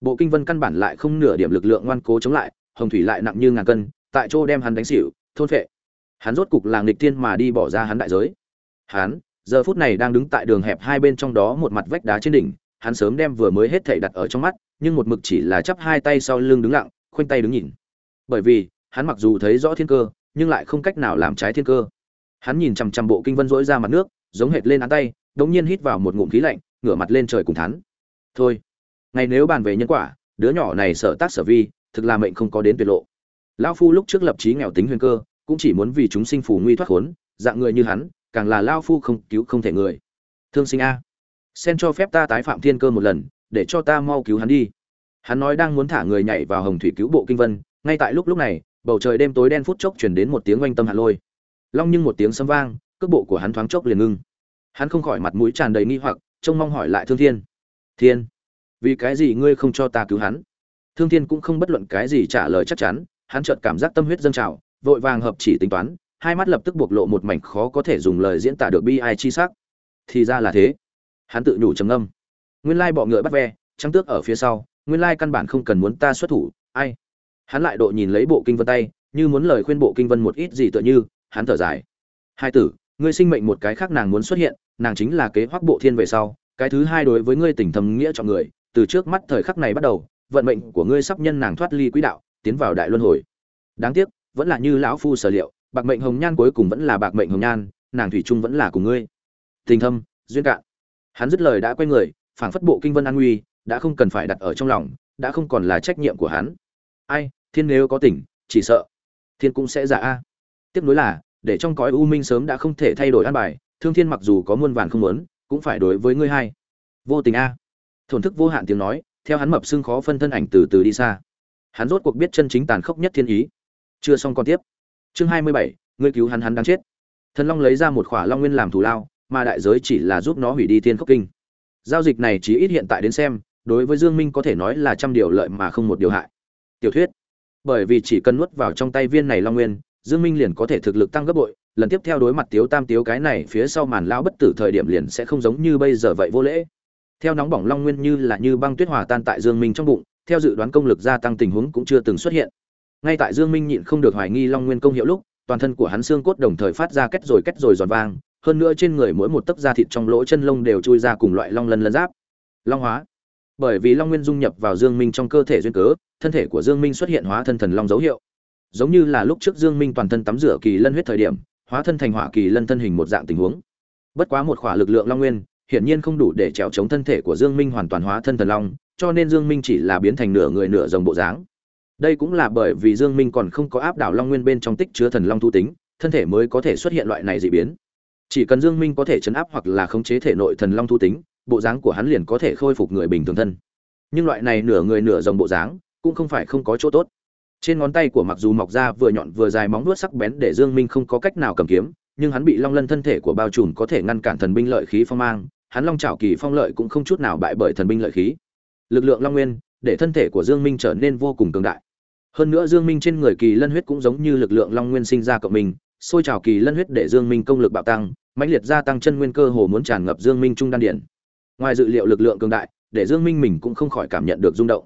[SPEAKER 1] Bộ kinh vân căn bản lại không nửa điểm lực lượng ngoan cố chống lại, hồng thủy lại nặng như ngàn cân, tại chỗ đem hắn đánh xỉu, thôn phệ. Hắn rốt cục làng nghịch thiên mà đi bỏ ra hắn đại giới. Hắn, giờ phút này đang đứng tại đường hẹp hai bên trong đó một mặt vách đá trên đỉnh, hắn sớm đem vừa mới hết thảy đặt ở trong mắt, nhưng một mực chỉ là chắp hai tay sau lưng đứng lặng khoanh tay đứng nhìn. Bởi vì, hắn mặc dù thấy rõ thiên cơ, nhưng lại không cách nào làm trái thiên cơ. Hắn nhìn chằm chằm bộ kinh vân dỗi ra mặt nước, giống hệt lên án tay, đống nhiên hít vào một ngụm khí lạnh, ngửa mặt lên trời cùng thắn thôi, ngày nếu bàn về nhân quả, đứa nhỏ này sợ tác sở vi, thực là mệnh không có đến tuyệt lộ. Lão phu lúc trước lập chí nghèo tính huyền cơ, cũng chỉ muốn vì chúng sinh phù nguy thoát khốn, dạng người như hắn, càng là lao phu không cứu không thể người. Thương sinh a sen cho phép ta tái phạm thiên cơ một lần, để cho ta mau cứu hắn đi hắn nói đang muốn thả người nhảy vào hồng thủy cứu bộ kinh vân, ngay tại lúc lúc này, bầu trời đêm tối đen phút chốc chuyển đến một tiếng oanh tâm hạ lôi. Long nhưng một tiếng sấm vang, cước bộ của hắn thoáng chốc liền ngưng. Hắn không khỏi mặt mũi tràn đầy nghi hoặc, trông mong hỏi lại thương thiên. Thiên, vì cái gì ngươi không cho ta cứu hắn? Thương thiên cũng không bất luận cái gì trả lời chắc chắn, hắn chợt cảm giác tâm huyết dâng trào, vội vàng hợp chỉ tính toán, hai mắt lập tức bộc lộ một mảnh khó có thể dùng lời diễn tả được bi ai chi sắc. Thì ra là thế. Hắn tự nhủ trầm ngâm. Nguyên lai bọ ngựa bắt ve trắng tước ở phía sau nguyên lai căn bản không cần muốn ta xuất thủ, ai? Hắn lại độ nhìn lấy bộ kinh vân tay, như muốn lời khuyên bộ kinh vân một ít gì tựa như, hắn thở dài. Hai tử, ngươi sinh mệnh một cái khác nàng muốn xuất hiện, nàng chính là kế hoác bộ thiên về sau, cái thứ hai đối với ngươi tình thầm nghĩa chọn người, từ trước mắt thời khắc này bắt đầu, vận mệnh của ngươi sắp nhân nàng thoát ly quỹ đạo, tiến vào đại luân hồi. Đáng tiếc, vẫn là như lão phu sở liệu, bạc mệnh hồng nhan cuối cùng vẫn là bạc mệnh hồng nhan, nàng thủy trung vẫn là cùng ngươi. Tình thâm, duyên cạn. Hắn dứt lời đã quay người, phảng phất bộ kinh vân an nguy đã không cần phải đặt ở trong lòng, đã không còn là trách nhiệm của hắn. Ai, thiên nếu có tỉnh, chỉ sợ. Thiên cũng sẽ giả a. Tiếp nối là, để trong cõi u minh sớm đã không thể thay đổi an bài, thương thiên mặc dù có muôn vàn không muốn, cũng phải đối với ngươi hai vô tình a. Thổn thức vô hạn tiếng nói, theo hắn mập xương khó phân thân ảnh từ từ đi xa. Hắn rốt cuộc biết chân chính tàn khốc nhất thiên ý. Chưa xong còn tiếp. Chương hai mươi bảy, ngươi cứu hắn hắn đang chết. Thần long lấy ra một khỏa long nguyên làm thù lao, mà đại giới chỉ là giúp nó hủy đi thiên khốc kinh. Giao dịch này chỉ ít hiện tại đến xem đối với dương minh có thể nói là trăm điều lợi mà không một điều hại. Tiểu thuyết, bởi vì chỉ cần nuốt vào trong tay viên này long nguyên, dương minh liền có thể thực lực tăng gấp bội, lần tiếp theo đối mặt tiếu tam tiếu cái này phía sau màn lao bất tử thời điểm liền sẽ không giống như bây giờ vậy vô lễ. Theo nóng bỏng long nguyên như là như băng tuyết hòa tan tại dương minh trong bụng, theo dự đoán công lực gia tăng tình huống cũng chưa từng xuất hiện. Ngay tại dương minh nhịn không được hoài nghi long nguyên công hiệu lúc, toàn thân của hắn xương cốt đồng thời phát ra kết rồi kết rồi giòn vang, hơn nữa trên người mỗi một tấc da thịt trong lỗ chân lông đều chui ra cùng loại long lân lân giáp. Long hóa bởi vì long nguyên dung nhập vào dương minh trong cơ thể duyên cớ, thân thể của dương minh xuất hiện hóa thân thần long dấu hiệu. Giống như là lúc trước dương minh toàn thân tắm rửa kỳ lân huyết thời điểm, hóa thân thành hỏa kỳ lân thân hình một dạng tình huống. Bất quá một khỏa lực lượng long nguyên, hiển nhiên không đủ để trèo chống thân thể của dương minh hoàn toàn hóa thân thần long, cho nên dương minh chỉ là biến thành nửa người nửa rồng bộ dáng. Đây cũng là bởi vì dương minh còn không có áp đảo long nguyên bên trong tích chứa thần long thu tính, thân thể mới có thể xuất hiện loại này dị biến. Chỉ cần dương minh có thể chấn áp hoặc là khống chế thể nội thần long thu tính bộ dáng của hắn liền có thể khôi phục người bình thường thân. Nhưng loại này nửa người nửa dòng bộ dáng cũng không phải không có chỗ tốt. Trên ngón tay của mặc dù mọc ra vừa nhọn vừa dài móng vuốt sắc bén để dương minh không có cách nào cầm kiếm, nhưng hắn bị long lân thân thể của bao trùm có thể ngăn cản thần binh lợi khí phong mang, hắn long trảo kỳ phong lợi cũng không chút nào bại bởi thần binh lợi khí. Lực lượng long nguyên để thân thể của dương minh trở nên vô cùng cường đại. Hơn nữa dương minh trên người kỳ lân huyết cũng giống như lực lượng long nguyên sinh ra cộng mình sôi trào kỳ lân huyết để dương minh công lực bạo tăng, mãnh liệt gia tăng chân nguyên cơ hồ muốn tràn ngập dương minh trung đan điển ngoài dự liệu lực lượng cường đại, để dương minh mình cũng không khỏi cảm nhận được rung động.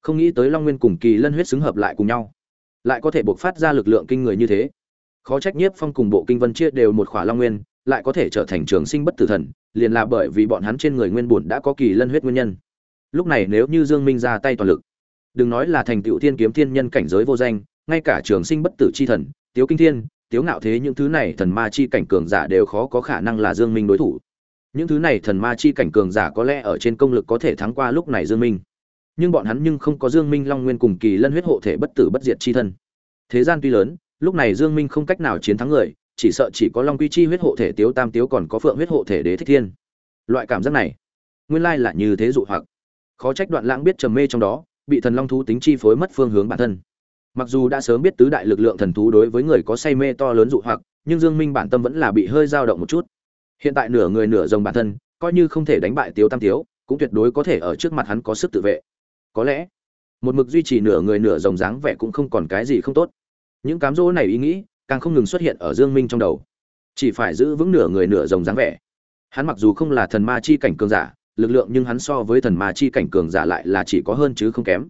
[SPEAKER 1] Không nghĩ tới long nguyên cùng kỳ lân huyết xứng hợp lại cùng nhau. Lại có thể buộc phát ra lực lượng kinh người như thế. Khó trách nhiếp phong cùng bộ kinh vân chia đều một khỏa long nguyên, lại có thể trở thành trường sinh bất tử thần, liền là bởi vì bọn hắn trên người nguyên bổn đã có kỳ lân huyết nguyên nhân. Lúc này nếu như dương minh ra tay toàn lực, đừng nói là thành tựu thiên kiếm thiên nhân cảnh giới vô danh, ngay cả trường sinh bất tử chi thần, tiếu kinh thiên, tiếu ngạo thế những thứ này thần ma chi cảnh cường giả đều khó có khả năng là dương minh đối thủ những thứ này thần ma chi cảnh cường giả có lẽ ở trên công lực có thể thắng qua lúc này dương minh. Nhưng bọn hắn nhưng không có dương minh long nguyên cùng kỳ lân huyết hộ thể bất tử bất diệt chi thân. Thế gian tuy lớn, lúc này dương minh không cách nào chiến thắng người, chỉ sợ chỉ có long quy chi huyết hộ thể tiếu tam tiếu còn có phượng huyết hộ thể đế thích thiên. Loại cảm giác này, nguyên lai là như thế dụ hoặc. Khó trách đoạn lãng biết trầm mê trong đó, bị thần long thú tính chi phối mất phương hướng bản thân. Mặc dù đã sớm biết tứ đại lực lượng thần thú đối với người có say mê to lớn dụ hoặc, nhưng dương minh bản tâm vẫn là bị hơi dao động một chút hiện tại nửa người nửa rồng bản thân, coi như không thể đánh bại tiếu tam tiếu, cũng tuyệt đối có thể ở trước mặt hắn có sức tự vệ. Có lẽ, một mực duy trì nửa người nửa rồng dáng vẻ cũng không còn cái gì không tốt. Những cám dỗ này ý nghĩ, càng không ngừng xuất hiện ở dương minh trong đầu. Chỉ phải giữ vững nửa người nửa rồng dáng vẻ. Hắn mặc dù không là thần ma chi cảnh cường giả, lực lượng nhưng hắn so với thần ma chi cảnh cường giả lại là chỉ có hơn chứ không kém.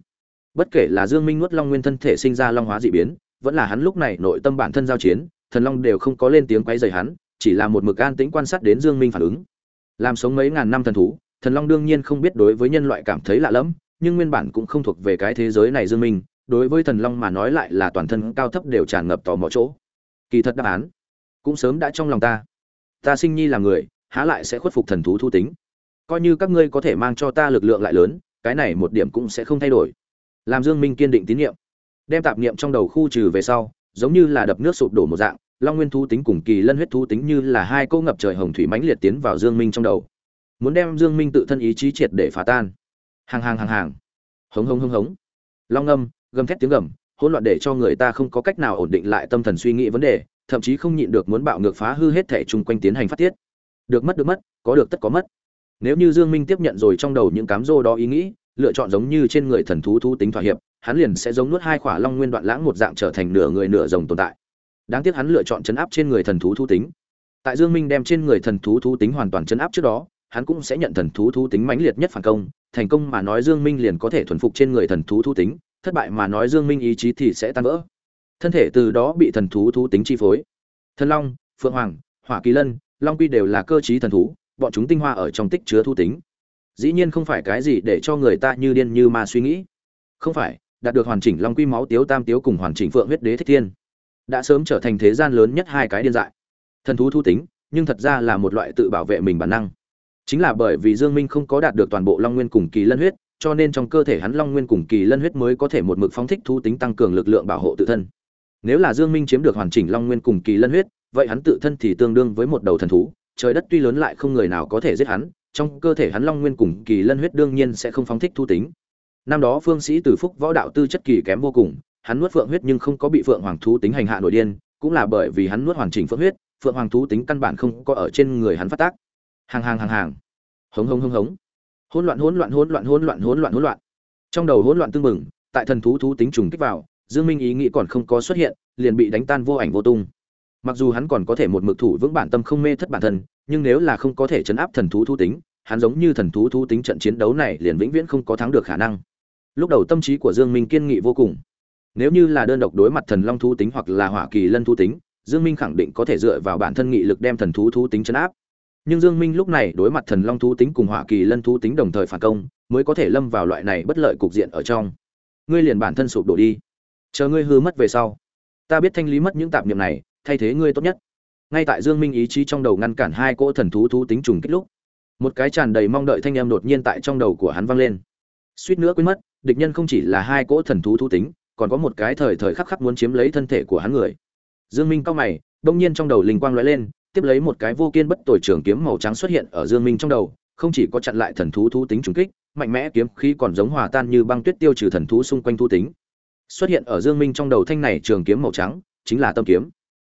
[SPEAKER 1] Bất kể là dương minh nuốt long nguyên thân thể sinh ra long hóa dị biến, vẫn là hắn lúc này nội tâm bản thân giao chiến, thần long đều không có lên tiếng quấy rầy hắn chỉ là một mực an tĩnh quan sát đến dương minh phản ứng. Làm sống mấy ngàn năm thần thú, thần long đương nhiên không biết đối với nhân loại cảm thấy lạ lẫm, nhưng nguyên bản cũng không thuộc về cái thế giới này dương minh, đối với thần long mà nói lại là toàn thân cao thấp đều tràn ngập tò mò chỗ. Kỳ thật đáp án cũng sớm đã trong lòng ta. Ta sinh nhi là người, há lại sẽ khuất phục thần thú thu tính. Coi như các ngươi có thể mang cho ta lực lượng lại lớn, cái này một điểm cũng sẽ không thay đổi. Làm dương minh kiên định tín nhiệm, đem tạp niệm trong đầu khu trừ về sau, giống như là đập nước sụp đổ một dạng long nguyên thú tính cùng kỳ lân huyết thú tính như là hai câu ngập trời hồng thủy mãnh liệt tiến vào dương minh trong đầu. Muốn đem dương minh tự thân ý chí triệt để phá tan. Hàng hàng hàng hàng. Hống hống hống hống. Long âm, gầm thét tiếng gầm, hỗn loạn để cho người ta không có cách nào ổn định lại tâm thần suy nghĩ vấn đề, thậm chí không nhịn được muốn bạo ngược phá hư hết thể chung quanh tiến hành phát tiết. Được mất được mất, có được tất có mất. Nếu như dương minh tiếp nhận rồi trong đầu những cám dô đó ý nghĩ, lựa chọn giống như trên người thần thú thú tính thỏa hiệp, hắn liền sẽ giống nuốt hai khỏa long nguyên đoạn lãng một dạng trở thành nửa người nửa rồng tồn tại đáng tiếc hắn lựa chọn chấn áp trên người thần thú thú tính. Tại dương minh đem trên người thần thú thú tính hoàn toàn chấn áp trước đó, hắn cũng sẽ nhận thần thú thú tính mãnh liệt nhất phản công. Thành công mà nói dương minh liền có thể thuần phục trên người thần thú thú tính, thất bại mà nói dương minh ý chí thì sẽ tan vỡ. Thân thể từ đó bị thần thú thú tính chi phối. Thần long, phượng hoàng, hỏa kỳ lân, long quy đều là cơ trí thần thú, bọn chúng tinh hoa ở trong tích chứa thú tính. Dĩ nhiên không phải cái gì để cho người ta như điên như ma suy nghĩ. Không phải, đạt được hoàn chỉnh long quy máu tiếu tam tiếu cùng hoàn chỉnh phượng huyết đế thích thiên đã sớm trở thành thế gian lớn nhất hai cái điên dại. Thần thú thu tính, nhưng thật ra là một loại tự bảo vệ mình bản năng. Chính là bởi vì dương minh không có đạt được toàn bộ long nguyên cùng kỳ lân huyết, cho nên trong cơ thể hắn long nguyên cùng kỳ lân huyết mới có thể một mực phóng thích thu tính tăng cường lực lượng bảo hộ tự thân. Nếu là dương minh chiếm được hoàn chỉnh long nguyên cùng kỳ lân huyết, vậy hắn tự thân thì tương đương với một đầu thần thú. Trời đất tuy lớn lại không người nào có thể giết hắn, trong cơ thể hắn long nguyên cùng kỳ lân huyết đương nhiên sẽ không phóng thích thu tính. Năm đó phương sĩ từ phúc võ đạo tư chất kỳ kém vô cùng hắn nuốt phượng huyết nhưng không có bị phượng hoàng thú tính hành hạ nội điên, cũng là bởi vì hắn nuốt hoàn chỉnh phượng huyết, phượng hoàng thú tính căn bản không có ở trên người hắn phát tác. Hàng hàng hàng hàng. Hống hống hống hống. Hỗn loạn hỗn loạn hỗn loạn hỗn loạn hỗn loạn hỗn loạn. Trong đầu hỗn loạn tương mừng tại thần thú thú tính trùng kích vào, dương minh ý nghĩ còn không có xuất hiện, liền bị đánh tan vô ảnh vô tung. Mặc dù hắn còn có thể một mực thủ vững bản tâm không mê thất bản thân, nhưng nếu là không có thể chấn áp thần thú thú tính, hắn giống như thần thú thú tính trận chiến đấu này liền vĩnh viễn không có thắng được khả năng. Lúc đầu tâm trí của dương minh kiên nghị vô cùng nếu như là đơn độc đối mặt thần long thú tính hoặc là hỏa kỳ lân thú tính, dương minh khẳng định có thể dựa vào bản thân nghị lực đem thần thú thú tính chấn áp. Nhưng dương minh lúc này đối mặt thần long thú tính cùng hỏa kỳ lân thú tính đồng thời phản công, mới có thể lâm vào loại này bất lợi cục diện ở trong. Ngươi liền bản thân sụp đổ đi. Chờ ngươi hư mất về sau. Ta biết thanh lý mất những tạp niệm này, thay thế ngươi tốt nhất. Ngay tại dương minh ý chí trong đầu ngăn cản hai cỗ thần thú thú tính trùng kích lúc, một cái tràn đầy mong đợi thanh em đột nhiên tại trong đầu của hắn vang lên. Suýt nữa quên mất, địch nhân không chỉ là hai cỗ thần thú thú tính còn có một cái thời thời khắc khắc muốn chiếm lấy thân thể của hắn người. Dương minh cao mày, đông nhiên trong đầu linh quang lóe lên, tiếp lấy một cái vô kiên bất tồi trường kiếm màu trắng xuất hiện ở dương minh trong đầu, không chỉ có chặn lại thần thú thú tính trùng kích, mạnh mẽ kiếm khí còn giống hòa tan như băng tuyết tiêu trừ thần thú xung quanh thú tính. Xuất hiện ở dương minh trong đầu thanh này trường kiếm màu trắng, chính là tâm kiếm.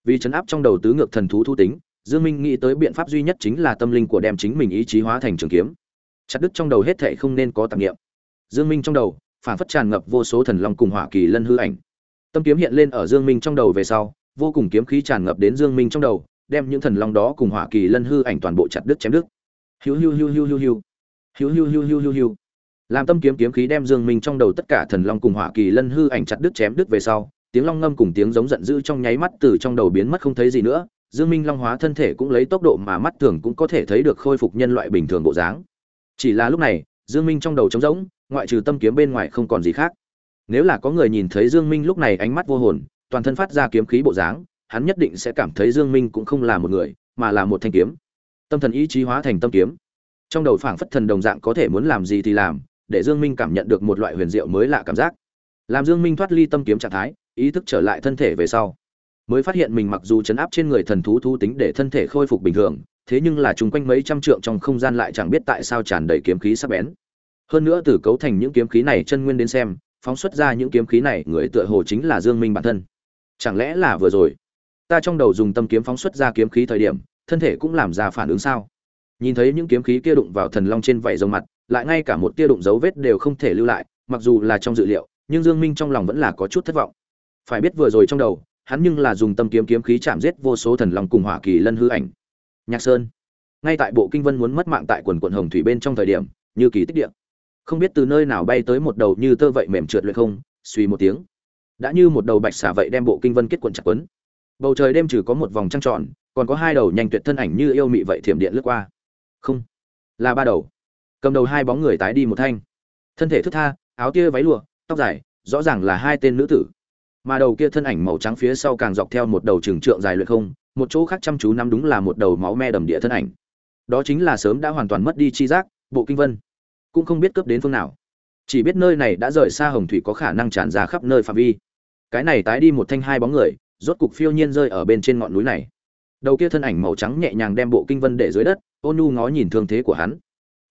[SPEAKER 1] Vì chấn áp trong đầu tứ ngược thần thú thú tính, dương minh nghĩ tới biện pháp duy nhất chính là tâm linh của đem chính mình ý chí hóa thành trường kiếm. Chặt đứt trong đầu hết thảy không nên có tạp niệm. Dương minh trong đầu phản phất tràn ngập vô số thần long cùng hỏa kỳ lân hư ảnh. Tâm kiếm hiện lên ở dương minh trong đầu về sau, vô cùng kiếm khí tràn ngập đến dương minh trong đầu, đem những thần long đó cùng hỏa kỳ lân hư ảnh toàn bộ chặt đứt chém đứt. Hiu hiu hiu hiu hiu hiu. Hiu hiu hiu hiu hiu hiu. Làm tâm kiếm kiếm khí đem dương minh trong đầu tất cả thần long cùng hỏa kỳ lân hư ảnh chặt đứt chém đứt về sau, tiếng long ngâm cùng tiếng giống giận dữ trong nháy mắt từ trong đầu biến mất không thấy gì nữa, dương minh long hóa thân thể cũng lấy tốc độ mà mắt thường cũng có thể thấy được khôi phục nhân loại bình thường bộ dáng. Chỉ là lúc này, dương minh trong đầu trống rỗng ngoại trừ tâm kiếm bên ngoài không còn gì khác. Nếu là có người nhìn thấy dương minh lúc này ánh mắt vô hồn, toàn thân phát ra kiếm khí bộ dáng, hắn nhất định sẽ cảm thấy dương minh cũng không là một người, mà là một thanh kiếm. Tâm thần ý chí hóa thành tâm kiếm. Trong đầu phảng phất thần đồng dạng có thể muốn làm gì thì làm, để dương minh cảm nhận được một loại huyền diệu mới lạ cảm giác. Làm dương minh thoát ly tâm kiếm trạng thái, ý thức trở lại thân thể về sau, mới phát hiện mình mặc dù chấn áp trên người thần thú thú tính để thân thể khôi phục bình thường, thế nhưng là chung quanh mấy trăm trượng trong không gian lại chẳng biết tại sao tràn đầy kiếm khí sắc bén hơn nữa từ cấu thành những kiếm khí này chân nguyên đến xem, phóng xuất ra những kiếm khí này, người tựa hồ chính là dương minh bản thân. Chẳng lẽ là vừa rồi? Ta trong đầu dùng tâm kiếm phóng xuất ra kiếm khí thời điểm, thân thể cũng làm ra phản ứng sao? Nhìn thấy những kiếm khí kia đụng vào thần long trên vảy rồng mặt, lại ngay cả một tia đụng dấu vết đều không thể lưu lại, mặc dù là trong dự liệu, nhưng dương minh trong lòng vẫn là có chút thất vọng. Phải biết vừa rồi trong đầu, hắn nhưng là dùng tâm kiếm kiếm khí chạm giết vô số thần long cùng hỏa kỳ lân hư ảnh. Nhạc sơn. Ngay tại bộ kinh vân muốn mất mạng tại quần quận hồng thủy bên trong thời điểm, như kỳ tích điện không biết từ nơi nào bay tới một đầu như tơ vậy mềm trượt luyện không, suy một tiếng. Đã như một đầu bạch xả vậy đem bộ kinh vân kết quần chặt quấn. Bầu trời đêm trừ có một vòng trăng tròn, còn có hai đầu nhanh tuyệt thân ảnh như yêu mị vậy thiểm điện lướt qua. Không, là ba đầu. Cầm đầu hai bóng người tái đi một thanh. Thân thể thức tha, áo tia váy lụa, tóc dài, rõ ràng là hai tên nữ tử. Mà đầu kia thân ảnh màu trắng phía sau càng dọc theo một đầu trường trượng dài luyện không, một chỗ khác chăm chú nắm đúng là một đầu máu me đầm địa thân ảnh. Đó chính là sớm đã hoàn toàn mất đi chi giác, bộ kinh vân cũng không biết cướp đến phương nào. Chỉ biết nơi này đã rời xa hồng thủy có khả năng tràn ra khắp nơi phạm vi. Cái này tái đi một thanh hai bóng người, rốt cục phiêu nhiên rơi ở bên trên ngọn núi này. Đầu kia thân ảnh màu trắng nhẹ nhàng đem bộ kinh vân để dưới đất, ôn nu ngó nhìn thương thế của hắn.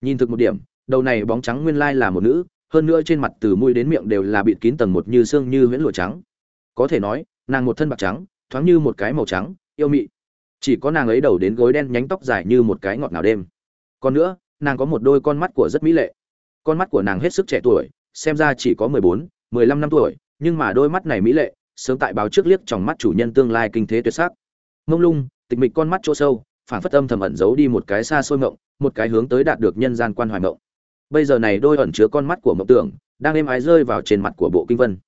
[SPEAKER 1] Nhìn thực một điểm, đầu này bóng trắng nguyên lai là một nữ, hơn nữa trên mặt từ mũi đến miệng đều là bịt kín tầng một như xương như huyễn lụa trắng. Có thể nói, nàng một thân bạc trắng, thoáng như một cái màu trắng, yêu mị. Chỉ có nàng ấy đầu đến gối đen nhánh tóc dài như một cái ngọt ngào đêm. Còn nữa nàng có một đôi con mắt của rất mỹ lệ. Con mắt của nàng hết sức trẻ tuổi, xem ra chỉ có mười bốn, mười lăm năm tuổi, nhưng mà đôi mắt này mỹ lệ, sớm tại báo trước liếc trong mắt chủ nhân tương lai kinh thế tuyệt sắc. Mông lung, tịch mịch con mắt chỗ sâu phản phất âm thầm ẩn giấu đi một cái xa xôi mộng, một cái hướng tới đạt được nhân gian quan hoài mộng. Bây giờ này đôi ẩn chứa con mắt của mộng tưởng, đang êm ái rơi vào trên mặt của bộ kinh vân.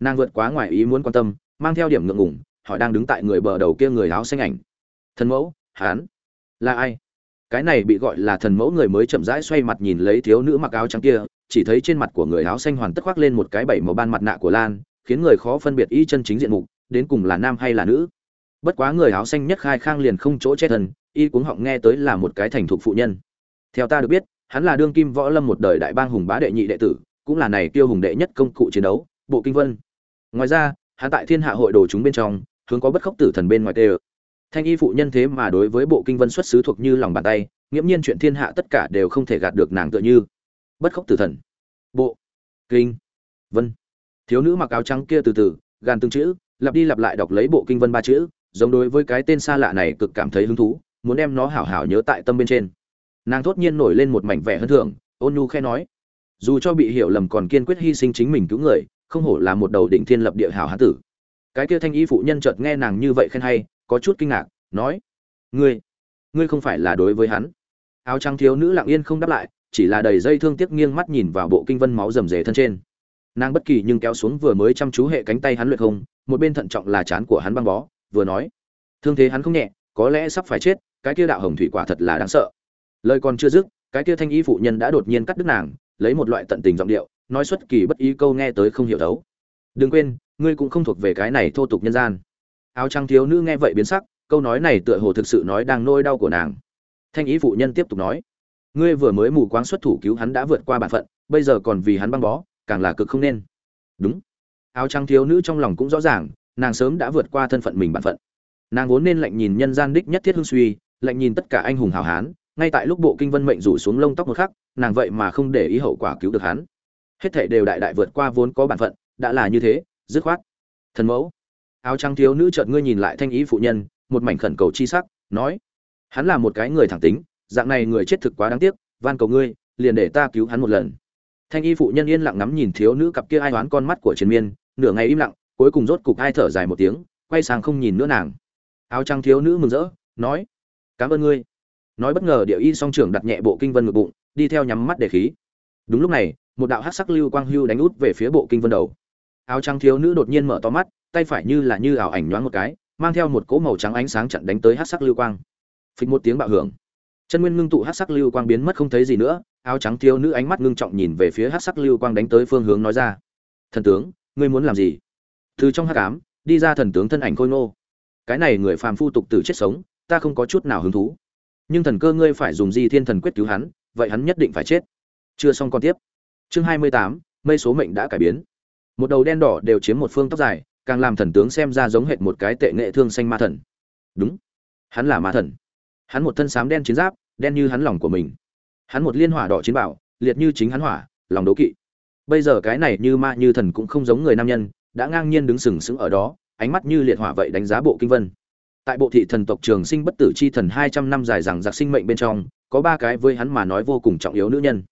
[SPEAKER 1] Nàng vượt quá ngoài ý muốn quan tâm, mang theo điểm ngượng ngủng họ đang đứng tại người bờ đầu kia người áo xanh ảnh. Thần mẫu hán là ai? Cái này bị gọi là thần mẫu người mới chậm rãi xoay mặt nhìn lấy thiếu nữ mặc áo trắng kia, chỉ thấy trên mặt của người áo xanh hoàn tất khoác lên một cái bảy màu ban mặt nạ của lan, khiến người khó phân biệt y chân chính diện mục, đến cùng là nam hay là nữ. Bất quá người áo xanh nhất khai khang liền không chỗ chết thần, y cuống họng nghe tới là một cái thành thục phụ nhân. Theo ta được biết, hắn là đương kim võ lâm một đời đại bang hùng bá đệ nhị đệ tử, cũng là này tiêu hùng đệ nhất công cụ chiến đấu, bộ kinh vân. Ngoài ra, hắn tại thiên hạ hội đồ chúng bên trong, hướng có bất khốc tử thần bên ngoài tê ơ thanh y phụ nhân thế mà đối với bộ kinh vân xuất xứ thuộc như lòng bàn tay, nghiễm nhiên chuyện thiên hạ tất cả đều không thể gạt được nàng tựa như. Bất khốc tử thần. Bộ. Kinh. Vân. Thiếu nữ mặc áo trắng kia từ từ, gàn từng chữ, lặp đi lặp lại đọc lấy bộ kinh vân ba chữ, giống đối với cái tên xa lạ này cực cảm thấy hứng thú, muốn đem nó hảo hảo nhớ tại tâm bên trên. Nàng thốt nhiên nổi lên một mảnh vẻ hơn thường, ôn nhu khe nói. Dù cho bị hiểu lầm còn kiên quyết hy sinh chính mình cứu người, không hổ là một đầu định thiên lập địa hảo hán tử. Cái kia thanh y phụ nhân chợt nghe nàng như vậy khen hay có chút kinh ngạc, nói, ngươi ngươi không phải là đối với hắn? Áo trắng thiếu nữ lặng yên không đáp lại, chỉ là đầy dây thương tiếc nghiêng mắt nhìn vào bộ kinh vân máu rầm rề thân trên. Nàng bất kỳ nhưng kéo xuống vừa mới chăm chú hệ cánh tay hắn luyện hùng một bên thận trọng là chán của hắn băng bó, vừa nói, thương thế hắn không nhẹ, có lẽ sắp phải chết, cái kia đạo hồng thủy quả thật là đáng sợ. Lời còn chưa dứt, cái kia thanh y phụ nhân đã đột nhiên cắt đứt nàng, lấy một loại tận tình giọng điệu, nói xuất kỳ bất ý câu nghe tới không hiểu đấu. Đừng quên, ngươi cũng không thuộc về cái này thô tục nhân gian áo trắng thiếu nữ nghe vậy biến sắc, câu nói này tựa hồ thực sự nói đang nôi đau của nàng. Thanh ý phụ nhân tiếp tục nói, ngươi vừa mới mù quáng xuất thủ cứu hắn đã vượt qua bản phận, bây giờ còn vì hắn băng bó, càng là cực không nên. Đúng. Áo trắng thiếu nữ trong lòng cũng rõ ràng, nàng sớm đã vượt qua thân phận mình bản phận. Nàng vốn nên lạnh nhìn nhân gian đích nhất thiết hương suy, lạnh nhìn tất cả anh hùng hào hán, ngay tại lúc bộ kinh vân mệnh rủ xuống lông tóc một khắc, nàng vậy mà không để ý hậu quả cứu được hắn. Hết thảy đều đại đại vượt qua vốn có bản phận, đã là như thế, dứt khoát. Thần mẫu áo trắng thiếu nữ chợt ngươi nhìn lại thanh ý phụ nhân, một mảnh khẩn cầu chi sắc, nói, hắn là một cái người thẳng tính, dạng này người chết thực quá đáng tiếc, van cầu ngươi, liền để ta cứu hắn một lần. Thanh y phụ nhân yên lặng ngắm nhìn thiếu nữ cặp kia ai oán con mắt của triền miên, nửa ngày im lặng, cuối cùng rốt cục ai thở dài một tiếng, quay sang không nhìn nữa nàng. Áo trắng thiếu nữ mừng rỡ, nói, cảm ơn ngươi. Nói bất ngờ điệu y song trưởng đặt nhẹ bộ kinh vân ngực bụng, đi theo nhắm mắt để khí. Đúng lúc này, một đạo hắc sắc lưu quang hưu đánh út về phía bộ kinh vân đầu. Áo trắng thiếu nữ đột nhiên mở to mắt tay phải như là như ảo ảnh nhoáng một cái, mang theo một cỗ màu trắng ánh sáng chặn đánh tới hắc sắc lưu quang. Phịch một tiếng bạo hưởng. Chân nguyên ngưng tụ hắc sắc lưu quang biến mất không thấy gì nữa, áo trắng thiếu nữ ánh mắt ngưng trọng nhìn về phía hắc sắc lưu quang đánh tới phương hướng nói ra. Thần tướng, ngươi muốn làm gì? Từ trong hắc ám, đi ra thần tướng thân ảnh khôi ngô. Cái này người phàm phu tục tử chết sống, ta không có chút nào hứng thú. Nhưng thần cơ ngươi phải dùng di thiên thần quyết cứu hắn, vậy hắn nhất định phải chết. Chưa xong còn tiếp. Chương hai mươi tám, mây số mệnh đã cải biến. Một đầu đen đỏ đều chiếm một phương tóc dài càng làm thần tướng xem ra giống hệt một cái tệ nghệ thương xanh ma thần. Đúng, hắn là ma thần. Hắn một thân xám đen chiến giáp, đen như hắn lòng của mình. Hắn một liên hỏa đỏ chiến bảo, liệt như chính hắn hỏa, lòng đố kỵ. Bây giờ cái này như ma như thần cũng không giống người nam nhân, đã ngang nhiên đứng sừng sững ở đó, ánh mắt như liệt hỏa vậy đánh giá bộ kinh vân. Tại bộ thị thần tộc trường sinh bất tử chi thần hai trăm năm dài rằng giặc sinh mệnh bên trong, có ba cái với hắn mà nói vô cùng trọng yếu nữ nhân.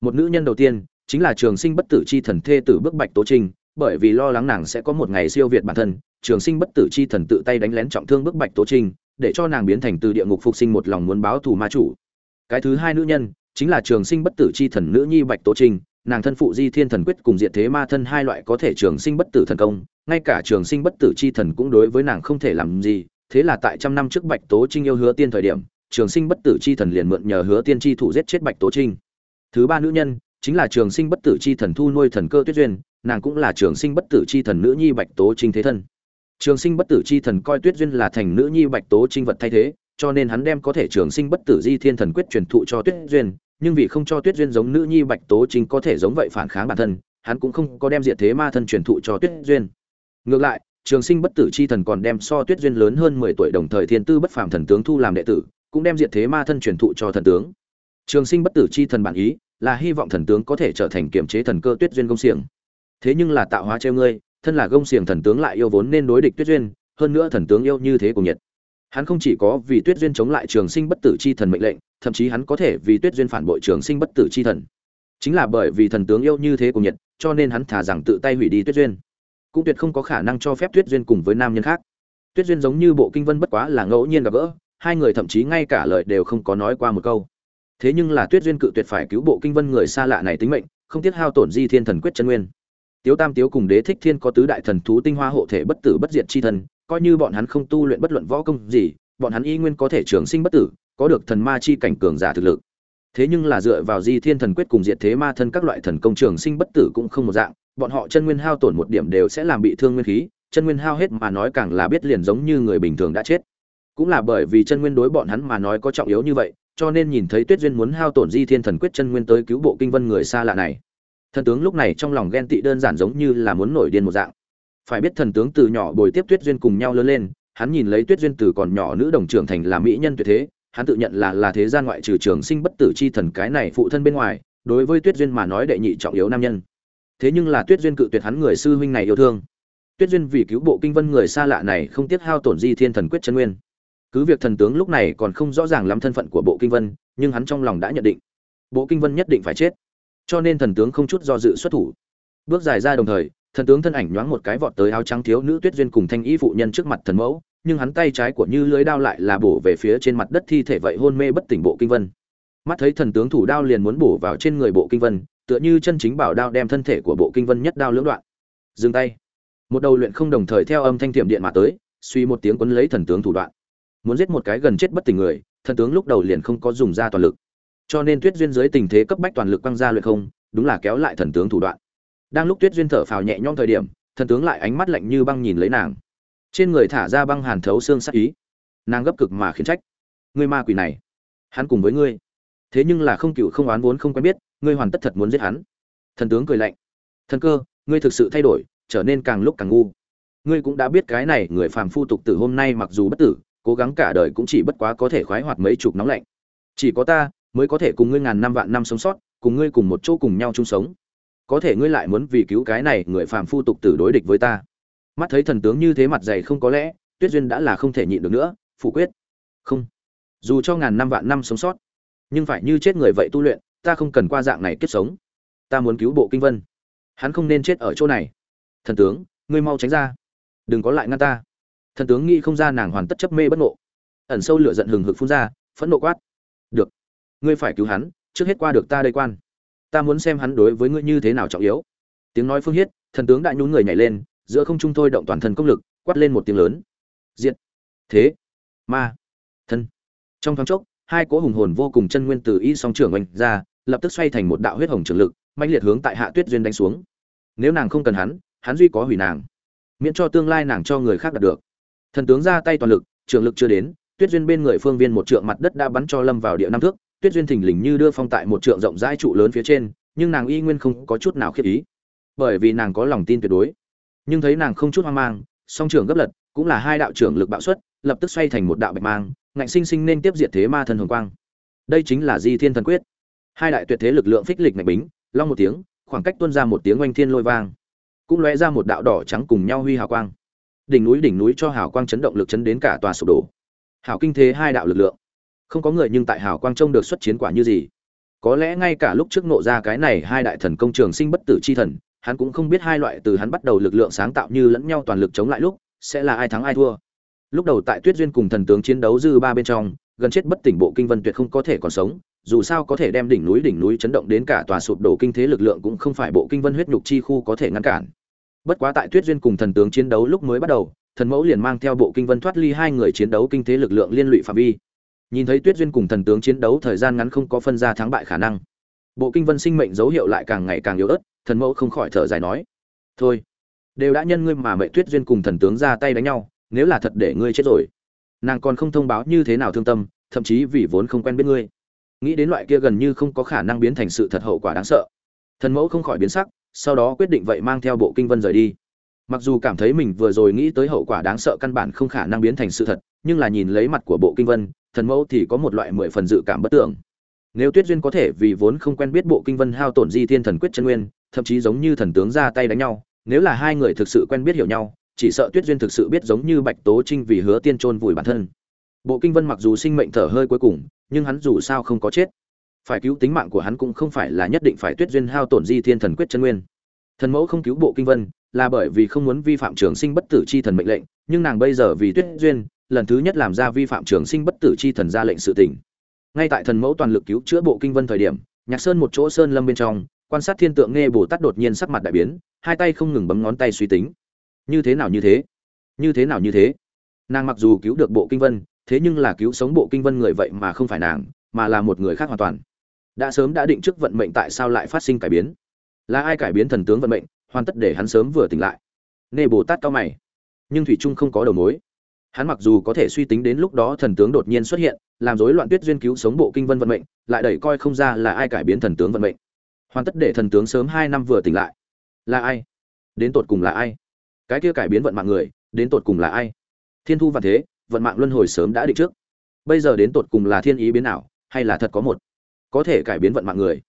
[SPEAKER 1] Một nữ nhân đầu tiên, chính là trường sinh bất tử chi thần thê tử bước bạch tố trinh bởi vì lo lắng nàng sẽ có một ngày siêu việt bản thân, trường sinh bất tử chi thần tự tay đánh lén trọng thương bức bạch tố trinh, để cho nàng biến thành từ địa ngục phục sinh một lòng muốn báo thù ma chủ. Cái thứ hai nữ nhân, chính là trường sinh bất tử chi thần nữ nhi bạch tố trinh, nàng thân phụ di thiên thần quyết cùng diệt thế ma thân hai loại có thể trường sinh bất tử thần công, ngay cả trường sinh bất tử chi thần cũng đối với nàng không thể làm gì, thế là tại trăm năm trước bạch tố trinh yêu hứa tiên thời điểm, trường sinh bất tử chi thần liền mượn nhờ hứa tiên chi thủ giết chết bạch tố trinh. Thứ ba nữ nhân, chính là trường sinh bất tử chi thần thu nuôi thần cơ tuyết duyên nàng cũng là trường sinh bất tử chi thần nữ nhi bạch tố trinh thế thân. Trường sinh bất tử chi thần coi tuyết duyên là thành nữ nhi bạch tố trinh vật thay thế, cho nên hắn đem có thể trường sinh bất tử di thiên thần quyết truyền thụ cho tuyết duyên, nhưng vì không cho tuyết duyên giống nữ nhi bạch tố trinh có thể giống vậy phản kháng bản thân, hắn cũng không có đem diệt thế ma thân truyền thụ cho tuyết duyên. Ngược lại, trường sinh bất tử chi thần còn đem so tuyết duyên lớn hơn mười tuổi đồng thời thiên tư bất phàm thần tướng thu làm đệ tử, cũng đem diệt thế ma thân truyền thụ cho thần tướng. Trường sinh bất tử chi thần bản ý là hy vọng thần tướng có thể trở thành kiểm chế thần cơ tuyết duyên công xiềng thế nhưng là tạo hóa treo ngươi, thân là gông xiềng thần tướng lại yêu vốn nên đối địch tuyết duyên, hơn nữa thần tướng yêu như thế cùng nhiệt. Hắn không chỉ có vì tuyết duyên chống lại trường sinh bất tử chi thần mệnh lệnh, thậm chí hắn có thể vì tuyết duyên phản bội trường sinh bất tử chi thần. Chính là bởi vì thần tướng yêu như thế cùng nhiệt, cho nên hắn thả rằng tự tay hủy đi tuyết duyên. Cũng tuyệt không có khả năng cho phép tuyết duyên cùng với nam nhân khác. Tuyết duyên giống như bộ kinh vân bất quá là ngẫu nhiên gặp gỡ, hai người thậm chí ngay cả lời đều không có nói qua một câu. Thế nhưng là tuyết duyên cự tuyệt phải cứu bộ kinh vân người xa lạ này tính mệnh, không tiếc hao tổn di thiên thần quyết chân nguyên tiếu tam tiếu cùng đế thích thiên có tứ đại thần thú tinh hoa hộ thể bất tử bất diệt chi thần coi như bọn hắn không tu luyện bất luận võ công gì, bọn hắn y nguyên có thể trường sinh bất tử, có được thần ma chi cảnh cường giả thực lực. Thế nhưng là dựa vào di thiên thần quyết cùng diệt thế ma thân các loại thần công trường sinh bất tử cũng không một dạng, bọn họ chân nguyên hao tổn một điểm đều sẽ làm bị thương nguyên khí, chân nguyên hao hết mà nói càng là biết liền giống như người bình thường đã chết. Cũng là bởi vì chân nguyên đối bọn hắn mà nói có trọng yếu như vậy, cho nên nhìn thấy tuyết duyên muốn hao tổn di thiên thần quyết chân nguyên tới cứu bộ kinh vân người xa lạ này thần tướng lúc này trong lòng ghen tị đơn giản giống như là muốn nổi điên một dạng. Phải biết thần tướng từ nhỏ bồi tiếp tuyết duyên cùng nhau lớn lên, hắn nhìn lấy tuyết duyên từ còn nhỏ nữ đồng trưởng thành là mỹ nhân tuyệt thế, hắn tự nhận là là thế gian ngoại trừ trường sinh bất tử chi thần cái này phụ thân bên ngoài, đối với tuyết duyên mà nói đệ nhị trọng yếu nam nhân. Thế nhưng là tuyết duyên cự tuyệt hắn người sư huynh này yêu thương. Tuyết duyên vì cứu bộ kinh vân người xa lạ này không tiếc hao tổn di thiên thần quyết chân nguyên. Cứ việc thần tướng lúc này còn không rõ ràng lắm thân phận của bộ kinh vân, nhưng hắn trong lòng đã nhận định, bộ kinh vân nhất định phải chết cho nên thần tướng không chút do dự xuất thủ. Bước dài ra đồng thời, thần tướng thân ảnh nhoáng một cái vọt tới áo trắng thiếu nữ tuyết duyên cùng thanh y phụ nhân trước mặt thần mẫu, nhưng hắn tay trái của như lưới đao lại là bổ về phía trên mặt đất thi thể vậy hôn mê bất tỉnh bộ kinh vân. Mắt thấy thần tướng thủ đao liền muốn bổ vào trên người bộ kinh vân, tựa như chân chính bảo đao đem thân thể của bộ kinh vân nhất đao lưỡng đoạn. Dừng tay. Một đầu luyện không đồng thời theo âm thanh tiệm điện mà tới, suy một tiếng quấn lấy thần tướng thủ đoạn. Muốn giết một cái gần chết bất tỉnh người, thần tướng lúc đầu liền không có dùng ra toàn lực cho nên tuyết duyên dưới tình thế cấp bách toàn lực quăng ra luyện không, đúng là kéo lại thần tướng thủ đoạn. Đang lúc tuyết duyên thở phào nhẹ nhõm thời điểm, thần tướng lại ánh mắt lạnh như băng nhìn lấy nàng. Trên người thả ra băng hàn thấu xương sắc ý. Nàng gấp cực mà khiến trách. Ngươi ma quỷ này, hắn cùng với ngươi. Thế nhưng là không cựu không oán vốn không quen biết, ngươi hoàn tất thật muốn giết hắn. Thần tướng cười lạnh. Thần cơ, ngươi thực sự thay đổi, trở nên càng lúc càng ngu. Ngươi cũng đã biết cái này người phàm phu tục tử hôm nay mặc dù bất tử, cố gắng cả đời cũng chỉ bất quá có thể khoái hoạt mấy chục nóng lạnh. Chỉ có ta mới có thể cùng ngươi ngàn năm vạn năm sống sót, cùng ngươi cùng một chỗ cùng nhau chung sống. Có thể ngươi lại muốn vì cứu cái này người phàm phu tục tử đối địch với ta. Mắt thấy thần tướng như thế mặt dày không có lẽ, tuyết duyên đã là không thể nhịn được nữa, phủ quyết. Không. Dù cho ngàn năm vạn năm sống sót, nhưng phải như chết người vậy tu luyện, ta không cần qua dạng này kết sống. Ta muốn cứu bộ kinh vân. Hắn không nên chết ở chỗ này. Thần tướng, ngươi mau tránh ra. Đừng có lại ngăn ta. Thần tướng nghĩ không ra nàng hoàn tất chấp mê bất nộ ẩn sâu lửa giận hừng hực phun ra, phẫn nộ quát ngươi phải cứu hắn, trước hết qua được ta đây quan. Ta muốn xem hắn đối với ngươi như thế nào trọng yếu. Tiếng nói phương hiết, thần tướng đại nhún người nhảy lên, giữa không trung thôi động toàn thân công lực, quát lên một tiếng lớn. Diện thế. Ma. Thân. Trong thoáng chốc, hai cỗ hùng hồn vô cùng chân nguyên từ y song trưởng oanh ra, lập tức xoay thành một đạo huyết hồng trường lực mạnh liệt hướng tại hạ tuyết duyên đánh xuống. Nếu nàng không cần hắn hắn duy có hủy nàng. Miễn cho tương lai nàng cho người khác đạt được. Thần tướng ra tay toàn lực, trường lực chưa đến, tuyết duyên bên người phương viên một trượng mặt đất đã bắn cho lâm vào địa năm thước tuyết duyên thình lình như đưa phong tại một trượng rộng rãi trụ lớn phía trên, nhưng nàng y nguyên không có chút nào khiếp ý. Bởi vì nàng có lòng tin tuyệt đối. Nhưng thấy nàng không chút hoang mang, song trưởng gấp lật, cũng là hai đạo trưởng lực bạo xuất, lập tức xoay thành một đạo bạch mang, ngạnh sinh sinh nên tiếp diệt thế ma thần hồng quang. Đây chính là di thiên thần quyết. Hai đại tuyệt thế lực lượng phích lịch ngạch bính, long một tiếng, khoảng cách tuôn ra một tiếng oanh thiên lôi vang, cũng lóe ra một đạo đỏ trắng cùng nhau huy hào quang. Đỉnh núi đỉnh núi cho hào quang chấn động lực chấn đến cả tòa sụp đổ. Hào kinh thế hai đạo lực lượng không có người nhưng tại hào quang trông được xuất chiến quả như gì. Có lẽ ngay cả lúc trước nộ ra cái này hai đại thần công trường sinh bất tử chi thần, hắn cũng không biết hai loại từ hắn bắt đầu lực lượng sáng tạo như lẫn nhau toàn lực chống lại lúc, sẽ là ai thắng ai thua. Lúc đầu tại tuyết duyên cùng thần tướng chiến đấu dư ba bên trong, gần chết bất tỉnh bộ kinh vân tuyệt không có thể còn sống, dù sao có thể đem đỉnh núi đỉnh núi chấn động đến cả tòa sụp đổ kinh thế lực lượng cũng không phải bộ kinh vân huyết nhục chi khu có thể ngăn cản. Bất quá tại tuyết duyên cùng thần tướng chiến đấu lúc mới bắt đầu, thần mẫu liền mang theo bộ kinh vân thoát ly hai người chiến đấu kinh thế lực lượng liên lụy phạm vi nhìn thấy tuyết duyên cùng thần tướng chiến đấu thời gian ngắn không có phân ra thắng bại khả năng. Bộ kinh vân sinh mệnh dấu hiệu lại càng ngày càng yếu ớt, thần mẫu không khỏi thở dài nói, thôi, đều đã nhân ngươi mà mẹ tuyết duyên cùng thần tướng ra tay đánh nhau, nếu là thật để ngươi chết rồi, nàng còn không thông báo như thế nào thương tâm, thậm chí vì vốn không quen biết ngươi. Nghĩ đến loại kia gần như không có khả năng biến thành sự thật hậu quả đáng sợ, thần mẫu không khỏi biến sắc, sau đó quyết định vậy mang theo bộ kinh vân rời đi. Mặc dù cảm thấy mình vừa rồi nghĩ tới hậu quả đáng sợ căn bản không khả năng biến thành sự thật, nhưng là nhìn lấy mặt của bộ kinh vân thần mẫu thì có một loại mười phần dự cảm bất tưởng nếu tuyết duyên có thể vì vốn không quen biết bộ kinh vân hao tổn di thiên thần quyết chân nguyên, thậm chí giống như thần tướng ra tay đánh nhau, nếu là hai người thực sự quen biết hiểu nhau, chỉ sợ tuyết duyên thực sự biết giống như bạch tố trinh vì hứa tiên trôn vùi bản thân. Bộ kinh vân mặc dù sinh mệnh thở hơi cuối cùng, nhưng hắn dù sao không có chết. Phải cứu tính mạng của hắn cũng không phải là nhất định phải tuyết duyên hao tổn di thiên thần quyết chân nguyên. Thần mẫu không cứu bộ kinh vân, là bởi vì không muốn vi phạm trường sinh bất tử chi thần mệnh lệnh, nhưng nàng bây giờ vì tuyết duyên lần thứ nhất làm ra vi phạm trường sinh bất tử chi thần ra lệnh sự tình. Ngay tại thần mẫu toàn lực cứu chữa bộ kinh vân thời điểm, nhạc sơn một chỗ sơn lâm bên trong, quan sát thiên tượng nghe bồ tát đột nhiên sắc mặt đại biến, hai tay không ngừng bấm ngón tay suy tính. Như thế nào như thế? Như thế nào như thế? Nàng mặc dù cứu được bộ kinh vân, thế nhưng là cứu sống bộ kinh vân người vậy mà không phải nàng, mà là một người khác hoàn toàn. Đã sớm đã định trước vận mệnh tại sao lại phát sinh cải biến? Là ai cải biến thần tướng vận mệnh, hoàn tất để hắn sớm vừa tỉnh lại? Nê bồ tát cao mày, nhưng thủy trung không có đầu mối hắn mặc dù có thể suy tính đến lúc đó thần tướng đột nhiên xuất hiện làm rối loạn tuyết duyên cứu sống bộ kinh vân vận mệnh lại đẩy coi không ra là ai cải biến thần tướng vận mệnh. Hoàn tất để thần tướng sớm hai năm vừa tỉnh lại. Là ai? Đến tột cùng là ai? Cái kia cải biến vận mạng người đến tột cùng là ai? Thiên thu vạn thế vận mạng luân hồi sớm đã định trước. Bây giờ đến tột cùng là thiên ý biến nào hay là thật có một? Có thể cải biến vận mạng người.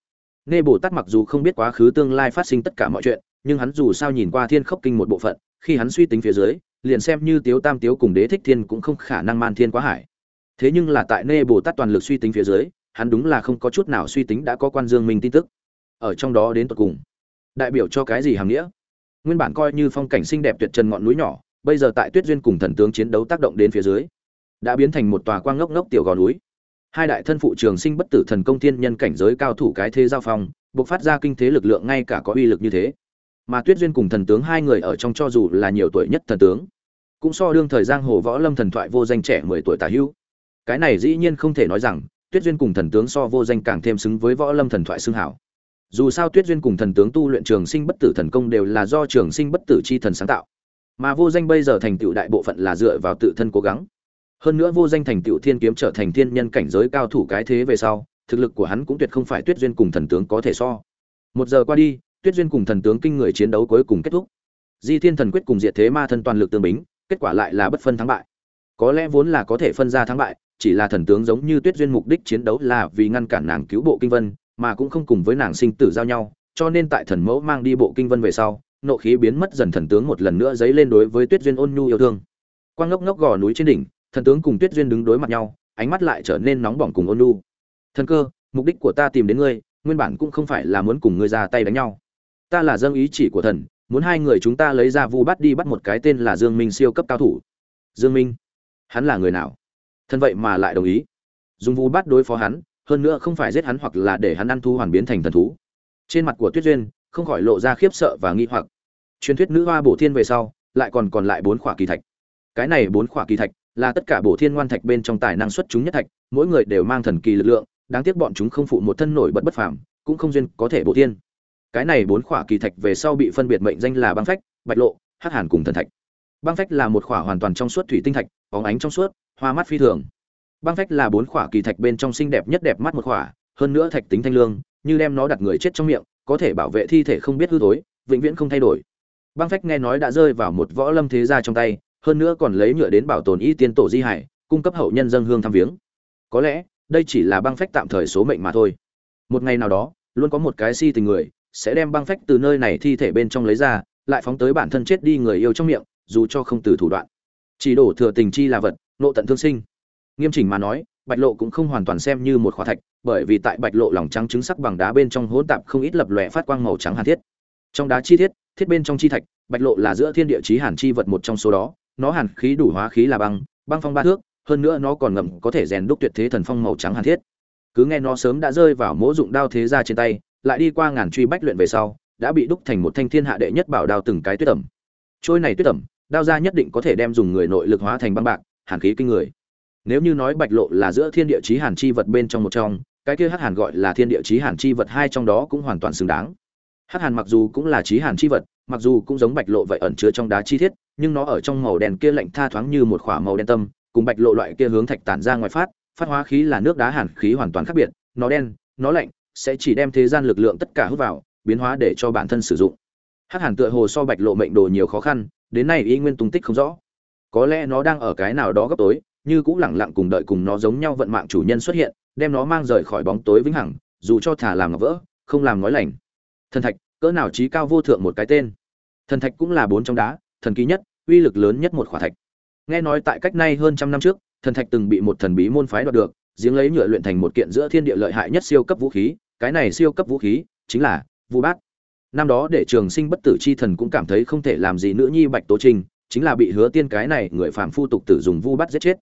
[SPEAKER 1] Nê Bồ Tát mặc dù không biết quá khứ tương lai phát sinh tất cả mọi chuyện, nhưng hắn dù sao nhìn qua Thiên Khốc Kinh một bộ phận, khi hắn suy tính phía dưới, liền xem như Tiếu Tam Tiếu cùng Đế Thích Thiên cũng không khả năng man thiên quá hải. Thế nhưng là tại Nê Bồ Tát toàn lực suy tính phía dưới, hắn đúng là không có chút nào suy tính đã có quan Dương Minh tin tức. Ở trong đó đến tận cùng, đại biểu cho cái gì hàm nghĩa? Nguyên bản coi như phong cảnh xinh đẹp tuyệt trần ngọn núi nhỏ, bây giờ tại Tuyết duyên cùng thần tướng chiến đấu tác động đến phía dưới, đã biến thành một tòa quang ngốc ngốc tiểu gò núi hai đại thân phụ trường sinh bất tử thần công thiên nhân cảnh giới cao thủ cái thế giao phong bộc phát ra kinh thế lực lượng ngay cả có uy lực như thế mà tuyết duyên cùng thần tướng hai người ở trong cho dù là nhiều tuổi nhất thần tướng, cũng so đương thời giang hồ võ lâm thần thoại vô danh trẻ mười tuổi tả hữu. Cái này dĩ nhiên không thể nói rằng tuyết duyên cùng thần tướng so vô danh càng thêm xứng với võ lâm thần thoại xưng hảo. Dù sao tuyết duyên cùng thần tướng tu luyện trường sinh bất tử thần công đều là do trường sinh bất tử chi thần sáng tạo. Mà vô danh bây giờ thành tựu đại bộ phận là dựa vào tự thân cố gắng. Hơn nữa vô danh thành tựu thiên kiếm trở thành thiên nhân cảnh giới cao thủ cái thế về sau, thực lực của hắn cũng tuyệt không phải tuyết duyên cùng thần tướng có thể so. Một giờ qua đi tuyết duyên cùng thần tướng kinh người chiến đấu cuối cùng kết thúc. Di thiên thần quyết cùng diệt thế ma thân toàn lực tương bính, kết quả lại là bất phân thắng bại. Có lẽ vốn là có thể phân ra thắng bại, chỉ là thần tướng giống như tuyết duyên mục đích chiến đấu là vì ngăn cản nàng cứu bộ kinh vân, mà cũng không cùng với nàng sinh tử giao nhau, cho nên tại thần mẫu mang đi bộ kinh vân về sau, nộ khí biến mất dần thần tướng một lần nữa dấy lên đối với tuyết duyên ôn nhu yêu thương. Quang ngốc ngốc gò núi trên đỉnh, thần tướng cùng tuyết duyên đứng đối mặt nhau, ánh mắt lại trở nên nóng bỏng cùng ôn nhu. thần cơ, mục đích của ta tìm đến ngươi, nguyên bản cũng không phải là muốn cùng ngươi ra tay đánh nhau ta là dâng ý chỉ của thần, muốn hai người chúng ta lấy ra vu bắt đi bắt một cái tên là dương minh siêu cấp cao thủ. Dương minh? Hắn là người nào? Thân vậy mà lại đồng ý. Dùng vu bắt đối phó hắn, hơn nữa không phải giết hắn hoặc là để hắn ăn thu hoàn biến thành thần thú. Trên mặt của tuyết duyên, không khỏi lộ ra khiếp sợ và nghi hoặc. Truyền thuyết nữ hoa bổ thiên về sau, lại còn còn lại bốn khỏa kỳ thạch. Cái này bốn khỏa kỳ thạch là tất cả bổ thiên ngoan thạch bên trong tài năng xuất chúng nhất thạch, mỗi người đều mang thần kỳ lực lượng, đáng tiếc bọn chúng không phụ một thân nổi bật bất phàm, cũng không duyên có thể bổ thiên cái này bốn khỏa kỳ thạch về sau bị phân biệt mệnh danh là băng phách, bạch lộ, hắc hàn cùng thần thạch. Băng phách là một khỏa hoàn toàn trong suốt thủy tinh thạch óng ánh trong suốt, hoa mắt phi thường. Băng phách là bốn khỏa kỳ thạch bên trong xinh đẹp nhất đẹp mắt một khỏa, hơn nữa thạch tính thanh lương, như đem nó đặt người chết trong miệng, có thể bảo vệ thi thể không biết hư tối vĩnh viễn không thay đổi. Băng phách nghe nói đã rơi vào một võ lâm thế gia trong tay, hơn nữa còn lấy nhựa đến bảo tồn y tiên tổ di hải, cung cấp hậu nhân dân hương thăm viếng. Có lẽ, đây chỉ là băng phách tạm thời số mệnh mà thôi. Một ngày nào đó, luôn có một cái si tình người sẽ đem băng phách từ nơi này thi thể bên trong lấy ra, lại phóng tới bản thân chết đi người yêu trong miệng, dù cho không từ thủ đoạn. Chỉ đổ thừa tình chi là vật, nộ tận thương sinh. Nghiêm chỉnh mà nói, bạch lộ cũng không hoàn toàn xem như một khóa thạch, bởi vì tại bạch lộ lòng trắng trứng sắc bằng đá bên trong hỗn tạp không ít lập lòe phát quang màu trắng hàn thiết. Trong đá chi thiết thiết bên trong chi thạch, bạch lộ là giữa thiên địa chí hàn chi vật một trong số đó, nó hàn khí đủ hóa khí là băng băng phong ba thước, hơn nữa nó còn ngậm có thể rèn đúc tuyệt thế thần phong màu trắng hàn thiết. Cứ nghe nó sớm đã rơi vào mỗ dụng đao thế ra trên tay lại đi qua ngàn truy bách luyện về sau, đã bị đúc thành một thanh thiên hạ đệ nhất bảo đao từng cái tuyết ẩm. Trôi này tuyết ẩm, đao ra nhất định có thể đem dùng người nội lực hóa thành băng bạc, hàn khí kinh người. Nếu như nói bạch lộ là giữa thiên địa chí hàn chi vật bên trong một trong, cái kia hắc hàn gọi là thiên địa chí hàn chi vật hai trong đó cũng hoàn toàn xứng đáng. Hắc hàn mặc dù cũng là chí hàn chi vật, mặc dù cũng giống bạch lộ vậy ẩn chứa trong đá chi thiết, nhưng nó ở trong màu đen kia lạnh tha thoáng như một khỏa màu đen tâm, cùng bạch lộ loại kia hướng thạch tản ra ngoài phát phát hóa khí là nước đá hàn khí hoàn toàn khác biệt, nó đen, nó lạnh sẽ chỉ đem thế gian lực lượng tất cả hút vào, biến hóa để cho bản thân sử dụng. Hắc hàn tựa hồ so bạch lộ mệnh đồ nhiều khó khăn, đến nay y nguyên tung tích không rõ. Có lẽ nó đang ở cái nào đó gấp tối, như cũng lẳng lặng cùng đợi cùng nó giống nhau vận mạng chủ nhân xuất hiện, đem nó mang rời khỏi bóng tối vĩnh hằng, dù cho thả làm ngọc vỡ, không làm nói lành. Thần thạch, cỡ nào trí cao vô thượng một cái tên. Thần thạch cũng là bốn trong đá, thần ký nhất, uy lực lớn nhất một khỏa thạch. Nghe nói tại cách nay hơn trăm năm trước, thần thạch từng bị một thần bí môn phái đoạt được, giếng lấy nhựa luyện thành một kiện giữa thiên địa lợi hại nhất siêu cấp vũ khí cái này siêu cấp vũ khí chính là vu bát. Năm đó để trường sinh bất tử chi thần cũng cảm thấy không thể làm gì nữa nhi bạch tố trinh chính là bị hứa tiên cái này người phàm phu tục tử dùng vu bát giết chết.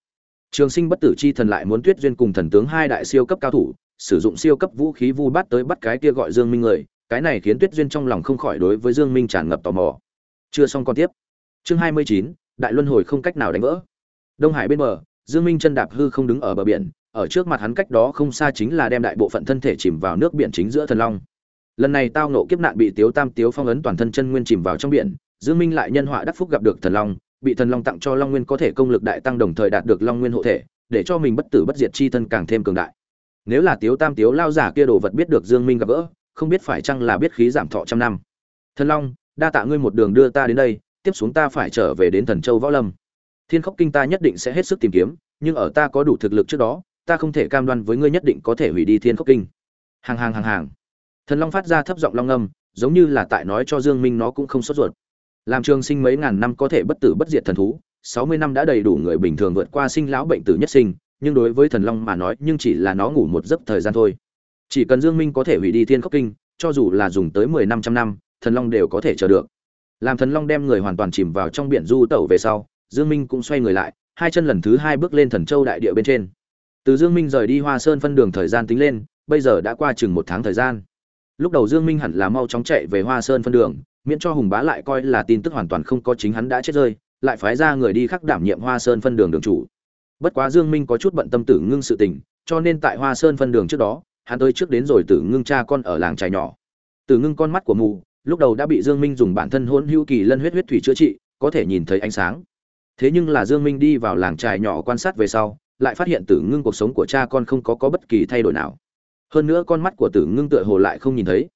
[SPEAKER 1] Trường sinh bất tử chi thần lại muốn tuyết duyên cùng thần tướng hai đại siêu cấp cao thủ, sử dụng siêu cấp vũ khí vu bát tới bắt cái kia gọi dương minh người, cái này khiến tuyết duyên trong lòng không khỏi đối với dương minh tràn ngập tò mò. Chưa xong còn tiếp. Chương hai mươi chín, đại luân hồi không cách nào đánh vỡ. Đông hải bên bờ, dương minh chân đạp hư không đứng ở bờ biển ở trước mặt hắn cách đó không xa chính là đem đại bộ phận thân thể chìm vào nước biển chính giữa thần long. Lần này tao nộ kiếp nạn bị tiếu tam tiếu phong ấn toàn thân chân nguyên chìm vào trong biển, dương minh lại nhân họa đắc phúc gặp được thần long, bị thần long tặng cho long nguyên có thể công lực đại tăng đồng thời đạt được long nguyên hộ thể, để cho mình bất tử bất diệt chi thân càng thêm cường đại. Nếu là tiếu tam tiếu lao giả kia đồ vật biết được dương minh gặp gỡ, không biết phải chăng là biết khí giảm thọ trăm năm. Thần long, đa tạ ngươi một đường đưa ta đến đây, tiếp xuống ta phải trở về đến thần châu võ lâm. Thiên khốc kinh ta nhất định sẽ hết sức tìm kiếm, nhưng ở ta có đủ thực lực trước đó ta không thể cam đoan với ngươi nhất định có thể hủy đi thiên khốc kinh. Hàng hàng hàng hàng. Thần long phát ra thấp giọng long âm, giống như là tại nói cho dương minh nó cũng không sốt ruột. Làm trường sinh mấy ngàn năm có thể bất tử bất diệt thần thú, sáu mươi năm đã đầy đủ người bình thường vượt qua sinh lão bệnh tử nhất sinh, nhưng đối với thần long mà nói, nhưng chỉ là nó ngủ một giấc thời gian thôi. Chỉ cần dương minh có thể hủy đi thiên khốc kinh, cho dù là dùng tới mười năm trăm năm, thần long đều có thể chờ được. Làm thần long đem người hoàn toàn chìm vào trong biển du tẩu về sau, dương minh cũng xoay người lại, hai chân lần thứ hai bước lên thần châu đại địa bên trên từ dương minh rời đi hoa sơn phân đường thời gian tính lên, bây giờ đã qua chừng một tháng thời gian. Lúc đầu dương minh hẳn là mau chóng chạy về hoa sơn phân đường, miễn cho hùng bá lại coi là tin tức hoàn toàn không có chính hắn đã chết rơi, lại phái ra người đi khắc đảm nhiệm hoa sơn phân đường đường chủ. Bất quá dương minh có chút bận tâm tử ngưng sự tình, cho nên tại hoa sơn phân đường trước đó, hắn tới trước đến rồi tử ngưng cha con ở làng trài nhỏ. Tử ngưng con mắt của mù, lúc đầu đã bị dương minh dùng bản thân hôn hữu kỳ lân huyết huyết thủy chữa trị, có thể nhìn thấy ánh sáng. Thế nhưng là dương minh đi vào làng trài nhỏ quan sát về sau lại phát hiện tử ngưng cuộc sống của cha con không có có bất kỳ thay đổi nào. Hơn nữa con mắt của tử ngưng tựa hồ lại không nhìn thấy.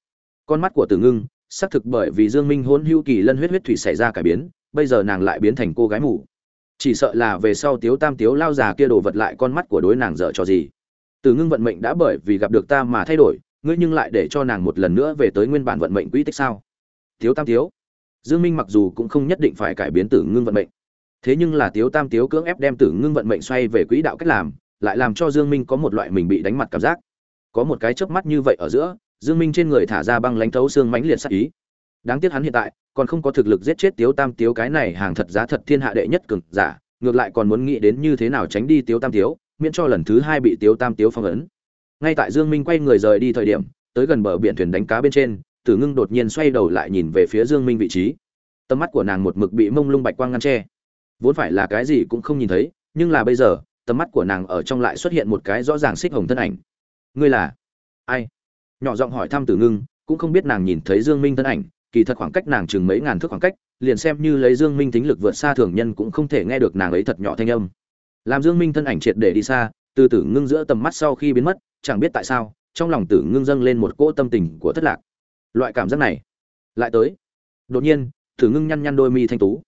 [SPEAKER 1] Con mắt của tử ngưng, xác thực bởi vì dương minh hôn hữu kỳ lân huyết huyết thủy xảy ra cải biến, bây giờ nàng lại biến thành cô gái mù. Chỉ sợ là về sau tiếu tam tiếu lao già kia đổ vật lại con mắt của đối nàng dở cho gì. Tử ngưng vận mệnh đã bởi vì gặp được ta mà thay đổi, ngươi nhưng lại để cho nàng một lần nữa về tới nguyên bản vận mệnh quỹ tích sao? Tiếu tam tiếu, dương minh mặc dù cũng không nhất định phải cải biến tử ngưng vận mệnh thế nhưng là tiếu tam tiếu cưỡng ép đem tử ngưng vận mệnh xoay về quỹ đạo cách làm, lại làm cho dương minh có một loại mình bị đánh mặt cảm giác. Có một cái chớp mắt như vậy ở giữa, dương minh trên người thả ra băng lãnh thấu xương mãnh liệt sát ý. Đáng tiếc hắn hiện tại còn không có thực lực giết chết tiếu tam tiếu, cái này hàng thật giá thật thiên hạ đệ nhất cường giả, ngược lại còn muốn nghĩ đến như thế nào tránh đi tiếu tam tiếu, miễn cho lần thứ hai bị tiếu tam tiếu phong ấn. Ngay tại dương minh quay người rời đi thời điểm, tới gần bờ biển thuyền đánh cá bên trên, tử ngưng đột nhiên xoay đầu lại nhìn về phía dương minh vị trí. Tầm mắt của nàng một mực bị mông lung bạch quang ngăn che vốn phải là cái gì cũng không nhìn thấy, nhưng là bây giờ, tầm mắt của nàng ở trong lại xuất hiện một cái rõ ràng xích hồng thân ảnh. Ngươi là ai? Nhỏ giọng hỏi thăm tử ngưng, cũng không biết nàng nhìn thấy dương minh thân ảnh, kỳ thật khoảng cách nàng chừng mấy ngàn thước khoảng cách, liền xem như lấy dương minh tính lực vượt xa thường nhân cũng không thể nghe được nàng ấy thật nhỏ thanh âm. Làm dương minh thân ảnh triệt để đi xa, từ tử ngưng giữa tầm mắt sau khi biến mất, chẳng biết tại sao, trong lòng tử ngưng dâng lên một cỗ tâm tình của thất lạc. Loại cảm giác này, lại tới. Đột nhiên, tử ngưng nhăn nhăn đôi mi thanh tú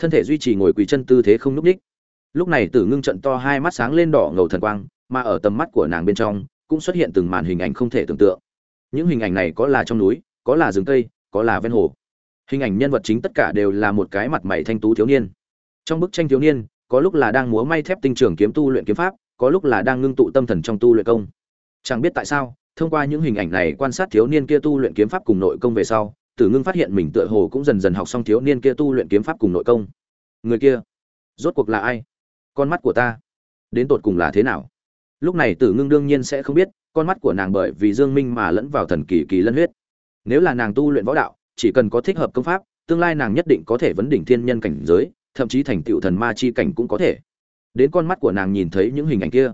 [SPEAKER 1] thân thể duy trì ngồi quỳ chân tư thế không núc ních lúc này tử ngưng trận to hai mắt sáng lên đỏ ngầu thần quang, mà ở tầm mắt của nàng bên trong, cũng xuất hiện từng màn hình ảnh không thể tưởng tượng. Những hình ảnh này có là trong núi, có là rừng cây, có là ven hồ. Hình ảnh nhân vật chính tất cả đều là một cái mặt mày thanh tú thiếu niên. Trong bức tranh thiếu niên, có lúc là đang múa may thép tinh trường kiếm tu luyện kiếm pháp, có lúc là đang ngưng tụ tâm thần trong tu luyện công. Chẳng biết tại sao, thông qua những hình ảnh này quan sát thiếu niên kia tu luyện kiếm pháp cùng nội công về sau tử ngưng phát hiện mình tựa hồ cũng dần dần học xong thiếu niên kia tu luyện kiếm pháp cùng nội công. Người kia, rốt cuộc là ai? Con mắt của ta, đến tột cùng là thế nào? Lúc này tử ngưng đương nhiên sẽ không biết, con mắt của nàng bởi vì dương minh mà lẫn vào thần kỳ kỳ lân huyết. Nếu là nàng tu luyện võ đạo, chỉ cần có thích hợp công pháp, tương lai nàng nhất định có thể vấn đỉnh thiên nhân cảnh giới, thậm chí thành tựu thần ma chi cảnh cũng có thể. Đến con mắt của nàng nhìn thấy những hình ảnh kia,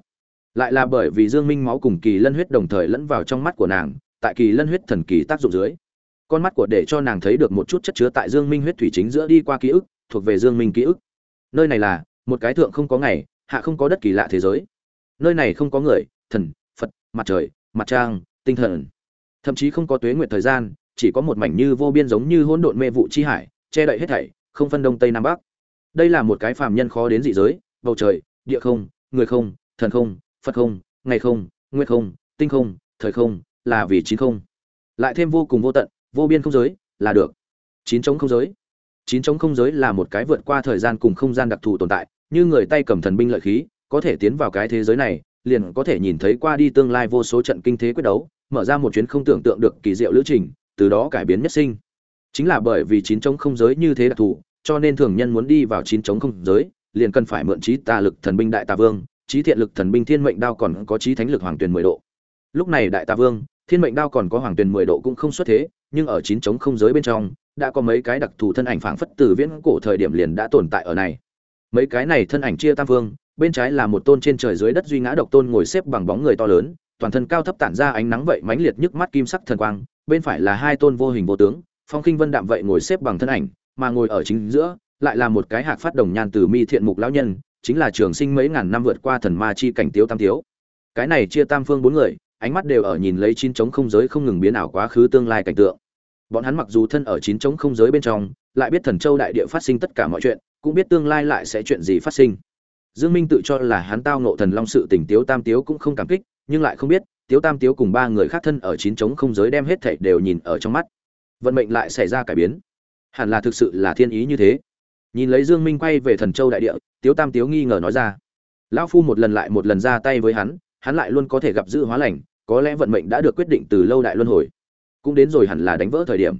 [SPEAKER 1] lại là bởi vì dương minh máu cùng kỳ lân huyết đồng thời lẫn vào trong mắt của nàng, tại kỳ lân huyết thần kỳ tác dụng dưới con mắt của để cho nàng thấy được một chút chất chứa tại dương minh huyết thủy chính giữa đi qua ký ức, thuộc về dương minh ký ức. Nơi này là, một cái thượng không có ngày, hạ không có đất kỳ lạ thế giới. Nơi này không có người, thần, phật, mặt trời, mặt trăng, tinh thần. Thậm chí không có tuế nguyệt thời gian, chỉ có một mảnh như vô biên giống như hỗn độn mê vụ chi hải, che đậy hết thảy, không phân đông tây nam bắc. Đây là một cái phàm nhân khó đến dị giới, bầu trời, địa không, người không, thần không, phật không, ngày không, nguyệt không, tinh không, thời không, là vì chín không. Lại thêm vô cùng vô tận vô biên không giới, là được. Chín chống không giới. Chín chống không giới là một cái vượt qua thời gian cùng không gian đặc thù tồn tại, như người tay cầm thần binh lợi khí, có thể tiến vào cái thế giới này, liền có thể nhìn thấy qua đi tương lai vô số trận kinh thế quyết đấu, mở ra một chuyến không tưởng tượng được kỳ diệu lữ trình, từ đó cải biến nhất sinh. Chính là bởi vì chín chống không giới như thế đặc thù, cho nên thường nhân muốn đi vào chín chống không giới, liền cần phải mượn trí tà lực thần binh đại tà vương, trí thiện lực thần binh thiên mệnh đao còn có trí thánh lực hoàng tuyền mười độ. Lúc này đại tà vương, thiên mệnh đao còn có hoàng tuyền mười độ cũng không xuất thế nhưng ở chín chống không giới bên trong, đã có mấy cái đặc thù thân ảnh phảng phất từ viễn cổ thời điểm liền đã tồn tại ở này. Mấy cái này thân ảnh chia tam vương bên trái là một tôn trên trời dưới đất duy ngã độc tôn ngồi xếp bằng bóng người to lớn, toàn thân cao thấp tản ra ánh nắng vậy mãnh liệt nhức mắt kim sắc thần quang, bên phải là hai tôn vô hình vô tướng, phong khinh vân đạm vậy ngồi xếp bằng thân ảnh, mà ngồi ở chính giữa, lại là một cái hạc phát đồng nhan từ mi thiện mục lão nhân, chính là trường sinh mấy ngàn năm vượt qua thần ma chi cảnh tiếu tam tiếu. Cái này chia tam phương bốn người ánh mắt đều ở nhìn lấy chín trống không giới không ngừng biến ảo quá khứ tương lai cảnh tượng. Bọn hắn mặc dù thân ở chín trống không giới bên trong, lại biết thần châu đại địa phát sinh tất cả mọi chuyện, cũng biết tương lai lại sẽ chuyện gì phát sinh. Dương minh tự cho là hắn tao ngộ thần long sự tình tiếu tam tiếu cũng không cảm kích, nhưng lại không biết, tiếu tam tiếu cùng ba người khác thân ở chín trống không giới đem hết thảy đều nhìn ở trong mắt. Vận mệnh lại xảy ra cải biến. Hẳn là thực sự là thiên ý như thế. Nhìn lấy dương minh quay về thần châu đại địa, tiếu tam tiếu nghi ngờ nói ra. Lão phu một lần lại một lần ra tay với hắn hắn lại luôn có thể gặp dự hóa lành, có lẽ vận mệnh đã được quyết định từ lâu đại luân hồi. Cũng đến rồi hẳn là đánh vỡ thời điểm.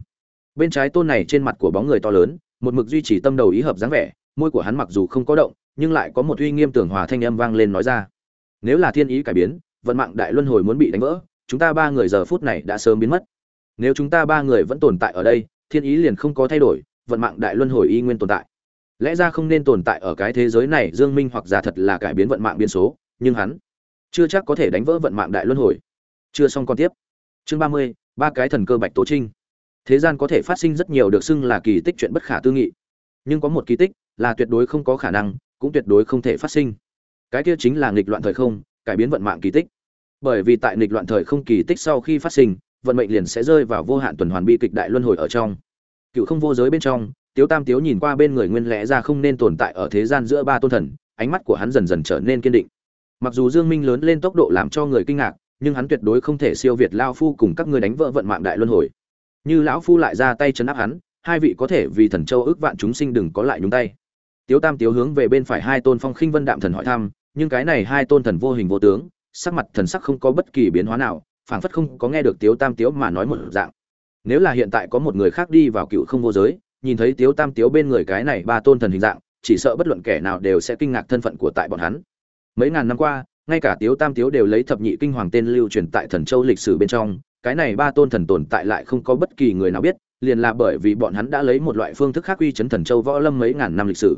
[SPEAKER 1] Bên trái tôn này trên mặt của bóng người to lớn, một mực duy trì tâm đầu ý hợp dáng vẻ, môi của hắn mặc dù không có động, nhưng lại có một uy nghiêm tưởng hòa thanh âm vang lên nói ra. Nếu là thiên ý cải biến, vận mạng đại luân hồi muốn bị đánh vỡ, chúng ta ba người giờ phút này đã sớm biến mất. Nếu chúng ta ba người vẫn tồn tại ở đây, thiên ý liền không có thay đổi, vận mạng đại luân hồi y nguyên tồn tại. Lẽ ra không nên tồn tại ở cái thế giới này, dương minh hoặc giả thật là cải biến vận mạng biến số, nhưng hắn chưa chắc có thể đánh vỡ vận mạng đại luân hồi. Chưa xong còn tiếp. Chương ba mươi, ba cái thần cơ bạch tố trinh. Thế gian có thể phát sinh rất nhiều được xưng là kỳ tích chuyện bất khả tư nghị. Nhưng có một kỳ tích là tuyệt đối không có khả năng, cũng tuyệt đối không thể phát sinh. Cái kia chính là nghịch loạn thời không, cải biến vận mạng kỳ tích. Bởi vì tại nghịch loạn thời không kỳ tích sau khi phát sinh, vận mệnh liền sẽ rơi vào vô hạn tuần hoàn bi kịch đại luân hồi ở trong. Cựu không vô giới bên trong, tiếu tam tiếu nhìn qua bên người nguyên lẽ ra không nên tồn tại ở thế gian giữa ba tôn thần, ánh mắt của hắn dần dần trở nên kiên định mặc dù dương minh lớn lên tốc độ làm cho người kinh ngạc, nhưng hắn tuyệt đối không thể siêu việt lao phu cùng các ngươi đánh vỡ vận mạng đại luân hồi. Như lão phu lại ra tay chấn áp hắn, hai vị có thể vì thần châu ước vạn chúng sinh đừng có lại nhúng tay. Tiếu tam tiếu hướng về bên phải hai tôn phong khinh vân đạm thần hỏi thăm, nhưng cái này hai tôn thần vô hình vô tướng, sắc mặt thần sắc không có bất kỳ biến hóa nào, phảng phất không có nghe được tiếu tam tiếu mà nói một dạng. Nếu là hiện tại có một người khác đi vào cựu không vô giới, nhìn thấy tiếu tam tiếu bên người cái này ba tôn thần hình dạng, chỉ sợ bất luận kẻ nào đều sẽ kinh ngạc thân phận của tại bọn hắn mấy ngàn năm qua, ngay cả tiếu tam tiếu đều lấy thập nhị kinh hoàng tên lưu truyền tại thần châu lịch sử bên trong, cái này ba tôn thần tồn tại lại không có bất kỳ người nào biết, liền là bởi vì bọn hắn đã lấy một loại phương thức khác uy chấn thần châu võ lâm mấy ngàn năm lịch sử.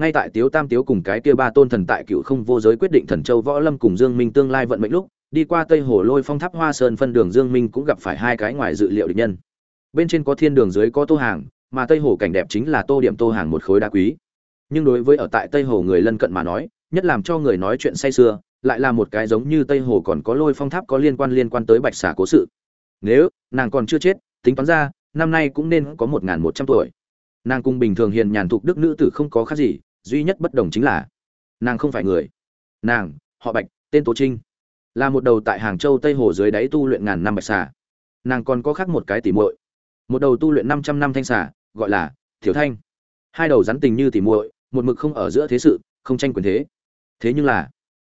[SPEAKER 1] Ngay tại tiếu tam tiếu cùng cái kia ba tôn thần tại cựu không vô giới quyết định thần châu võ lâm cùng dương minh tương lai vận mệnh lúc, đi qua tây hồ lôi phong tháp hoa sơn phân đường dương minh cũng gặp phải hai cái ngoài dự liệu địch nhân. Bên trên có thiên đường dưới có tô hàng, mà tây hồ cảnh đẹp chính là tô điểm tô hàng một khối đá quý. Nhưng đối với ở tại tây hồ người lân cận mà nói nhất làm cho người nói chuyện say sưa, lại là một cái giống như tây hồ còn có lôi phong tháp có liên quan liên quan tới bạch xà cố sự. Nếu, nàng còn chưa chết, tính toán ra, năm nay cũng nên có một một trăm tuổi. Nàng cùng bình thường hiền nhàn thục đức nữ tử không có khác gì, duy nhất bất đồng chính là, nàng không phải người. Nàng, họ bạch, tên tố trinh. Là một đầu tại hàng châu, tây hồ dưới đáy tu luyện ngàn năm bạch xà. Nàng còn có khác một cái tỉ muội. Một đầu tu luyện 500 năm thanh xà, gọi là thiểu thanh. Hai đầu rắn tình như tỉ muội, một mực không ở giữa thế sự, không tranh quyền thế thế nhưng là,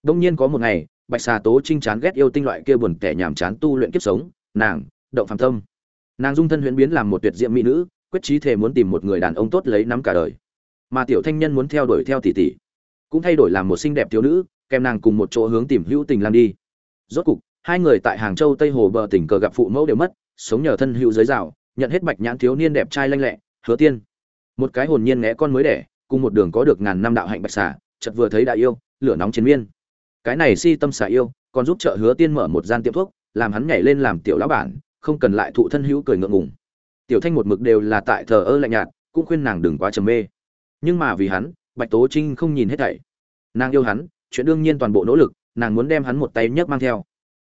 [SPEAKER 1] đông nhiên có một ngày, bạch xà tố trinh chán ghét yêu tinh loại kia buồn tẻ nhàm chán tu luyện kiếp sống, nàng, động phàm tâm nàng dung thân huyễn biến làm một tuyệt diệm mỹ nữ, quyết chí thể muốn tìm một người đàn ông tốt lấy nắm cả đời. Mà tiểu thanh nhân muốn theo đuổi theo tỷ tỷ, cũng thay đổi làm một xinh đẹp thiếu nữ, kèm nàng cùng một chỗ hướng tìm hữu tình làm đi. Rốt cục, hai người tại hàng châu tây hồ bờ tỉnh cờ gặp phụ mẫu đều mất, sống nhờ thân hữu giới rào nhận hết bạch nhãn thiếu niên đẹp trai lanh lẹ, hứa tiên. Một cái hồn nhiên ngẽ con mới đẻ, cùng một đường có được ngàn năm đạo hạnh bạch xà chợt vừa thấy đại yêu, lửa nóng chiến miên. Cái này si tâm xà yêu, còn giúp trợ hứa tiên mở một gian tiệm thuốc, làm hắn nhảy lên làm tiểu lão bản, không cần lại thụ thân hữu cười ngượng ngùng. Tiểu thanh một mực đều là tại thờ ơ lạnh nhạt, cũng khuyên nàng đừng quá trầm mê. Nhưng mà vì hắn, bạch tố trinh không nhìn hết thảy. Nàng yêu hắn, chuyện đương nhiên toàn bộ nỗ lực, nàng muốn đem hắn một tay nhấc mang theo.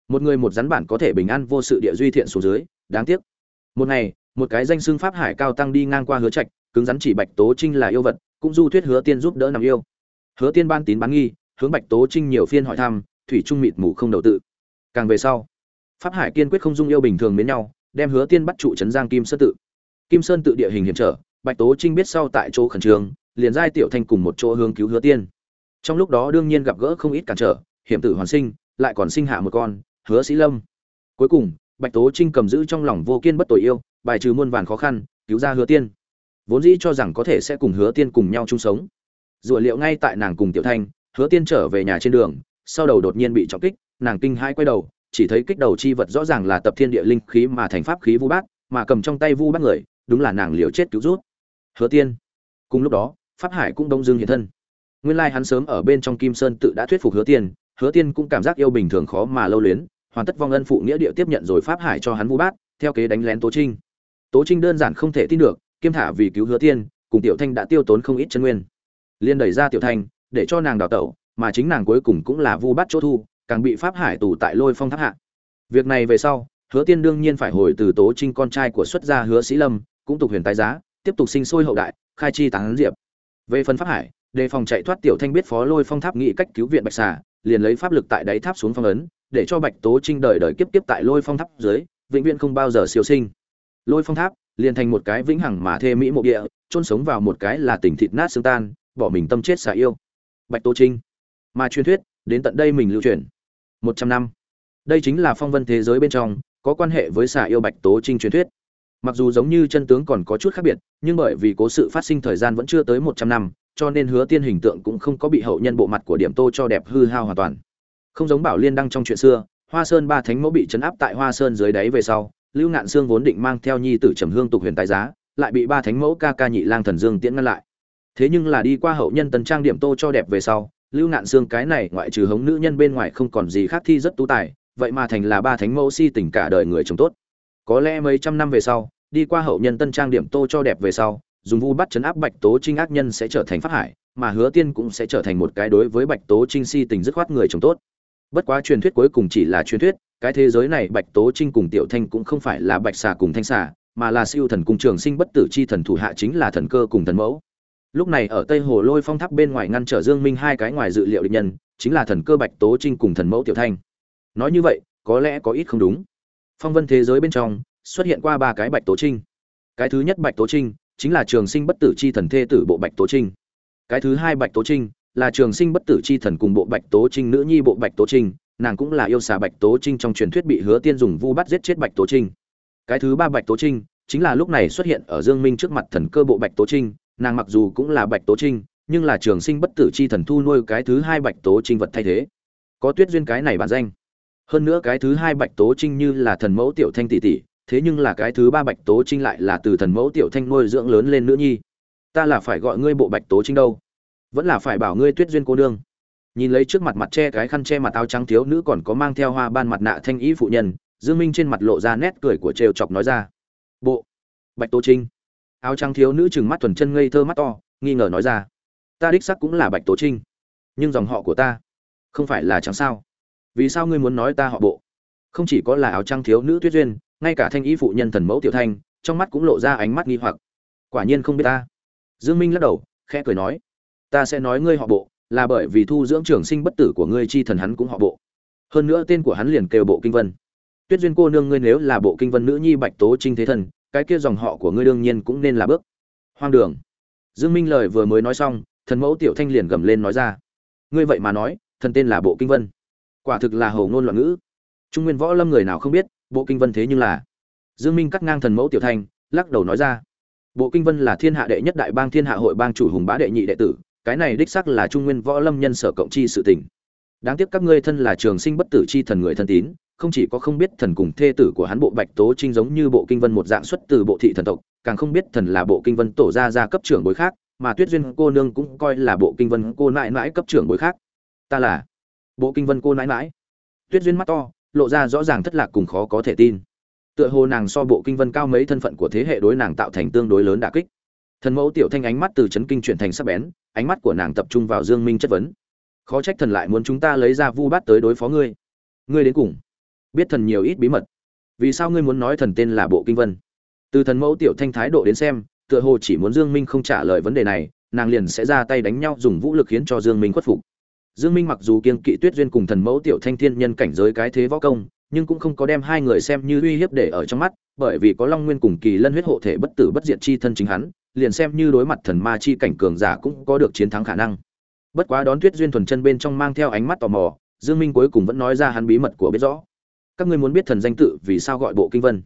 [SPEAKER 1] Một người một rắn bản có thể bình an vô sự địa duy thiện xuống dưới, đáng tiếc. Một ngày, một cái danh xưng pháp hải cao tăng đi ngang qua hứa trạch, cứng rắn chỉ bạch tố trinh là yêu vật, cũng du thuyết hứa tiên giúp đỡ nằm yêu hứa tiên ban tín bán nghi, hướng bạch tố trinh nhiều phiên hỏi thăm, thủy trung mịt mù không đầu tự. Càng về sau, pháp hải kiên quyết không dung yêu bình thường mến nhau, đem hứa tiên bắt trụ trấn giang kim sơn tự. Kim sơn tự địa hình hiểm trở, bạch tố trinh biết sau tại chỗ khẩn trương, liền giai tiểu thanh cùng một chỗ hướng cứu hứa tiên. Trong lúc đó đương nhiên gặp gỡ không ít cản trở, hiểm tử hoàn sinh, lại còn sinh hạ một con, hứa sĩ lâm. Cuối cùng, bạch tố trinh cầm giữ trong lòng vô kiên bất tội yêu, bài trừ muôn vàn khó khăn, cứu ra hứa tiên. Vốn dĩ cho rằng có thể sẽ cùng hứa tiên cùng nhau chung sống dựa liệu ngay tại nàng cùng tiểu thanh, hứa tiên trở về nhà trên đường, sau đầu đột nhiên bị trọng kích, nàng kinh hai quay đầu, chỉ thấy kích đầu chi vật rõ ràng là tập thiên địa linh khí mà thành pháp khí vu bát, mà cầm trong tay vu bát người, đúng là nàng liều chết cứu rút. Hứa tiên. Cùng lúc đó, pháp hải cũng đông dương hiện thân. Nguyên lai hắn sớm ở bên trong kim sơn tự đã thuyết phục hứa tiên hứa tiên cũng cảm giác yêu bình thường khó mà lâu luyến, hoàn tất vong ân phụ nghĩa địa tiếp nhận rồi pháp hải cho hắn vu bát, theo kế đánh lén tố trinh. Tố trinh đơn giản không thể tin được, kiêm thả vì cứu hứa tiên, cùng tiểu thanh đã tiêu tốn không ít chân nguyên liên đẩy ra tiểu thanh, để cho nàng đào tẩu, mà chính nàng cuối cùng cũng là vu bắt chỗ thu, càng bị pháp hải tù tại lôi phong tháp hạ. Việc này về sau, hứa tiên đương nhiên phải hồi từ tố trinh con trai của xuất gia hứa sĩ lâm, cũng tục huyền tái giá, tiếp tục sinh sôi hậu đại, khai chi tán diệp. Về phần pháp hải, đề phòng chạy thoát tiểu thanh biết phó lôi phong tháp nghị cách cứu viện bạch xà, liền lấy pháp lực tại đáy tháp xuống phong ấn, để cho bạch tố trinh đời đời kiếp kiếp tại lôi phong tháp dưới, vĩnh viễn không bao giờ siêu sinh. Lôi phong tháp, liền thành một cái vĩnh hằng mà thê mỹ mộ địa, chôn sống vào một cái là tỉnh thịt nát xương tan bỏ mình tâm chết xả yêu. Bạch tố trinh. Mà truyền thuyết, đến tận đây mình lưu truyền. Một trăm năm. Đây chính là phong vân thế giới bên trong, có quan hệ với xả yêu bạch tố trinh truyền thuyết. Mặc dù giống như chân tướng còn có chút khác biệt, nhưng bởi vì cố sự phát sinh thời gian vẫn chưa tới một trăm năm, cho nên hứa tiên hình tượng cũng không có bị hậu nhân bộ mặt của điểm tô cho đẹp hư hao hoàn toàn. Không giống bảo liên đăng trong chuyện xưa, hoa sơn ba thánh mẫu bị chấn áp tại hoa sơn dưới đáy về sau, lưu ngạn sương vốn định mang theo nhi tử trầm hương tục huyền tài giá, lại bị ba thánh mẫu ca ca nhị lang thần dương tiễn ngăn lại thế nhưng là đi qua hậu nhân tần trang điểm tô cho đẹp về sau, lưu ngạn xương cái này ngoại trừ hống nữ nhân bên ngoài không còn gì khác thi rất tú tài, vậy mà thành là ba thánh mẫu si tình cả đời người chồng tốt. Có lẽ mấy trăm năm về sau, đi qua hậu nhân tân trang điểm tô cho đẹp về sau, dùng vu bắt chấn áp bạch tố trinh ác nhân sẽ trở thành phát hải mà hứa tiên cũng sẽ trở thành một cái đối với bạch tố trinh si tình dứt khoát người chồng tốt. Bất quá truyền thuyết cuối cùng chỉ là truyền thuyết, cái thế giới này bạch tố trinh cùng tiểu thanh cũng không phải là bạch xà cùng thanh xà, mà là siêu thần cùng trường sinh bất tử chi thần thủ hạ chính là thần cơ cùng thần mẫu lúc này ở tây hồ lôi phong tháp bên ngoài ngăn trở dương minh hai cái ngoài dự liệu địch nhân chính là thần cơ bạch tố trinh cùng thần mẫu tiểu thanh nói như vậy có lẽ có ít không đúng phong vân thế giới bên trong xuất hiện qua ba cái bạch tố trinh cái thứ nhất bạch tố trinh chính là trường sinh bất tử chi thần thê tử bộ bạch tố trinh cái thứ hai bạch tố trinh là trường sinh bất tử chi thần cùng bộ bạch tố trinh nữ nhi bộ bạch tố trinh nàng cũng là yêu xà bạch tố trinh trong truyền thuyết bị hứa tiên dùng vu bắt giết chết bạch tố trinh cái thứ ba bạch tố trinh chính là lúc này xuất hiện ở dương minh trước mặt thần cơ bộ bạch tố trinh nàng mặc dù cũng là bạch tố trinh, nhưng là trường sinh bất tử chi thần thu nuôi cái thứ hai bạch tố trinh vật thay thế. Có tuyết duyên cái này bản danh. Hơn nữa cái thứ hai bạch tố trinh như là thần mẫu tiểu thanh tỷ tỷ, thế nhưng là cái thứ ba bạch tố trinh lại là từ thần mẫu tiểu thanh nuôi dưỡng lớn lên nữ nhi. Ta là phải gọi ngươi bộ bạch tố trinh đâu? Vẫn là phải bảo ngươi tuyết duyên cô đương nhìn lấy trước mặt mặt che cái khăn che mặt áo trắng thiếu nữ còn có mang theo hoa ban mặt nạ thanh ý phụ nhân, dương minh trên mặt lộ ra nét cười của trêu chọc nói ra. Bộ bạch tố trinh áo trắng thiếu nữ chừng mắt thuần chân ngây thơ mắt to, nghi ngờ nói ra, ta đích sắc cũng là bạch tố trinh, nhưng dòng họ của ta không phải là trắng sao? Vì sao ngươi muốn nói ta họ bộ? Không chỉ có là áo trắng thiếu nữ tuyết duyên, ngay cả thanh ý phụ nhân thần mẫu tiểu thanh, trong mắt cũng lộ ra ánh mắt nghi hoặc. Quả nhiên không biết ta. Dương minh lắc đầu, khẽ cười nói, ta sẽ nói ngươi họ bộ, là bởi vì thu dưỡng trường sinh bất tử của ngươi chi thần hắn cũng họ bộ. Hơn nữa tên của hắn liền kêu bộ kinh vân. Tuyết duyên cô nương ngươi nếu là bộ kinh vân nữ nhi bạch tố trinh thế thần cái kia dòng họ của ngươi đương nhiên cũng nên là bước. Hoang đường. Dương minh lời vừa mới nói xong, thần mẫu tiểu thanh liền gầm lên nói ra. Ngươi vậy mà nói, thần tên là bộ kinh vân. Quả thực là hầu ngôn loạn ngữ. Trung nguyên võ lâm người nào không biết, bộ kinh vân thế nhưng là. Dương minh cắt ngang thần mẫu tiểu thanh, lắc đầu nói ra. Bộ kinh vân là thiên hạ đệ nhất đại bang thiên hạ hội bang chủ hùng bá đệ nhị đệ tử, cái này đích xác là trung nguyên võ lâm nhân sở cộng chi sự tình. Đáng tiếc các ngươi thân là trường sinh bất tử chi thần người thân tín không chỉ có không biết thần cùng thê tử của hắn bộ bạch tố trinh giống như bộ kinh vân một dạng xuất từ bộ thị thần tộc, càng không biết thần là bộ kinh vân tổ gia gia cấp trưởng bối khác, mà tuyết duyên cô nương cũng coi là bộ kinh vân cô nãi nãi cấp trưởng bối khác. Ta là bộ kinh vân cô nãi nãi. Tuyết duyên mắt to, lộ ra rõ ràng thất lạc cùng khó có thể tin. Tựa hồ nàng so bộ kinh vân cao mấy thân phận của thế hệ đối nàng tạo thành tương đối lớn đả kích. Thần mẫu tiểu thanh ánh mắt từ chấn kinh chuyển thành sắc bén, ánh mắt của nàng tập trung vào dương minh chất vấn. Khó trách thần lại muốn chúng ta lấy ra vu bát tới đối phó ngươi. Ngươi đến cùng biết thần nhiều ít bí mật. Vì sao ngươi muốn nói thần tên là bộ kinh vân? Từ thần mẫu tiểu thanh thái độ đến xem, tựa hồ chỉ muốn dương minh không trả lời vấn đề này, nàng liền sẽ ra tay đánh nhau dùng vũ lực khiến cho dương minh khuất phục. Dương minh mặc dù kiêng kỵ tuyết duyên cùng thần mẫu tiểu thanh thiên nhân cảnh giới cái thế võ công, nhưng cũng không có đem hai người xem như uy hiếp để ở trong mắt, bởi vì có long nguyên cùng kỳ lân huyết hộ thể bất tử bất diệt chi thân chính hắn, liền xem như đối mặt thần ma chi cảnh cường giả cũng có được chiến thắng khả năng. Bất quá đón tuyết duyên thuần chân bên trong mang theo ánh mắt tò mò, dương minh cuối cùng vẫn nói ra hắn bí mật của biết rõ các ngươi muốn biết thần danh tự vì sao gọi bộ kinh vân?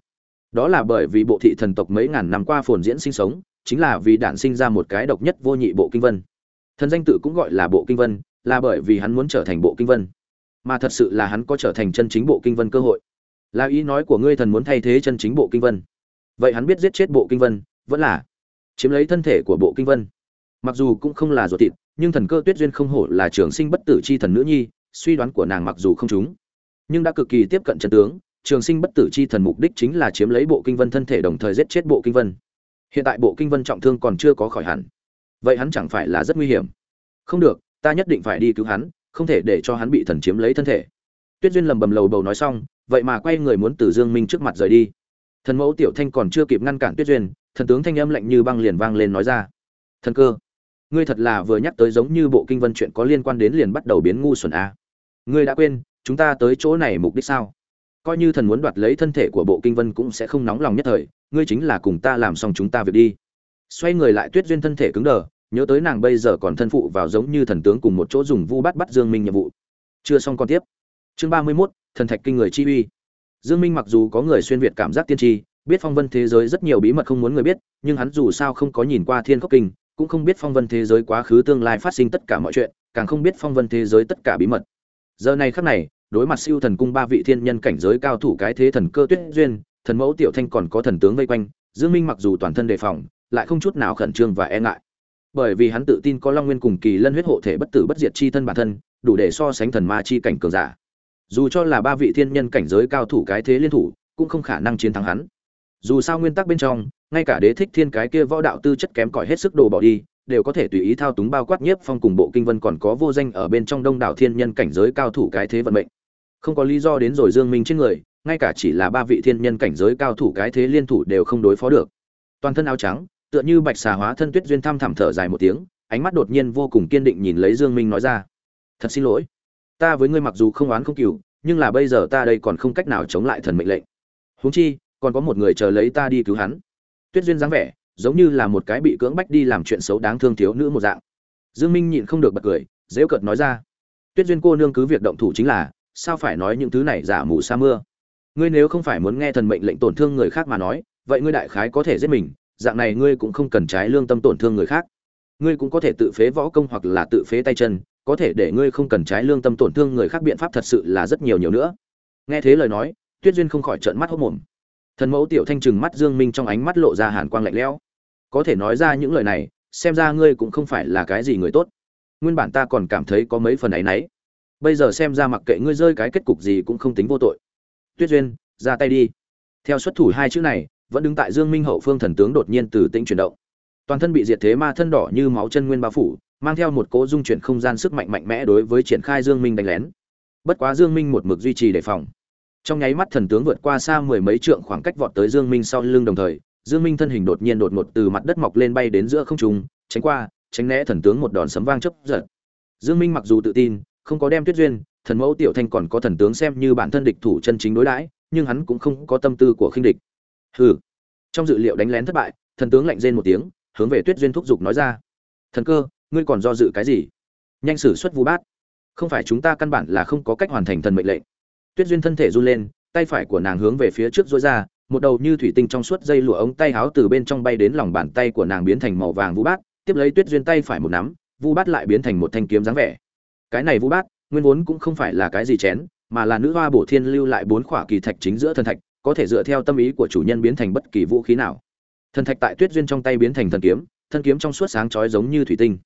[SPEAKER 1] Đó là bởi vì bộ thị thần tộc mấy ngàn năm qua phồn diễn sinh sống, chính là vì đản sinh ra một cái độc nhất vô nhị bộ kinh vân. Thần danh tự cũng gọi là bộ kinh vân, là bởi vì hắn muốn trở thành bộ kinh vân. Mà thật sự là hắn có trở thành chân chính bộ kinh vân cơ hội. Là ý nói của ngươi thần muốn thay thế chân chính bộ kinh vân. Vậy hắn biết giết chết bộ kinh vân, vẫn là chiếm lấy thân thể của bộ kinh vân. Mặc dù cũng không là ruột thịt, nhưng thần cơ tuyết duyên không hổ là trường sinh bất tử chi thần nữ nhi, suy đoán của nàng mặc dù không trúng nhưng đã cực kỳ tiếp cận trận tướng, trường sinh bất tử chi thần mục đích chính là chiếm lấy bộ kinh vân thân thể đồng thời giết chết bộ kinh vân. Hiện tại bộ kinh vân trọng thương còn chưa có khỏi hẳn. Vậy hắn chẳng phải là rất nguy hiểm? Không được, ta nhất định phải đi cứu hắn, không thể để cho hắn bị thần chiếm lấy thân thể. Tuyết duyên lầm bầm lầu bầu nói xong, vậy mà quay người muốn từ dương minh trước mặt rời đi. Thần mẫu tiểu thanh còn chưa kịp ngăn cản tuyết duyên, thần tướng thanh âm lạnh như băng liền vang lên nói ra. Thần cơ, ngươi thật là vừa nhắc tới giống như bộ kinh vân chuyện có liên quan đến liền bắt đầu biến ngu xuẩn a à. ngươi đã quên chúng ta tới chỗ này mục đích sao? Coi như thần muốn đoạt lấy thân thể của bộ kinh vân cũng sẽ không nóng lòng nhất thời ngươi chính là cùng ta làm xong chúng ta việc đi. Xoay người lại tuyết duyên thân thể cứng đờ nhớ tới nàng bây giờ còn thân phụ vào giống như thần tướng cùng một chỗ dùng vu bắt bắt dương minh nhiệm vụ. Chưa xong còn tiếp. Chương ba mươi 31, thần thạch kinh người chi uy. Dương minh mặc dù có người xuyên việt cảm giác tiên tri biết phong vân thế giới rất nhiều bí mật không muốn người biết nhưng hắn dù sao không có nhìn qua thiên khốc kinh cũng không biết phong vân thế giới quá khứ tương lai phát sinh tất cả mọi chuyện càng không biết phong vân thế giới tất cả bí mật. Giờ này khắc này đối mặt siêu thần cung ba vị thiên nhân cảnh giới cao thủ cái thế thần cơ tuyết duyên, thần mẫu tiểu thanh còn có thần tướng vây quanh, dương minh mặc dù toàn thân đề phòng, lại không chút nào khẩn trương và e ngại. Bởi vì hắn tự tin có long nguyên cùng kỳ lân huyết hộ thể bất tử bất diệt chi thân bản thân, đủ để so sánh thần ma chi cảnh cường giả. Dù cho là ba vị thiên nhân cảnh giới cao thủ cái thế liên thủ, cũng không khả năng chiến thắng hắn. Dù sao nguyên tắc bên trong, ngay cả đế thích thiên cái kia võ đạo tư chất kém cỏi hết sức đồ bỏ đi, đều có thể tùy ý thao túng bao quát nhiếp phong cùng bộ kinh vân còn có vô danh ở bên trong đông đảo thiên nhân cảnh giới cao thủ cái thế vận mệnh không có lý do đến rồi dương minh trên người, ngay cả chỉ là ba vị thiên nhân cảnh giới cao thủ cái thế liên thủ đều không đối phó được. Toàn thân áo trắng, tựa như bạch xà hóa thân tuyết duyên thăm thẳm thở dài một tiếng, ánh mắt đột nhiên vô cùng kiên định nhìn lấy dương minh nói ra, thật xin lỗi, ta với ngươi mặc dù không oán không cừu, nhưng là bây giờ ta đây còn không cách nào chống lại thần mệnh lệnh. Huống chi, còn có một người chờ lấy ta đi cứu hắn. Tuyết duyên dáng vẻ, giống như là một cái bị cưỡng bách đi làm chuyện xấu đáng thương thiếu nữ một dạng. Dương minh nhịn không được bật cười dễ cợt nói ra, tuyết duyên cô nương cứ việc động thủ chính là sao phải nói những thứ này giả mù sa mưa? Ngươi nếu không phải muốn nghe thần mệnh lệnh tổn thương người khác mà nói, vậy ngươi đại khái có thể giết mình, dạng này ngươi cũng không cần trái lương tâm tổn thương người khác. Ngươi cũng có thể tự phế võ công hoặc là tự phế tay chân, có thể để ngươi không cần trái lương tâm tổn thương người khác biện pháp thật sự là rất nhiều nhiều nữa. Nghe thế lời nói, tuyết duyên không khỏi trợn mắt hốc mồm. Thần mẫu tiểu thanh trừng mắt dương minh trong ánh mắt lộ ra hàn quang lạnh lẽo. Có thể nói ra những lời này, xem ra ngươi cũng không phải là cái gì người tốt. Nguyên bản ta còn cảm thấy có mấy phần ấy nấy bây giờ xem ra mặc kệ ngươi rơi cái kết cục gì cũng không tính vô tội. Tuyết duyên, ra tay đi. Theo xuất thủ hai chữ này, vẫn đứng tại dương minh hậu phương thần tướng đột nhiên từ tĩnh chuyển động. Toàn thân bị diệt thế ma thân đỏ như máu chân nguyên bao phủ, mang theo một cỗ dung chuyển không gian sức mạnh mạnh mẽ đối với triển khai dương minh đánh lén. Bất quá dương minh một mực duy trì đề phòng. Trong nháy mắt thần tướng vượt qua xa mười mấy trượng khoảng cách vọt tới dương minh sau lưng đồng thời, dương minh thân hình đột nhiên đột ngột từ mặt đất mọc lên bay đến giữa không trung, tránh qua, tránh né thần tướng một đòn sấm vang chớp giật. Dương minh mặc dù tự tin không có đem tuyết duyên, thần mẫu tiểu thanh còn có thần tướng xem như bản thân địch thủ chân chính đối đãi, nhưng hắn cũng không có tâm tư của khinh địch. Hừ. Trong dự liệu đánh lén thất bại, thần tướng lạnh rên một tiếng, hướng về tuyết duyên thúc giục nói ra. Thần cơ, ngươi còn do dự cái gì? Nhanh xử xuất vu bát. Không phải chúng ta căn bản là không có cách hoàn thành thần mệnh lệnh. Tuyết duyên thân thể run lên, tay phải của nàng hướng về phía trước dối ra, một đầu như thủy tinh trong suốt dây lụa ống tay háo từ bên trong bay đến lòng bàn tay của nàng biến thành màu vàng vu bát, tiếp lấy tuyết duyên tay phải một nắm, vu bát lại biến thành một thanh kiếm dáng vẻ cái này vũ bát, nguyên vốn cũng không phải là cái gì chén, mà là nữ hoa bổ thiên lưu lại bốn khỏa kỳ thạch chính giữa thần thạch, có thể dựa theo tâm ý của chủ nhân biến thành bất kỳ vũ khí nào. Thần thạch tại tuyết duyên trong tay biến thành thần kiếm, thân kiếm trong suốt sáng chói giống như thủy tinh.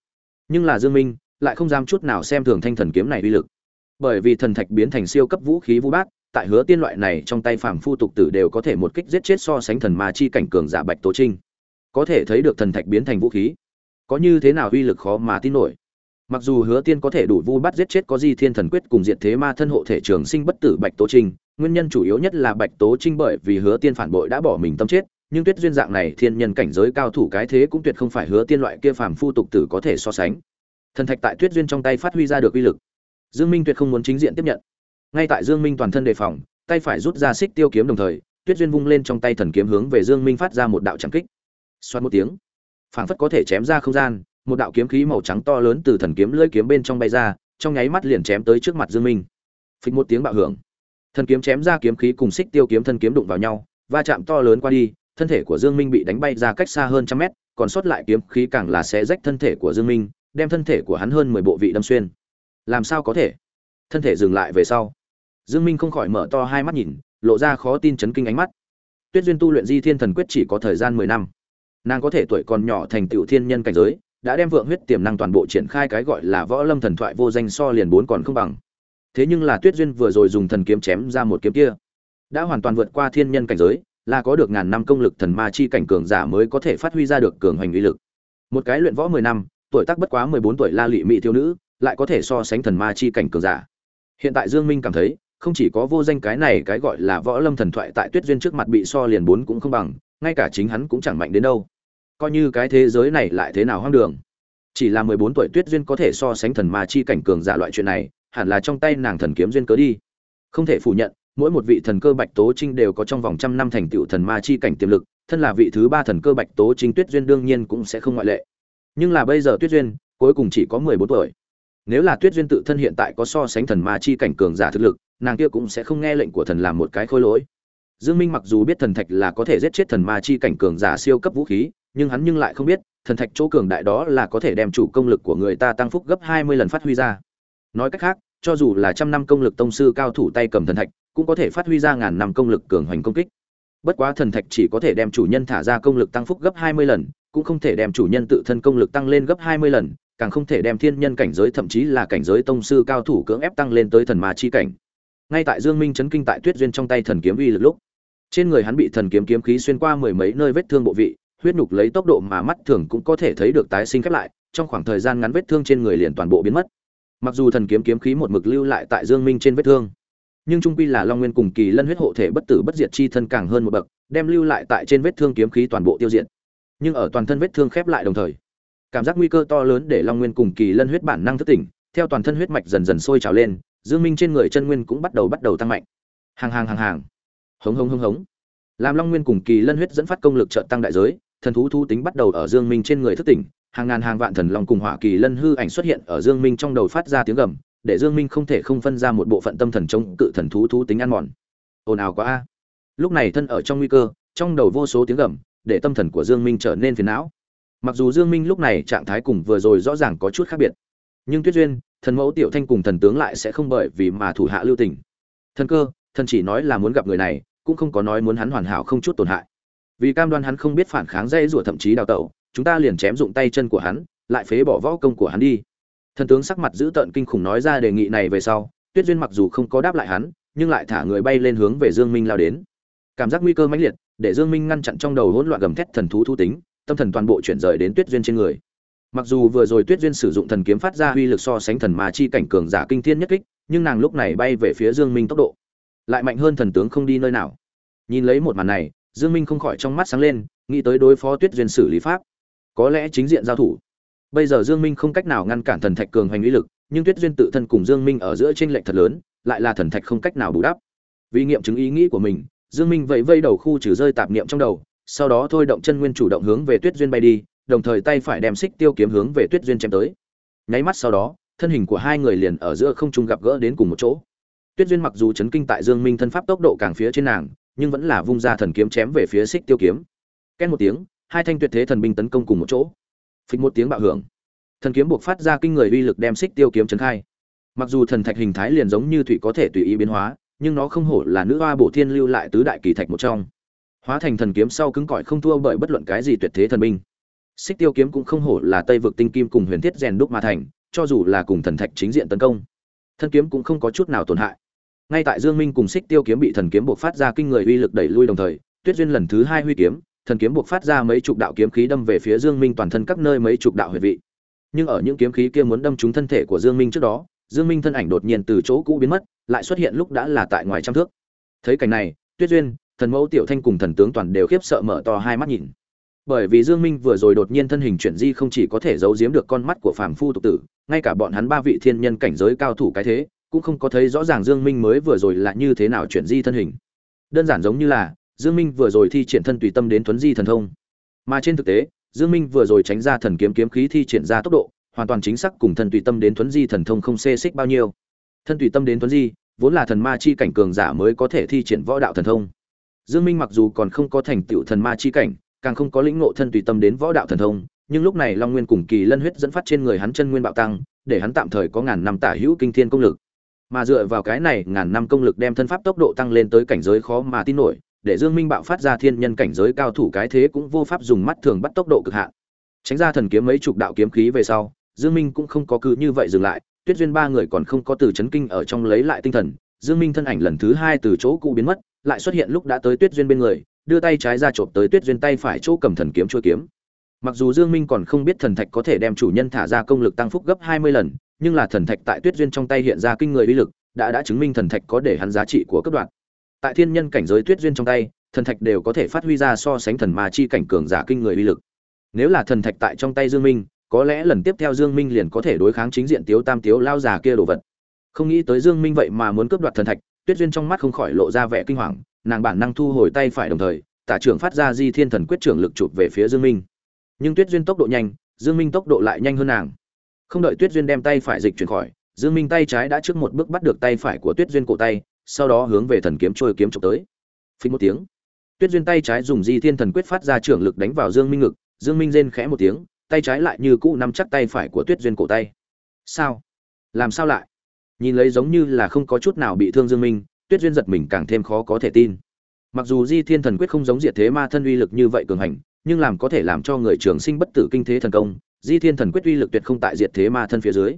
[SPEAKER 1] Nhưng là dương minh lại không dám chút nào xem thường thanh thần kiếm này uy lực. Bởi vì thần thạch biến thành siêu cấp vũ khí vũ bát, tại hứa tiên loại này trong tay phàm phu tục tử đều có thể một kích giết chết so sánh thần ma chi cảnh cường giả bạch tố trinh. Có thể thấy được thần thạch biến thành vũ khí. Có như thế nào uy lực khó mà tin nổi mặc dù hứa tiên có thể đủ vu bắt giết chết có di thiên thần quyết cùng diệt thế ma thân hộ thể trường sinh bất tử bạch tố trinh, nguyên nhân chủ yếu nhất là bạch tố trinh bởi vì hứa tiên phản bội đã bỏ mình tâm chết, nhưng tuyết duyên dạng này thiên nhân cảnh giới cao thủ cái thế cũng tuyệt không phải hứa tiên loại kia phàm phu tục tử có thể so sánh. Thần thạch tại tuyết duyên trong tay phát huy ra được uy lực. Dương minh tuyệt không muốn chính diện tiếp nhận. Ngay tại dương minh toàn thân đề phòng, tay phải rút ra xích tiêu kiếm đồng thời, tuyết duyên vung lên trong tay thần kiếm hướng về dương minh phát ra một đạo trảm kích. Xoát một tiếng, phảng phất có thể chém ra không gian một đạo kiếm khí màu trắng to lớn từ thần kiếm lưỡi kiếm bên trong bay ra, trong nháy mắt liền chém tới trước mặt dương minh. Phịch một tiếng bạo hưởng. Thần kiếm chém ra kiếm khí cùng xích tiêu kiếm thân kiếm đụng vào nhau, va chạm to lớn qua đi, thân thể của dương minh bị đánh bay ra cách xa hơn trăm mét, còn sót lại kiếm khí càng là xé rách thân thể của dương minh, đem thân thể của hắn hơn mười bộ vị đâm xuyên. Làm sao có thể? Thân thể dừng lại về sau. Dương minh không khỏi mở to hai mắt nhìn, lộ ra khó tin chấn kinh ánh mắt. Tuyết duyên tu luyện di thiên thần quyết chỉ có thời gian mười năm. Nàng có thể tuổi còn nhỏ thành tiểu thiên nhân cảnh giới đã đem vượng huyết tiềm năng toàn bộ triển khai cái gọi là võ lâm thần thoại vô danh so liền bốn còn không bằng. Thế nhưng là tuyết duyên vừa rồi dùng thần kiếm chém ra một kiếm kia, đã hoàn toàn vượt qua thiên nhân cảnh giới, là có được ngàn năm công lực thần ma chi cảnh cường giả mới có thể phát huy ra được cường hành uy lực. Một cái luyện võ mười năm, tuổi tác bất quá mười bốn tuổi la lị mỹ thiếu nữ, lại có thể so sánh thần ma chi cảnh cường giả. Hiện tại dương minh cảm thấy, không chỉ có vô danh cái này cái gọi là võ lâm thần thoại tại tuyết duyên trước mặt bị so liền bốn cũng không bằng, ngay cả chính hắn cũng chẳng mạnh đến đâu coi như cái thế giới này lại thế nào hoang đường. Chỉ là mười bốn tuổi tuyết duyên có thể so sánh thần ma chi cảnh cường giả loại chuyện này, hẳn là trong tay nàng thần kiếm duyên cớ đi. Không thể phủ nhận, mỗi một vị thần cơ bạch tố trinh đều có trong vòng trăm năm thành tựu thần ma chi cảnh tiềm lực, thân là vị thứ ba thần cơ bạch tố trinh tuyết duyên đương nhiên cũng sẽ không ngoại lệ. Nhưng là bây giờ tuyết duyên, cuối cùng chỉ có mười bốn tuổi. Nếu là tuyết duyên tự thân hiện tại có so sánh thần ma chi cảnh cường giả thực lực, nàng kia cũng sẽ không nghe lệnh của thần làm một cái khôi lỗi. Dương minh mặc dù biết thần thạch là có thể giết chết thần ma chi cảnh cường giả siêu cấp vũ khí nhưng hắn nhưng lại không biết, thần thạch chỗ cường đại đó là có thể đem chủ công lực của người ta tăng phúc gấp 20 lần phát huy ra. Nói cách khác, cho dù là trăm năm công lực tông sư cao thủ tay cầm thần thạch, cũng có thể phát huy ra ngàn năm công lực cường hoành công kích. Bất quá thần thạch chỉ có thể đem chủ nhân thả ra công lực tăng phúc gấp 20 lần, cũng không thể đem chủ nhân tự thân công lực tăng lên gấp 20 lần, càng không thể đem thiên nhân cảnh giới thậm chí là cảnh giới tông sư cao thủ cưỡng ép tăng lên tới thần ma chi cảnh. Ngay tại dương minh chấn kinh tại tuyết duyên trong tay thần kiếm uy lực lúc, trên người hắn bị thần kiếm kiếm khí xuyên qua mười mấy nơi vết thương bộ vị huyết nhục lấy tốc độ mà mắt thường cũng có thể thấy được tái sinh khép lại, trong khoảng thời gian ngắn vết thương trên người liền toàn bộ biến mất. Mặc dù thần kiếm kiếm khí một mực lưu lại tại dương minh trên vết thương, nhưng trung quy là long nguyên cùng kỳ lân huyết hộ thể bất tử bất diệt chi thân càng hơn một bậc, đem lưu lại tại trên vết thương kiếm khí toàn bộ tiêu diệt. Nhưng ở toàn thân vết thương khép lại đồng thời, cảm giác nguy cơ to lớn để long nguyên cùng kỳ lân huyết bản năng thức tỉnh, theo toàn thân huyết mạch dần dần sôi trào lên, dương minh trên người chân nguyên cũng bắt đầu bắt đầu tăng mạnh. Hàng hàng hàng hàng. Hống hống hống hống. Làm long nguyên cùng kỳ lân huyết dẫn phát công lực trợ tăng đại giới thần thú thu tính bắt đầu ở dương minh trên người thức tỉnh, hàng ngàn hàng vạn thần long cùng hỏa kỳ lân hư ảnh xuất hiện ở dương minh trong đầu phát ra tiếng gầm, để dương minh không thể không phân ra một bộ phận tâm thần chống cự thần thú thú tính ăn mòn. Ồn ào quá a. Lúc này thân ở trong nguy cơ, trong đầu vô số tiếng gầm, để tâm thần của dương minh trở nên phiền não. Mặc dù dương minh lúc này trạng thái cùng vừa rồi rõ ràng có chút khác biệt, nhưng tuyết duyên, thần mẫu tiểu thanh cùng thần tướng lại sẽ không bởi vì mà thủ hạ lưu tình. Thần cơ, thần chỉ nói là muốn gặp người này, cũng không có nói muốn hắn hoàn hảo không chút tổn hại vì cam đoan hắn không biết phản kháng dây rủa thậm chí đào tẩu, chúng ta liền chém dụng tay chân của hắn, lại phế bỏ võ công của hắn đi. Thần tướng sắc mặt giữ tợn kinh khủng nói ra đề nghị này về sau, tuyết duyên mặc dù không có đáp lại hắn, nhưng lại thả người bay lên hướng về dương minh lao đến. Cảm giác nguy cơ mãnh liệt, để dương minh ngăn chặn trong đầu hỗn loạn gầm thét thần thú thu tính, tâm thần toàn bộ chuyển rời đến tuyết duyên trên người. Mặc dù vừa rồi tuyết duyên sử dụng thần kiếm phát ra uy lực so sánh thần ma chi cảnh cường giả kinh thiên nhất kích, nhưng nàng lúc này bay về phía dương minh tốc độ, lại mạnh hơn thần tướng không đi nơi nào. Nhìn lấy một màn này dương minh không khỏi trong mắt sáng lên, nghĩ tới đối phó tuyết duyên xử lý pháp. Có lẽ chính diện giao thủ. Bây giờ dương minh không cách nào ngăn cản thần thạch cường hành uy lực, nhưng tuyết duyên tự thân cùng dương minh ở giữa trên lệnh thật lớn, lại là thần thạch không cách nào bù đắp. Vì nghiệm chứng ý nghĩ của mình, dương minh vẫy vây đầu khu trừ rơi tạp niệm trong đầu, sau đó thôi động chân nguyên chủ động hướng về tuyết duyên bay đi, đồng thời tay phải đem xích tiêu kiếm hướng về tuyết duyên chém tới. Nháy mắt sau đó, thân hình của hai người liền ở giữa không trung gặp gỡ đến cùng một chỗ. Tuyết duyên mặc dù chấn kinh tại dương minh thân pháp tốc độ càng phía trên nàng nhưng vẫn là vung ra thần kiếm chém về phía xích tiêu kiếm. Két một tiếng, hai thanh tuyệt thế thần binh tấn công cùng một chỗ. Phịch một tiếng bạo hưởng. Thần kiếm buộc phát ra kinh người uy lực đem xích tiêu kiếm chấn khai. Mặc dù thần thạch hình thái liền giống như thủy có thể tùy ý biến hóa, nhưng nó không hổ là nữ hoa bổ thiên lưu lại tứ đại kỳ thạch một trong. Hóa thành thần kiếm sau cứng cỏi không thua bởi bất luận cái gì tuyệt thế thần binh. Xích tiêu kiếm cũng không hổ là tây vực tinh kim cùng huyền thiết rèn đúc mà thành, cho dù là cùng thần thạch chính diện tấn công, thân kiếm cũng không có chút nào tổn hại ngay tại dương minh cùng xích tiêu kiếm bị thần kiếm buộc phát ra kinh người uy lực đẩy lui đồng thời, tuyết duyên lần thứ hai huy kiếm, thần kiếm buộc phát ra mấy chục đạo kiếm khí đâm về phía dương minh toàn thân các nơi mấy chục đạo huyệt vị. Nhưng ở những kiếm khí kia muốn đâm trúng thân thể của dương minh trước đó, dương minh thân ảnh đột nhiên từ chỗ cũ biến mất, lại xuất hiện lúc đã là tại ngoài trăm thước. Thấy cảnh này, tuyết duyên, thần mẫu tiểu thanh cùng thần tướng toàn đều khiếp sợ mở to hai mắt nhìn. Bởi vì dương minh vừa rồi đột nhiên thân hình chuyển di không chỉ có thể giấu giếm được con mắt của phàm phu tục tử, ngay cả bọn hắn ba vị thiên nhân cảnh giới cao thủ cái thế cũng không có thấy rõ ràng dương minh mới vừa rồi là như thế nào chuyển di thân hình. Đơn giản giống như là, dương minh vừa rồi thi triển thân tùy tâm đến tuấn di thần thông. Mà trên thực tế, dương minh vừa rồi tránh ra thần kiếm kiếm khí thi triển ra tốc độ, hoàn toàn chính xác cùng thân tùy tâm đến tuấn di thần thông không xê xích bao nhiêu. Thân tùy tâm đến tuấn di, vốn là thần ma chi cảnh cường giả mới có thể thi triển võ đạo thần thông. Dương minh mặc dù còn không có thành tựu thần ma chi cảnh, càng không có lĩnh ngộ thân tùy tâm đến võ đạo thần thông, nhưng lúc này long nguyên cùng kỳ lân huyết dẫn phát trên người hắn chân nguyên bạo tăng, để hắn tạm thời có ngàn năm tả hữu kinh thiên công lực mà dựa vào cái này ngàn năm công lực đem thân pháp tốc độ tăng lên tới cảnh giới khó mà tin nổi, để dương minh bạo phát ra thiên nhân cảnh giới cao thủ cái thế cũng vô pháp dùng mắt thường bắt tốc độ cực hạn. Tránh ra thần kiếm mấy chục đạo kiếm khí về sau, dương minh cũng không có cứ như vậy dừng lại, tuyết duyên ba người còn không có từ chấn kinh ở trong lấy lại tinh thần, dương minh thân ảnh lần thứ hai từ chỗ cũ biến mất, lại xuất hiện lúc đã tới tuyết duyên bên người, đưa tay trái ra chộp tới tuyết duyên tay phải chỗ cầm thần kiếm chuôi kiếm. Mặc dù dương minh còn không biết thần thạch có thể đem chủ nhân thả ra công lực tăng phúc gấp 20 lần nhưng là thần thạch tại tuyết duyên trong tay hiện ra kinh người uy lực, đã đã chứng minh thần thạch có để hắn giá trị của cấp đoạn. Tại thiên nhân cảnh giới tuyết duyên trong tay, thần thạch đều có thể phát huy ra so sánh thần ma chi cảnh cường giả kinh người uy lực. Nếu là thần thạch tại trong tay dương minh, có lẽ lần tiếp theo dương minh liền có thể đối kháng chính diện tiếu tam tiếu lao già kia đồ vật. Không nghĩ tới dương minh vậy mà muốn cướp đoạt thần thạch, tuyết duyên trong mắt không khỏi lộ ra vẻ kinh hoàng, nàng bản năng thu hồi tay phải đồng thời, tả trưởng phát ra di thiên thần quyết trưởng lực chụp về phía dương minh. Nhưng tuyết duyên tốc độ nhanh, dương minh tốc độ lại nhanh hơn nàng không đợi tuyết duyên đem tay phải dịch chuyển khỏi, dương minh tay trái đã trước một bước bắt được tay phải của tuyết duyên cổ tay, sau đó hướng về thần kiếm trôi kiếm chụp tới. Phình một tiếng. Tuyết duyên tay trái dùng di thiên thần quyết phát ra trưởng lực đánh vào dương minh ngực, dương minh rên khẽ một tiếng, tay trái lại như cũ nắm chắc tay phải của tuyết duyên cổ tay. Sao? Làm sao lại? Nhìn lấy giống như là không có chút nào bị thương dương minh, tuyết duyên giật mình càng thêm khó có thể tin. Mặc dù di thiên thần quyết không giống diệt thế ma thân uy lực như vậy cường hành, nhưng làm có thể làm cho người trường sinh bất tử kinh thế thần công di thiên thần quyết uy lực tuyệt không tại diệt thế ma thân phía dưới.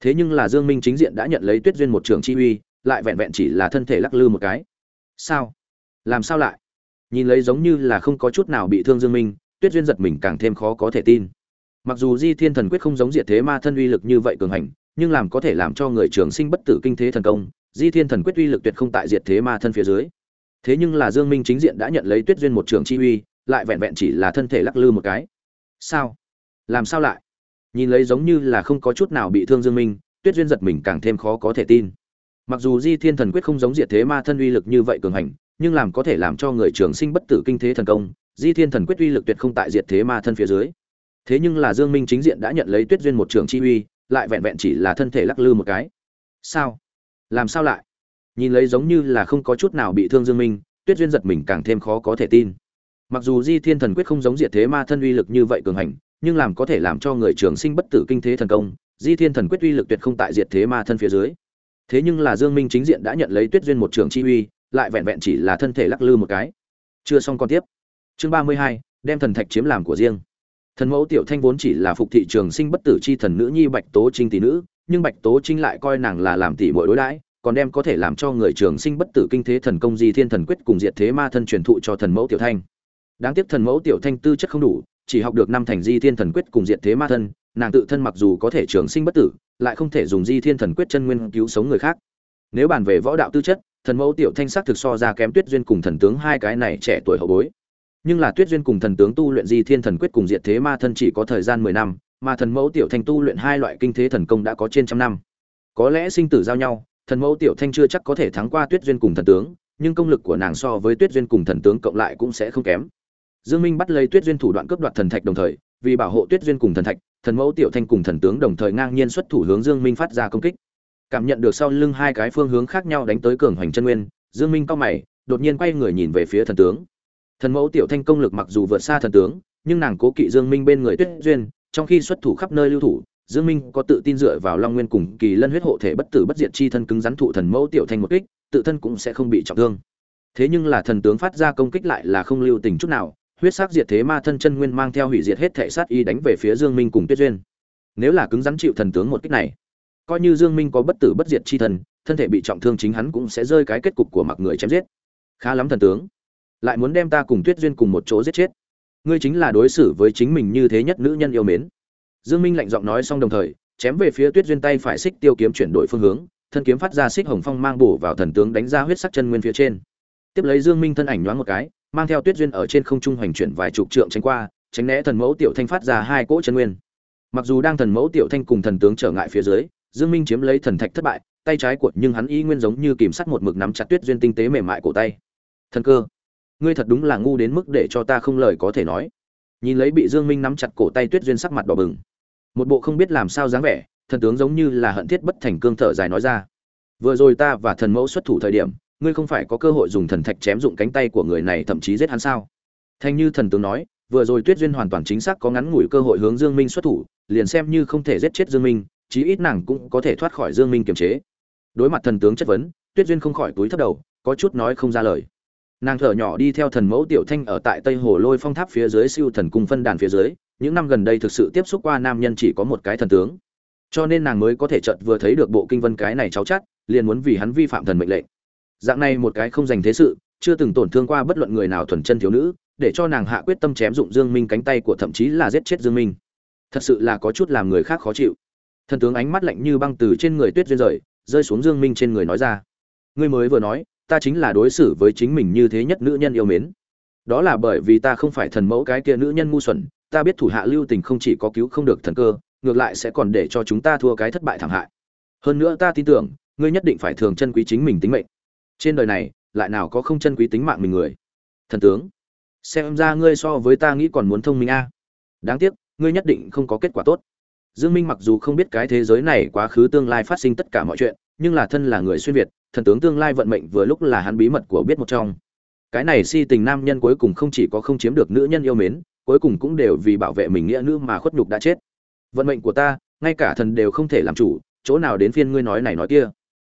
[SPEAKER 1] Thế nhưng là dương minh chính diện đã nhận lấy tuyết duyên một trường chi uy, lại vẹn vẹn chỉ là thân thể lắc lư một cái. Sao? Làm sao lại? Nhìn lấy giống như là không có chút nào bị thương dương minh, tuyết duyên giật mình càng thêm khó có thể tin. Mặc dù di thiên thần quyết không giống diệt thế ma thân uy lực như vậy cường hành, nhưng làm có thể làm cho người trường sinh bất tử kinh thế thần công, di thiên thần quyết uy lực tuyệt không tại diệt thế ma thân phía dưới. Thế nhưng là dương minh chính diện đã nhận lấy tuyết duyên một trường chi uy, lại vẹn vẹn chỉ là thân thể lắc lư một cái. Sao? Làm sao lại? Nhìn lấy giống như là không có chút nào bị thương dương minh, tuyết duyên giật mình càng thêm khó có thể tin. Mặc dù di thiên thần quyết không giống diệt thế ma thân uy lực như vậy cường hành, nhưng làm có thể làm cho người trường sinh bất tử kinh thế thần công, di thiên thần quyết uy lực tuyệt không tại diệt thế ma thân phía dưới. Thế nhưng là dương minh chính diện đã nhận lấy tuyết duyên một trường chi uy, lại vẹn vẹn chỉ là thân thể lắc lư một cái. Sao? Làm sao lại? Nhìn lấy giống như là không có chút nào bị thương dương minh, tuyết duyên giật mình càng thêm khó có thể tin. Mặc dù di thiên thần quyết không giống diệt thế ma thân uy lực như vậy cường hành nhưng làm có thể làm cho người trường sinh bất tử kinh thế thần công, di thiên thần quyết uy lực tuyệt không tại diệt thế ma thân phía dưới. Thế nhưng là dương minh chính diện đã nhận lấy tuyết duyên một trường chi uy, lại vẹn vẹn chỉ là thân thể lắc lư một cái. Chưa xong còn tiếp. Chương ba mươi hai, đem thần thạch chiếm làm của riêng. Thần mẫu tiểu thanh vốn chỉ là phục thị trường sinh bất tử chi thần nữ nhi bạch tố trinh tỷ nữ, nhưng bạch tố trinh lại coi nàng là làm tỷ muội đối đãi, còn đem có thể làm cho người trường sinh bất tử kinh thế thần công di thiên thần quyết cùng diệt thế ma thân truyền thụ cho thần mẫu tiểu thanh. Đáng tiếc thần mẫu tiểu thanh tư chất không đủ chỉ học được năm thành di thiên thần quyết cùng diệt thế ma thân, nàng tự thân mặc dù có thể trường sinh bất tử, lại không thể dùng di thiên thần quyết chân nguyên cứu sống người khác. Nếu bàn về võ đạo tư chất, thần mẫu tiểu thanh sắc thực so ra kém tuyết duyên cùng thần tướng hai cái này trẻ tuổi hậu bối. Nhưng là tuyết duyên cùng thần tướng tu luyện di thiên thần quyết cùng diệt thế ma thân chỉ có thời gian mười năm, mà thần mẫu tiểu thanh tu luyện hai loại kinh thế thần công đã có trên trăm năm. Có lẽ sinh tử giao nhau, thần mẫu tiểu thanh chưa chắc có thể thắng qua tuyết duyên cùng thần tướng, nhưng công lực của nàng so với tuyết duyên cùng thần tướng cộng lại cũng sẽ không kém dương minh bắt lấy tuyết duyên thủ đoạn cướp đoạt thần thạch đồng thời, vì bảo hộ tuyết duyên cùng thần thạch, thần mẫu tiểu thanh cùng thần tướng đồng thời ngang nhiên xuất thủ hướng dương minh phát ra công kích. Cảm nhận được sau lưng hai cái phương hướng khác nhau đánh tới cường hoành chân nguyên, dương minh cao mày, đột nhiên quay người nhìn về phía thần tướng. Thần mẫu tiểu thanh công lực mặc dù vượt xa thần tướng, nhưng nàng cố kỵ dương minh bên người tuyết duyên, trong khi xuất thủ khắp nơi lưu thủ, dương minh có tự tin dựa vào long nguyên cùng kỳ lân huyết hộ thể bất tử bất diệt chi thân cứng rắn thụ thần mẫu tiểu thanh một kích, tự thân cũng sẽ không bị trọng thương. Thế nhưng là thần tướng phát ra công kích lại là không lưu tình chút nào huyết sắc diệt thế ma thân chân nguyên mang theo hủy diệt hết thể sát y đánh về phía dương minh cùng tuyết duyên. Nếu là cứng rắn chịu thần tướng một kích này, coi như dương minh có bất tử bất diệt chi thần, thân thể bị trọng thương chính hắn cũng sẽ rơi cái kết cục của mặc người chém giết. Khá lắm thần tướng, lại muốn đem ta cùng tuyết duyên cùng một chỗ giết chết. Ngươi chính là đối xử với chính mình như thế nhất nữ nhân yêu mến. Dương minh lạnh giọng nói xong đồng thời, chém về phía tuyết duyên tay phải xích tiêu kiếm chuyển đổi phương hướng, thân kiếm phát ra xích hồng phong mang bổ vào thần tướng đánh ra huyết sắc chân nguyên phía trên. Tiếp lấy dương minh thân ảnh nhoáng một cái mang theo tuyết duyên ở trên không trung hoành chuyển vài chục trượng tránh qua, tránh né thần mẫu tiểu thanh phát ra hai cỗ chân nguyên. Mặc dù đang thần mẫu tiểu thanh cùng thần tướng trở ngại phía dưới, dương minh chiếm lấy thần thạch thất bại, tay trái của nhưng hắn y nguyên giống như kìm sắt một mực nắm chặt tuyết duyên tinh tế mềm mại cổ tay. Thần cơ, ngươi thật đúng là ngu đến mức để cho ta không lời có thể nói. Nhìn lấy bị dương minh nắm chặt cổ tay tuyết duyên sắc mặt đỏ bừng. Một bộ không biết làm sao dáng vẻ, thần tướng giống như là hận thiết bất thành cương thở dài nói ra. Vừa rồi ta và thần mẫu xuất thủ thời điểm ngươi không phải có cơ hội dùng thần thạch chém dụng cánh tay của người này thậm chí giết hắn sao? Thanh như thần tướng nói, vừa rồi tuyết duyên hoàn toàn chính xác có ngắn ngủi cơ hội hướng dương minh xuất thủ, liền xem như không thể giết chết dương minh, chí ít nàng cũng có thể thoát khỏi dương minh kiềm chế. Đối mặt thần tướng chất vấn, tuyết duyên không khỏi túi thấp đầu, có chút nói không ra lời. Nàng thở nhỏ đi theo thần mẫu tiểu thanh ở tại tây hồ lôi phong tháp phía dưới siêu thần cung phân đàn phía dưới, những năm gần đây thực sự tiếp xúc qua nam nhân chỉ có một cái thần tướng. Cho nên nàng mới có thể chợt vừa thấy được bộ kinh vân cái này cháu chắc liền muốn vì hắn vi phạm thần mệnh lệnh dạng này một cái không dành thế sự, chưa từng tổn thương qua bất luận người nào thuần chân thiếu nữ, để cho nàng hạ quyết tâm chém dụng dương minh cánh tay của thậm chí là giết chết dương minh. Thật sự là có chút làm người khác khó chịu. Thần tướng ánh mắt lạnh như băng từ trên người tuyết duyên rời, rơi xuống dương minh trên người nói ra. Ngươi mới vừa nói, ta chính là đối xử với chính mình như thế nhất nữ nhân yêu mến. Đó là bởi vì ta không phải thần mẫu cái kia nữ nhân ngu xuẩn, ta biết thủ hạ lưu tình không chỉ có cứu không được thần cơ, ngược lại sẽ còn để cho chúng ta thua cái thất bại thảm hại. Hơn nữa ta tin tưởng, ngươi nhất định phải thường chân quý chính mình tính mệnh trên đời này, lại nào có không chân quý tính mạng mình người? Thần tướng, xem ra ngươi so với ta nghĩ còn muốn thông minh a. Đáng tiếc, ngươi nhất định không có kết quả tốt. Dương minh mặc dù không biết cái thế giới này quá khứ tương lai phát sinh tất cả mọi chuyện, nhưng là thân là người xuyên việt, thần tướng tương lai vận mệnh vừa lúc là hắn bí mật của biết một trong. Cái này si tình nam nhân cuối cùng không chỉ có không chiếm được nữ nhân yêu mến, cuối cùng cũng đều vì bảo vệ mình nghĩa nữ mà khuất nhục đã chết. Vận mệnh của ta, ngay cả thần đều không thể làm chủ, chỗ nào đến phiên ngươi nói này nói kia.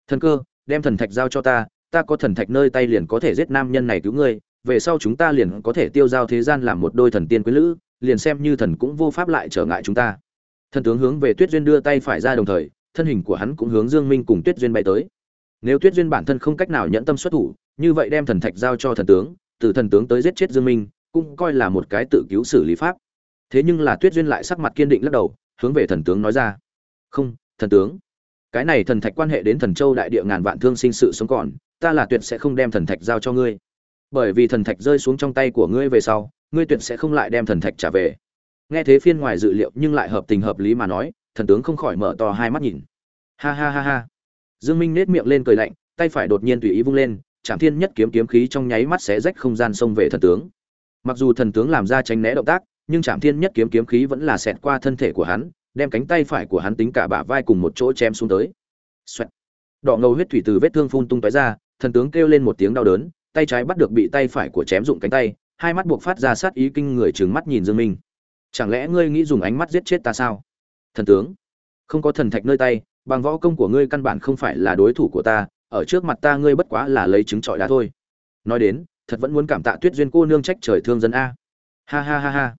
[SPEAKER 1] Thần cơ, đem thần thạch giao cho ta ta có thần thạch nơi tay liền có thể giết nam nhân này cứu ngươi, về sau chúng ta liền có thể tiêu giao thế gian làm một đôi thần tiên quý lữ, liền xem như thần cũng vô pháp lại trở ngại chúng ta. Thần tướng hướng về tuyết duyên đưa tay phải ra đồng thời, thân hình của hắn cũng hướng dương minh cùng tuyết duyên bay tới. Nếu tuyết duyên bản thân không cách nào nhẫn tâm xuất thủ, như vậy đem thần thạch giao cho thần tướng, từ thần tướng tới giết chết dương minh, cũng coi là một cái tự cứu xử lý pháp. Thế nhưng là tuyết duyên lại sắc mặt kiên định lắc đầu, hướng về thần tướng nói ra. Không, thần tướng cái này thần thạch quan hệ đến thần châu đại địa ngàn vạn thương sinh sự sống còn, ta là tuyệt sẽ không đem thần thạch giao cho ngươi. Bởi vì thần thạch rơi xuống trong tay của ngươi về sau, ngươi tuyệt sẽ không lại đem thần thạch trả về. Nghe thế phiên ngoài dự liệu nhưng lại hợp tình hợp lý mà nói, thần tướng không khỏi mở to hai mắt nhìn. Ha ha ha ha. Dương minh nết miệng lên cười lạnh, tay phải đột nhiên tùy ý vung lên chạm thiên nhất kiếm kiếm khí trong nháy mắt xé rách không gian xông về thần tướng. Mặc dù thần tướng làm ra tránh né động tác, nhưng chạm thiên nhất kiếm kiếm khí vẫn là xẹt qua thân thể của hắn đem cánh tay phải của hắn tính cả bả vai cùng một chỗ chém xuống tới. Xoẹt. đỏ ngầu huyết thủy từ vết thương phun tung tóe ra, thần tướng kêu lên một tiếng đau đớn, tay trái bắt được bị tay phải của chém dụng cánh tay, hai mắt buộc phát ra sát ý kinh người trừng mắt nhìn dương minh. Chẳng lẽ ngươi nghĩ dùng ánh mắt giết chết ta sao? Thần tướng. Không có thần thạch nơi tay, bằng võ công của ngươi căn bản không phải là đối thủ của ta, ở trước mặt ta ngươi bất quá là lấy trứng trọi đá thôi. Nói đến, thật vẫn muốn cảm tạ tuyết duyên cô nương trách trời thương dân a. Ha ha ha ha.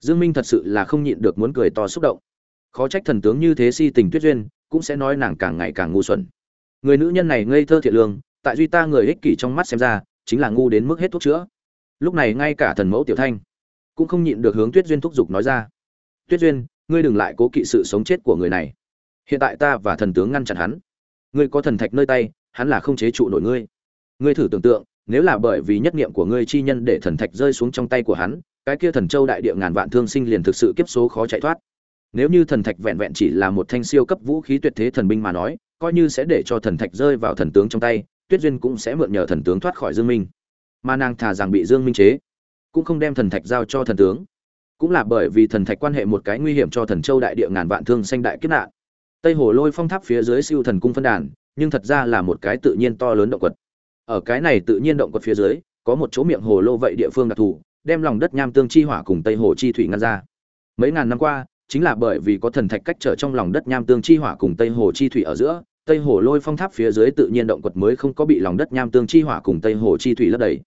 [SPEAKER 1] Dương minh thật sự là không nhịn được muốn cười to xúc động khó trách thần tướng như thế si tình tuyết duyên, cũng sẽ nói nàng càng ngày càng ngu xuẩn. Người nữ nhân này ngây thơ thiện lương, tại duy ta người ích kỷ trong mắt xem ra, chính là ngu đến mức hết thuốc chữa. Lúc này ngay cả thần mẫu tiểu thanh, cũng không nhịn được hướng tuyết duyên thúc giục nói ra. Tuyết duyên, ngươi đừng lại cố kỵ sự sống chết của người này. Hiện tại ta và thần tướng ngăn chặn hắn. Ngươi có thần thạch nơi tay, hắn là không chế trụ nổi ngươi. Ngươi thử tưởng tượng, nếu là bởi vì nhất niệm của ngươi chi nhân để thần thạch rơi xuống trong tay của hắn, cái kia thần châu đại địa ngàn vạn thương sinh liền thực sự kiếp số khó chạy thoát nếu như thần thạch vẹn vẹn chỉ là một thanh siêu cấp vũ khí tuyệt thế thần binh mà nói, coi như sẽ để cho thần thạch rơi vào thần tướng trong tay, tuyết duyên cũng sẽ mượn nhờ thần tướng thoát khỏi dương minh. Mà nàng thà rằng bị dương minh chế, cũng không đem thần thạch giao cho thần tướng. Cũng là bởi vì thần thạch quan hệ một cái nguy hiểm cho thần châu đại địa ngàn vạn thương sanh đại kiếp nạn. Tây hồ lôi phong tháp phía dưới siêu thần cung phân đàn, nhưng thật ra là một cái tự nhiên to lớn động quật. Ở cái này tự nhiên động quật phía dưới, có một chỗ miệng hồ lô vậy địa phương đặc thù, đem lòng đất nham tương chi hỏa cùng tây hồ chi thủy ngăn ra. Mấy ngàn năm qua chính là bởi vì có thần thạch cách trở trong lòng đất nham tương chi hỏa cùng tây hồ chi thủy ở giữa, tây hồ lôi phong tháp phía dưới tự nhiên động quật mới không có bị lòng đất nham tương chi hỏa cùng tây hồ chi thủy lấp đầy.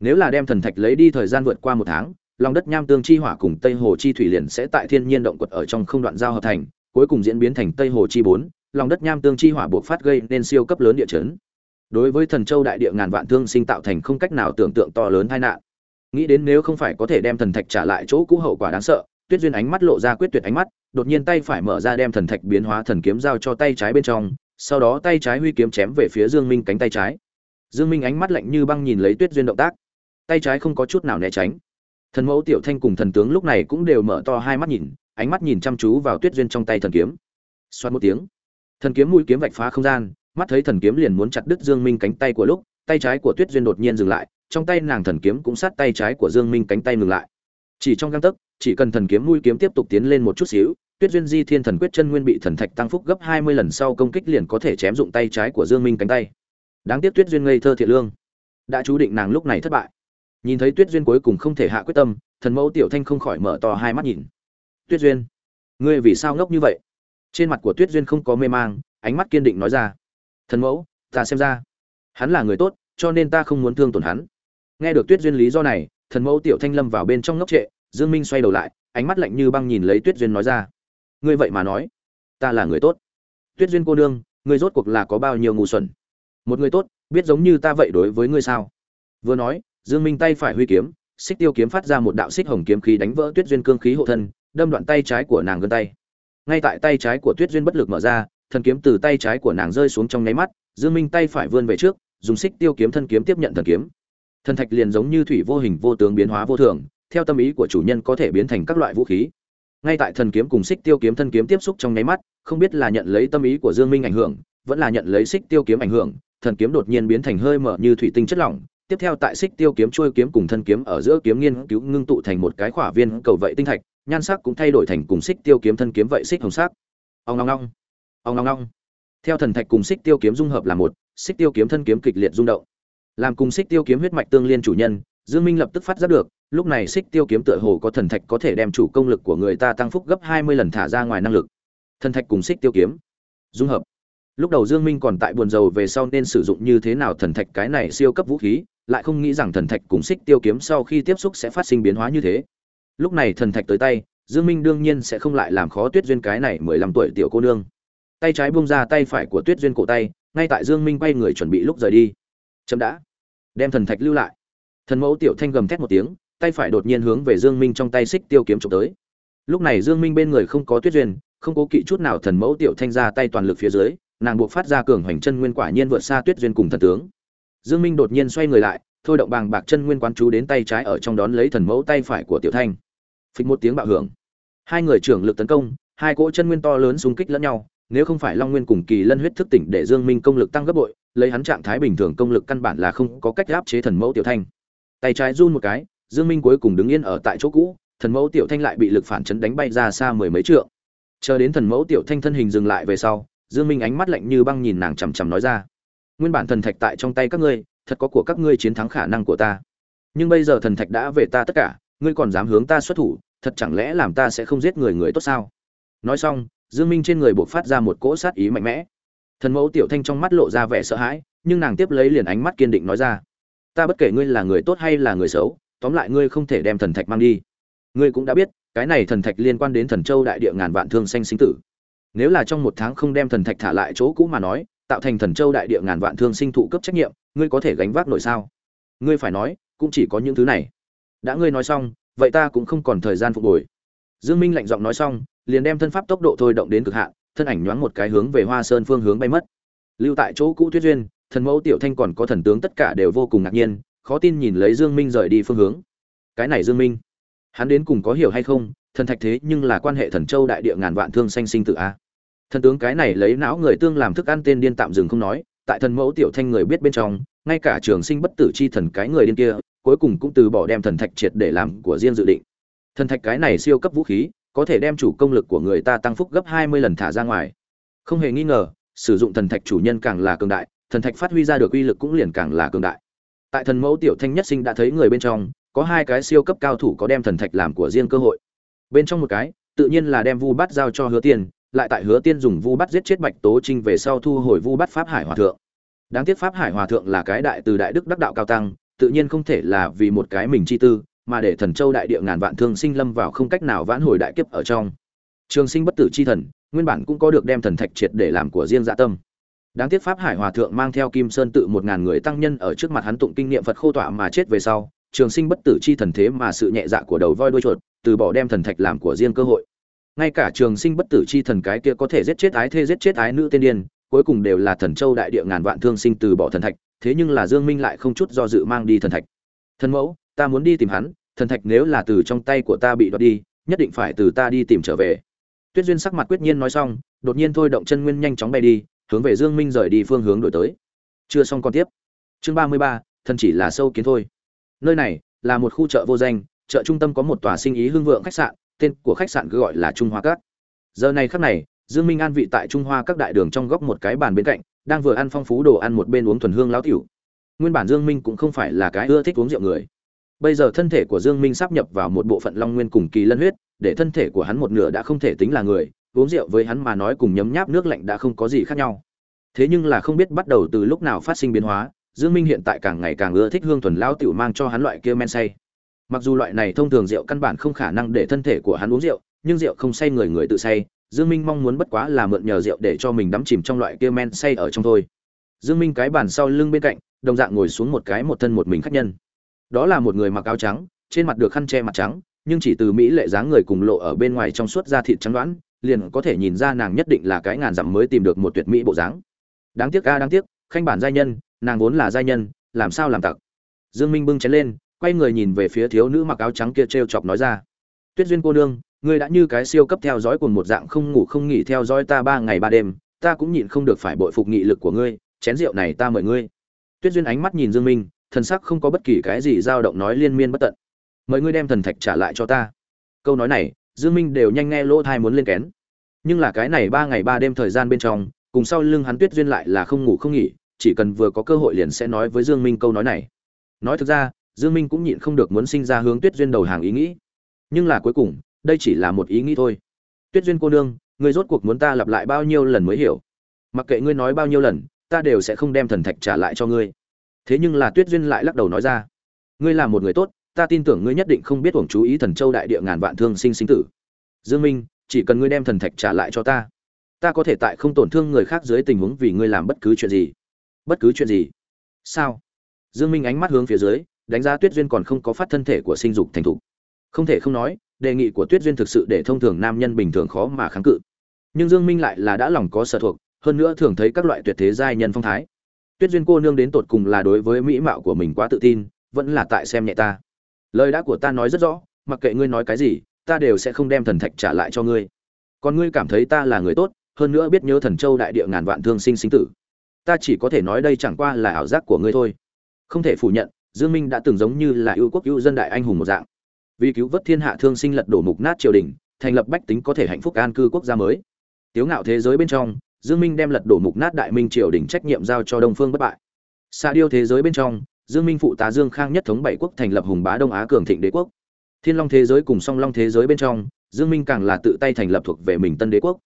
[SPEAKER 1] Nếu là đem thần thạch lấy đi thời gian vượt qua một tháng, lòng đất nham tương chi hỏa cùng tây hồ chi thủy liền sẽ tại thiên nhiên động quật ở trong không đoạn giao hợp thành, cuối cùng diễn biến thành tây hồ chi bốn, lòng đất nham tương chi hỏa buộc phát gây nên siêu cấp lớn địa chấn. Đối với thần châu đại địa ngàn vạn thương sinh tạo thành không cách nào tưởng tượng to lớn tai nạn. Nghĩ đến nếu không phải có thể đem thần thạch trả lại chỗ cũ hậu quả đáng sợ tuyết duyên ánh mắt lộ ra quyết tuyệt ánh mắt, đột nhiên tay phải mở ra đem thần thạch biến hóa thần kiếm giao cho tay trái bên trong, sau đó tay trái huy kiếm chém về phía dương minh cánh tay trái. Dương minh ánh mắt lạnh như băng nhìn lấy tuyết duyên động tác. Tay trái không có chút nào né tránh. Thần mẫu tiểu thanh cùng thần tướng lúc này cũng đều mở to hai mắt nhìn, ánh mắt nhìn chăm chú vào tuyết duyên trong tay thần kiếm. Xoát một tiếng, thần kiếm mũi kiếm vạch phá không gian, mắt thấy thần kiếm liền muốn chặt đứt dương minh cánh tay của lúc, tay trái của tuyết duyên đột nhiên dừng lại, trong tay nàng thần kiếm cũng sát tay trái của dương minh cánh tay ngừng lại chỉ trong găng tấc, chỉ cần thần kiếm mũi kiếm tiếp tục tiến lên một chút xíu, tuyết duyên di thiên thần quyết chân nguyên bị thần thạch tăng phúc gấp 20 lần sau công kích liền có thể chém dụng tay trái của dương minh cánh tay. Đáng tiếc tuyết duyên ngây thơ thiện lương. Đã chú định nàng lúc này thất bại. Nhìn thấy tuyết duyên cuối cùng không thể hạ quyết tâm, thần mẫu tiểu thanh không khỏi mở to hai mắt nhìn. Tuyết duyên, ngươi vì sao ngốc như vậy? Trên mặt của tuyết duyên không có mê mang, ánh mắt kiên định nói ra. Thần mẫu, ta xem ra, hắn là người tốt, cho nên ta không muốn thương tổn hắn. Nghe được tuyết duyên lý do này thần mẫu tiểu thanh lâm vào bên trong ngốc trệ, dương minh xoay đầu lại, ánh mắt lạnh như băng nhìn lấy tuyết duyên nói ra. Ngươi vậy mà nói, ta là người tốt. Tuyết duyên cô nương, ngươi rốt cuộc là có bao nhiêu ngu xuẩn? Một người tốt, biết giống như ta vậy đối với ngươi sao? Vừa nói, dương minh tay phải huy kiếm, xích tiêu kiếm phát ra một đạo xích hồng kiếm khí đánh vỡ tuyết duyên cương khí hộ thân, đâm đoạn tay trái của nàng gần tay. Ngay tại tay trái của tuyết duyên bất lực mở ra, thần kiếm từ tay trái của nàng rơi xuống trong nháy mắt, dương minh tay phải vươn về trước, dùng xích tiêu kiếm thân kiếm tiếp nhận thần kiếm thần thạch liền giống như thủy vô hình vô tướng biến hóa vô thường, theo tâm ý của chủ nhân có thể biến thành các loại vũ khí. Ngay tại thần kiếm cùng xích tiêu kiếm thân kiếm tiếp xúc trong nháy mắt, không biết là nhận lấy tâm ý của dương minh ảnh hưởng, vẫn là nhận lấy xích tiêu kiếm ảnh hưởng, thần kiếm đột nhiên biến thành hơi mở như thủy tinh chất lỏng. Tiếp theo tại xích tiêu kiếm trôi kiếm cùng thân kiếm ở giữa kiếm nghiên cứu ngưng tụ thành một cái khỏa viên cầu vậy tinh thạch, nhan sắc cũng thay đổi thành cùng xích tiêu kiếm thân kiếm vậy xích hồng sắc. Ông long long ông long long theo thần thạch cùng xích tiêu kiếm dung hợp là một, xích tiêu kiếm thân kiếm kịch liệt rung động làm cùng xích tiêu kiếm huyết mạch tương liên chủ nhân, dương minh lập tức phát giác được, lúc này xích tiêu kiếm tựa hồ có thần thạch có thể đem chủ công lực của người ta tăng phúc gấp 20 lần thả ra ngoài năng lực. Thần thạch cùng xích tiêu kiếm. Dung hợp. Lúc đầu dương minh còn tại buồn rầu về sau nên sử dụng như thế nào thần thạch cái này siêu cấp vũ khí, lại không nghĩ rằng thần thạch cùng xích tiêu kiếm sau khi tiếp xúc sẽ phát sinh biến hóa như thế. Lúc này thần thạch tới tay, dương minh đương nhiên sẽ không lại làm khó tuyết duyên cái này 15 tuổi tiểu cô nương. Tay trái buông ra tay phải của tuyết duyên cổ tay, ngay tại dương minh quay người chuẩn bị lúc rời đi. Chậm đã đem thần thạch lưu lại. Thần mẫu tiểu thanh gầm thét một tiếng, tay phải đột nhiên hướng về dương minh trong tay xích tiêu kiếm chụp tới. Lúc này dương minh bên người không có tuyết duyên, không cố kỵ chút nào thần mẫu tiểu thanh ra tay toàn lực phía dưới, nàng buộc phát ra cường hoành chân nguyên quả nhiên vượt xa tuyết duyên cùng thần tướng. Dương minh đột nhiên xoay người lại, thôi động bàng bạc chân nguyên quán chú đến tay trái ở trong đón lấy thần mẫu tay phải của tiểu thanh. Phịch một tiếng bạo hưởng. Hai người trưởng lực tấn công, hai cỗ chân nguyên to lớn xung kích lẫn nhau, nếu không phải long nguyên cùng kỳ lân huyết thức tỉnh để dương minh công lực tăng gấp bội lấy hắn trạng thái bình thường công lực căn bản là không có cách áp chế thần mẫu tiểu thanh. Tay trái run một cái, dương minh cuối cùng đứng yên ở tại chỗ cũ, thần mẫu tiểu thanh lại bị lực phản chấn đánh bay ra xa mười mấy trượng. Chờ đến thần mẫu tiểu thanh thân hình dừng lại về sau, dương minh ánh mắt lạnh như băng nhìn nàng chằm chằm nói ra, nguyên bản thần thạch tại trong tay các ngươi, thật có của các ngươi chiến thắng khả năng của ta. Nhưng bây giờ thần thạch đã về ta tất cả, ngươi còn dám hướng ta xuất thủ, thật chẳng lẽ làm ta sẽ không giết người người tốt sao? Nói xong, dương minh trên người bộc phát ra một cỗ sát ý mạnh mẽ thần mẫu tiểu thanh trong mắt lộ ra vẻ sợ hãi, nhưng nàng tiếp lấy liền ánh mắt kiên định nói ra. Ta bất kể ngươi là người tốt hay là người xấu, tóm lại ngươi không thể đem thần thạch mang đi. Ngươi cũng đã biết, cái này thần thạch liên quan đến thần châu đại địa ngàn vạn thương xanh sinh tử. Nếu là trong một tháng không đem thần thạch thả lại chỗ cũ mà nói, tạo thành thần châu đại địa ngàn vạn thương sinh thụ cấp trách nhiệm, ngươi có thể gánh vác nổi sao? Ngươi phải nói, cũng chỉ có những thứ này. Đã ngươi nói xong, vậy ta cũng không còn thời gian phục hồi. Dương minh lạnh giọng nói xong, liền đem thân pháp tốc độ thôi động đến cực hạn thân ảnh nhoáng một cái hướng về hoa sơn phương hướng bay mất. Lưu tại chỗ cũ tuyết duyên, thần mẫu tiểu thanh còn có thần tướng tất cả đều vô cùng ngạc nhiên, khó tin nhìn lấy dương minh rời đi phương hướng. Cái này dương minh, hắn đến cùng có hiểu hay không? Thần thạch thế nhưng là quan hệ thần châu đại địa ngàn vạn thương sanh sinh tử a. Thần tướng cái này lấy não người tương làm thức ăn tên điên tạm dừng không nói, tại thần mẫu tiểu thanh người biết bên trong, ngay cả trường sinh bất tử chi thần cái người điên kia, cuối cùng cũng từ bỏ đem thần thạch triệt để làm của riêng dự định. Thần thạch cái này siêu cấp vũ khí có thể đem chủ công lực của người ta tăng phúc gấp hai mươi lần thả ra ngoài. Không hề nghi ngờ, sử dụng thần thạch chủ nhân càng là cường đại, thần thạch phát huy ra được uy lực cũng liền càng là cường đại. Tại thần mẫu tiểu thanh nhất sinh đã thấy người bên trong, có hai cái siêu cấp cao thủ có đem thần thạch làm của riêng cơ hội. Bên trong một cái, tự nhiên là đem vu bát giao cho hứa tiên, lại tại hứa tiên dùng vu bát giết chết bạch tố trinh về sau thu hồi vu bát pháp hải hòa thượng. Đáng tiếc pháp hải hòa thượng là cái đại từ đại đức đắc đạo cao tăng, tự nhiên không thể là vì một cái mình chi tư mà để thần châu đại địa ngàn vạn thương sinh lâm vào không cách nào vãn hồi đại kiếp ở trong. Trường sinh bất tử chi thần, nguyên bản cũng có được đem thần thạch triệt để làm của riêng dạ tâm. Đáng tiếc pháp hải hòa thượng mang theo kim sơn tự một ngàn người tăng nhân ở trước mặt hắn tụng kinh nghiệm phật khô tọa mà chết về sau, trường sinh bất tử chi thần thế mà sự nhẹ dạ của đầu voi đuôi chuột, từ bỏ đem thần thạch làm của riêng cơ hội. Ngay cả trường sinh bất tử chi thần cái kia có thể giết chết ái thê giết chết ái nữ tiên điên, cuối cùng đều là thần châu đại địa ngàn vạn thương sinh từ bỏ thần thạch, thế nhưng là dương minh lại không chút do dự mang đi thần thạch. Thần mẫu ta muốn đi tìm hắn thần thạch nếu là từ trong tay của ta bị đoạt đi nhất định phải từ ta đi tìm trở về. Tuyết duyên sắc mặt quyết nhiên nói xong đột nhiên thôi động chân nguyên nhanh chóng bay đi hướng về dương minh rời đi phương hướng đổi tới. Chưa xong còn tiếp. Chương ba mươi ba, thần chỉ là sâu kiến thôi. Nơi này là một khu chợ vô danh chợ trung tâm có một tòa sinh ý hương vượng khách sạn tên của khách sạn cứ gọi là trung hoa cát giờ này khắc này dương minh an vị tại trung hoa các đại đường trong góc một cái bàn bên cạnh đang vừa ăn phong phú đồ ăn một bên uống thuần hương lão tiểu. Nguyên bản dương minh cũng không phải là cái ưa thích uống rượu người bây giờ thân thể của dương minh sắp nhập vào một bộ phận long nguyên cùng kỳ lân huyết, để thân thể của hắn một nửa đã không thể tính là người, uống rượu với hắn mà nói cùng nhấm nháp nước lạnh đã không có gì khác nhau. Thế nhưng là không biết bắt đầu từ lúc nào phát sinh biến hóa, dương minh hiện tại càng ngày càng ưa thích hương thuần lão tiểu mang cho hắn loại kia men say. Mặc dù loại này thông thường rượu căn bản không khả năng để thân thể của hắn uống rượu, nhưng rượu không say người người tự say, dương minh mong muốn bất quá là mượn nhờ rượu để cho mình đắm chìm trong loại kia men say ở trong thôi. Dương minh cái bàn sau lưng bên cạnh, đồng dạng ngồi xuống một cái một thân một mình khách nhân đó là một người mặc áo trắng, trên mặt được khăn che mặt trắng, nhưng chỉ từ mỹ lệ dáng người cùng lộ ở bên ngoài trong suốt da thịt trắng đoán, liền có thể nhìn ra nàng nhất định là cái ngàn dặm mới tìm được một tuyệt mỹ bộ dáng. Đáng tiếc a, đáng tiếc, khanh bản giai nhân, nàng vốn là giai nhân, làm sao làm tặc? Dương minh bưng chén lên, quay người nhìn về phía thiếu nữ mặc áo trắng kia trêu chọc nói ra. Tuyết duyên cô nương, ngươi đã như cái siêu cấp theo dõi cùng một dạng không ngủ không nghỉ theo dõi ta ba ngày ba đêm, ta cũng nhịn không được phải bội phục nghị lực của ngươi, chén rượu này ta mời ngươi. Tuyết duyên ánh mắt nhìn dương minh thần sắc không có bất kỳ cái gì dao động nói liên miên bất tận. Mời ngươi đem thần thạch trả lại cho ta. Câu nói này, dương minh đều nhanh nghe lỗ thai muốn lên kén. Nhưng là cái này ba ngày ba đêm thời gian bên trong, cùng sau lưng hắn tuyết duyên lại là không ngủ không nghỉ, chỉ cần vừa có cơ hội liền sẽ nói với dương minh câu nói này. Nói thực ra, dương minh cũng nhịn không được muốn sinh ra hướng tuyết duyên đầu hàng ý nghĩ. Nhưng là cuối cùng, đây chỉ là một ý nghĩ thôi. Tuyết duyên cô nương, ngươi rốt cuộc muốn ta lặp lại bao nhiêu lần mới hiểu? Mặc kệ ngươi nói bao nhiêu lần, ta đều sẽ không đem thần thạch trả lại cho ngươi thế nhưng là tuyết duyên lại lắc đầu nói ra, ngươi là một người tốt, ta tin tưởng ngươi nhất định không biết uổng chú ý thần châu đại địa ngàn vạn thương sinh sinh tử. Dương minh, chỉ cần ngươi đem thần thạch trả lại cho ta ta có thể tại không tổn thương người khác dưới tình huống vì ngươi làm bất cứ chuyện gì. Bất cứ chuyện gì? Sao? Dương minh ánh mắt hướng phía dưới, đánh giá tuyết duyên còn không có phát thân thể của sinh dục thành thục. Không thể không nói, đề nghị của tuyết duyên thực sự để thông thường nam nhân bình thường khó mà kháng cự. Nhưng dương minh lại là đã lòng có sở thuộc, hơn nữa thường thấy các loại tuyệt thế giai nhân phong thái tuyết duyên cô nương đến tột cùng là đối với mỹ mạo của mình quá tự tin, vẫn là tại xem nhẹ ta. Lời đã của ta nói rất rõ, mặc kệ ngươi nói cái gì, ta đều sẽ không đem thần thạch trả lại cho ngươi. Còn ngươi cảm thấy ta là người tốt, hơn nữa biết nhớ thần châu đại địa ngàn vạn thương sinh sinh tử. Ta chỉ có thể nói đây chẳng qua là ảo giác của ngươi thôi. Không thể phủ nhận, dương minh đã từng giống như là ưu quốc ưu dân đại anh hùng một dạng. Vì cứu vớt thiên hạ thương sinh lật đổ mục nát triều đình, thành lập bách tính có thể hạnh phúc an cư quốc gia mới. Tiếu ngạo thế giới bên trong dương minh đem lật đổ mục nát đại minh triều đình trách nhiệm giao cho đông phương bất bại. Xa điêu thế giới bên trong, dương minh phụ tá dương khang nhất thống bảy quốc thành lập hùng bá đông á cường thịnh đế quốc. Thiên long thế giới cùng song long thế giới bên trong, dương minh càng là tự tay thành lập thuộc về mình tân đế quốc.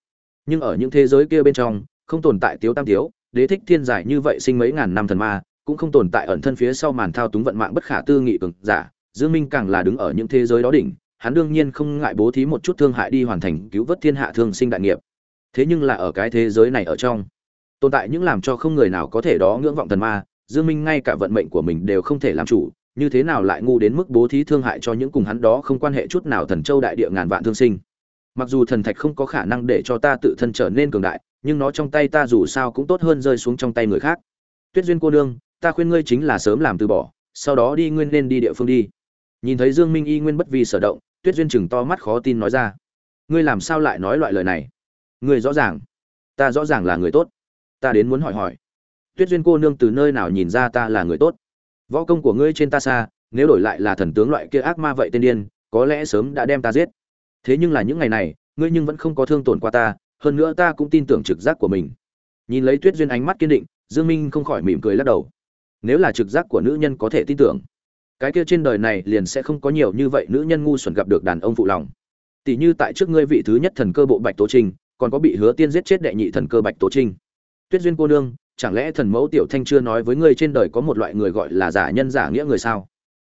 [SPEAKER 1] Nhưng ở những thế giới kia bên trong, không tồn tại tiếu tam tiếu, đế thích thiên giải như vậy sinh mấy ngàn năm thần ma, cũng không tồn tại ẩn thân phía sau màn thao túng vận mạng bất khả tư nghị cường giả. Dương minh càng là đứng ở những thế giới đó đỉnh, hắn đương nhiên không ngại bố thí một chút thương hại đi hoàn thành cứu vớt thiên hạ thương sinh đại nghiệp thế nhưng là ở cái thế giới này ở trong, tồn tại những làm cho không người nào có thể đó ngưỡng vọng thần ma, dương minh ngay cả vận mệnh của mình đều không thể làm chủ, như thế nào lại ngu đến mức bố thí thương hại cho những cùng hắn đó không quan hệ chút nào thần châu đại địa ngàn vạn thương sinh. Mặc dù thần thạch không có khả năng để cho ta tự thân trở nên cường đại, nhưng nó trong tay ta dù sao cũng tốt hơn rơi xuống trong tay người khác. Tuyết duyên cô nương, ta khuyên ngươi chính là sớm làm từ bỏ, sau đó đi nguyên nên đi địa phương đi. Nhìn thấy dương minh y nguyên bất vì sở động, tuyết duyên chừng to mắt khó tin nói ra. Ngươi làm sao lại nói loại lời này? Người rõ ràng. Ta rõ ràng là người tốt. Ta đến muốn hỏi hỏi. Tuyết duyên cô nương từ nơi nào nhìn ra ta là người tốt? Võ công của ngươi trên ta xa, nếu đổi lại là thần tướng loại kia ác ma vậy tên điên, có lẽ sớm đã đem ta giết. Thế nhưng là những ngày này, ngươi nhưng vẫn không có thương tổn qua ta, hơn nữa ta cũng tin tưởng trực giác của mình. Nhìn lấy tuyết duyên ánh mắt kiên định, dương minh không khỏi mỉm cười lắc đầu. Nếu là trực giác của nữ nhân có thể tin tưởng, cái kia trên đời này liền sẽ không có nhiều như vậy nữ nhân ngu xuẩn gặp được đàn ông phụ lòng. Tỷ như tại trước ngươi vị thứ nhất thần cơ bộ bạch tố trình còn có bị hứa tiên giết chết đệ nhị thần cơ bạch tố trinh. Tuyết duyên cô nương, chẳng lẽ thần mẫu tiểu thanh chưa nói với ngươi trên đời có một loại người gọi là giả nhân giả nghĩa người sao?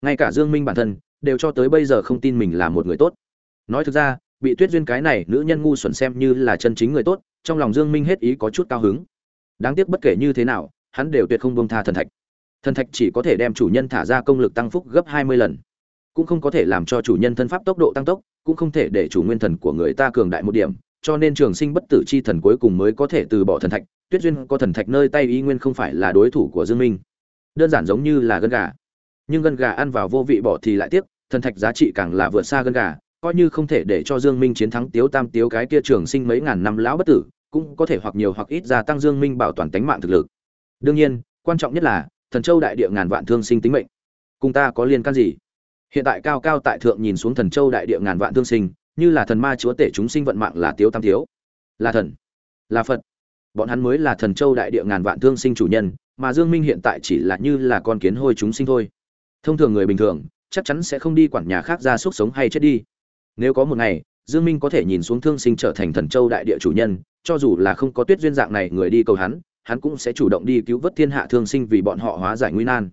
[SPEAKER 1] Ngay cả dương minh bản thân, đều cho tới bây giờ không tin mình là một người tốt. Nói thực ra, bị tuyết duyên cái này nữ nhân ngu xuẩn xem như là chân chính người tốt, trong lòng dương minh hết ý có chút cao hứng. Đáng tiếc bất kể như thế nào, hắn đều tuyệt không buông tha thần thạch. Thần thạch chỉ có thể đem chủ nhân thả ra công lực tăng phúc gấp 20 lần. Cũng không có thể làm cho chủ nhân thân pháp tốc độ tăng tốc, cũng không thể để chủ nguyên thần của người ta cường đại một điểm cho nên trường sinh bất tử chi thần cuối cùng mới có thể từ bỏ thần thạch, tuyết duyên có thần thạch nơi tay y nguyên không phải là đối thủ của dương minh. Đơn giản giống như là gân gà. Nhưng gân gà ăn vào vô vị bỏ thì lại tiếc, thần thạch giá trị càng là vượt xa gân gà, coi như không thể để cho dương minh chiến thắng tiếu tam tiếu cái kia trường sinh mấy ngàn năm lão bất tử, cũng có thể hoặc nhiều hoặc ít gia tăng dương minh bảo toàn tính mạng thực lực. Đương nhiên, quan trọng nhất là, thần châu đại địa ngàn vạn thương sinh tính mệnh. Cùng ta có liên can gì? Hiện tại cao cao tại thượng nhìn xuống thần châu đại địa ngàn vạn thương sinh như là thần ma chúa tể chúng sinh vận mạng là tiếu tam thiếu, là thần. Là phật. Bọn hắn mới là thần châu đại địa ngàn vạn thương sinh chủ nhân mà dương minh hiện tại chỉ là như là con kiến hôi chúng sinh thôi. Thông thường người bình thường chắc chắn sẽ không đi quản nhà khác ra suốt sống hay chết đi. Nếu có một ngày dương minh có thể nhìn xuống thương sinh trở thành thần châu đại địa chủ nhân cho dù là không có tuyết duyên dạng này người đi cầu hắn hắn cũng sẽ chủ động đi cứu vớt thiên hạ thương sinh vì bọn họ hóa giải nguy nan.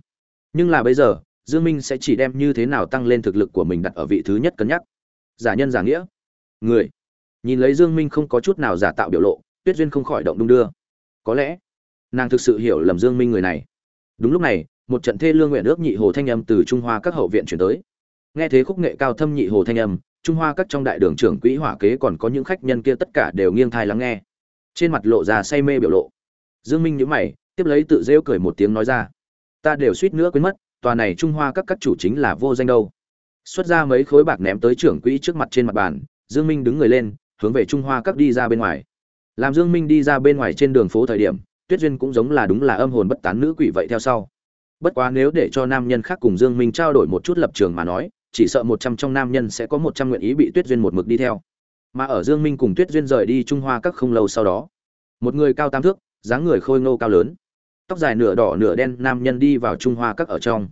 [SPEAKER 1] Nhưng là bây giờ dương minh sẽ chỉ đem như thế nào tăng lên thực lực của mình đặt ở vị thứ nhất cân nhắc giả nhân giả nghĩa. Người, nhìn lấy dương minh không có chút nào giả tạo biểu lộ, tuyết duyên không khỏi động đung đưa. Có lẽ, nàng thực sự hiểu lầm dương minh người này. Đúng lúc này, một trận thê lương nguyện ước nhị hồ thanh âm từ trung hoa các hậu viện chuyển tới. Nghe thế khúc nghệ cao thâm nhị hồ thanh âm, trung hoa các trong đại đường trưởng quỹ hỏa kế còn có những khách nhân kia tất cả đều nghiêng thai lắng nghe. Trên mặt lộ ra say mê biểu lộ. Dương minh nhíu mày, tiếp lấy tự rêu cười một tiếng nói ra. Ta đều suýt nữa quên mất, tòa này trung hoa các các chủ chính là vô danh đâu xuất ra mấy khối bạc ném tới trưởng quỹ trước mặt trên mặt bàn, dương minh đứng người lên, hướng về trung hoa các đi ra bên ngoài. Làm dương minh đi ra bên ngoài trên đường phố thời điểm, tuyết duyên cũng giống là đúng là âm hồn bất tán nữ quỷ vậy theo sau. Bất quá nếu để cho nam nhân khác cùng dương minh trao đổi một chút lập trường mà nói, chỉ sợ một trăm trong nam nhân sẽ có một trăm nguyện ý bị tuyết duyên một mực đi theo. Mà ở dương minh cùng tuyết duyên rời đi trung hoa các không lâu sau đó, một người cao tam thước, dáng người khôi ngô cao lớn, tóc dài nửa đỏ nửa đen nam nhân đi vào trung hoa các ở trong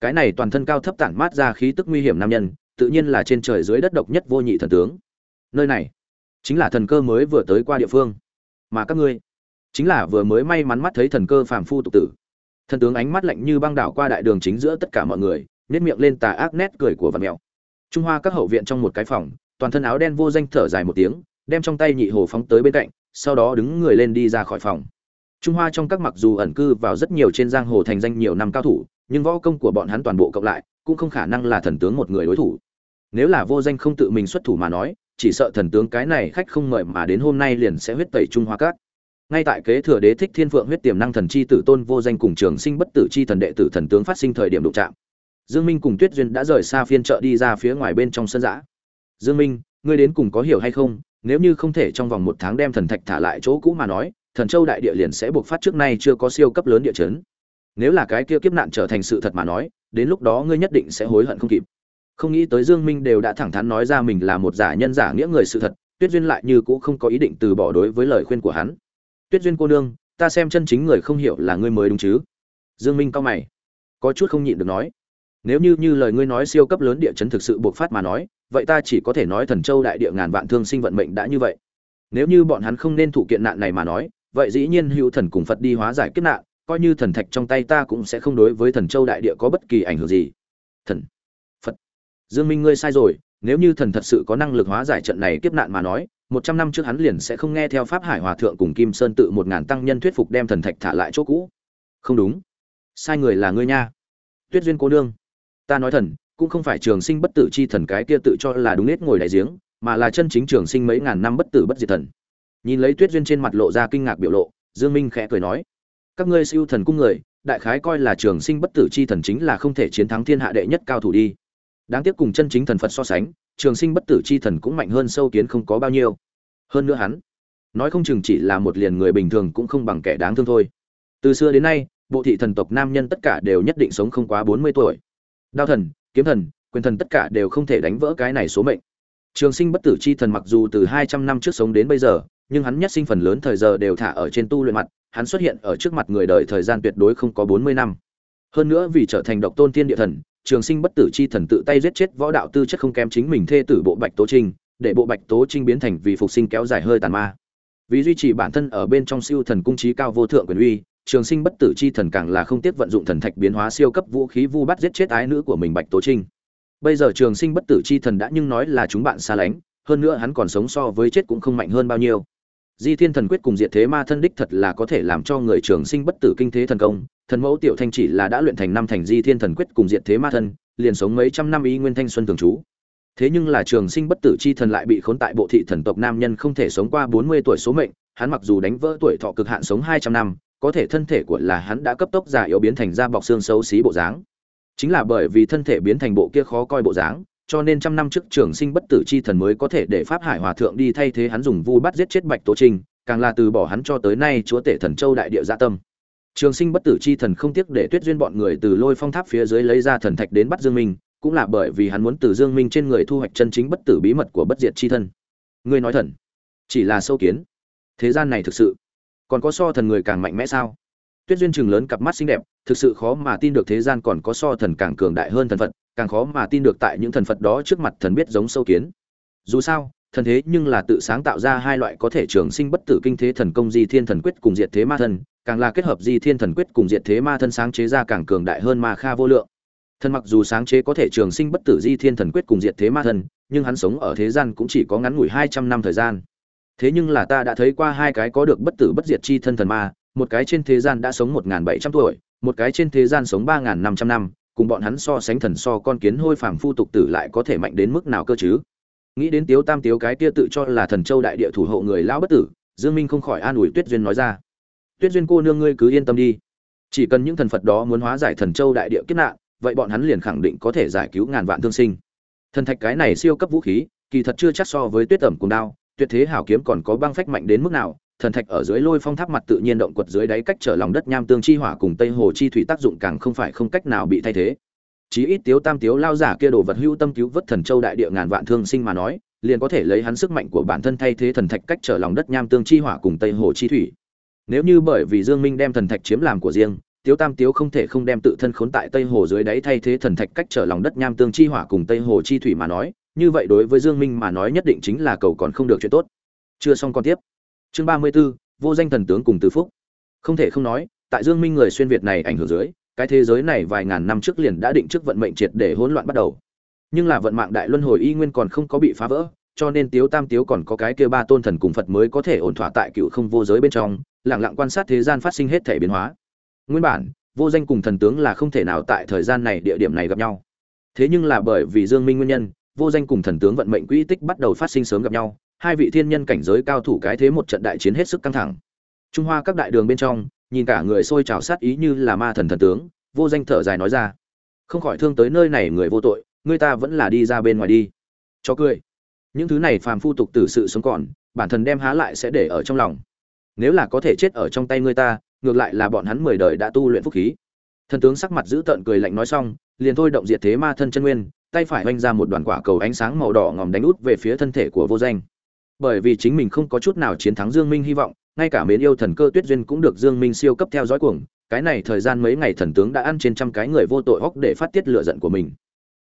[SPEAKER 1] cái này toàn thân cao thấp tản mát ra khí tức nguy hiểm nam nhân, tự nhiên là trên trời dưới đất độc nhất vô nhị thần tướng. Nơi này, chính là thần cơ mới vừa tới qua địa phương. Mà các ngươi, chính là vừa mới may mắn mắt thấy thần cơ phàm phu tục tử. Thần tướng ánh mắt lạnh như băng đảo qua đại đường chính giữa tất cả mọi người nét miệng lên tà ác nét cười của vật mèo. Trung hoa các hậu viện trong một cái phòng, toàn thân áo đen vô danh thở dài một tiếng, đem trong tay nhị hồ phóng tới bên cạnh, sau đó đứng người lên đi ra khỏi phòng. Trung hoa trong các mặc dù ẩn cư vào rất nhiều trên giang hồ thành danh nhiều năm cao thủ nhưng võ công của bọn hắn toàn bộ cộng lại, cũng không khả năng là thần tướng một người đối thủ. Nếu là vô danh không tự mình xuất thủ mà nói, chỉ sợ thần tướng cái này khách không mời mà đến hôm nay liền sẽ huyết tẩy trung hoa cát ngay tại kế thừa đế thích thiên phượng huyết tiềm năng thần chi tử tôn vô danh cùng trường sinh bất tử chi thần đệ tử thần tướng phát sinh thời điểm đụng chạm. Dương minh cùng tuyết duyên đã rời xa phiên chợ đi ra phía ngoài bên trong sân giã. Dương minh, ngươi đến cùng có hiểu hay không? Nếu như không thể trong vòng một tháng đem thần thạch thả lại chỗ cũ mà nói, thần châu đại địa liền sẽ buộc phát trước nay chưa có siêu cấp lớn địa chấn nếu là cái kia kiếp nạn trở thành sự thật mà nói, đến lúc đó ngươi nhất định sẽ hối hận không kịp. Không nghĩ tới dương minh đều đã thẳng thắn nói ra mình là một giả nhân giả nghĩa người sự thật, tuyết duyên lại như cũ không có ý định từ bỏ đối với lời khuyên của hắn. Tuyết duyên cô nương, ta xem chân chính người không hiểu là ngươi mới đúng chứ? Dương minh cao mày, có chút không nhịn được nói. Nếu như như lời ngươi nói siêu cấp lớn địa chấn thực sự buộc phát mà nói, vậy ta chỉ có thể nói thần châu đại địa ngàn vạn thương sinh vận mệnh đã như vậy. Nếu như bọn hắn không nên thụ kiện nạn này mà nói, vậy dĩ nhiên hữu thần cùng phật đi hóa giải kiếp nạn coi như thần thạch trong tay ta cũng sẽ không đối với thần châu đại địa có bất kỳ ảnh hưởng gì. Thần, phật. Dương minh, ngươi sai rồi, nếu như thần thật sự có năng lực hóa giải trận này kiếp nạn mà nói, một trăm năm trước hắn liền sẽ không nghe theo pháp hải hòa thượng cùng kim sơn tự một ngàn tăng nhân thuyết phục đem thần thạch thả lại chỗ cũ. Không đúng. Sai người là ngươi nha. Tuyết duyên cô nương. Ta nói thần, cũng không phải trường sinh bất tử chi thần cái kia tự cho là đúng nết ngồi đại giếng, mà là chân chính trường sinh mấy ngàn năm bất tử bất diệt thần. Nhìn lấy tuyết duyên trên mặt lộ ra kinh ngạc biểu lộ, dương minh khẽ cười nói các ngươi siêu thần cung người, đại khái coi là trường sinh bất tử chi thần chính là không thể chiến thắng thiên hạ đệ nhất cao thủ đi. Đáng tiếc cùng chân chính thần phật so sánh, trường sinh bất tử chi thần cũng mạnh hơn sâu kiến không có bao nhiêu. Hơn nữa hắn, nói không chừng chỉ là một liền người bình thường cũng không bằng kẻ đáng thương thôi. Từ xưa đến nay, bộ thị thần tộc nam nhân tất cả đều nhất định sống không quá bốn mươi tuổi. Đao thần, kiếm thần, quyền thần tất cả đều không thể đánh vỡ cái này số mệnh. Trường sinh bất tử chi thần mặc dù từ hai trăm năm trước sống đến bây giờ, nhưng hắn nhất sinh phần lớn thời giờ đều thả ở trên tu luyện mặt hắn xuất hiện ở trước mặt người đời thời gian tuyệt đối không có bốn mươi năm. Hơn nữa vì trở thành độc tôn thiên địa thần, trường sinh bất tử chi thần tự tay giết chết võ đạo tư chất không kém chính mình thê tử bộ bạch tố trinh, để bộ bạch tố trinh biến thành vì phục sinh kéo dài hơi tàn ma. Vì duy trì bản thân ở bên trong siêu thần cung trí cao vô thượng quyền uy, trường sinh bất tử chi thần càng là không tiếc vận dụng thần thạch biến hóa siêu cấp vũ khí vu bắt giết chết ái nữ của mình bạch tố trinh. Bây giờ trường sinh bất tử chi thần đã nhưng nói là chúng bạn xa lánh, hơn nữa hắn còn sống so với chết cũng không mạnh hơn bao nhiêu di thiên thần quyết cùng diệt thế ma thân đích thật là có thể làm cho người trường sinh bất tử kinh thế thần công. Thần mẫu tiểu thanh chỉ là đã luyện thành năm thành di thiên thần quyết cùng diệt thế ma thân, liền sống mấy trăm năm ý nguyên thanh xuân thường trú. Thế nhưng là trường sinh bất tử chi thần lại bị khốn tại bộ thị thần tộc nam nhân không thể sống qua bốn mươi tuổi số mệnh, hắn mặc dù đánh vỡ tuổi thọ cực hạn sống hai trăm năm, có thể thân thể của là hắn đã cấp tốc già yếu biến thành da bọc xương xấu xí bộ dáng. Chính là bởi vì thân thể biến thành bộ kia khó coi bộ dáng cho nên trăm năm trước trường sinh bất tử chi thần mới có thể để pháp hải hòa thượng đi thay thế hắn dùng vu bắt giết chết bạch tố trinh càng là từ bỏ hắn cho tới nay chúa tể thần châu đại địa gia tâm. Trường sinh bất tử chi thần không tiếc để tuyết duyên bọn người từ lôi phong tháp phía dưới lấy ra thần thạch đến bắt dương minh, cũng là bởi vì hắn muốn từ dương minh trên người thu hoạch chân chính bất tử bí mật của bất diệt chi thân. Ngươi nói thần, chỉ là sâu kiến. Thế gian này thực sự, còn có so thần người càng mạnh mẽ sao? Tuyết duyên chừng lớn cặp mắt xinh đẹp, thực sự khó mà tin được thế gian còn có so thần càng cường đại hơn thần phật càng khó mà tin được tại những thần phật đó trước mặt thần biết giống sâu kiến. Dù sao, thần thế nhưng là tự sáng tạo ra hai loại có thể trường sinh bất tử kinh thế thần công di thiên thần quyết cùng diệt thế ma thân, càng là kết hợp di thiên thần quyết cùng diệt thế ma thân sáng chế ra càng cường đại hơn ma kha vô lượng. Thần mặc dù sáng chế có thể trường sinh bất tử di thiên thần quyết cùng diệt thế ma thân, nhưng hắn sống ở thế gian cũng chỉ có ngắn ngủi hai trăm năm thời gian. Thế nhưng là ta đã thấy qua hai cái có được bất tử bất diệt chi thân thần ma, một cái trên thế gian đã sống một bảy trăm tuổi, một cái trên thế gian sống ba năm trăm năm cùng bọn hắn so sánh thần so con kiến hôi phàm phu tục tử lại có thể mạnh đến mức nào cơ chứ? Nghĩ đến tiếu tam tiếu cái kia tự cho là thần châu đại địa thủ hộ người lão bất tử, dương minh không khỏi an ủi tuyết duyên nói ra. Tuyết duyên cô nương ngươi cứ yên tâm đi. Chỉ cần những thần phật đó muốn hóa giải thần châu đại địa kiếp nạn, vậy bọn hắn liền khẳng định có thể giải cứu ngàn vạn thương sinh. Thần thạch cái này siêu cấp vũ khí, kỳ thật chưa chắc so với tuyết ẩm cùng đao, tuyệt thế hảo kiếm còn có băng phách mạnh đến mức nào thần thạch ở dưới lôi phong tháp mặt tự nhiên động quật dưới đáy cách trở lòng đất nham tương chi hỏa cùng tây hồ chi thủy tác dụng càng không phải không cách nào bị thay thế. Chí ít tiếu tam tiếu lao giả kia đồ vật hữu tâm cứu vớt thần châu đại địa ngàn vạn thương sinh mà nói, liền có thể lấy hắn sức mạnh của bản thân thay thế thần thạch cách trở lòng đất nham tương chi hỏa cùng tây hồ chi thủy. Nếu như bởi vì dương minh đem thần thạch chiếm làm của riêng, tiếu tam tiếu không thể không đem tự thân khốn tại tây hồ dưới đáy thay thế thần thạch cách trở lòng đất nham tương chi hỏa cùng tây hồ chi thủy mà nói, như vậy đối với dương minh mà nói nhất định chính là cầu còn không được chuyện tốt. Chưa xong còn tiếp chương ba mươi 34, vô danh thần tướng cùng từ phúc. Không thể không nói tại dương minh người xuyên việt này ảnh hưởng dưới cái thế giới này vài ngàn năm trước liền đã định trước vận mệnh triệt để hỗn loạn bắt đầu. Nhưng là vận mạng đại luân hồi y nguyên còn không có bị phá vỡ cho nên tiếu tam tiếu còn có cái kia ba tôn thần cùng phật mới có thể ổn thỏa tại cựu không vô giới bên trong lặng lặng quan sát thế gian phát sinh hết thể biến hóa. Nguyên bản vô danh cùng thần tướng là không thể nào tại thời gian này địa điểm này gặp nhau. Thế nhưng là bởi vì dương minh nguyên nhân vô danh cùng thần tướng vận mệnh quỹ tích bắt đầu phát sinh sớm gặp nhau hai vị thiên nhân cảnh giới cao thủ cái thế một trận đại chiến hết sức căng thẳng. Trung hoa các đại đường bên trong, nhìn cả người sôi trào sát ý như là ma thần thần tướng, vô danh thở dài nói ra. Không khỏi thương tới nơi này người vô tội, người ta vẫn là đi ra bên ngoài đi. Cho cười. Những thứ này phàm phu tục tử sự sống còn, bản thân đem há lại sẽ để ở trong lòng. Nếu là có thể chết ở trong tay người ta, ngược lại là bọn hắn mười đời đã tu luyện phúc khí. Thần tướng sắc mặt giữ tợn cười lạnh nói xong, liền thôi động diệt thế ma thân chân nguyên, tay phải oanh ra một đoàn quả cầu ánh sáng màu đỏ ngòm đánh út về phía thân thể của vô danh bởi vì chính mình không có chút nào chiến thắng dương minh hy vọng, ngay cả mến yêu thần cơ tuyết duyên cũng được dương minh siêu cấp theo dõi cuồng, cái này thời gian mấy ngày thần tướng đã ăn trên trăm cái người vô tội hóc để phát tiết lửa giận của mình.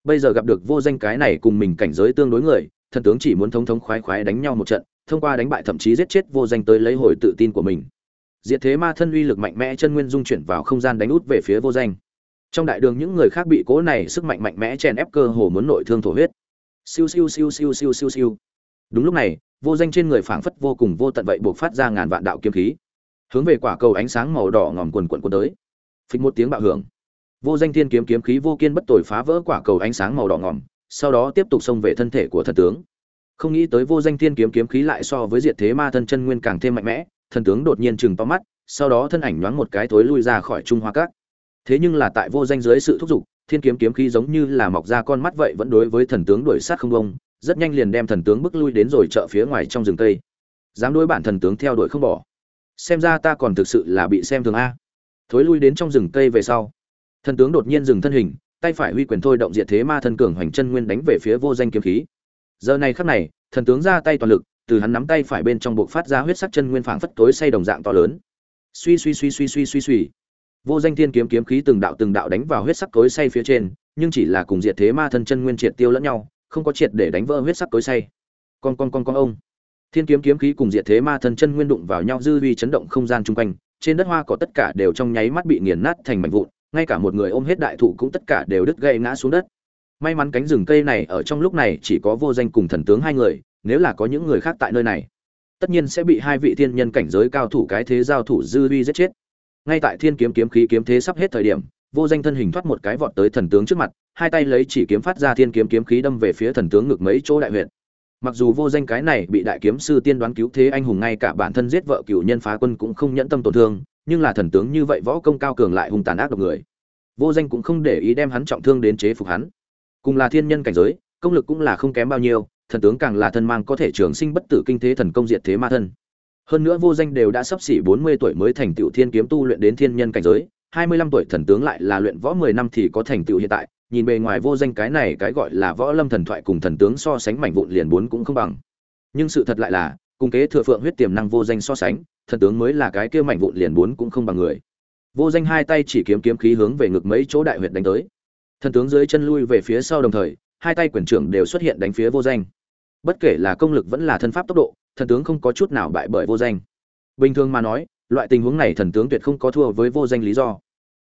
[SPEAKER 1] Bây giờ gặp được vô danh cái này cùng mình cảnh giới tương đối người, thần tướng chỉ muốn thống thống khoái khoái đánh nhau một trận, thông qua đánh bại thậm chí giết chết vô danh tới lấy hồi tự tin của mình. Diệt thế ma thân uy lực mạnh mẽ chân nguyên dung chuyển vào không gian đánh út về phía vô danh. Trong đại đường những người khác bị cố này sức mạnh mạnh mẽ chèn ép cơ hồ muốn nội thương thổ huyết. Siêu siêu siêu siêu siêu siêu siêu. Đúng lúc này vô danh trên người phảng phất vô cùng vô tận vậy buộc phát ra ngàn vạn đạo kiếm khí. Hướng về quả cầu ánh sáng màu đỏ ngòm quần quần quần tới. Phịch một tiếng bạo hưởng. Vô danh thiên kiếm kiếm khí vô kiên bất tồi phá vỡ quả cầu ánh sáng màu đỏ ngòm, sau đó tiếp tục xông về thân thể của thần tướng. Không nghĩ tới vô danh thiên kiếm kiếm khí lại so với diệt thế ma thân chân nguyên càng thêm mạnh mẽ, thần tướng đột nhiên chừng to mắt, sau đó thân ảnh nhoáng một cái thối lui ra khỏi trung hoa cát thế nhưng là tại vô danh dưới sự thúc giục, thiên kiếm kiếm khí giống như là mọc ra con mắt vậy vẫn đối với thần tướng đuổi sát không bông rất nhanh liền đem thần tướng bước lui đến rồi chợ phía ngoài trong rừng cây dám đối bản thần tướng theo đuổi không bỏ. Xem ra ta còn thực sự là bị xem thường a. Thối lui đến trong rừng cây về sau, thần tướng đột nhiên dừng thân hình, tay phải huy quyền thôi động diệt thế ma thân cường hoành chân nguyên đánh về phía vô danh kiếm khí. Giờ này khắc này, thần tướng ra tay toàn lực, từ hắn nắm tay phải bên trong buộc phát ra huyết sắc chân nguyên phảng phất tối say đồng dạng to lớn. Suy suy suy suy suy suy suy. Vô danh thiên kiếm kiếm khí từng đạo từng đạo đánh vào huyết sắc tối say phía trên, nhưng chỉ là cùng diệt thế ma thân chân nguyên triệt tiêu lẫn nhau không có triệt để đánh vỡ huyết sắc cối say. Con con con con ông. Thiên kiếm kiếm khí cùng diệt thế ma thân chân nguyên đụng vào nhau dư vi chấn động không gian chung quanh, trên đất hoa cỏ tất cả đều trong nháy mắt bị nghiền nát thành mảnh vụn, ngay cả một người ôm hết đại thụ cũng tất cả đều đứt gãy ngã xuống đất. May mắn cánh rừng cây này ở trong lúc này chỉ có vô danh cùng thần tướng hai người, nếu là có những người khác tại nơi này, tất nhiên sẽ bị hai vị thiên nhân cảnh giới cao thủ cái thế giao thủ dư vi giết chết. Ngay tại thiên kiếm kiếm khí kiếm thế sắp hết thời điểm, vô danh thân hình thoát một cái vọt tới thần tướng trước mặt hai tay lấy chỉ kiếm phát ra thiên kiếm kiếm khí đâm về phía thần tướng ngực mấy chỗ đại huyện mặc dù vô danh cái này bị đại kiếm sư tiên đoán cứu thế anh hùng ngay cả bản thân giết vợ cựu nhân phá quân cũng không nhẫn tâm tổn thương, nhưng là thần tướng như vậy võ công cao cường lại hung tàn ác độc người. Vô danh cũng không để ý đem hắn trọng thương đến chế phục hắn. Cùng là thiên nhân cảnh giới, công lực cũng là không kém bao nhiêu, thần tướng càng là thân mang có thể trường sinh bất tử kinh thế thần công diệt thế ma thân. Hơn nữa vô danh đều đã sắp xỉ bốn mươi tuổi mới thành tựu thiên kiếm tu luyện đến thiên nhân cảnh giới, hai mươi lăm tuổi thần tướng lại là luyện võ mười năm thì có thành tựu hiện tại nhìn bề ngoài vô danh cái này cái gọi là võ lâm thần thoại cùng thần tướng so sánh mảnh vụn liền bốn cũng không bằng. Nhưng sự thật lại là, cùng kế thừa phượng huyết tiềm năng vô danh so sánh, thần tướng mới là cái kia mảnh vụn liền bốn cũng không bằng người. Vô danh hai tay chỉ kiếm kiếm khí hướng về ngực mấy chỗ đại huyệt đánh tới. Thần tướng dưới chân lui về phía sau đồng thời, hai tay quyền trưởng đều xuất hiện đánh phía vô danh. Bất kể là công lực vẫn là thân pháp tốc độ, thần tướng không có chút nào bại bởi vô danh. Bình thường mà nói, loại tình huống này thần tướng tuyệt không có thua với vô danh lý do.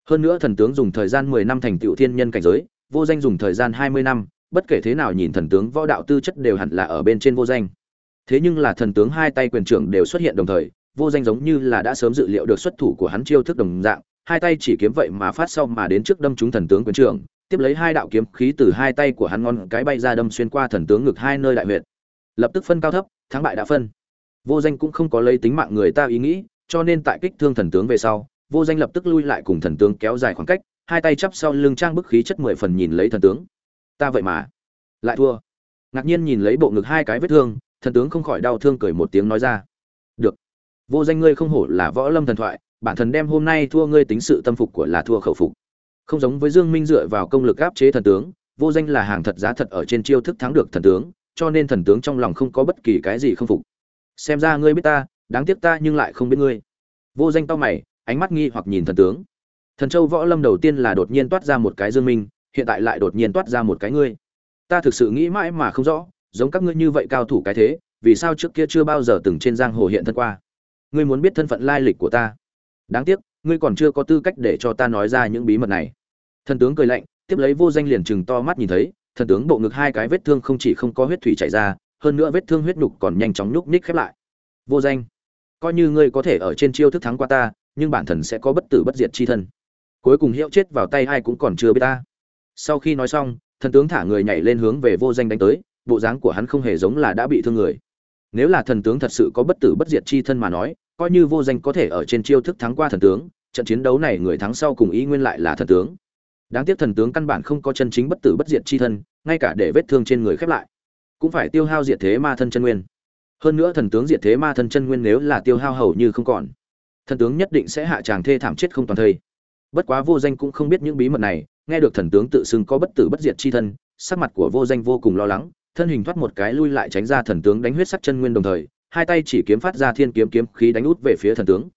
[SPEAKER 1] Hơn nữa thần tướng dùng thời gian mười năm thành tựu thiên nhân cảnh giới vô danh dùng thời gian hai mươi năm, bất kể thế nào nhìn thần tướng võ đạo tư chất đều hẳn là ở bên trên vô danh. Thế nhưng là thần tướng hai tay quyền trưởng đều xuất hiện đồng thời, vô danh giống như là đã sớm dự liệu được xuất thủ của hắn chiêu thức đồng dạng, hai tay chỉ kiếm vậy mà phát sau mà đến trước đâm trúng thần tướng quyền trưởng, tiếp lấy hai đạo kiếm khí từ hai tay của hắn ngon cái bay ra đâm xuyên qua thần tướng ngực hai nơi đại huyệt. Lập tức phân cao thấp, thắng bại đã phân. Vô danh cũng không có lấy tính mạng người ta ý nghĩ, cho nên tại kích thương thần tướng về sau, vô danh lập tức lui lại cùng thần tướng kéo dài khoảng cách hai tay chắp sau lưng trang bức khí chất mười phần nhìn lấy thần tướng. Ta vậy mà lại thua. Ngạc nhiên nhìn lấy bộ ngực hai cái vết thương, thần tướng không khỏi đau thương cười một tiếng nói ra. Được. Vô danh ngươi không hổ là võ lâm thần thoại, bản thần đem hôm nay thua ngươi tính sự tâm phục của là thua khẩu phục. Không giống với dương minh dựa vào công lực áp chế thần tướng, vô danh là hàng thật giá thật ở trên chiêu thức thắng được thần tướng, cho nên thần tướng trong lòng không có bất kỳ cái gì không phục. Xem ra ngươi biết ta, đáng tiếc ta nhưng lại không biết ngươi. Vô danh to mày, ánh mắt nghi hoặc nhìn thần tướng thần châu võ lâm đầu tiên là đột nhiên toát ra một cái dương minh, hiện tại lại đột nhiên toát ra một cái ngươi. Ta thực sự nghĩ mãi mà không rõ, giống các ngươi như vậy cao thủ cái thế, vì sao trước kia chưa bao giờ từng trên giang hồ hiện thân qua? Ngươi muốn biết thân phận lai lịch của ta. Đáng tiếc, ngươi còn chưa có tư cách để cho ta nói ra những bí mật này. Thần tướng cười lạnh, tiếp lấy vô danh liền chừng to mắt nhìn thấy, thần tướng bộ ngực hai cái vết thương không chỉ không có huyết thủy chảy ra, hơn nữa vết thương huyết nhục còn nhanh chóng nhúc nhích khép lại. Vô danh, coi như ngươi có thể ở trên chiêu thức thắng qua ta, nhưng bản thần sẽ có bất tử bất diệt chi thân cuối cùng hiệu chết vào tay ai cũng còn chưa biết ta. Sau khi nói xong, thần tướng thả người nhảy lên hướng về vô danh đánh tới, bộ dáng của hắn không hề giống là đã bị thương người. Nếu là thần tướng thật sự có bất tử bất diệt chi thân mà nói, coi như vô danh có thể ở trên chiêu thức thắng qua thần tướng, trận chiến đấu này người thắng sau cùng ý nguyên lại là thần tướng. Đáng tiếc thần tướng căn bản không có chân chính bất tử bất diệt chi thân, ngay cả để vết thương trên người khép lại, cũng phải tiêu hao diệt thế ma thân chân nguyên. Hơn nữa thần tướng diệt thế ma thân chân nguyên nếu là tiêu hao hầu như không còn, thần tướng nhất định sẽ hạ tràng thê thảm chết không toàn thây bất quá vô danh cũng không biết những bí mật này, nghe được thần tướng tự xưng có bất tử bất diệt chi thân, sắc mặt của vô danh vô cùng lo lắng, thân hình thoát một cái lui lại tránh ra thần tướng đánh huyết sắc chân nguyên đồng thời, hai tay chỉ kiếm phát ra thiên kiếm kiếm khí đánh út về phía thần tướng.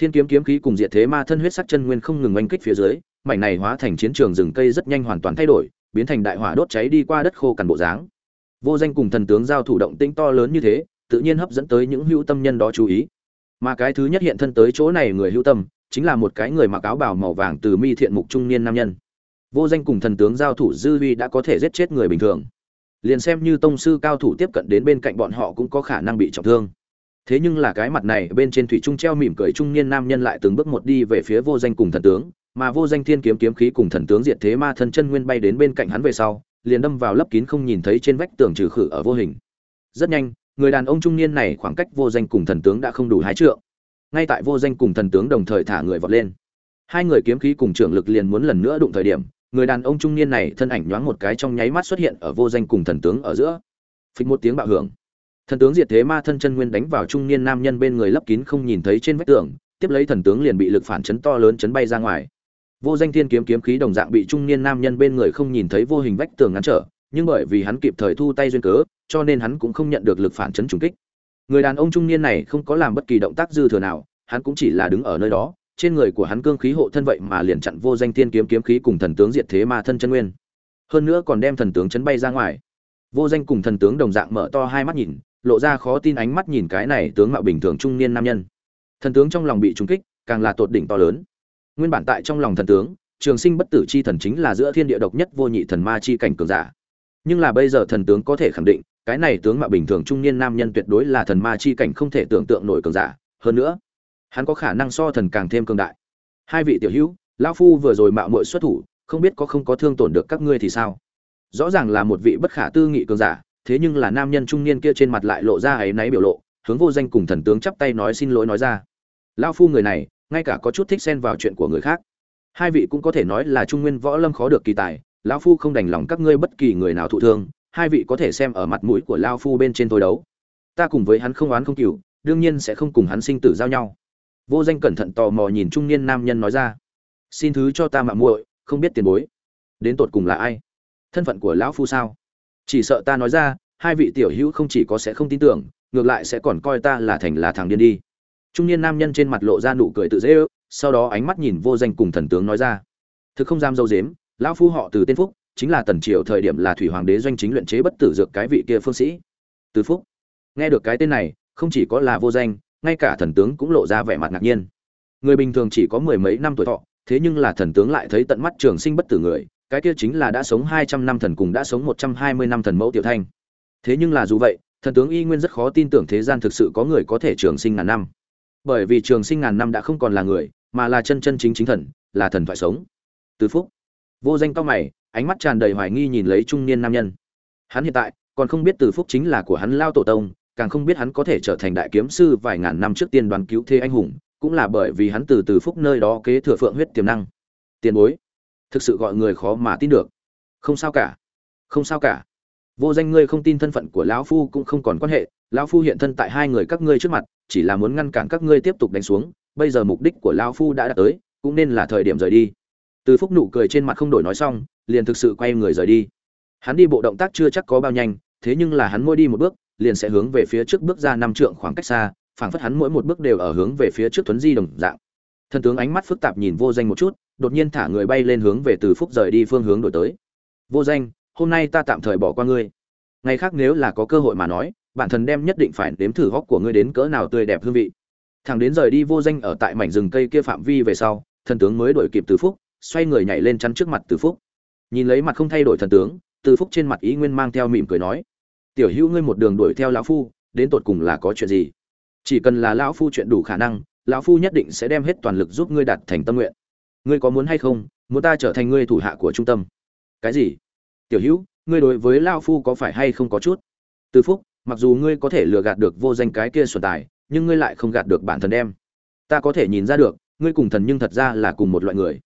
[SPEAKER 1] Thiên kiếm kiếm khí cùng diệt thế ma thân huyết sắc chân nguyên không ngừng oanh kích phía dưới, mảnh này hóa thành chiến trường rừng cây rất nhanh hoàn toàn thay đổi, biến thành đại hỏa đốt cháy đi qua đất khô cằn bộ dáng. Vô danh cùng thần tướng giao thủ động tĩnh to lớn như thế, tự nhiên hấp dẫn tới những hữu tâm nhân đó chú ý. Mà cái thứ nhất hiện thân tới chỗ này người hữu tâm chính là một cái người mặc áo bào màu vàng từ mi thiện mục trung niên nam nhân. Vô danh cùng thần tướng giao thủ dư vi đã có thể giết chết người bình thường. Liền xem như tông sư cao thủ tiếp cận đến bên cạnh bọn họ cũng có khả năng bị trọng thương. Thế nhưng là cái mặt này, bên trên thủy trung treo mỉm cười trung niên nam nhân lại từng bước một đi về phía vô danh cùng thần tướng, mà vô danh thiên kiếm kiếm khí cùng thần tướng diệt thế ma thân chân nguyên bay đến bên cạnh hắn về sau, liền đâm vào lấp kín không nhìn thấy trên vách tường trừ khử ở vô hình. Rất nhanh, người đàn ông trung niên này khoảng cách vô danh cùng thần tướng đã không đủ hái trượng ngay tại vô danh cùng thần tướng đồng thời thả người vọt lên. Hai người kiếm khí cùng trưởng lực liền muốn lần nữa đụng thời điểm, người đàn ông trung niên này thân ảnh nhoáng một cái trong nháy mắt xuất hiện ở vô danh cùng thần tướng ở giữa. Phịch một tiếng bạo hưởng. Thần tướng diệt thế ma thân chân nguyên đánh vào trung niên nam nhân bên người lấp kín không nhìn thấy trên vách tường, tiếp lấy thần tướng liền bị lực phản chấn to lớn chấn bay ra ngoài. Vô danh thiên kiếm kiếm khí đồng dạng bị trung niên nam nhân bên người không nhìn thấy vô hình vách tường ngăn trở, nhưng bởi vì hắn kịp thời thu tay duyên cớ, cho nên hắn cũng không nhận được lực phản chấn trùng kích người đàn ông trung niên này không có làm bất kỳ động tác dư thừa nào, hắn cũng chỉ là đứng ở nơi đó, trên người của hắn cương khí hộ thân vậy mà liền chặn vô danh thiên kiếm kiếm khí cùng thần tướng diệt thế ma thân chân nguyên. Hơn nữa còn đem thần tướng chấn bay ra ngoài. Vô danh cùng thần tướng đồng dạng mở to hai mắt nhìn, lộ ra khó tin ánh mắt nhìn cái này tướng mạo bình thường trung niên nam nhân. Thần tướng trong lòng bị trúng kích, càng là tột đỉnh to lớn. Nguyên bản tại trong lòng thần tướng, trường sinh bất tử chi thần chính là giữa thiên địa độc nhất vô nhị thần ma chi cảnh cường giả. Nhưng là bây giờ thần tướng có thể khẳng định cái này tướng mạo bình thường trung niên nam nhân tuyệt đối là thần ma chi cảnh không thể tưởng tượng nổi cường giả. Hơn nữa, hắn có khả năng so thần càng thêm cường đại. Hai vị tiểu hữu, lão phu vừa rồi mạo muội xuất thủ, không biết có không có thương tổn được các ngươi thì sao? Rõ ràng là một vị bất khả tư nghị cường giả, thế nhưng là nam nhân trung niên kia trên mặt lại lộ ra ấy náy biểu lộ, hướng vô danh cùng thần tướng chắp tay nói xin lỗi nói ra. Lão phu người này, ngay cả có chút thích xen vào chuyện của người khác. Hai vị cũng có thể nói là trung nguyên võ lâm khó được kỳ tài, lão phu không đành lòng các ngươi bất kỳ người nào thụ thương hai vị có thể xem ở mặt mũi của lão phu bên trên tôi đấu. Ta cùng với hắn không oán không cừu, đương nhiên sẽ không cùng hắn sinh tử giao nhau. Vô danh cẩn thận tò mò nhìn trung niên nam nhân nói ra. Xin thứ cho ta mạng muội, không biết tiền bối. Đến tột cùng là ai? Thân phận của lão phu sao? Chỉ sợ ta nói ra, hai vị tiểu hữu không chỉ có sẽ không tin tưởng, ngược lại sẽ còn coi ta là thành là thằng điên đi. Trung niên nam nhân trên mặt lộ ra nụ cười tự dễ ước, sau đó ánh mắt nhìn vô danh cùng thần tướng nói ra. Thực không dám dâu dếm, lão phu họ từ tên phúc chính là tần triều thời điểm là thủy hoàng đế doanh chính luyện chế bất tử dược cái vị kia phương sĩ. Từ phúc, nghe được cái tên này, không chỉ có là vô danh, ngay cả thần tướng cũng lộ ra vẻ mặt ngạc nhiên. Người bình thường chỉ có mười mấy năm tuổi thọ, thế nhưng là thần tướng lại thấy tận mắt trường sinh bất tử người, cái kia chính là đã sống hai trăm năm thần cùng đã sống một trăm hai mươi năm thần mẫu tiểu thanh. Thế nhưng là dù vậy, thần tướng y nguyên rất khó tin tưởng thế gian thực sự có người có thể trường sinh ngàn năm. Bởi vì trường sinh ngàn năm đã không còn là người, mà là chân chân chính chính thần, là thần thoại sống. Từ phúc vô danh cao mày, ánh mắt tràn đầy hoài nghi nhìn lấy trung niên nam nhân. Hắn hiện tại, còn không biết từ phúc chính là của hắn lao tổ tông, càng không biết hắn có thể trở thành đại kiếm sư vài ngàn năm trước tiên đoàn cứu thế anh hùng, cũng là bởi vì hắn từ từ phúc nơi đó kế thừa phượng huyết tiềm năng. Tiền bối, thực sự gọi người khó mà tin được. Không sao cả, không sao cả. Vô danh ngươi không tin thân phận của lão phu cũng không còn quan hệ, lão phu hiện thân tại hai người các ngươi trước mặt, chỉ là muốn ngăn cản các ngươi tiếp tục đánh xuống, bây giờ mục đích của lão phu đã đạt tới, cũng nên là thời điểm rời đi từ phúc nụ cười trên mặt không đổi nói xong, liền thực sự quay người rời đi. Hắn đi bộ động tác chưa chắc có bao nhanh, thế nhưng là hắn mỗi đi một bước, liền sẽ hướng về phía trước bước ra năm trượng khoảng cách xa, phảng phất hắn mỗi một bước đều ở hướng về phía trước tuấn di đồng dạng. Thần tướng ánh mắt phức tạp nhìn vô danh một chút, đột nhiên thả người bay lên hướng về từ phúc rời đi phương hướng đổi tới. Vô danh, hôm nay ta tạm thời bỏ qua ngươi. Ngày khác nếu là có cơ hội mà nói, bản thân đem nhất định phải đếm thử góc của ngươi đến cỡ nào tươi đẹp hương vị. Thằng đến rời đi vô danh ở tại mảnh rừng cây kia phạm vi về sau, thần tướng mới đổi kịp từ phúc xoay người nhảy lên chắn trước mặt từ phúc. Nhìn lấy mặt không thay đổi thần tướng, từ phúc trên mặt ý nguyên mang theo mỉm cười nói, tiểu hữu ngươi một đường đuổi theo lão phu, đến tột cùng là có chuyện gì? Chỉ cần là lão phu chuyện đủ khả năng, lão phu nhất định sẽ đem hết toàn lực giúp ngươi đạt thành tâm nguyện. Ngươi có muốn hay không, muốn ta trở thành ngươi thủ hạ của trung tâm. Cái gì? Tiểu hữu, ngươi đối với lão phu có phải hay không có chút? Từ phúc, mặc dù ngươi có thể lừa gạt được vô danh cái kia xuân tài, nhưng ngươi lại không gạt được bản thân đem ta có thể nhìn ra được, ngươi cùng thần nhưng thật ra là cùng một loại người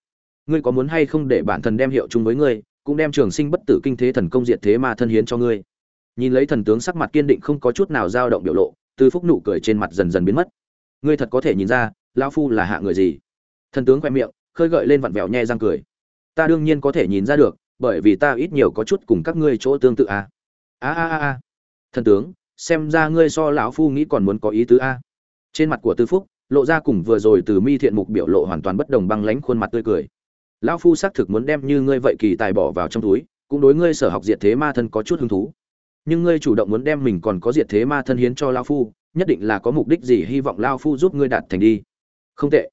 [SPEAKER 1] ngươi có muốn hay không để bản thân đem hiệu chung với ngươi, cũng đem trường sinh bất tử kinh thế thần công diệt thế mà thân hiến cho ngươi. Nhìn lấy thần tướng sắc mặt kiên định không có chút nào dao động biểu lộ, từ phúc nụ cười trên mặt dần dần biến mất. Ngươi thật có thể nhìn ra, lão phu là hạ người gì? Thần tướng khoe miệng, khơi gợi lên vặn vẹo nhe răng cười. Ta đương nhiên có thể nhìn ra được, bởi vì ta ít nhiều có chút cùng các ngươi chỗ tương tự à. a a a a. Thần tướng, xem ra ngươi so lão phu nghĩ còn muốn có ý tứ a. Trên mặt của tư phúc, lộ ra cùng vừa rồi từ mi thiện mục biểu lộ hoàn toàn bất đồng băng lánh khuôn mặt tươi cười lão phu xác thực muốn đem như ngươi vậy kỳ tài bỏ vào trong túi, cũng đối ngươi sở học diệt thế ma thân có chút hứng thú. Nhưng ngươi chủ động muốn đem mình còn có diệt thế ma thân hiến cho Lão phu, nhất định là có mục đích gì hy vọng Lão phu giúp ngươi đạt thành đi. Không tệ.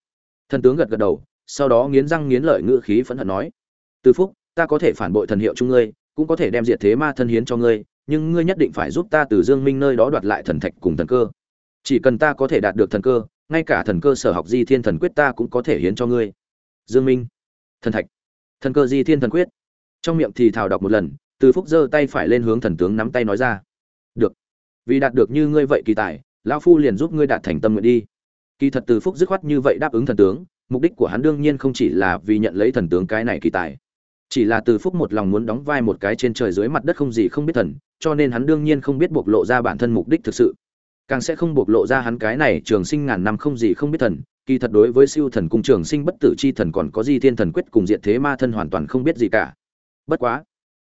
[SPEAKER 1] Thần tướng gật gật đầu, sau đó nghiến răng nghiến lợi ngữ khí phẫn hận nói. Từ phúc, ta có thể phản bội thần hiệu chung ngươi, cũng có thể đem diệt thế ma thân hiến cho ngươi, nhưng ngươi nhất định phải giúp ta từ dương minh nơi đó đoạt lại thần thạch cùng thần cơ. Chỉ cần ta có thể đạt được thần cơ, ngay cả thần cơ sở học di thiên thần quyết ta cũng có thể hiến cho ngươi. Dương minh thần thạch. Thần cơ di thiên thần quyết. Trong miệng thì thào đọc một lần, từ phúc giơ tay phải lên hướng thần tướng nắm tay nói ra. Được. Vì đạt được như ngươi vậy kỳ tài, lão phu liền giúp ngươi đạt thành tâm nguyện đi. Kỳ thật từ phúc dứt khoát như vậy đáp ứng thần tướng, mục đích của hắn đương nhiên không chỉ là vì nhận lấy thần tướng cái này kỳ tài. Chỉ là từ phúc một lòng muốn đóng vai một cái trên trời dưới mặt đất không gì không biết thần, cho nên hắn đương nhiên không biết bộc lộ ra bản thân mục đích thực sự càng sẽ không bộc lộ ra hắn cái này trường sinh ngàn năm không gì không biết thần. Kỳ thật đối với siêu thần cung trường sinh bất tử chi thần còn có di thiên thần quyết cùng diện thế ma thân hoàn toàn không biết gì cả. Bất quá,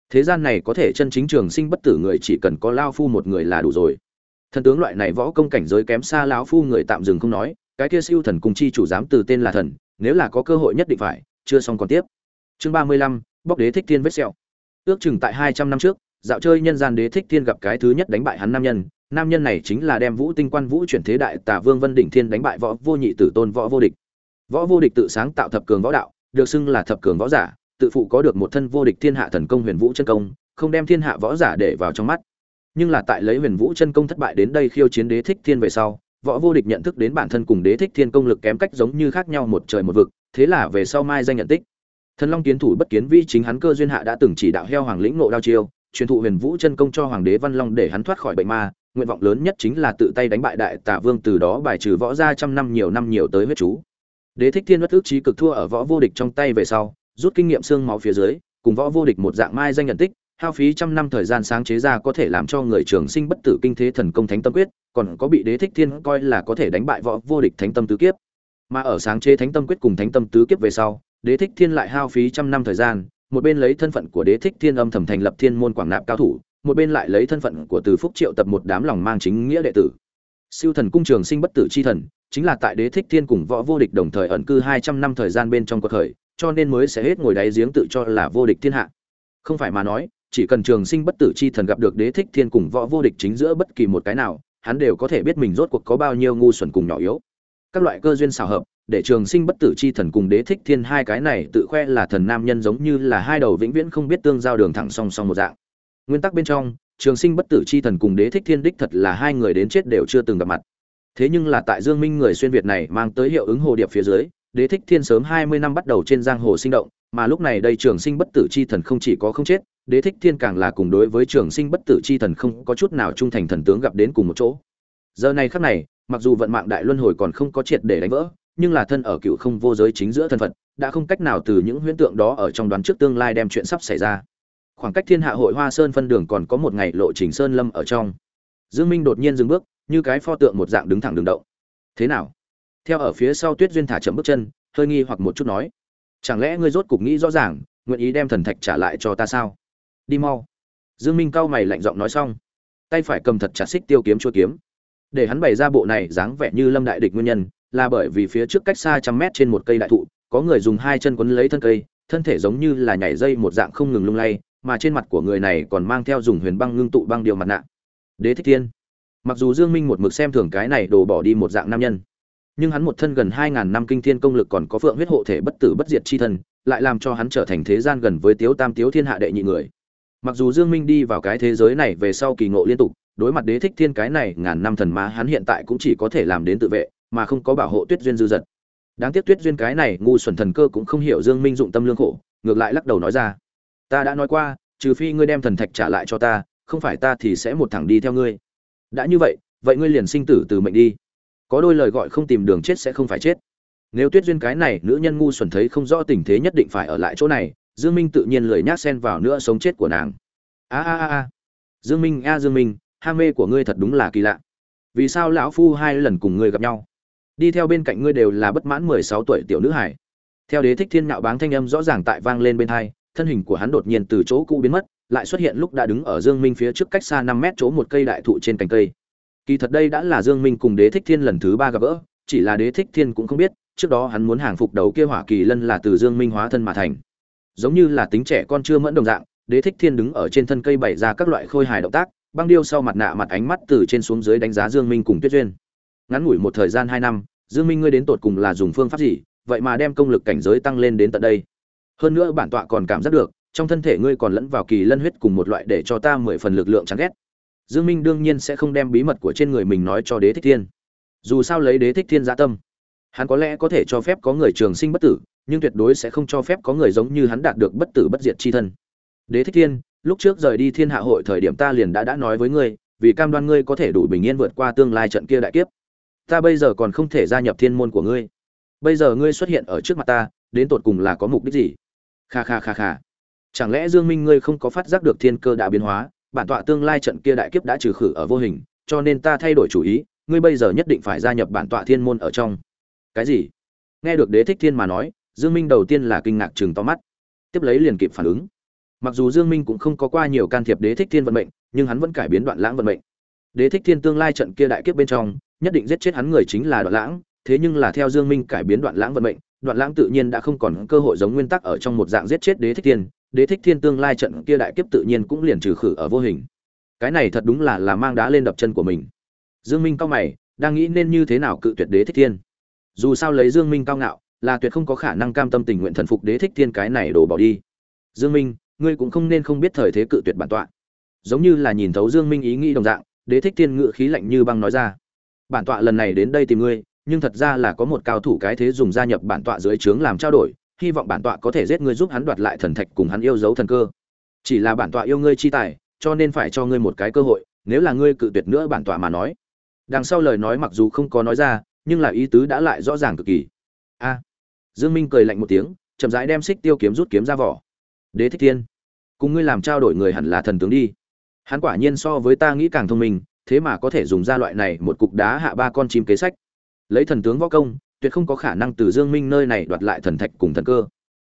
[SPEAKER 1] thế gian này có thể chân chính trường sinh bất tử người chỉ cần có lao phu một người là đủ rồi. Thần tướng loại này võ công cảnh giới kém xa lão phu người tạm dừng không nói, cái kia siêu thần cung chi chủ dám từ tên là thần, nếu là có cơ hội nhất định phải, chưa xong còn tiếp. Chương ba mươi lăm, bóc đế thích thiên vết sẹo. Ước chừng tại hai trăm năm trước, dạo chơi nhân gian đế thích thiên gặp cái thứ nhất đánh bại hắn nam nhân nam nhân này chính là đem vũ tinh quan vũ chuyển thế đại tả vương vân đỉnh thiên đánh bại võ, vô nhị tử tôn võ vô địch. Võ vô địch tự sáng tạo thập cường võ đạo, được xưng là thập cường võ giả, tự phụ có được một thân vô địch thiên hạ thần công huyền vũ chân công, không đem thiên hạ võ giả để vào trong mắt. Nhưng là tại lấy huyền vũ chân công thất bại đến đây khiêu chiến đế thích thiên về sau, võ vô địch nhận thức đến bản thân cùng đế thích thiên công lực kém cách giống như khác nhau một trời một vực, thế là về sau mai danh nhận tích. Thần long kiến thủ bất kiến vi chính hắn cơ duyên hạ đã từng chỉ đạo heo hoàng lĩnh nộ đao chiêu, truyền thụ huyền vũ chân công cho hoàng đế văn long để hắn thoát khỏi bệnh ma nguyện vọng lớn nhất chính là tự tay đánh bại đại tả vương, từ đó bài trừ võ gia trăm năm nhiều năm nhiều tới huyết chú. Đế thích thiên bất ước trí cực thua ở võ vô địch trong tay về sau, rút kinh nghiệm xương máu phía dưới, cùng võ vô địch một dạng mai danh nhận tích, hao phí trăm năm thời gian sáng chế ra có thể làm cho người trường sinh bất tử kinh thế thần công thánh tâm quyết, còn có bị đế thích thiên coi là có thể đánh bại võ vô địch thánh tâm tứ kiếp. Mà ở sáng chế thánh tâm quyết cùng thánh tâm tứ kiếp về sau, đế thích thiên lại hao phí trăm năm thời gian, một bên lấy thân phận của đế thích thiên âm thầm thành lập thiên môn quảng nạp cao thủ một bên lại lấy thân phận của từ phúc triệu tập một đám lòng mang chính nghĩa đệ tử. Siêu thần cung trường sinh bất tử chi thần, chính là tại đế thích thiên cùng võ vô địch đồng thời ẩn cư hai trăm năm thời gian bên trong cuộc khởi, cho nên mới sẽ hết ngồi đáy giếng tự cho là vô địch thiên hạ. Không phải mà nói, chỉ cần trường sinh bất tử chi thần gặp được đế thích thiên cùng võ vô địch chính giữa bất kỳ một cái nào, hắn đều có thể biết mình rốt cuộc có bao nhiêu ngu xuẩn cùng nhỏ yếu. Các loại cơ duyên xảo hợp, để trường sinh bất tử chi thần cùng đế thích thiên hai cái này tự khoe là thần nam nhân giống như là hai đầu vĩnh viễn không biết tương giao đường thẳng song song một dạng nguyên tắc bên trong, trường sinh bất tử chi thần cùng đế thích thiên đích thật là hai người đến chết đều chưa từng gặp mặt. Thế nhưng là tại dương minh người xuyên việt này mang tới hiệu ứng hồ điệp phía dưới, đế thích thiên sớm 20 năm bắt đầu trên giang hồ sinh động, mà lúc này đây trường sinh bất tử chi thần không chỉ có không chết, đế thích thiên càng là cùng đối với trường sinh bất tử chi thần không có chút nào trung thành thần tướng gặp đến cùng một chỗ. Giờ này khắc này, mặc dù vận mạng đại luân hồi còn không có triệt để đánh vỡ, nhưng là thân ở cựu không vô giới chính giữa thân phận đã không cách nào từ những huyễn tượng đó ở trong đoán trước tương lai đem chuyện sắp xảy ra khoảng cách thiên hạ hội hoa sơn phân đường còn có một ngày lộ trình sơn lâm ở trong. Dương minh đột nhiên dừng bước, như cái pho tượng một dạng đứng thẳng đường động. Thế nào? Theo ở phía sau tuyết duyên thả chậm bước chân, hơi nghi hoặc một chút nói. Chẳng lẽ ngươi rốt cục nghĩ rõ ràng, nguyện ý đem thần thạch trả lại cho ta sao? Đi mau. Dương minh cao mày lạnh giọng nói xong. Tay phải cầm thật chặt xích tiêu kiếm chua kiếm. Để hắn bày ra bộ này dáng vẻ như lâm đại địch nguyên nhân, là bởi vì phía trước cách xa trăm mét trên một cây đại thụ, có người dùng hai chân quấn lấy thân cây, thân thể giống như là nhảy dây một dạng không ngừng lung lay mà trên mặt của người này còn mang theo dùng huyền băng ngưng tụ băng điều mặt nạ. Đế thích thiên. Mặc dù dương minh một mực xem thường cái này đổ bỏ đi một dạng nam nhân, nhưng hắn một thân gần hai ngàn năm kinh thiên công lực còn có phượng huyết hộ thể bất tử bất diệt chi thân, lại làm cho hắn trở thành thế gian gần với tiếu tam tiếu thiên hạ đệ nhị người. Mặc dù dương minh đi vào cái thế giới này về sau kỳ ngộ liên tục, đối mặt đế thích thiên cái này ngàn năm thần má hắn hiện tại cũng chỉ có thể làm đến tự vệ, mà không có bảo hộ tuyết duyên dư dật. Đáng tiếc tuyết duyên cái này ngu xuẩn thần cơ cũng không hiểu dương minh dụng tâm lương khổ, ngược lại lắc đầu nói ra ta đã nói qua, trừ phi ngươi đem thần thạch trả lại cho ta, không phải ta thì sẽ một thẳng đi theo ngươi. Đã như vậy vậy ngươi liền sinh tử từ mệnh đi. Có đôi lời gọi không tìm đường chết sẽ không phải chết. Nếu tuyết duyên cái này nữ nhân ngu xuẩn thấy không rõ tình thế nhất định phải ở lại chỗ này, dương minh tự nhiên lười nhác xen vào nữa sống chết của nàng. A a a dương minh, a dương minh, ham mê của ngươi thật đúng là kỳ lạ. Vì sao lão phu hai lần cùng ngươi gặp nhau? Đi theo bên cạnh ngươi đều là bất mãn mười sáu tuổi tiểu nữ hải. Theo đế thích thiên nhạo báng thanh âm rõ ràng tại vang lên bên hai thân hình của hắn đột nhiên từ chỗ cũ biến mất, lại xuất hiện lúc đã đứng ở dương minh phía trước cách xa năm mét chỗ một cây đại thụ trên cành cây. Kỳ thật đây đã là dương minh cùng đế thích thiên lần thứ ba gặp gỡ, chỉ là đế thích thiên cũng không biết, trước đó hắn muốn hàng phục đấu kia hỏa kỳ lân là từ dương minh hóa thân mà thành. Giống như là tính trẻ con chưa mẫn đồng dạng, đế thích thiên đứng ở trên thân cây bày ra các loại khôi hài động tác, băng điêu sau mặt nạ mặt ánh mắt từ trên xuống dưới đánh giá dương minh cùng tuyết duyên. Ngắn ngủi một thời gian hai năm, dương minh ngươi đến tột cùng là dùng phương pháp gì? Vậy mà đem công lực cảnh giới tăng lên đến tận đây hơn nữa bản tọa còn cảm giác được, trong thân thể ngươi còn lẫn vào kỳ lân huyết cùng một loại để cho ta mười phần lực lượng chán ghét. Dương minh đương nhiên sẽ không đem bí mật của trên người mình nói cho đế thích thiên. Dù sao lấy đế thích thiên dạ tâm, hắn có lẽ có thể cho phép có người trường sinh bất tử, nhưng tuyệt đối sẽ không cho phép có người giống như hắn đạt được bất tử bất diệt chi thân. Đế thích thiên, lúc trước rời đi thiên hạ hội thời điểm ta liền đã đã nói với ngươi, vì cam đoan ngươi có thể đủ bình yên vượt qua tương lai trận kia đại kiếp. Ta bây giờ còn không thể gia nhập thiên môn của ngươi. Bây giờ ngươi xuất hiện ở trước mặt ta, đến tột cùng là có mục đích gì? Kha kha kha kha. Chẳng lẽ dương minh ngươi không có phát giác được thiên cơ đã biến hóa, bản tọa tương lai trận kia đại kiếp đã trừ khử ở vô hình, cho nên ta thay đổi chủ ý, ngươi bây giờ nhất định phải gia nhập bản tọa thiên môn ở trong. Cái gì? Nghe được đế thích thiên mà nói, dương minh đầu tiên là kinh ngạc chừng to mắt. Tiếp lấy liền kịp phản ứng. Mặc dù dương minh cũng không có qua nhiều can thiệp đế thích thiên vận mệnh, nhưng hắn vẫn cải biến đoạn lãng vận mệnh. Đế thích thiên tương lai trận kia đại kiếp bên trong, nhất định giết chết hắn người chính là đoạn lãng, thế nhưng là theo dương minh cải biến đoạn lãng vận mệnh đoạn lãng tự nhiên đã không còn cơ hội giống nguyên tắc ở trong một dạng giết chết đế thích thiên, đế thích thiên tương lai trận kia đại kiếp tự nhiên cũng liền trừ khử ở vô hình. Cái này thật đúng là là mang đá lên đập chân của mình. Dương minh cao mày, đang nghĩ nên như thế nào cự tuyệt đế thích thiên. Dù sao lấy dương minh cao ngạo, là tuyệt không có khả năng cam tâm tình nguyện thần phục đế thích thiên cái này đổ bỏ đi. Dương minh, ngươi cũng không nên không biết thời thế cự tuyệt bản tọa. Giống như là nhìn thấu dương minh ý nghĩ đồng dạng, đế thích thiên ngự khí lạnh như băng nói ra. Bản tọa lần này đến đây tìm ngươi nhưng thật ra là có một cao thủ cái thế dùng gia nhập bản tọa dưới trướng làm trao đổi, hy vọng bản tọa có thể giết ngươi giúp hắn đoạt lại thần thạch cùng hắn yêu dấu thần cơ. Chỉ là bản tọa yêu ngươi chi tài, cho nên phải cho ngươi một cái cơ hội, nếu là ngươi cự tuyệt nữa bản tọa mà nói. Đằng sau lời nói mặc dù không có nói ra, nhưng là ý tứ đã lại rõ ràng cực kỳ. A. Dương minh cười lạnh một tiếng, chậm rãi đem xích tiêu kiếm rút kiếm ra vỏ. Đế thích thiên, cùng ngươi làm trao đổi người hẳn là thần tướng đi. Hắn quả nhiên so với ta nghĩ càng thông minh, thế mà có thể dùng ra loại này một cục đá hạ ba con chim kế sách lấy thần tướng võ công, tuyệt không có khả năng từ dương minh nơi này đoạt lại thần thạch cùng thần cơ.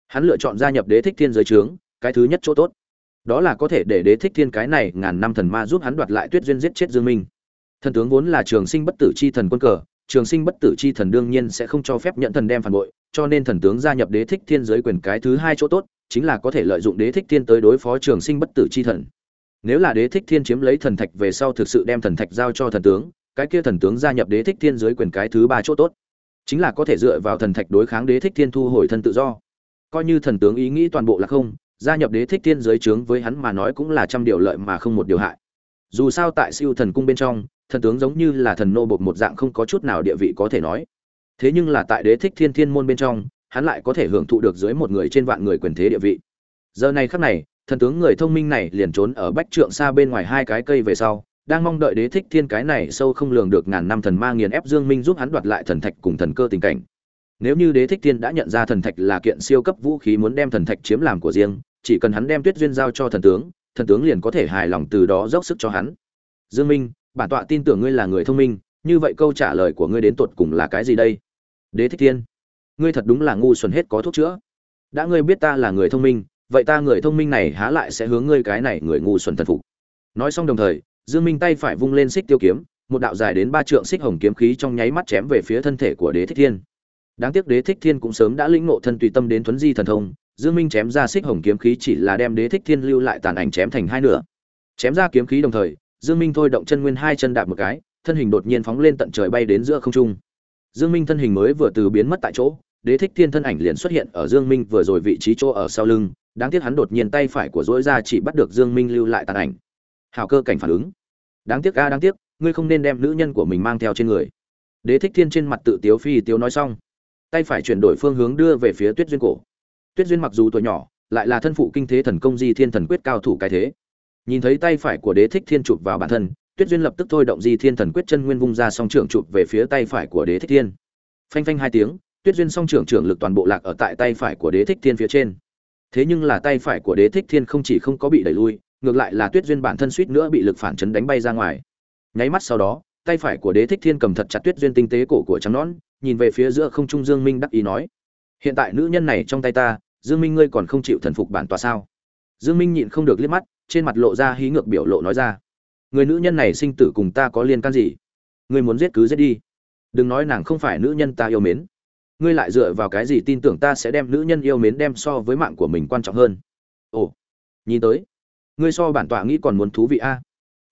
[SPEAKER 1] Hắn lựa chọn gia nhập đế thích thiên giới trướng, cái thứ nhất chỗ tốt. Đó là có thể để đế thích thiên cái này ngàn năm thần ma giúp hắn đoạt lại tuyết duyên giết chết dương minh. Thần tướng vốn là trường sinh bất tử chi thần quân cờ, trường sinh bất tử chi thần đương nhiên sẽ không cho phép nhận thần đem phản bội, cho nên thần tướng gia nhập đế thích thiên giới quyền cái thứ hai chỗ tốt, chính là có thể lợi dụng đế thích thiên tới đối phó trường sinh bất tử chi thần. Nếu là đế thích thiên chiếm lấy thần thạch về sau thực sự đem thần thạch giao cho thần tướng cái kia thần tướng gia nhập đế thích thiên dưới quyền cái thứ ba chỗ tốt. Chính là có thể dựa vào thần thạch đối kháng đế thích thiên thu hồi thân tự do. Coi như thần tướng ý nghĩ toàn bộ là không, gia nhập đế thích thiên giới trướng với hắn mà nói cũng là trăm điều lợi mà không một điều hại. Dù sao tại siêu thần cung bên trong, thần tướng giống như là thần nô bột một dạng không có chút nào địa vị có thể nói. Thế nhưng là tại đế thích thiên thiên môn bên trong, hắn lại có thể hưởng thụ được dưới một người trên vạn người quyền thế địa vị. Giờ này khắc này, thần tướng người thông minh này liền trốn ở bách trượng xa bên ngoài hai cái cây về sau đang mong đợi đế thích thiên cái này sâu không lường được ngàn năm thần ma nghiền ép dương minh giúp hắn đoạt lại thần thạch cùng thần cơ tình cảnh. Nếu như đế thích thiên đã nhận ra thần thạch là kiện siêu cấp vũ khí muốn đem thần thạch chiếm làm của riêng, chỉ cần hắn đem tuyết duyên giao cho thần tướng thần tướng liền có thể hài lòng từ đó dốc sức cho hắn. Dương minh, bản tọa tin tưởng ngươi là người thông minh, như vậy câu trả lời của ngươi đến tột cùng là cái gì đây? Đế thích thiên, ngươi thật đúng là ngu xuẩn hết có thuốc chữa. Đã ngươi biết ta là người thông minh, vậy ta người thông minh này há lại sẽ hướng ngươi cái này người ngu xuẩn thần phục. Nói xong đồng thời dương minh tay phải vung lên xích tiêu kiếm, một đạo dài đến ba trượng xích hồng kiếm khí trong nháy mắt chém về phía thân thể của đế thích thiên. Đáng tiếc đế thích thiên cũng sớm đã lĩnh ngộ thân tùy tâm đến thuấn di thần thông, dương minh chém ra xích hồng kiếm khí chỉ là đem đế thích thiên lưu lại tàn ảnh chém thành hai nửa. Chém ra kiếm khí đồng thời, dương minh thôi động chân nguyên hai chân đạp một cái, thân hình đột nhiên phóng lên tận trời bay đến giữa không trung. Dương minh thân hình mới vừa từ biến mất tại chỗ, đế thích thiên thân ảnh liền xuất hiện ở dương minh vừa rồi vị trí chỗ ở sau lưng, đáng tiếc hắn đột nhiên tay phải của dỗi ra chỉ bắt được dương minh lưu lại tàn ảnh hào cơ cảnh phản ứng. Đáng tiếc a đáng tiếc, ngươi không nên đem nữ nhân của mình mang theo trên người. Đế thích thiên trên mặt tự tiếu phi tiếu nói xong, tay phải chuyển đổi phương hướng đưa về phía tuyết duyên cổ. Tuyết duyên mặc dù tuổi nhỏ, lại là thân phụ kinh thế thần công di thiên thần quyết cao thủ cái thế. Nhìn thấy tay phải của đế thích thiên chụp vào bản thân, tuyết duyên lập tức thôi động di thiên thần quyết chân nguyên vung ra song trưởng chụp về phía tay phải của đế thích thiên. Phanh phanh hai tiếng, tuyết duyên song trưởng trưởng lực toàn bộ lạc ở tại tay phải của đế thích thiên phía trên. Thế nhưng là tay phải của đế thích thiên không chỉ không có bị đẩy lui ngược lại là tuyết duyên bản thân suýt nữa bị lực phản chấn đánh bay ra ngoài. Nháy mắt sau đó, tay phải của đế thích thiên cầm thật chặt tuyết duyên tinh tế cổ của trắng nón nhìn về phía giữa không trung dương minh đắc ý nói, hiện tại nữ nhân này trong tay ta, dương minh ngươi còn không chịu thần phục bản tòa sao? Dương minh nhịn không được liếc mắt, trên mặt lộ ra hí ngược biểu lộ nói ra, người nữ nhân này sinh tử cùng ta có liên can gì? Ngươi muốn giết cứ giết đi. Đừng nói nàng không phải nữ nhân ta yêu mến. Ngươi lại dựa vào cái gì tin tưởng ta sẽ đem nữ nhân yêu mến đem so với mạng của mình quan trọng hơn? Ồ, nhìn tới ngươi so bản tọa nghĩ còn muốn thú vị a.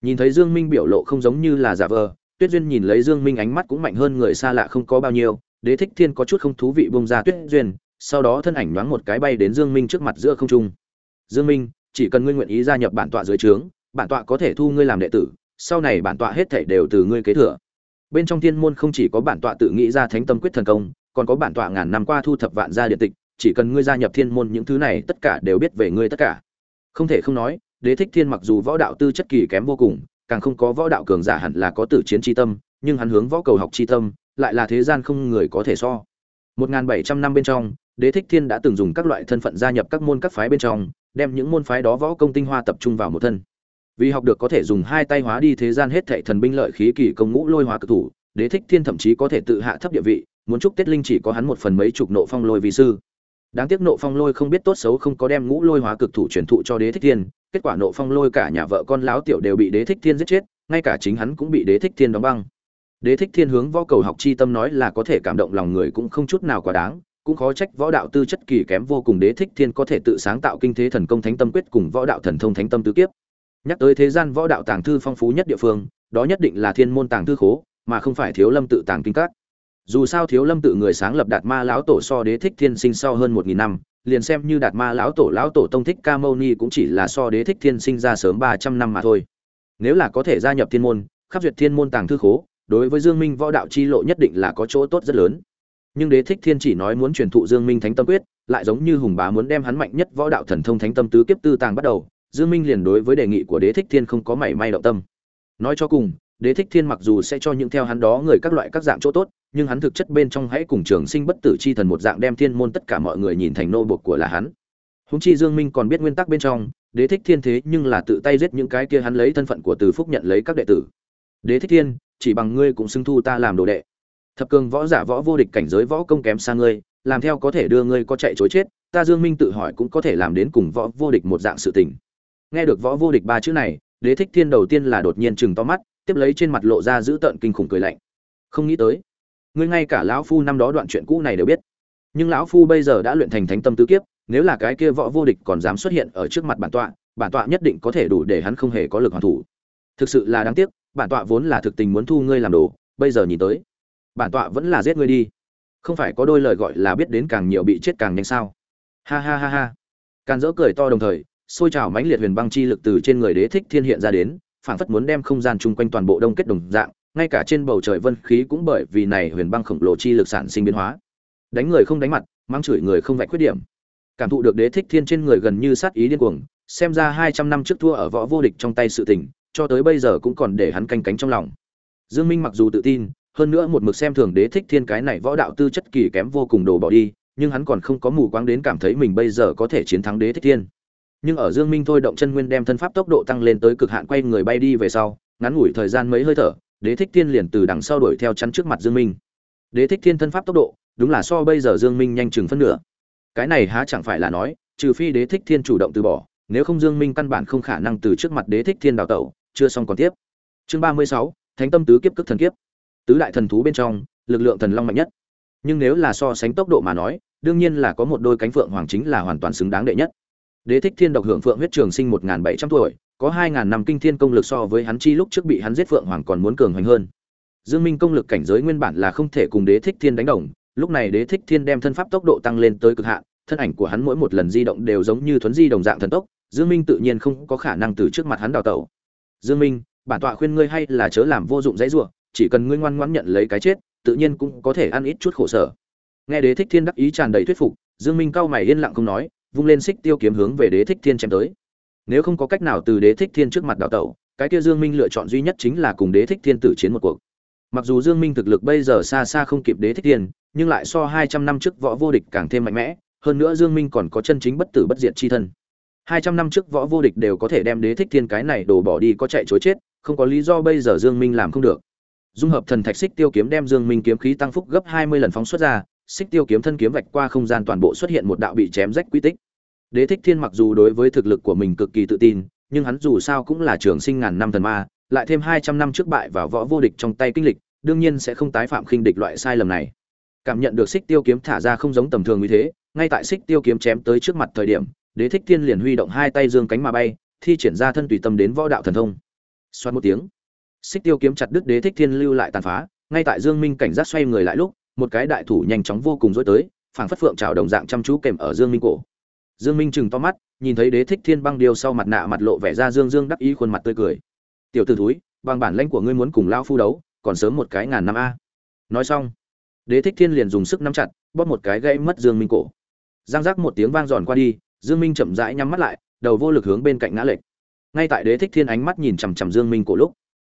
[SPEAKER 1] Nhìn thấy dương minh biểu lộ không giống như là giả vờ, tuyết duyên nhìn lấy dương minh ánh mắt cũng mạnh hơn người xa lạ không có bao nhiêu, đế thích thiên có chút không thú vị bông ra tuyết duyên, sau đó thân ảnh nhoáng một cái bay đến dương minh trước mặt giữa không trung. Dương minh, chỉ cần ngươi nguyện ý gia nhập bản tọa dưới trướng, bản tọa có thể thu ngươi làm đệ tử, sau này bản tọa hết thảy đều từ ngươi kế thừa. Bên trong thiên môn không chỉ có bản tọa tự nghĩ ra thánh tâm quyết thần công, còn có bản tọa ngàn năm qua thu thập vạn gia điện tịch, chỉ cần ngươi gia nhập thiên môn những thứ này tất cả đều biết về ngươi tất cả. Không thể không nói đế thích thiên mặc dù võ đạo tư chất kỳ kém vô cùng, càng không có võ đạo cường giả hẳn là có tử chiến tri tâm, nhưng hắn hướng võ cầu học tri tâm, lại là thế gian không người có thể so. 1.700 năm bên trong, đế thích thiên đã từng dùng các loại thân phận gia nhập các môn các phái bên trong, đem những môn phái đó võ công tinh hoa tập trung vào một thân. Vì học được có thể dùng hai tay hóa đi thế gian hết thảy thần binh lợi khí kỳ công ngũ lôi hóa cực thủ, đế thích thiên thậm chí có thể tự hạ thấp địa vị, muốn chúc tết linh chỉ có hắn một phần mấy chục nộ phong lôi vì sư. Đáng tiếc nộ phong lôi không biết tốt xấu không có đem ngũ lôi hóa cực thủ truyền thụ cho đế thích thiên kết quả nộ phong lôi cả nhà vợ con láo tiểu đều bị đế thích thiên giết chết, ngay cả chính hắn cũng bị đế thích thiên đóng băng. Đế thích thiên hướng võ cầu học chi tâm nói là có thể cảm động lòng người cũng không chút nào quá đáng, cũng khó trách võ đạo tư chất kỳ kém vô cùng đế thích thiên có thể tự sáng tạo kinh thế thần công thánh tâm quyết cùng võ đạo thần thông thánh tâm tứ kiếp. Nhắc tới thế gian võ đạo tàng thư phong phú nhất địa phương, đó nhất định là thiên môn tàng thư khố, mà không phải thiếu lâm tự tàng kinh các. Dù sao thiếu lâm tự người sáng lập đạt ma lão tổ so đế thích thiên sinh sau hơn một nghìn năm liền xem như đạt ma lão tổ lão tổ tông thích ca mâu ni cũng chỉ là so đế thích thiên sinh ra sớm ba trăm năm mà thôi. Nếu là có thể gia nhập thiên môn, khắp duyệt thiên môn tàng thư khố, đối với dương minh võ đạo chi lộ nhất định là có chỗ tốt rất lớn. Nhưng đế thích thiên chỉ nói muốn truyền thụ dương minh thánh tâm quyết, lại giống như hùng bá muốn đem hắn mạnh nhất võ đạo thần thông thánh tâm tứ kiếp tư tàng bắt đầu, dương minh liền đối với đề nghị của đế thích thiên không có mảy may động tâm. Nói cho cùng, đế thích thiên mặc dù sẽ cho những theo hắn đó người các loại các dạng chỗ tốt nhưng hắn thực chất bên trong hãy cùng trường sinh bất tử chi thần một dạng đem thiên môn tất cả mọi người nhìn thành nô bộc của là hắn. Húng chi dương minh còn biết nguyên tắc bên trong, đế thích thiên thế nhưng là tự tay giết những cái kia hắn lấy thân phận của từ phúc nhận lấy các đệ tử. Đế thích thiên, chỉ bằng ngươi cũng xưng thu ta làm đồ đệ. Thập cường võ giả võ vô địch cảnh giới võ công kém xa ngươi, làm theo có thể đưa ngươi có chạy chối chết, ta dương minh tự hỏi cũng có thể làm đến cùng võ vô địch một dạng sự tình. Nghe được võ vô địch ba chữ này, đế thích thiên đầu tiên là đột nhiên chừng to mắt, tiếp lấy trên mặt lộ ra giữ tợn kinh khủng cười lạnh. Không nghĩ tới ngươi ngay cả lão phu năm đó đoạn chuyện cũ này đều biết. Nhưng lão phu bây giờ đã luyện thành thánh tâm tứ kiếp, nếu là cái kia võ vô địch còn dám xuất hiện ở trước mặt bản tọa bản tọa nhất định có thể đủ để hắn không hề có lực hoàn thủ. Thực sự là đáng tiếc, bản tọa vốn là thực tình muốn thu ngươi làm đồ, bây giờ nhìn tới, bản tọa vẫn là giết ngươi đi. Không phải có đôi lời gọi là biết đến càng nhiều bị chết càng nhanh sao? Ha ha ha ha. Càn dỡ cười to đồng thời, xôi trào mãnh liệt huyền băng chi lực từ trên người đế thích thiên hiện ra đến, phảng phất muốn đem không gian chung quanh toàn bộ đông kết đồng dạng ngay cả trên bầu trời vân khí cũng bởi vì này huyền băng khổng lồ chi lực sản sinh biến hóa. Đánh người không đánh mặt, mang chửi người không vạch khuyết điểm. Cảm thụ được đế thích thiên trên người gần như sát ý điên cuồng, xem ra hai trăm năm trước thua ở võ vô địch trong tay sự tình, cho tới bây giờ cũng còn để hắn canh cánh trong lòng. Dương minh mặc dù tự tin, hơn nữa một mực xem thường đế thích thiên cái này võ đạo tư chất kỳ kém vô cùng đồ bỏ đi, nhưng hắn còn không có mù quáng đến cảm thấy mình bây giờ có thể chiến thắng đế thích thiên. Nhưng ở dương minh thôi động chân nguyên đem thân pháp tốc độ tăng lên tới cực hạn quay người bay đi về sau, ngắn ngủi thời gian mấy hơi thở đế thích thiên liền từ đằng sau đuổi theo chắn trước mặt dương minh. Đế thích thiên thân pháp tốc độ đúng là so bây giờ dương minh nhanh chừng phân nửa. Cái này há chẳng phải là nói trừ phi đế thích thiên chủ động từ bỏ nếu không dương minh căn bản không khả năng từ trước mặt đế thích thiên đào tẩu chưa xong còn tiếp. Chương 36, thánh tâm tứ kiếp cước thần kiếp. Tứ đại thần thú bên trong lực lượng thần long mạnh nhất. Nhưng nếu là so sánh tốc độ mà nói đương nhiên là có một đôi cánh phượng hoàng chính là hoàn toàn xứng đáng đệ nhất. Đế thích thiên độc hưởng phượng huyết trường sinh một bảy trăm tuổi có hai ngàn năm kinh thiên công lực so với hắn chi lúc trước bị hắn giết phượng hoàng còn muốn cường hoành hơn. Dương minh công lực cảnh giới nguyên bản là không thể cùng đế thích thiên đánh đồng, lúc này đế thích thiên đem thân pháp tốc độ tăng lên tới cực hạn, thân ảnh của hắn mỗi một lần di động đều giống như thuấn di đồng dạng thần tốc, dương minh tự nhiên không có khả năng từ trước mặt hắn đào tẩu. Dương minh, bản tọa khuyên ngươi hay là chớ làm vô dụng dãy rủa, chỉ cần ngươi ngoan ngoãn nhận lấy cái chết, tự nhiên cũng có thể ăn ít chút khổ sở. Nghe đế thích thiên đắc ý tràn đầy thuyết phục, dương minh cao mày yên lặng không nói, vung lên xích tiêu kiếm hướng về đế thích thiên chém tới nếu không có cách nào từ đế thích thiên trước mặt đào tẩu, cái kia dương minh lựa chọn duy nhất chính là cùng đế thích thiên tử chiến một cuộc. Mặc dù dương minh thực lực bây giờ xa xa không kịp đế thích thiên, nhưng lại so 200 năm trước võ vô địch càng thêm mạnh mẽ, hơn nữa dương minh còn có chân chính bất tử bất diệt chi thân. 200 năm trước võ vô địch đều có thể đem đế thích thiên cái này đổ bỏ đi có chạy chối chết, không có lý do bây giờ dương minh làm không được. Dung hợp thần thạch xích tiêu kiếm đem dương minh kiếm khí tăng phúc gấp 20 lần phóng xuất ra, xích tiêu kiếm thân kiếm vạch qua không gian toàn bộ xuất hiện một đạo bị chém rách quy tích đế thích thiên mặc dù đối với thực lực của mình cực kỳ tự tin, nhưng hắn dù sao cũng là trường sinh ngàn năm thần ma, lại thêm 200 năm trước bại vào võ vô địch trong tay kinh lịch, đương nhiên sẽ không tái phạm khinh địch loại sai lầm này. Cảm nhận được xích tiêu kiếm thả ra không giống tầm thường như thế, ngay tại xích tiêu kiếm chém tới trước mặt thời điểm, đế thích thiên liền huy động hai tay dương cánh mà bay, thi triển ra thân tùy tâm đến võ đạo thần thông. Xoẹt một tiếng xích tiêu kiếm chặt đứt đế thích thiên lưu lại tàn phá, ngay tại dương minh cảnh giác xoay người lại lúc, một cái đại thủ nhanh chóng vô cùng rối tới, phảng phất phượng chào đồng dạng chăm chú kèm ở dương minh cổ dương minh chừng to mắt, nhìn thấy đế thích thiên băng điêu sau mặt nạ mặt lộ vẻ ra dương dương đắc ý khuôn mặt tươi cười. Tiểu tử thúi, bằng bản lãnh của ngươi muốn cùng lão phu đấu, còn sớm một cái ngàn năm a. Nói xong, đế thích thiên liền dùng sức nắm chặt, bóp một cái gãy mất dương minh cổ. Giang giác một tiếng vang giòn qua đi, dương minh chậm rãi nhắm mắt lại, đầu vô lực hướng bên cạnh ngã lệch. Ngay tại đế thích thiên ánh mắt nhìn chằm chằm dương minh cổ lúc,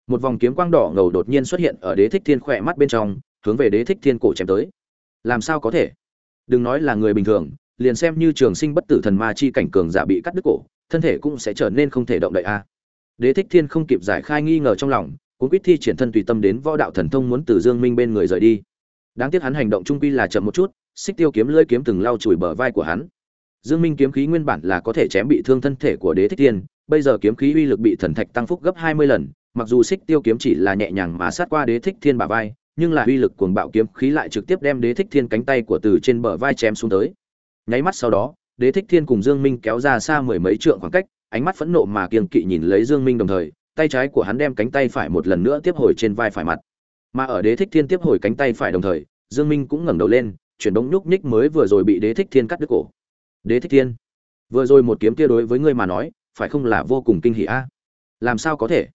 [SPEAKER 1] một vòng kiếm quang đỏ ngầu đột nhiên xuất hiện ở đế thích thiên khỏe mắt bên trong, hướng về đế thích thiên cổ chém tới. Làm sao có thể? Đừng nói là người bình thường liền xem như trường sinh bất tử thần ma chi cảnh cường giả bị cắt đứt cổ, thân thể cũng sẽ trở nên không thể động đậy a. Đế thích thiên không kịp giải khai nghi ngờ trong lòng cũng quyết thi triển thân tùy tâm đến võ đạo thần thông muốn từ dương minh bên người rời đi. Đáng tiếc hắn hành động trung quy là chậm một chút, xích tiêu kiếm lưỡi kiếm từng lau chùi bờ vai của hắn. Dương minh kiếm khí nguyên bản là có thể chém bị thương thân thể của đế thích thiên, bây giờ kiếm khí uy lực bị thần thạch tăng phúc gấp 20 lần, mặc dù xích tiêu kiếm chỉ là nhẹ nhàng mà sát qua đế thích thiên bả vai, nhưng là uy lực cuồng bạo kiếm khí lại trực tiếp đem đế thích thiên cánh tay của từ trên bờ vai chém xuống tới nháy mắt sau đó, đế thích thiên cùng dương minh kéo ra xa mười mấy trượng khoảng cách, ánh mắt phẫn nộ mà kiên kỵ nhìn lấy dương minh đồng thời, tay trái của hắn đem cánh tay phải một lần nữa tiếp hồi trên vai phải mặt. Mà ở đế thích thiên tiếp hồi cánh tay phải đồng thời, dương minh cũng ngẩng đầu lên, chuyển động nhúc nhích mới vừa rồi bị đế thích thiên cắt đứt cổ. Đế thích thiên, vừa rồi một kiếm kia đối với ngươi mà nói, phải không là vô cùng kinh hỉ a? Làm sao có thể?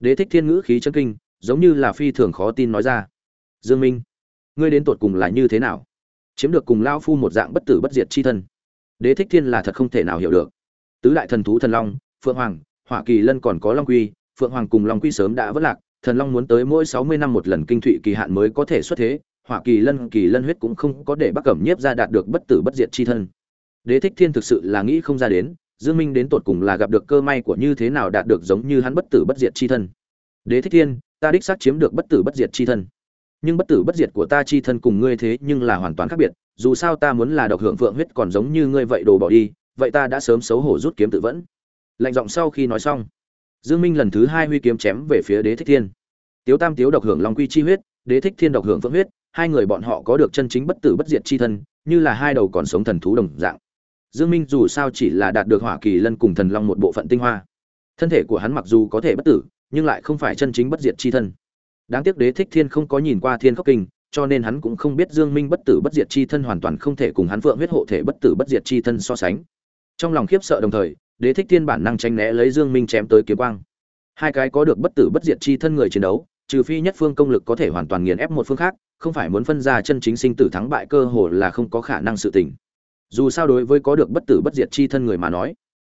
[SPEAKER 1] Đế thích thiên ngữ khí chân kinh, giống như là phi thường khó tin nói ra. Dương minh, ngươi đến tột cùng là như thế nào? Chiếm được cùng lao phu một dạng bất tử bất diệt chi thân. Đế thích thiên là thật không thể nào hiểu được. Tứ đại thần thú thần long, phượng hoàng, hỏa kỳ lân còn có long quy, phượng hoàng cùng long quy sớm đã vất lạc, thần long muốn tới mỗi sáu mươi năm một lần kinh thụy kỳ hạn mới có thể xuất thế, hỏa kỳ lân kỳ lân huyết cũng không có để bắc cẩm nhiếp ra đạt được bất tử bất diệt chi thân. Đế thích thiên thực sự là nghĩ không ra đến, dương minh đến tột cùng là gặp được cơ may của như thế nào đạt được giống như hắn bất tử bất diệt chi thân. Đế thích thiên, ta đích xác chiếm được bất tử bất diệt chi thân nhưng bất tử bất diệt của ta chi thân cùng ngươi thế nhưng là hoàn toàn khác biệt, dù sao ta muốn là độc hưởng phượng huyết còn giống như ngươi vậy đồ bỏ đi, vậy ta đã sớm xấu hổ rút kiếm tự vẫn. Lạnh giọng sau khi nói xong, dương minh lần thứ hai huy kiếm chém về phía đế thích thiên. Tiếu tam tiếu độc hưởng long quy chi huyết, đế thích thiên độc hưởng phượng huyết, hai người bọn họ có được chân chính bất tử bất diệt chi thân, như là hai đầu còn sống thần thú đồng dạng. Dương minh dù sao chỉ là đạt được hỏa kỳ lân cùng thần long một bộ phận tinh hoa. Thân thể của hắn mặc dù có thể bất tử, nhưng lại không phải chân chính bất diệt chi thân đáng tiếc đế thích thiên không có nhìn qua thiên khốc kinh, cho nên hắn cũng không biết dương minh bất tử bất diệt chi thân hoàn toàn không thể cùng hắn phượng huyết hộ thể bất tử bất diệt chi thân so sánh. Trong lòng khiếp sợ đồng thời, đế thích thiên bản năng tránh né lấy dương minh chém tới kiếm quang. Hai cái có được bất tử bất diệt chi thân người chiến đấu, trừ phi nhất phương công lực có thể hoàn toàn nghiền ép một phương khác, không phải muốn phân ra chân chính sinh tử thắng bại cơ hồ là không có khả năng sự tình. Dù sao đối với có được bất tử bất diệt chi thân người mà nói,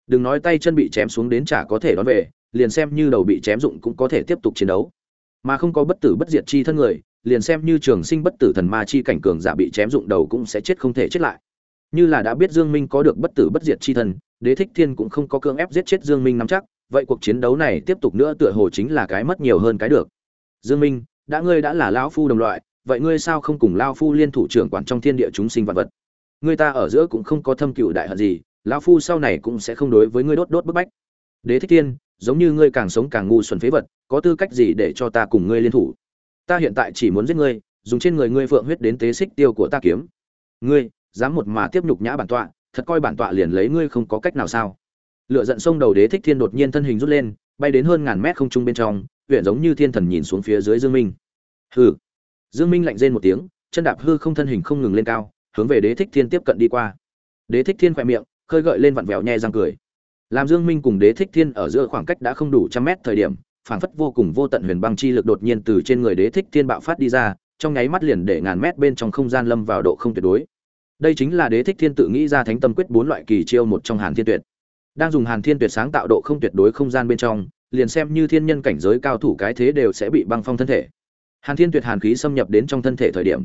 [SPEAKER 1] đừng nói tay chân bị chém xuống đến chả có thể đón về, liền xem như đầu bị chém dụng cũng có thể tiếp tục chiến đấu mà không có bất tử bất diệt chi thân người, liền xem như trường sinh bất tử thần ma chi cảnh cường giả bị chém dụng đầu cũng sẽ chết không thể chết lại. Như là đã biết dương minh có được bất tử bất diệt chi thân, đế thích thiên cũng không có cưỡng ép giết chết dương minh nắm chắc, vậy cuộc chiến đấu này tiếp tục nữa tựa hồ chính là cái mất nhiều hơn cái được. Dương minh, đã ngươi đã là lão phu đồng loại, vậy ngươi sao không cùng lão phu liên thủ trưởng quản trong thiên địa chúng sinh vật vật? Ngươi ta ở giữa cũng không có thâm cựu đại hận gì, lão phu sau này cũng sẽ không đối với ngươi đốt đốt bức bách. Đế thích thiên giống như ngươi càng sống càng ngu xuẩn phế vật, có tư cách gì để cho ta cùng ngươi liên thủ? Ta hiện tại chỉ muốn giết ngươi, dùng trên người ngươi phượng huyết đến tế xích tiêu của ta kiếm. Ngươi, dám một mà tiếp nhục nhã bản tọa, thật coi bản tọa liền lấy ngươi không có cách nào sao? Lựa giận sông đầu đế thích thiên đột nhiên thân hình rút lên, bay đến hơn ngàn mét không trung bên trong, huyện giống như thiên thần nhìn xuống phía dưới dương minh. Hừ. Dương minh lạnh rên một tiếng, chân đạp hư không thân hình không ngừng lên cao, hướng về đế thích thiên tiếp cận đi qua. Đế thích thiên khỏe miệng, khơi gợi lên vặn vẹo nhẹ răng cười làm dương minh cùng đế thích thiên ở giữa khoảng cách đã không đủ trăm mét thời điểm, phảng phất vô cùng vô tận huyền băng chi lực đột nhiên từ trên người đế thích thiên bạo phát đi ra, trong nháy mắt liền để ngàn mét bên trong không gian lâm vào độ không tuyệt đối. Đây chính là đế thích thiên tự nghĩ ra thánh tâm quyết bốn loại kỳ chiêu một trong hàn thiên tuyệt. Đang dùng hàn thiên tuyệt sáng tạo độ không tuyệt đối không gian bên trong, liền xem như thiên nhân cảnh giới cao thủ cái thế đều sẽ bị băng phong thân thể. Hàn thiên tuyệt hàn khí xâm nhập đến trong thân thể thời điểm,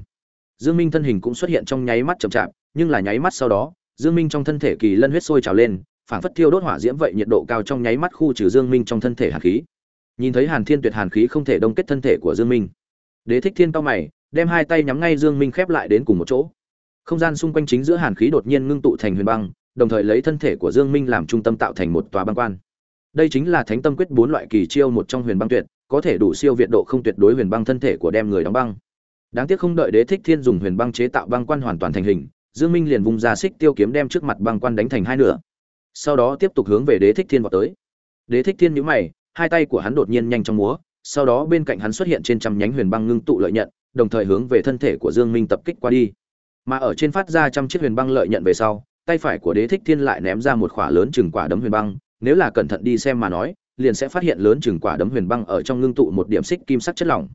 [SPEAKER 1] dương minh thân hình cũng xuất hiện trong nháy mắt chậm chạp, nhưng là nháy mắt sau đó, dương minh trong thân thể kỳ lân huyết sôi trào lên phảng phất thiêu đốt hỏa diễm vậy nhiệt độ cao trong nháy mắt khu trừ dương minh trong thân thể hàn khí. Nhìn thấy hàn thiên tuyệt hàn khí không thể đông kết thân thể của dương minh. Đế thích thiên cao mày, đem hai tay nhắm ngay dương minh khép lại đến cùng một chỗ. Không gian xung quanh chính giữa hàn khí đột nhiên ngưng tụ thành huyền băng, đồng thời lấy thân thể của dương minh làm trung tâm tạo thành một tòa băng quan. Đây chính là thánh tâm quyết bốn loại kỳ chiêu một trong huyền băng tuyệt, có thể đủ siêu việt độ không tuyệt đối huyền băng thân thể của đem người đóng băng. Đáng tiếc không đợi đế thích thiên dùng huyền băng chế tạo băng quan hoàn toàn thành hình, dương minh liền vùng ra xích tiêu kiếm đem trước mặt băng quan đánh thành hai nửa sau đó tiếp tục hướng về đế thích thiên vào tới. Đế thích thiên nhíu mày, hai tay của hắn đột nhiên nhanh trong múa, sau đó bên cạnh hắn xuất hiện trên trăm nhánh huyền băng ngưng tụ lợi nhận, đồng thời hướng về thân thể của dương minh tập kích qua đi. Mà ở trên phát ra trăm chiếc huyền băng lợi nhận về sau, tay phải của đế thích thiên lại ném ra một khỏa lớn chừng quả đấm huyền băng, nếu là cẩn thận đi xem mà nói, liền sẽ phát hiện lớn chừng quả đấm huyền băng ở trong ngưng tụ một điểm xích kim sắc chất lỏng.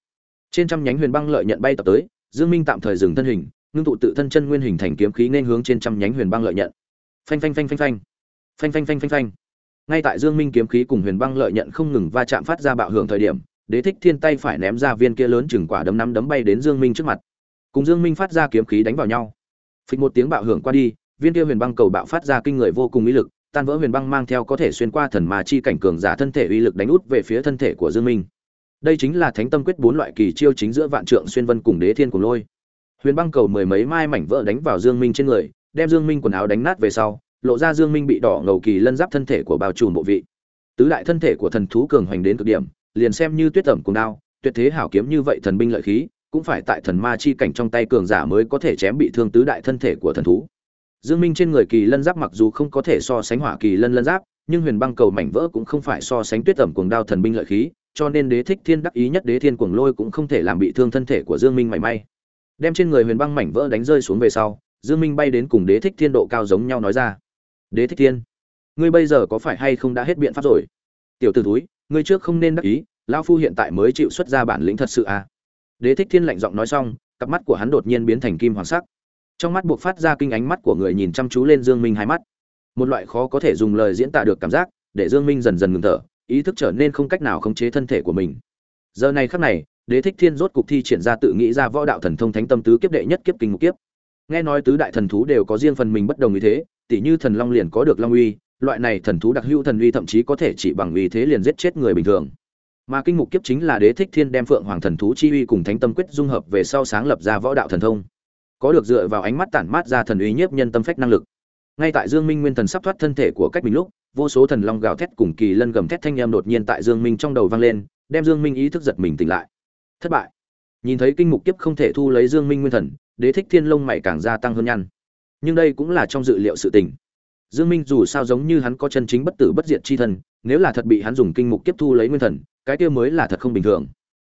[SPEAKER 1] Trên trăm nhánh huyền băng lợi nhận bay tập tới, dương minh tạm thời dừng thân hình, ngưng tụ tự thân chân nguyên hình thành kiếm khí nên hướng trên trăm nhánh huyền băng lợi nhận. Phanh phanh phanh phanh phanh phanh phanh phanh phanh phanh. Ngay tại dương minh kiếm khí cùng huyền băng lợi nhận không ngừng va chạm phát ra bạo hưởng thời điểm, đế thích thiên tay phải ném ra viên kia lớn chừng quả đấm năm đấm bay đến dương minh trước mặt. Cùng dương minh phát ra kiếm khí đánh vào nhau. Phịch một tiếng bạo hưởng qua đi, viên kia huyền băng cầu bạo phát ra kinh người vô cùng ý lực, tan vỡ huyền băng mang theo có thể xuyên qua thần ma chi cảnh cường giả thân thể uy lực đánh út về phía thân thể của dương minh. Đây chính là thánh tâm quyết bốn loại kỳ chiêu chính giữa vạn trượng xuyên vân cùng đế thiên cùng lôi. Huyền băng cầu mười mấy mai mảnh vỡ đánh vào dương minh trên người, đem dương minh quần áo đánh nát về sau lộ ra dương minh bị đỏ ngầu kỳ lân giáp thân thể của bao trùm bộ vị. Tứ đại thân thể của thần thú cường hoành đến cực điểm, liền xem như tuyết tẩm cùng đao, tuyệt thế hảo kiếm như vậy thần binh lợi khí, cũng phải tại thần ma chi cảnh trong tay cường giả mới có thể chém bị thương tứ đại thân thể của thần thú. Dương minh trên người kỳ lân giáp mặc dù không có thể so sánh hỏa kỳ lân lân giáp, nhưng huyền băng cầu mảnh vỡ cũng không phải so sánh tuyết tẩm cuồng đao thần binh lợi khí, cho nên đế thích thiên đắc ý nhất đế thiên cuồng lôi cũng không thể làm bị thương thân thể của dương minh mảy may. Đem trên người huyền băng mảnh vỡ đánh rơi xuống về sau, dương minh bay đến cùng đế thích thiên độ cao giống nhau nói ra đế thích thiên. Ngươi bây giờ có phải hay không đã hết biện pháp rồi? Tiểu tử túi ngươi trước không nên đắc ý, lão phu hiện tại mới chịu xuất ra bản lĩnh thật sự à? Đế thích thiên lạnh giọng nói xong, cặp mắt của hắn đột nhiên biến thành kim hoàng sắc. Trong mắt buộc phát ra kinh ánh mắt của người nhìn chăm chú lên dương minh hai mắt. Một loại khó có thể dùng lời diễn tả được cảm giác, để dương minh dần dần ngừng thở, ý thức trở nên không cách nào khống chế thân thể của mình. Giờ này khắc này, đế thích thiên rốt cục thi triển ra tự nghĩ ra võ đạo thần thông thánh tâm tứ kiếp đệ nhất kiếp kinh ngục kiếp. Nghe nói tứ đại thần thú đều có riêng phần mình bất đồng như thế tỷ như thần long liền có được long uy, loại này thần thú đặc hữu thần uy thậm chí có thể chỉ bằng uy thế liền giết chết người bình thường. Mà kinh mục kiếp chính là đế thích thiên đem phượng hoàng thần thú chi uy cùng thánh tâm quyết dung hợp về sau sáng lập ra võ đạo thần thông. Có được dựa vào ánh mắt tản mát ra thần uy nhiếp nhân tâm phách năng lực. Ngay tại dương minh nguyên thần sắp thoát thân thể của cách mình lúc, vô số thần long gào thét cùng kỳ lân gầm thét thanh âm đột nhiên tại dương minh trong đầu vang lên, đem dương minh ý thức giật mình tỉnh lại. Thất bại. Nhìn thấy kinh mục kiếp không thể thu lấy dương minh nguyên thần, đế thích thiên lông mày càng gia tăng hơn nhăn nhưng đây cũng là trong dự liệu sự tình. Dương minh dù sao giống như hắn có chân chính bất tử bất diệt chi thần, nếu là thật bị hắn dùng kinh mục kiếp thu lấy nguyên thần, cái kia mới là thật không bình thường.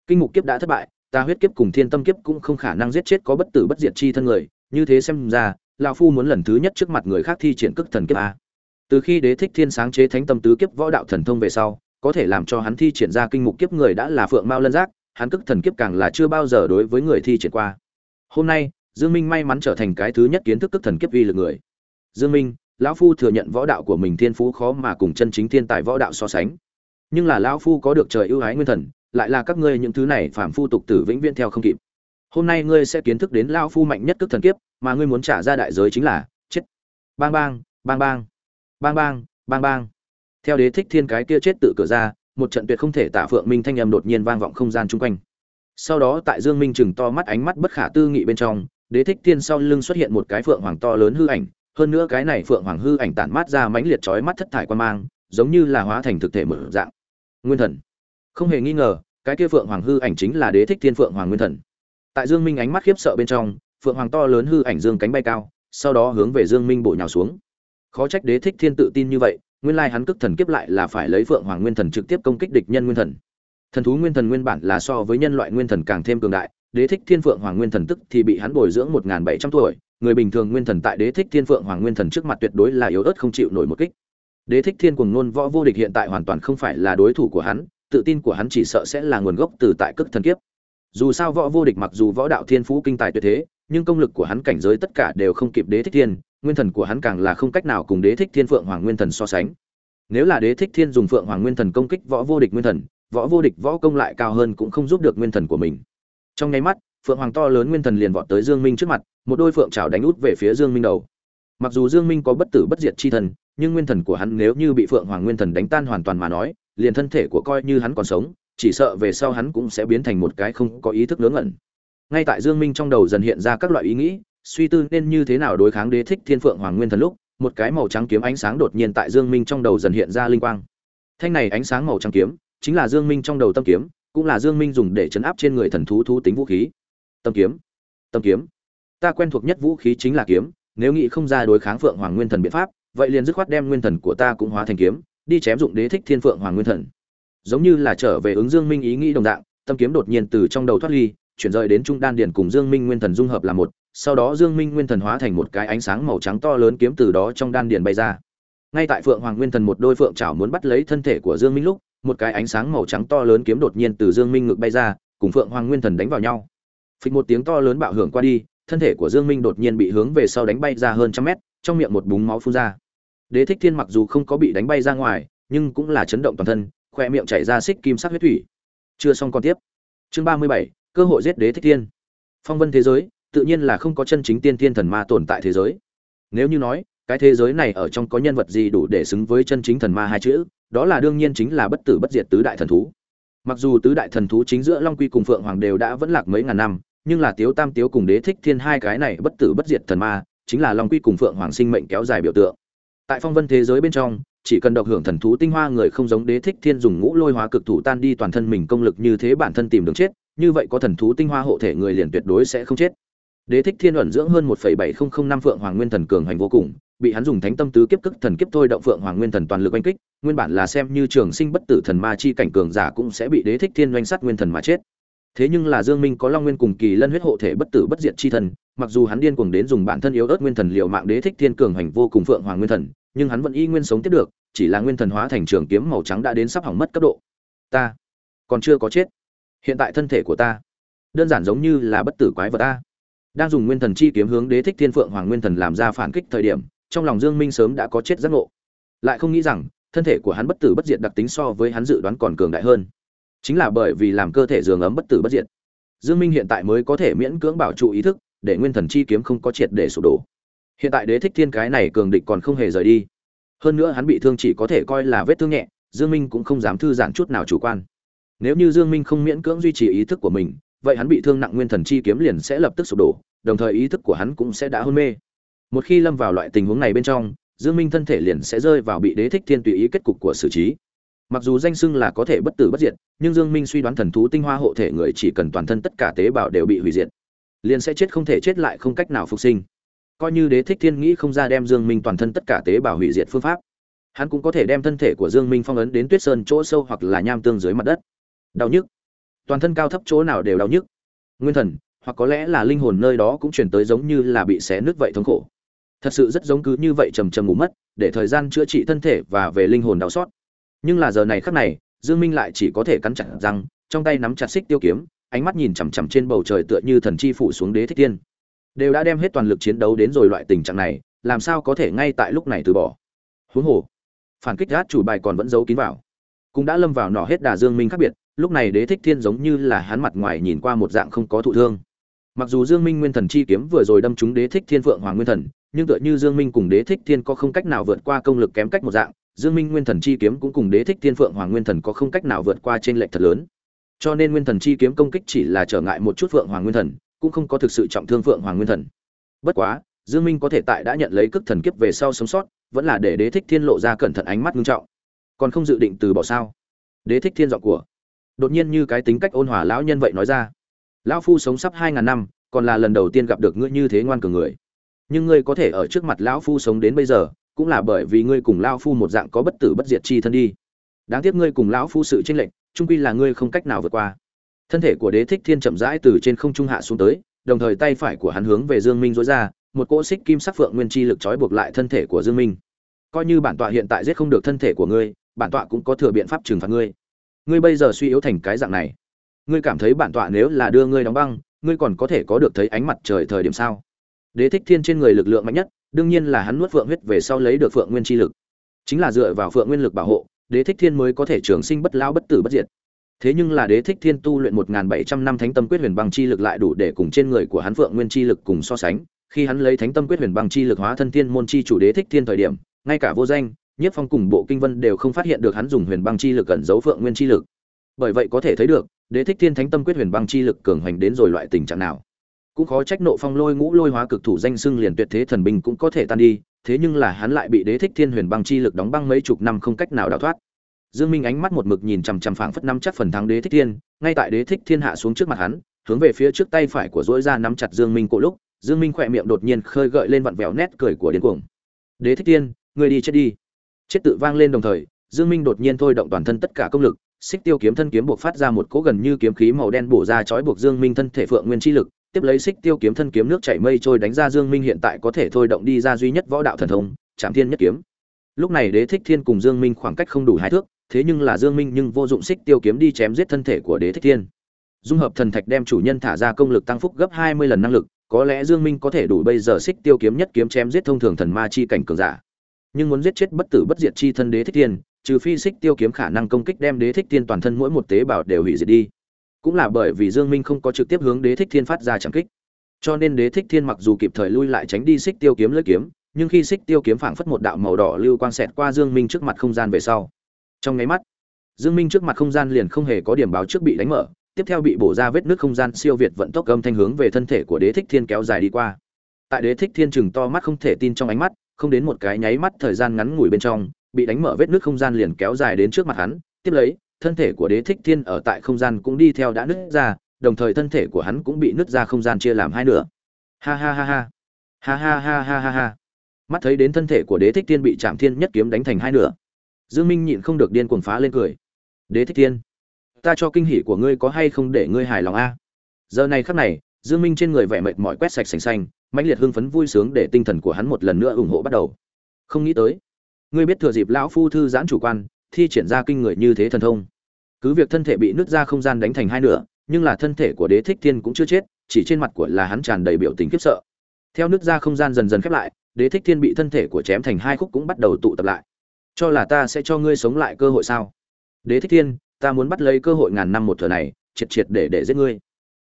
[SPEAKER 1] Kinh mục kiếp đã thất bại, ta huyết kiếp cùng thiên tâm kiếp cũng không khả năng giết chết có bất tử bất diệt chi thân người, như thế xem ra, lão phu muốn lần thứ nhất trước mặt người khác thi triển cức thần kiếp a. Từ khi đế thích thiên sáng chế thánh tâm tứ kiếp võ đạo thần thông về sau, có thể làm cho hắn thi triển ra kinh mục kiếp người đã là phượng mao lân giác, hắn cức thần kiếp càng là chưa bao giờ đối với người thi triển qua. Hôm nay dương minh may mắn trở thành cái thứ nhất kiến thức tức thần kiếp uy lực người. Dương minh, lão phu thừa nhận võ đạo của mình thiên phú khó mà cùng chân chính thiên tài võ đạo so sánh. Nhưng là lão phu có được trời ưu ái nguyên thần, lại là các ngươi những thứ này phàm phu tục tử vĩnh viễn theo không kịp. Hôm nay ngươi sẽ kiến thức đến lão phu mạnh nhất tức thần kiếp, mà ngươi muốn trả ra đại giới chính là, chết. Bang bang bang bang bang bang bang bang. Theo đế thích thiên cái kia chết tự cửa ra, một trận tuyệt không thể tả phượng minh thanh âm đột nhiên vang vọng không gian chung quanh. Sau đó tại dương minh chừng to mắt ánh mắt bất khả tư nghị bên trong đế thích thiên sau lưng xuất hiện một cái phượng hoàng to lớn hư ảnh, hơn nữa cái này phượng hoàng hư ảnh tản mát ra mãnh liệt chói mắt thất thải quan mang, giống như là hóa thành thực thể mở dạng. Nguyên thần. Không hề nghi ngờ, cái kia phượng hoàng hư ảnh chính là đế thích thiên phượng hoàng nguyên thần. Tại dương minh ánh mắt khiếp sợ bên trong, phượng hoàng to lớn hư ảnh dương cánh bay cao, sau đó hướng về dương minh bổ nhào xuống. Khó trách đế thích thiên tự tin như vậy, nguyên lai hắn cực thần kiếp lại là phải lấy phượng hoàng nguyên thần trực tiếp công kích địch nhân nguyên thần. Thần thú nguyên thần nguyên bản là so với nhân loại nguyên thần càng thêm cường đại đế thích thiên phượng hoàng nguyên thần tức thì bị hắn bồi dưỡng một bảy trăm tuổi, người bình thường nguyên thần tại đế thích thiên phượng hoàng nguyên thần trước mặt tuyệt đối là yếu ớt không chịu nổi một kích. Đế thích thiên cùng nôn võ vô địch hiện tại hoàn toàn không phải là đối thủ của hắn, tự tin của hắn chỉ sợ sẽ là nguồn gốc từ tại cức thần kiếp. Dù sao võ vô địch mặc dù võ đạo thiên phú kinh tài tuyệt thế, nhưng công lực của hắn cảnh giới tất cả đều không kịp đế thích thiên, nguyên thần của hắn càng là không cách nào cùng đế thích thiên phượng hoàng nguyên thần so sánh. Nếu là đế thích thiên dùng phượng hoàng nguyên thần công kích võ vô địch nguyên thần, võ vô địch võ công lại cao hơn cũng không giúp được nguyên thần của mình trong nháy mắt, phượng hoàng to lớn nguyên thần liền vọt tới dương minh trước mặt, một đôi phượng chảo đánh út về phía dương minh đầu. Mặc dù dương minh có bất tử bất diệt chi thần, nhưng nguyên thần của hắn nếu như bị phượng hoàng nguyên thần đánh tan hoàn toàn mà nói, liền thân thể của coi như hắn còn sống, chỉ sợ về sau hắn cũng sẽ biến thành một cái không có ý thức ngớ ngẩn. Ngay tại dương minh trong đầu dần hiện ra các loại ý nghĩ, suy tư nên như thế nào đối kháng đế thích thiên phượng hoàng nguyên thần lúc, một cái màu trắng kiếm ánh sáng đột nhiên tại dương minh trong đầu dần hiện ra linh quang. Thanh này ánh sáng màu trắng kiếm, chính là dương minh trong đầu tâm kiếm cũng là dương minh dùng để chấn áp trên người thần thú thú tính vũ khí. Tâm kiếm. Tâm kiếm. Ta quen thuộc nhất vũ khí chính là kiếm, nếu nghĩ không ra đối kháng phượng hoàng nguyên thần biện pháp, vậy liền dứt khoát đem nguyên thần của ta cũng hóa thành kiếm, đi chém dụng đế thích thiên phượng hoàng nguyên thần. Giống như là trở về ứng dương minh ý nghĩ đồng dạng, tâm kiếm đột nhiên từ trong đầu thoát ly, chuyển rời đến trung đan điền cùng dương minh nguyên thần dung hợp là một, sau đó dương minh nguyên thần hóa thành một cái ánh sáng màu trắng to lớn kiếm từ đó trong đan điền bay ra. Ngay tại phượng hoàng nguyên thần một đôi phượng chảo muốn bắt lấy thân thể của dương minh lúc một cái ánh sáng màu trắng to lớn kiếm đột nhiên từ dương minh ngực bay ra, cùng phượng hoàng nguyên thần đánh vào nhau. Phịch một tiếng to lớn bạo hưởng qua đi, thân thể của dương minh đột nhiên bị hướng về sau đánh bay ra hơn trăm mét, trong miệng một búng máu phun ra. Đế thích thiên mặc dù không có bị đánh bay ra ngoài, nhưng cũng là chấn động toàn thân khoe miệng chảy ra xích kim sắc huyết thủy. Chưa xong còn tiếp. Chương ba mươi bảy, cơ hội giết đế thích thiên. Phong vân thế giới, tự nhiên là không có chân chính tiên thiên thần ma tồn tại thế giới. Nếu như nói, cái thế giới này ở trong có nhân vật gì đủ để xứng với chân chính thần ma hai chữ? Đó là đương nhiên chính là bất tử bất diệt tứ đại thần thú. Mặc dù tứ đại thần thú chính giữa long quy cùng phượng hoàng đều đã vẫn lạc mấy ngàn năm, nhưng là tiếu tam tiếu cùng đế thích thiên hai cái này bất tử bất diệt thần ma, chính là long quy cùng phượng hoàng sinh mệnh kéo dài biểu tượng. Tại phong vân thế giới bên trong, chỉ cần độc hưởng thần thú tinh hoa người không giống đế thích thiên dùng ngũ lôi hóa cực thủ tan đi toàn thân mình công lực như thế bản thân tìm đường chết, như vậy có thần thú tinh hoa hộ thể người liền tuyệt đối sẽ không chết. Đế thích thiên ẩn dưỡng hơn một bảy nghìn năm phượng hoàng nguyên thần cường hành vô cùng bị hắn dùng thánh tâm tứ kiếp cức thần kiếp thôi động phượng hoàng nguyên thần toàn lực oanh kích, nguyên bản là xem như trường sinh bất tử thần ma chi cảnh cường giả cũng sẽ bị đế thích thiên oanh sát nguyên thần mà chết. Thế nhưng là dương minh có long nguyên cùng kỳ lân huyết hộ thể bất tử bất diệt chi thần, mặc dù hắn điên cuồng đến dùng bản thân yếu ớt nguyên thần liệu mạng đế thích thiên cường hành vô cùng phượng hoàng nguyên thần, nhưng hắn vẫn y nguyên sống tiếp được, chỉ là nguyên thần hóa thành trường kiếm màu trắng đã đến sắp hỏng mất cấp độ. Ta còn chưa có chết. Hiện tại thân thể của ta đơn giản giống như là bất tử quái vật ta. Đang dùng nguyên thần chi kiếm hướng đế thích thiên phượng hoàng nguyên thần làm ra phản kích thời điểm trong lòng dương minh sớm đã có chết giác ngộ. Lại không nghĩ rằng, thân thể của hắn bất tử bất diệt đặc tính so với hắn dự đoán còn cường đại hơn. Chính là bởi vì làm cơ thể giường ấm bất tử bất diệt, dương minh hiện tại mới có thể miễn cưỡng bảo trụ ý thức, để nguyên thần chi kiếm không có triệt để sụp đổ. Hiện tại đế thích thiên cái này cường địch còn không hề rời đi. Hơn nữa hắn bị thương chỉ có thể coi là vết thương nhẹ, dương minh cũng không dám thư giãn chút nào chủ quan. Nếu như dương minh không miễn cưỡng duy trì ý thức của mình, vậy hắn bị thương nặng nguyên thần chi kiếm liền sẽ lập tức sụp đổ, đồng thời ý thức của hắn cũng sẽ đã hôn mê một khi lâm vào loại tình huống này bên trong, dương minh thân thể liền sẽ rơi vào bị đế thích thiên tùy ý kết cục của xử trí. Mặc dù danh xưng là có thể bất tử bất diệt, nhưng dương minh suy đoán thần thú tinh hoa hộ thể người chỉ cần toàn thân tất cả tế bào đều bị hủy diệt, liền sẽ chết không thể chết lại không cách nào phục sinh. Coi như đế thích thiên nghĩ không ra đem dương minh toàn thân tất cả tế bào hủy diệt phương pháp, hắn cũng có thể đem thân thể của dương minh phong ấn đến tuyết sơn chỗ sâu hoặc là nham tương dưới mặt đất. Đau nhức. Toàn thân cao thấp chỗ nào đều đau nhức. Nguyên thần, hoặc có lẽ là linh hồn nơi đó cũng chuyển tới giống như là bị xé nứt vậy thống khổ thật sự rất giống cứ như vậy trầm trầm ngủ mất, để thời gian chữa trị thân thể và về linh hồn đau xót. Nhưng là giờ này khắc này, dương minh lại chỉ có thể cắn chặt răng, trong tay nắm chặt xích tiêu kiếm, ánh mắt nhìn chằm chằm trên bầu trời tựa như thần chi phủ xuống đế thích tiên. Đều đã đem hết toàn lực chiến đấu đến rồi loại tình trạng này, làm sao có thể ngay tại lúc này từ bỏ? Huống hồ, phản kích gát chủ bài còn vẫn giấu kín vào. Cũng đã lâm vào nỏ hết đà dương minh khác biệt, lúc này đế thích thiên giống như là hắn mặt ngoài nhìn qua một dạng không có thụ thương. Mặc dù dương minh nguyên thần chi kiếm vừa rồi đâm trúng đế thích thiên phượng hoàng nguyên thần nhưng tựa như dương minh cùng đế thích thiên có không cách nào vượt qua công lực kém cách một dạng, dương minh nguyên thần chi kiếm cũng cùng đế thích thiên phượng hoàng nguyên thần có không cách nào vượt qua trên lệnh thật lớn. Cho nên nguyên thần chi kiếm công kích chỉ là trở ngại một chút phượng hoàng nguyên thần, cũng không có thực sự trọng thương phượng hoàng nguyên thần. Bất quá, dương minh có thể tại đã nhận lấy cước thần kiếp về sau sống sót, vẫn là để đế thích thiên lộ ra cẩn thận ánh mắt nghiêm trọng. Còn không dự định từ bỏ sao? Đế thích thiên giọng của. Đột nhiên như cái tính cách ôn hòa lão nhân vậy nói ra. Lão phu sống sắp hai ngàn năm, còn là lần đầu tiên gặp được ngươi như thế ngoan cường người nhưng ngươi có thể ở trước mặt lão phu sống đến bây giờ, cũng là bởi vì ngươi cùng lão phu một dạng có bất tử bất diệt chi thân đi. Đáng tiếc ngươi cùng lão phu sự tranh lệch trung quy là ngươi không cách nào vượt qua. Thân thể của đế thích thiên chậm rãi từ trên không trung hạ xuống tới, đồng thời tay phải của hắn hướng về dương minh dối ra, một cỗ xích kim sắc phượng nguyên chi lực trói buộc lại thân thể của dương minh. Coi như bản tọa hiện tại giết không được thân thể của ngươi, bản tọa cũng có thừa biện pháp trừng phạt ngươi. Ngươi bây giờ suy yếu thành cái dạng này, ngươi cảm thấy bản tọa nếu là đưa ngươi đóng băng, ngươi còn có thể có được thấy ánh mặt trời thời điểm sao? Đế thích thiên trên người lực lượng mạnh nhất, đương nhiên là hắn nuốt phượng huyết về sau lấy được phượng nguyên chi lực. Chính là dựa vào phượng nguyên lực bảo hộ, đế thích thiên mới có thể trường sinh bất lão bất tử bất diệt. Thế nhưng là đế thích thiên tu luyện một bảy trăm năm thánh tâm quyết huyền băng chi lực lại đủ để cùng trên người của hắn phượng nguyên chi lực cùng so sánh. Khi hắn lấy thánh tâm quyết huyền băng chi lực hóa thân thiên môn chi chủ đế thích thiên thời điểm, ngay cả vô danh nhiếp phong cùng bộ kinh vân đều không phát hiện được hắn dùng huyền băng chi lực cẩn giấu phượng nguyên chi lực. Bởi vậy có thể thấy được, đế thích thiên thánh tâm quyết huyền băng chi lực cường hành đến rồi loại tình trạng nào cũng khó trách nộ phong lôi ngũ lôi hóa cực thủ danh xưng liền tuyệt thế thần binh cũng có thể tan đi, thế nhưng là hắn lại bị đế thích thiên huyền băng chi lực đóng băng mấy chục năm không cách nào đào thoát. Dương minh ánh mắt một mực nhìn chằm chằm phảng phất năm chắc phần thắng đế thích thiên, ngay tại đế thích thiên hạ xuống trước mặt hắn, hướng về phía trước tay phải của dỗi ra nắm chặt dương minh cổ lúc, dương minh khỏe miệng đột nhiên khơi gợi lên vặn vẹo nét cười của điên cuồng. Đế thích thiên, ngươi đi chết đi. Chết tự vang lên đồng thời, dương minh đột nhiên thôi động toàn thân tất cả công lực, xích tiêu kiếm thân kiếm buộc phát ra một cỗ gần như kiếm khí màu đen bổ ra chói buộc dương minh thân thể phượng nguyên chi lực tiếp lấy xích tiêu kiếm thân kiếm nước chảy mây trôi đánh ra dương minh hiện tại có thể thôi động đi ra duy nhất võ đạo thần thông chạm thiên nhất kiếm. Lúc này đế thích thiên cùng dương minh khoảng cách không đủ hai thước, thế nhưng là dương minh nhưng vô dụng xích tiêu kiếm đi chém giết thân thể của đế thích thiên. Dung hợp thần thạch đem chủ nhân thả ra công lực tăng phúc gấp 20 lần năng lực, có lẽ dương minh có thể đủ bây giờ xích tiêu kiếm nhất kiếm chém giết thông thường thần ma chi cảnh cường giả. Nhưng muốn giết chết bất tử bất diệt chi thân đế thích thiên, trừ phi xích tiêu kiếm khả năng công kích đem đế thích thiên toàn thân mỗi một tế bào đều hủy diệt đi cũng là bởi vì dương minh không có trực tiếp hướng đế thích thiên phát ra chẳng kích. Cho nên đế thích thiên mặc dù kịp thời lui lại tránh đi xích tiêu kiếm lưỡi kiếm, nhưng khi xích tiêu kiếm phảng phất một đạo màu đỏ lưu quang xẹt qua dương minh trước mặt không gian về sau. Trong nháy mắt, dương minh trước mặt không gian liền không hề có điểm báo trước bị đánh mở, tiếp theo bị bổ ra vết nước không gian siêu việt vận tốc âm thanh hướng về thân thể của đế thích thiên kéo dài đi qua. Tại đế thích thiên chừng to mắt không thể tin trong ánh mắt, không đến một cái nháy mắt thời gian ngắn ngủi bên trong, bị đánh mở vết nước không gian liền kéo dài đến trước mặt hắn, tiếp lấy thân thể của đế thích thiên ở tại không gian cũng đi theo đã nứt ra, đồng thời thân thể của hắn cũng bị nứt ra không gian chia làm hai nửa. Ha ha ha ha. Ha ha ha ha ha ha. Mắt thấy đến thân thể của đế thích thiên bị chạm thiên nhất kiếm đánh thành hai nửa. Dương minh nhịn không được điên cuồng phá lên cười. Đế thích thiên, ta cho kinh hỉ của ngươi có hay không để ngươi hài lòng a? Giờ này khắc này, dương minh trên người vẻ mệt mỏi quét sạch sành xanh, mãnh liệt hưng phấn vui sướng để tinh thần của hắn một lần nữa ủng hộ bắt đầu. Không nghĩ tới, ngươi biết thừa dịp lão phu thư giãn chủ quan thi triển ra kinh người như thế thần thông. Cứ việc thân thể bị nứt ra không gian đánh thành hai nửa, nhưng là thân thể của đế thích thiên cũng chưa chết, chỉ trên mặt của là hắn tràn đầy biểu tình khiếp sợ. Theo nứt ra không gian dần dần khép lại, đế thích thiên bị thân thể của chém thành hai khúc cũng bắt đầu tụ tập lại. Cho là ta sẽ cho ngươi sống lại cơ hội sao? Đế thích thiên, ta muốn bắt lấy cơ hội ngàn năm một thừa này, triệt triệt để để giết ngươi.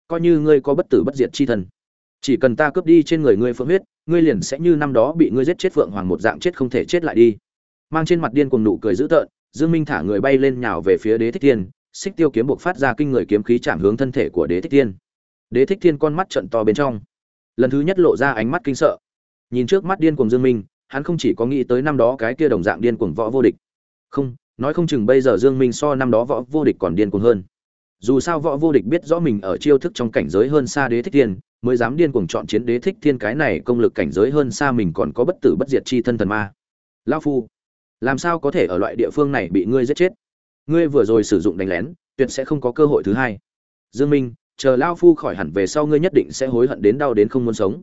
[SPEAKER 1] Coi như ngươi có bất tử bất diệt chi thân chỉ cần ta cướp đi trên người ngươi phượng huyết, ngươi liền sẽ như năm đó bị ngươi giết chết phượng hoàng một dạng chết không thể chết lại đi. Mang trên mặt điên cuồng nụ cười dữ tợn dương minh thả người bay lên nhào về phía đế thích thiên, xích tiêu kiếm buộc phát ra kinh người kiếm khí chạm hướng thân thể của đế thích thiên. Đế thích thiên con mắt trận to bên trong. Lần thứ nhất lộ ra ánh mắt kinh sợ. Nhìn trước mắt điên cuồng dương minh, hắn không chỉ có nghĩ tới năm đó cái kia đồng dạng điên cuồng võ vô địch. Không, nói không chừng bây giờ dương minh so năm đó võ vô địch còn điên cuồng hơn. Dù sao võ vô địch biết rõ mình ở chiêu thức trong cảnh giới hơn xa đế thích thiên, mới dám điên cuồng chọn chiến đế thích thiên cái này công lực cảnh giới hơn xa mình còn có bất tử bất diệt chi thân thần ma. Lão phu làm sao có thể ở loại địa phương này bị ngươi giết chết? Ngươi vừa rồi sử dụng đánh lén, tuyệt sẽ không có cơ hội thứ hai. Dương minh, chờ lao phu khỏi hẳn về sau ngươi nhất định sẽ hối hận đến đau đến không muốn sống.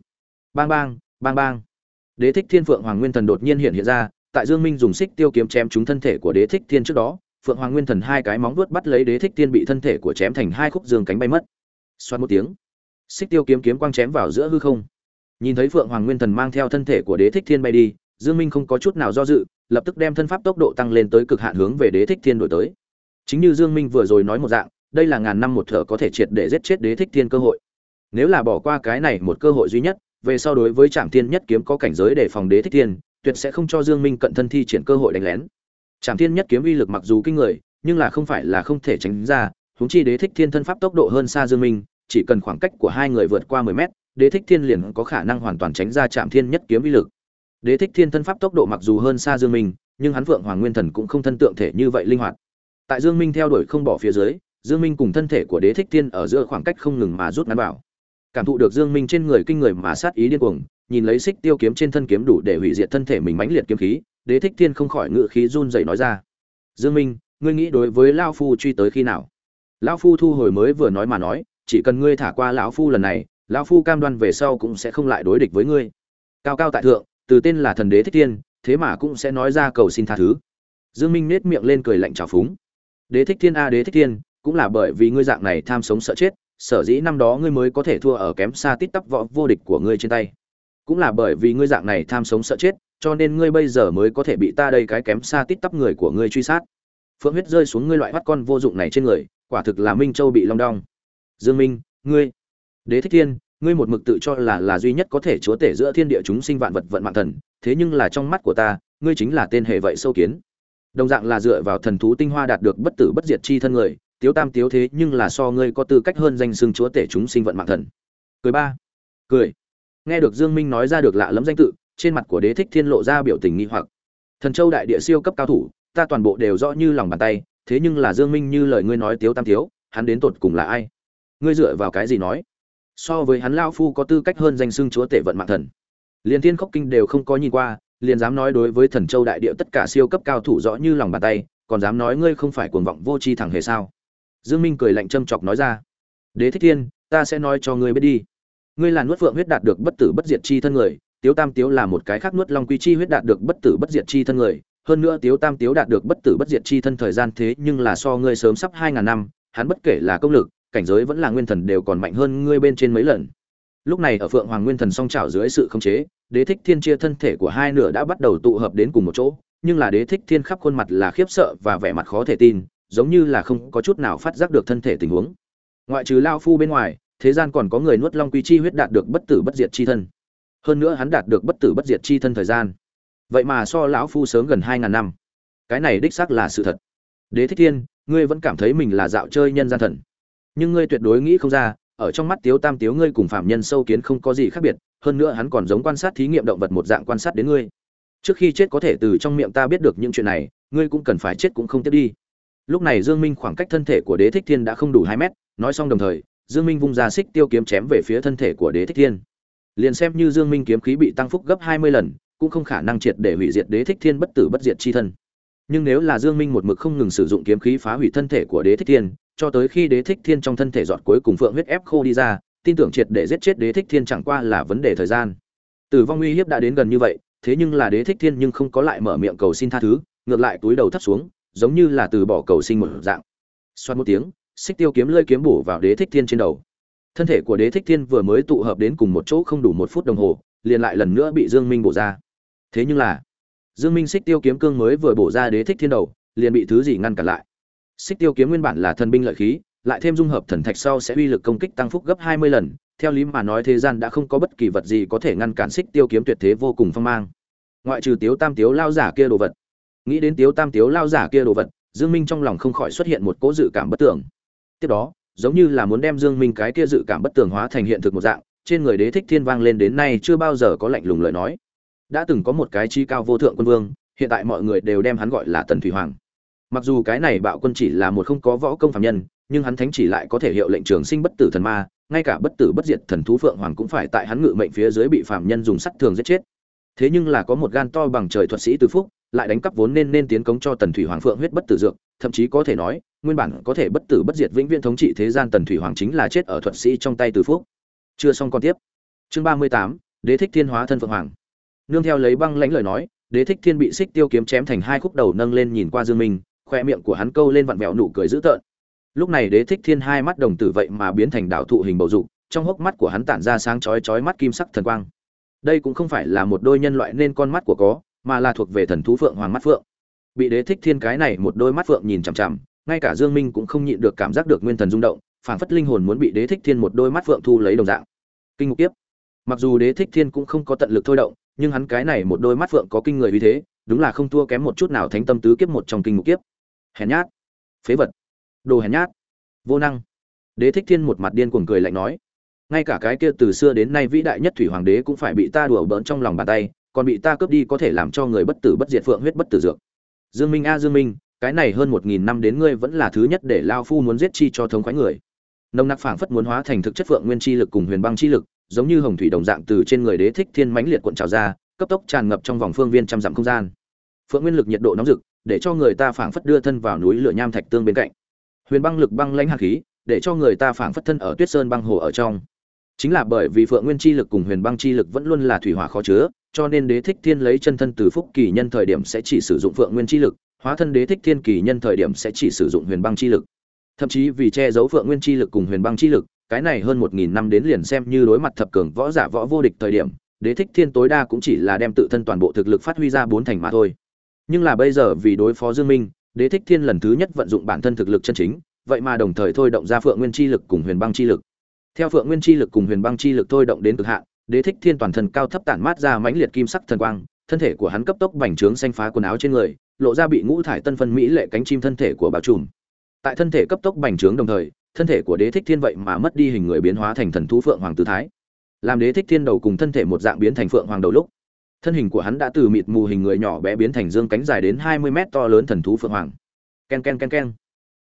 [SPEAKER 1] Bang bang bang bang. Đế thích thiên phượng hoàng nguyên thần đột nhiên hiện hiện ra, tại dương minh dùng xích tiêu kiếm chém trúng thân thể của đế thích thiên trước đó, phượng hoàng nguyên thần hai cái móng vuốt bắt lấy đế thích thiên bị thân thể của chém thành hai khúc dương cánh bay mất. Xoát một tiếng, xích tiêu kiếm kiếm quang chém vào giữa hư không. Nhìn thấy phượng hoàng nguyên thần mang theo thân thể của đế thích thiên bay đi dương minh không có chút nào do dự, lập tức đem thân pháp tốc độ tăng lên tới cực hạn hướng về đế thích thiên đuổi tới. Chính như dương minh vừa rồi nói một dạng, đây là ngàn năm một thở có thể triệt để giết chết đế thích thiên cơ hội. Nếu là bỏ qua cái này một cơ hội duy nhất, về sau đối với trạm thiên nhất kiếm có cảnh giới để phòng đế thích thiên, tuyệt sẽ không cho dương minh cận thân thi triển cơ hội đánh lén. Trạm thiên nhất kiếm uy lực mặc dù kinh người, nhưng là không phải là không thể tránh ra, huống chi đế thích thiên thân pháp tốc độ hơn xa dương minh, chỉ cần khoảng cách của hai người vượt qua 10 mét, đế thích thiên liền có khả năng hoàn toàn tránh ra trạm thiên nhất kiếm uy lực đế thích thiên thân pháp tốc độ mặc dù hơn xa dương minh, nhưng hắn vượng hoàng nguyên thần cũng không thân tượng thể như vậy linh hoạt. Tại dương minh theo đuổi không bỏ phía dưới, dương minh cùng thân thể của đế thích thiên ở giữa khoảng cách không ngừng mà rút ngắn vào. Cảm thụ được dương minh trên người kinh người mà sát ý điên cuồng, nhìn lấy xích tiêu kiếm trên thân kiếm đủ để hủy diệt thân thể mình mãnh liệt kiếm khí, đế thích thiên không khỏi ngựa khí run rẩy nói ra. Dương minh, ngươi nghĩ đối với lão phu truy tới khi nào? Lão phu thu hồi mới vừa nói mà nói, chỉ cần ngươi thả qua lão phu lần này, lão phu cam đoan về sau cũng sẽ không lại đối địch với ngươi. Cao cao tại thượng từ tên là thần đế thích thiên, thế mà cũng sẽ nói ra cầu xin tha thứ. Dương minh nết miệng lên cười lạnh trào phúng. Đế thích thiên a, đế thích thiên, cũng là bởi vì ngươi dạng này tham sống sợ chết, sở dĩ năm đó ngươi mới có thể thua ở kém xa tít tắp võ vô địch của ngươi trên tay. Cũng là bởi vì ngươi dạng này tham sống sợ chết, cho nên ngươi bây giờ mới có thể bị ta đây cái kém xa tít tắp người của ngươi truy sát. Phượng huyết rơi xuống ngươi loại bắt con vô dụng này trên người, quả thực là minh châu bị long đong. Dương minh, ngươi, đế thích thiên ngươi một mực tự cho là là duy nhất có thể chúa tể giữa thiên địa chúng sinh vạn vật vận mạng thần, thế nhưng là trong mắt của ta, ngươi chính là tên hệ vậy sâu kiến. Đồng dạng là dựa vào thần thú tinh hoa đạt được bất tử bất diệt chi thân người, tiếu tam tiếu thế nhưng là so ngươi có tư cách hơn danh xưng chúa tể chúng sinh vận mạng thần. Cười ba. Cười. Nghe được dương minh nói ra được lạ lẫm danh tự, trên mặt của đế thích thiên lộ ra biểu tình nghi hoặc. Thần châu đại địa siêu cấp cao thủ, ta toàn bộ đều rõ như lòng bàn tay, thế nhưng là dương minh như lời ngươi nói tiếu tam tiếu, hắn đến tột cùng là ai? Ngươi dựa vào cái gì nói? So với hắn lao phu có tư cách hơn danh xưng chúa tể vận mạng thần. Liền thiên khốc kinh đều không có nhìn qua, liền dám nói đối với thần châu đại địa tất cả siêu cấp cao thủ rõ như lòng bàn tay, còn dám nói ngươi không phải cuồng vọng vô tri thẳng hề sao? Dương minh cười lạnh châm chọc nói ra, đế thích thiên, ta sẽ nói cho ngươi biết đi. Ngươi là nuốt phượng huyết đạt được bất tử bất diệt chi thân người, tiếu tam tiếu là một cái khác nuốt long quy chi huyết đạt được bất tử bất diệt chi thân người, hơn nữa tiếu tam tiếu đạt được bất tử bất diệt chi thân thời gian thế nhưng là so ngươi sớm sắp hai ngàn năm, hắn bất kể là công lực cảnh giới vẫn là nguyên thần đều còn mạnh hơn ngươi bên trên mấy lần. Lúc này ở phượng hoàng nguyên thần song trào dưới sự khống chế, đế thích thiên chia thân thể của hai nửa đã bắt đầu tụ hợp đến cùng một chỗ, nhưng là đế thích thiên khắp khuôn mặt là khiếp sợ và vẻ mặt khó thể tin, giống như là không có chút nào phát giác được thân thể tình huống. Ngoại trừ lao phu bên ngoài, thế gian còn có người nuốt long quy chi huyết đạt được bất tử bất diệt chi thân. Hơn nữa hắn đạt được bất tử bất diệt chi thân thời gian. Vậy mà so lão phu sớm gần hai ngàn năm. Cái này đích xác là sự thật. Đế thích thiên, ngươi vẫn cảm thấy mình là dạo chơi nhân gian thần nhưng ngươi tuyệt đối nghĩ không ra, ở trong mắt tiếu tam tiếu ngươi cùng phạm nhân sâu kiến không có gì khác biệt, hơn nữa hắn còn giống quan sát thí nghiệm động vật một dạng quan sát đến ngươi. Trước khi chết có thể từ trong miệng ta biết được những chuyện này, ngươi cũng cần phải chết cũng không tiếp đi. Lúc này dương minh khoảng cách thân thể của đế thích thiên đã không đủ hai mét, nói xong đồng thời, dương minh vung ra xích tiêu kiếm chém về phía thân thể của đế thích thiên. Liền xem như dương minh kiếm khí bị tăng phúc gấp 20 lần, cũng không khả năng triệt để hủy diệt đế thích thiên bất tử bất diệt chi thân. Nhưng nếu là dương minh một mực không ngừng sử dụng kiếm khí phá hủy thân thể của đế thích thiên cho tới khi đế thích thiên trong thân thể giọt cuối cùng phượng huyết ép khô đi ra, tin tưởng triệt để giết chết đế thích thiên chẳng qua là vấn đề thời gian. Tử vong uy hiếp đã đến gần như vậy, thế nhưng là đế thích thiên nhưng không có lại mở miệng cầu xin tha thứ, ngược lại túi đầu thấp xuống, giống như là từ bỏ cầu sinh một dạng. Xoát một tiếng, xích tiêu kiếm lơi kiếm bổ vào đế thích thiên trên đầu. Thân thể của đế thích thiên vừa mới tụ hợp đến cùng một chỗ không đủ một phút đồng hồ, liền lại lần nữa bị dương minh bổ ra. Thế nhưng là, dương minh xích tiêu kiếm cương mới vừa bổ ra đế thích thiên đầu, liền bị thứ gì ngăn cản lại? Xích tiêu kiếm nguyên bản là thần binh lợi khí, lại thêm dung hợp thần thạch sau sẽ uy lực công kích tăng phúc gấp 20 lần. Theo lý mà nói thế gian đã không có bất kỳ vật gì có thể ngăn cản xích tiêu kiếm tuyệt thế vô cùng phong mang. Ngoại trừ tiếu tam tiếu lao giả kia đồ vật. Nghĩ đến tiếu tam tiếu lao giả kia đồ vật, dương minh trong lòng không khỏi xuất hiện một cố dự cảm bất tưởng. Tiếp đó, giống như là muốn đem dương minh cái kia dự cảm bất tưởng hóa thành hiện thực một dạng, trên người đế thích thiên vang lên đến nay chưa bao giờ có lạnh lùng lời nói. Đã từng có một cái chi cao vô thượng quân vương, hiện tại mọi người đều đem hắn gọi là tần thủy hoàng mặc dù cái này bạo quân chỉ là một không có võ công phạm nhân, nhưng hắn thánh chỉ lại có thể hiệu lệnh trường sinh bất tử thần ma, ngay cả bất tử bất diệt thần thú phượng hoàng cũng phải tại hắn ngự mệnh phía dưới bị phạm nhân dùng sắt thường giết chết. Thế nhưng là có một gan to bằng trời thuật sĩ từ phúc, lại đánh cắp vốn nên nên tiến cống cho tần thủy hoàng phượng huyết bất tử dược, thậm chí có thể nói, nguyên bản có thể bất tử bất diệt vĩnh viễn thống trị thế gian tần thủy hoàng chính là chết ở thuật sĩ trong tay từ phúc. Chưa xong còn tiếp. Chương ba mươi tám, đế thích thiên hóa thân phượng hoàng. Nương theo lấy băng lãnh lời nói, đế thích thiên bị xích tiêu kiếm chém thành hai khúc đầu nâng lên nhìn qua dương minh khoe miệng của hắn câu lên vặn vẹo nụ cười dữ tợn. Lúc này đế thích thiên hai mắt đồng tử vậy mà biến thành đảo thụ hình bầu dục, trong hốc mắt của hắn tản ra sáng chói chói mắt kim sắc thần quang. Đây cũng không phải là một đôi nhân loại nên con mắt của có, mà là thuộc về thần thú phượng hoàng mắt phượng. Bị đế thích thiên cái này một đôi mắt phượng nhìn chằm chằm, ngay cả dương minh cũng không nhịn được cảm giác được nguyên thần rung động, phảng phất linh hồn muốn bị đế thích thiên một đôi mắt phượng thu lấy đồng dạng. Kinh ngục tiếp. Mặc dù đế thích thiên cũng không có tận lực thôi động, nhưng hắn cái này một đôi mắt phượng có kinh người như thế, đúng là không thua kém một chút nào thánh tâm tứ kiếp một trong kinh ngục kiếp hèn nhát. Phế vật. Đồ hèn nhát. Vô năng. Đế thích thiên một mặt điên cuồng cười lạnh nói, ngay cả cái kia từ xưa đến nay vĩ đại nhất thủy hoàng đế cũng phải bị ta đùa bỡn trong lòng bàn tay, còn bị ta cướp đi có thể làm cho người bất tử bất diệt phượng huyết bất tử dược. Dương minh a, dương minh, cái này hơn một nghìn năm đến ngươi vẫn là thứ nhất để lao phu muốn giết chi cho thống khoái người. Nồng nặc phảng phất muốn hóa thành thực chất phượng nguyên chi lực cùng huyền băng chi lực, giống như hồng thủy đồng dạng từ trên người đế thích thiên mãnh liệt cuộn trào ra, cấp tốc tràn ngập trong vòng phương viên trăm dặm không gian. Phượng nguyên lực nhiệt độ nóng rực để cho người ta phảng phất đưa thân vào núi lửa nham thạch tương bên cạnh. Huyền băng lực băng lãnh hàn khí, để cho người ta phảng phất thân ở tuyết sơn băng hồ ở trong. Chính là bởi vì phượng nguyên chi lực cùng huyền băng chi lực vẫn luôn là thủy hỏa khó chứa, cho nên đế thích thiên lấy chân thân từ phúc kỳ nhân thời điểm sẽ chỉ sử dụng phượng nguyên chi lực, hóa thân đế thích thiên kỳ nhân thời điểm sẽ chỉ sử dụng huyền băng chi lực. Thậm chí vì che giấu phượng nguyên chi lực cùng huyền băng chi lực, cái này hơn một nghìn năm đến liền xem như đối mặt thập cường võ giả võ vô địch thời điểm, đế thích thiên tối đa cũng chỉ là đem tự thân toàn bộ thực lực phát huy ra bốn thành mà thôi nhưng là bây giờ vì đối phó dương minh, đế thích thiên lần thứ nhất vận dụng bản thân thực lực chân chính, vậy mà đồng thời thôi động ra phượng nguyên chi lực cùng huyền băng chi lực. Theo phượng nguyên chi lực cùng huyền băng chi lực thôi động đến cực hạn, đế thích thiên toàn thân cao thấp tản mát ra mãnh liệt kim sắc thần quang, thân thể của hắn cấp tốc bành trướng xanh phá quần áo trên người, lộ ra bị ngũ thải tân phân mỹ lệ cánh chim thân thể của bảo trùm. Tại thân thể cấp tốc bành trướng đồng thời, thân thể của đế thích thiên vậy mà mất đi hình người biến hóa thành thần thú phượng hoàng tư thái. Làm đế thích thiên đầu cùng thân thể một dạng biến thành phượng hoàng đầu lúc thân hình của hắn đã từ mịt mù hình người nhỏ bé biến thành dương cánh dài đến hai mươi mét to lớn thần thú phượng hoàng. Ken ken ken ken.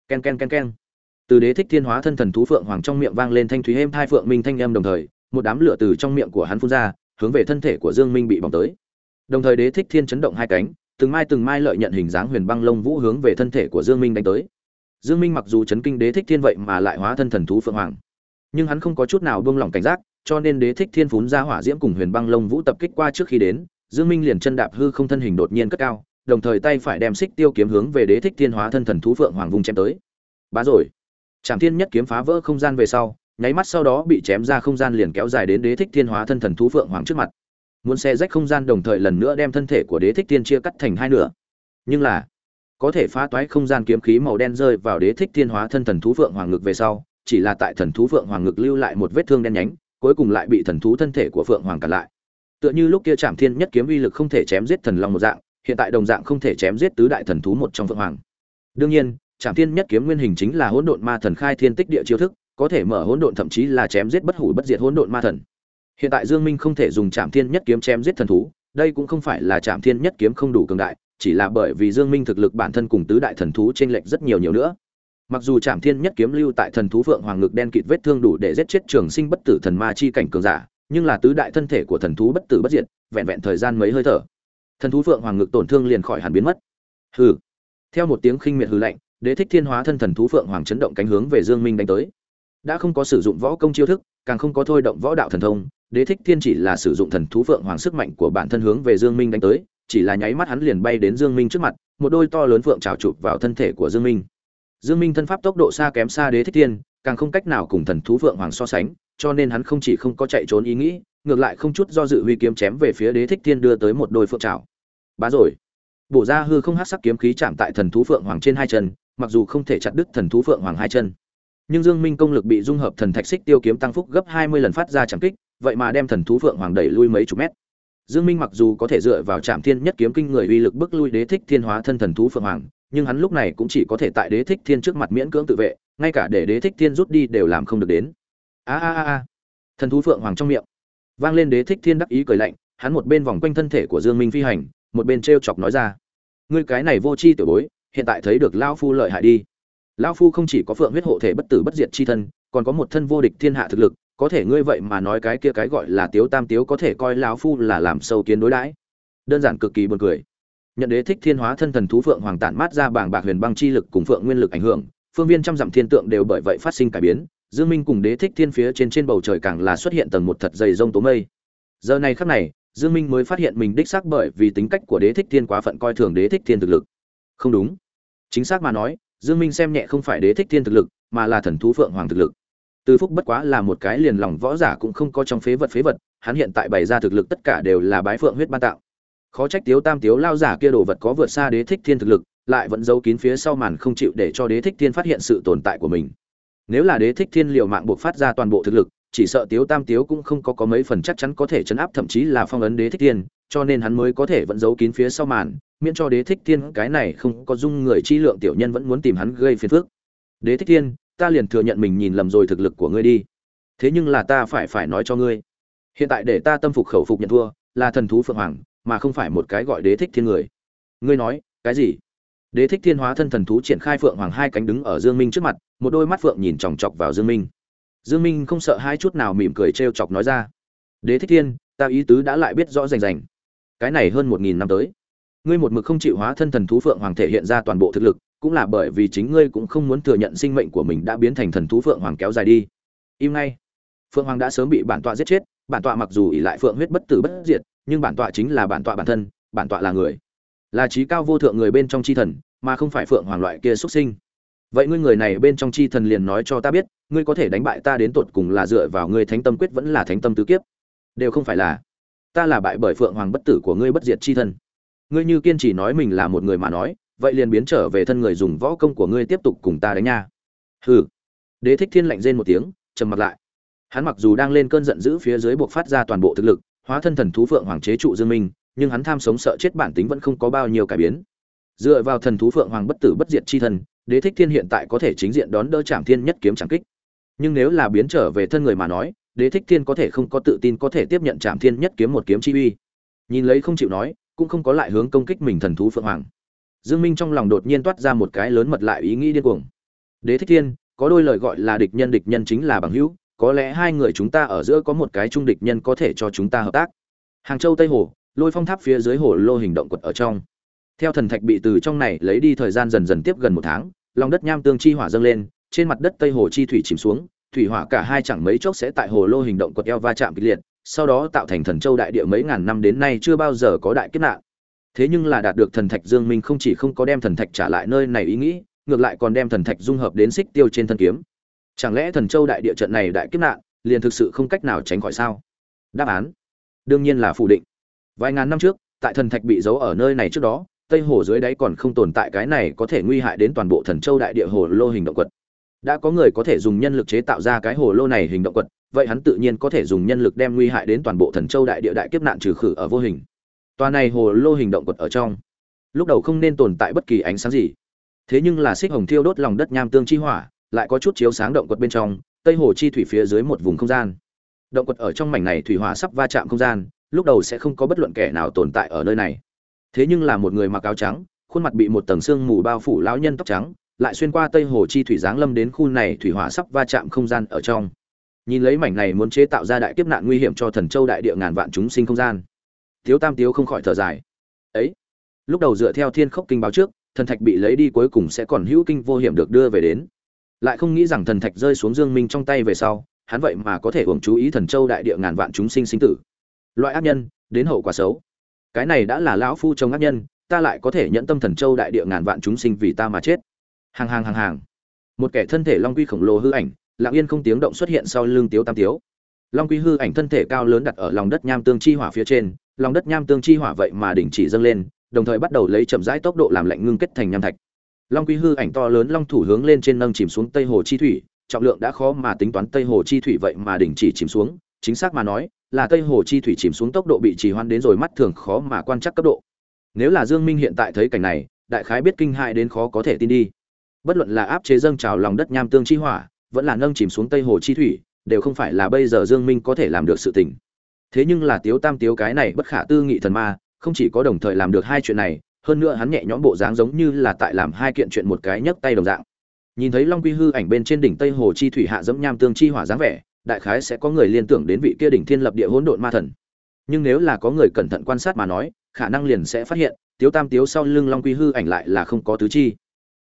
[SPEAKER 1] Ken ken ken ken. Từ đế thích thiên hóa thân thần thú phượng hoàng trong miệng vang lên thanh thúy êm hai phượng minh thanh âm đồng thời, một đám lửa từ trong miệng của hắn phun ra, hướng về thân thể của dương minh bị bỏng tới. Đồng thời đế thích thiên chấn động hai cánh, từng mai từng mai lợi nhận hình dáng huyền băng lông vũ hướng về thân thể của dương minh đánh tới. Dương minh mặc dù chấn kinh đế thích thiên vậy mà lại hóa thân thần thú phượng hoàng. Nhưng hắn không có chút nào buông lỏng cảnh giác cho nên đế thích thiên phún ra hỏa diễm cùng huyền băng lông vũ tập kích qua trước khi đến, dương minh liền chân đạp hư không thân hình đột nhiên cất cao, đồng thời tay phải đem xích tiêu kiếm hướng về đế thích thiên hóa thân thần thú phượng hoàng vùng chém tới. Bá rồi. Trảm thiên nhất kiếm phá vỡ không gian về sau, nháy mắt sau đó bị chém ra không gian liền kéo dài đến đế thích thiên hóa thân thần thú phượng hoàng trước mặt. Muốn xe rách không gian đồng thời lần nữa đem thân thể của đế thích thiên chia cắt thành hai nửa. Nhưng là, có thể phá toái không gian kiếm khí màu đen rơi vào đế thích thiên hóa thân thần thú phượng hoàng ngực về sau, chỉ là tại thần thú phượng hoàng ngực lưu lại một vết thương đen nhánh cuối cùng lại bị thần thú thân thể của phượng hoàng cản lại. Tựa như lúc kia trảm thiên nhất kiếm uy lực không thể chém giết thần long một dạng, hiện tại đồng dạng không thể chém giết tứ đại thần thú một trong phượng hoàng. Đương nhiên, trảm thiên nhất kiếm nguyên hình chính là hỗn độn ma thần khai thiên tích địa chiêu thức, có thể mở hỗn độn thậm chí là chém giết bất hủ bất diệt hỗn độn ma thần. Hiện tại dương minh không thể dùng chạm thiên nhất kiếm chém giết thần thú, đây cũng không phải là chạm thiên nhất kiếm không đủ cường đại, chỉ là bởi vì dương minh thực lực bản thân cùng tứ đại thần thú trên lệch rất nhiều nhiều nữa mặc dù trảm thiên nhất kiếm lưu tại thần thú phượng hoàng ngực đen kịt vết thương đủ để giết chết trường sinh bất tử thần ma chi cảnh cường giả, nhưng là tứ đại thân thể của thần thú bất tử bất diệt, vẹn vẹn thời gian mấy hơi thở, thần thú phượng hoàng ngực tổn thương liền khỏi hẳn biến mất. Hừ. Theo một tiếng khinh miệt hừ lạnh, đế thích thiên hóa thân thần thú phượng hoàng chấn động cánh hướng về dương minh đánh tới. Đã không có sử dụng võ công chiêu thức, càng không có thôi động võ đạo thần thông, đế thích thiên chỉ là sử dụng thần thú phượng hoàng sức mạnh của bản thân hướng về dương minh đánh tới, chỉ là nháy mắt hắn liền bay đến dương minh trước mặt, một đôi to lớn phượng trào chụp vào thân thể của dương minh dương minh thân pháp tốc độ xa kém xa đế thích thiên, càng không cách nào cùng thần thú vượng hoàng so sánh, cho nên hắn không chỉ không có chạy trốn ý nghĩ, ngược lại không chút do dự huy kiếm chém về phía đế thích thiên đưa tới một đôi phượng trảo. bá rồi. Bổ ra hư không hắc sắc kiếm khí chạm tại thần thú vượng hoàng trên hai chân, mặc dù không thể chặt đứt thần thú vượng hoàng hai chân. Nhưng dương minh công lực bị dung hợp thần thạch xích tiêu kiếm tăng phúc gấp 20 lần phát ra chẳng kích, vậy mà đem thần thú vượng hoàng đẩy lui mấy chục mét. Dương minh mặc dù có thể dựa vào Trảm thiên nhất kiếm kinh người uy lực bức lui đế thích thiên hóa thân thần thú phượng hoàng nhưng hắn lúc này cũng chỉ có thể tại đế thích thiên trước mặt miễn cưỡng tự vệ, ngay cả để đế thích thiên rút đi đều làm không được đến. A a a a. Thần thú phượng hoàng trong miệng. Vang lên đế thích thiên đắc ý cười lạnh, hắn một bên vòng quanh thân thể của dương minh phi hành, một bên treo chọc nói ra. Ngươi cái này vô chi tiểu bối, hiện tại thấy được lão phu lợi hại đi. Lão phu không chỉ có phượng huyết hộ thể bất tử bất diệt chi thân, còn có một thân vô địch thiên hạ thực lực, có thể ngươi vậy mà nói cái kia cái gọi là tiếu tam tiếu có thể coi lão phu là làm sâu kiến đối đãi. Đơn giản cực kỳ buồn cười nhận đế thích thiên hóa thân thần thú phượng hoàng tản mát ra bảng bạc huyền băng chi lực cùng phượng nguyên lực ảnh hưởng, phương viên trăm dặm thiên tượng đều bởi vậy phát sinh cải biến. Dương minh cùng đế thích thiên phía trên trên bầu trời càng là xuất hiện tầng một thật dày rông tố mây. Giờ này khắc này, dương minh mới phát hiện mình đích xác bởi vì tính cách của đế thích thiên quá phận coi thường đế thích thiên thực lực. Không đúng. Chính xác mà nói, dương minh xem nhẹ không phải đế thích thiên thực lực, mà là thần thú phượng hoàng thực lực. Từ phúc bất quá là một cái liền lòng võ giả cũng không có trong phế vật phế vật, hắn hiện tại bày ra thực lực tất cả đều là bái phượng huyết ban tạo khó trách tiếu tam tiếu lao giả kia đồ vật có vượt xa đế thích thiên thực lực, lại vẫn giấu kín phía sau màn không chịu để cho đế thích thiên phát hiện sự tồn tại của mình. Nếu là đế thích thiên liều mạng buộc phát ra toàn bộ thực lực, chỉ sợ tiếu tam tiếu cũng không có có mấy phần chắc chắn có thể chấn áp thậm chí là phong ấn đế thích thiên, cho nên hắn mới có thể vẫn giấu kín phía sau màn, miễn cho đế thích thiên cái này không có dung người chi lượng tiểu nhân vẫn muốn tìm hắn gây phiền phức. Đế thích thiên, ta liền thừa nhận mình nhìn lầm rồi thực lực của ngươi đi. Thế nhưng là ta phải phải nói cho ngươi. Hiện tại để ta tâm phục khẩu phục nhận thua, là thần thú phượng hoàng mà không phải một cái gọi đế thích thiên người. Ngươi nói, cái gì? Đế thích thiên hóa thân thần thú triển khai phượng hoàng hai cánh đứng ở dương minh trước mặt, một đôi mắt phượng nhìn chòng chọc vào dương minh. Dương minh không sợ hai chút nào mỉm cười trêu chọc nói ra, đế thích thiên, ta ý tứ đã lại biết rõ rành rành. Cái này hơn một nghìn năm tới, ngươi một mực không chịu hóa thân thần thú phượng hoàng thể hiện ra toàn bộ thực lực, cũng là bởi vì chính ngươi cũng không muốn thừa nhận sinh mệnh của mình đã biến thành thần thú phượng hoàng kéo dài đi. Im ngay. Phượng hoàng đã sớm bị bản tọa giết chết, bản tọa mặc dù ỉ lại phượng huyết bất tử bất diệt nhưng bản tọa chính là bản tọa bản thân, bản tọa là người. Là trí cao vô thượng người bên trong chi thần, mà không phải phượng hoàng loại kia xuất sinh. Vậy ngươi người này bên trong chi thần liền nói cho ta biết, ngươi có thể đánh bại ta đến tột cùng là dựa vào ngươi thánh tâm quyết vẫn là thánh tâm tứ kiếp. Đều không phải là. Ta là bại bởi phượng hoàng bất tử của ngươi bất diệt chi thân ngươi như kiên trì nói mình là một người mà nói, vậy liền biến trở về thân người dùng võ công của ngươi tiếp tục cùng ta đánh nha. Hừ. Đế thích thiên lạnh rên một tiếng, trầm mặt lại. Hắn mặc dù đang lên cơn giận dữ phía dưới buộc phát ra toàn bộ thực lực hóa thân thần thú phượng hoàng chế trụ dương minh, nhưng hắn tham sống sợ chết bản tính vẫn không có bao nhiêu cải biến. Dựa vào thần thú phượng hoàng bất tử bất diệt chi thân, đế thích thiên hiện tại có thể chính diện đón đỡ trảm thiên nhất kiếm trảm kích. Nhưng nếu là biến trở về thân người mà nói, đế thích thiên có thể không có tự tin có thể tiếp nhận trảm thiên nhất kiếm một kiếm chi uy. Nhìn lấy không chịu nói, cũng không có lại hướng công kích mình thần thú phượng hoàng. Dương minh trong lòng đột nhiên toát ra một cái lớn mật lại ý nghĩ điên cuồng. Đế thích thiên, có đôi lời gọi là địch nhân địch nhân chính là bằng hữu có lẽ hai người chúng ta ở giữa có một cái trung địch nhân có thể cho chúng ta hợp tác. Hàng châu tây hồ, lôi phong tháp phía dưới hồ lô hình động quật ở trong. Theo thần thạch bị từ trong này lấy đi thời gian dần dần tiếp gần một tháng, lòng đất nham tương chi hỏa dâng lên, trên mặt đất tây hồ chi thủy chìm xuống, thủy hỏa cả hai chẳng mấy chốc sẽ tại hồ lô hình động quật eo va chạm kịch liệt, sau đó tạo thành thần châu đại địa mấy ngàn năm đến nay chưa bao giờ có đại kết nạn. Thế nhưng là đạt được thần thạch dương minh không chỉ không có đem thần thạch trả lại nơi này ý nghĩ, ngược lại còn đem thần thạch dung hợp đến xích tiêu trên thân kiếm chẳng lẽ thần châu đại địa trận này đại kiếp nạn, liền thực sự không cách nào tránh khỏi sao? Đáp án, đương nhiên là phủ định. Vài ngàn năm trước, tại thần thạch bị giấu ở nơi này trước đó, tây hồ dưới đáy còn không tồn tại cái này có thể nguy hại đến toàn bộ thần châu đại địa hồ lô hình động quật. Đã có người có thể dùng nhân lực chế tạo ra cái hồ lô này hình động quật, vậy hắn tự nhiên có thể dùng nhân lực đem nguy hại đến toàn bộ thần châu đại địa đại kiếp nạn trừ khử ở vô hình. Tòa này hồ lô hình động quật ở trong, lúc đầu không nên tồn tại bất kỳ ánh sáng gì. Thế nhưng là xích hồng thiêu đốt lòng đất nham tương chi hỏa lại có chút chiếu sáng động quật bên trong, tây hồ chi thủy phía dưới một vùng không gian. Động quật ở trong mảnh này thủy hỏa sắp va chạm không gian, lúc đầu sẽ không có bất luận kẻ nào tồn tại ở nơi này. Thế nhưng là một người mặc áo trắng, khuôn mặt bị một tầng xương mù bao phủ lão nhân tóc trắng, lại xuyên qua tây hồ chi thủy giáng lâm đến khu này thủy hỏa sắp va chạm không gian ở trong. Nhìn lấy mảnh này muốn chế tạo ra đại kiếp nạn nguy hiểm cho thần châu đại địa ngàn vạn chúng sinh không gian. Thiếu tam tiếu không khỏi thở dài. Ấy, lúc đầu dựa theo thiên khốc kinh báo trước, thần thạch bị lấy đi cuối cùng sẽ còn hữu kinh vô hiểm được đưa về đến lại không nghĩ rằng thần thạch rơi xuống dương minh trong tay về sau, hắn vậy mà có thể hưởng chú ý thần châu đại địa ngàn vạn chúng sinh sinh tử. Loại ác nhân, đến hậu quả xấu. Cái này đã là lão phu trong ác nhân, ta lại có thể nhận tâm thần châu đại địa ngàn vạn chúng sinh vì ta mà chết. Hàng hàng hàng hàng. Một kẻ thân thể long quy khổng lồ hư ảnh, lặng yên không tiếng động xuất hiện sau lưng tiếu tam tiếu. Long quy hư ảnh thân thể cao lớn đặt ở lòng đất nham tương chi hỏa phía trên, lòng đất nham tương chi hỏa vậy mà đỉnh chỉ dâng lên, đồng thời bắt đầu lấy chậm rãi tốc độ làm lạnh ngưng kết thành nham thạch long quy hư ảnh to lớn long thủ hướng lên trên nâng chìm xuống tây hồ chi thủy, trọng lượng đã khó mà tính toán tây hồ chi thủy vậy mà đỉnh chỉ chìm xuống, chính xác mà nói, là tây hồ chi thủy chìm xuống tốc độ bị trì hoãn đến rồi mắt thường khó mà quan trắc cấp độ. Nếu là dương minh hiện tại thấy cảnh này, đại khái biết kinh hại đến khó có thể tin đi. Bất luận là áp chế dâng trào lòng đất nham tương chi hỏa, vẫn là nâng chìm xuống tây hồ chi thủy, đều không phải là bây giờ dương minh có thể làm được sự tình. Thế nhưng là tiếu tam tiếu cái này bất khả tư nghị thần ma, không chỉ có đồng thời làm được hai chuyện này hơn nữa hắn nhẹ nhõm bộ dáng giống như là tại làm hai kiện chuyện một cái nhấc tay đồng dạng. Nhìn thấy long quy hư ảnh bên trên đỉnh tây hồ chi thủy hạ dẫm nham tương chi hỏa dáng vẻ, đại khái sẽ có người liên tưởng đến vị kia đỉnh thiên lập địa hỗn độn ma thần. Nhưng nếu là có người cẩn thận quan sát mà nói, khả năng liền sẽ phát hiện, tiếu tam tiếu sau lưng long quy hư ảnh lại là không có tứ chi.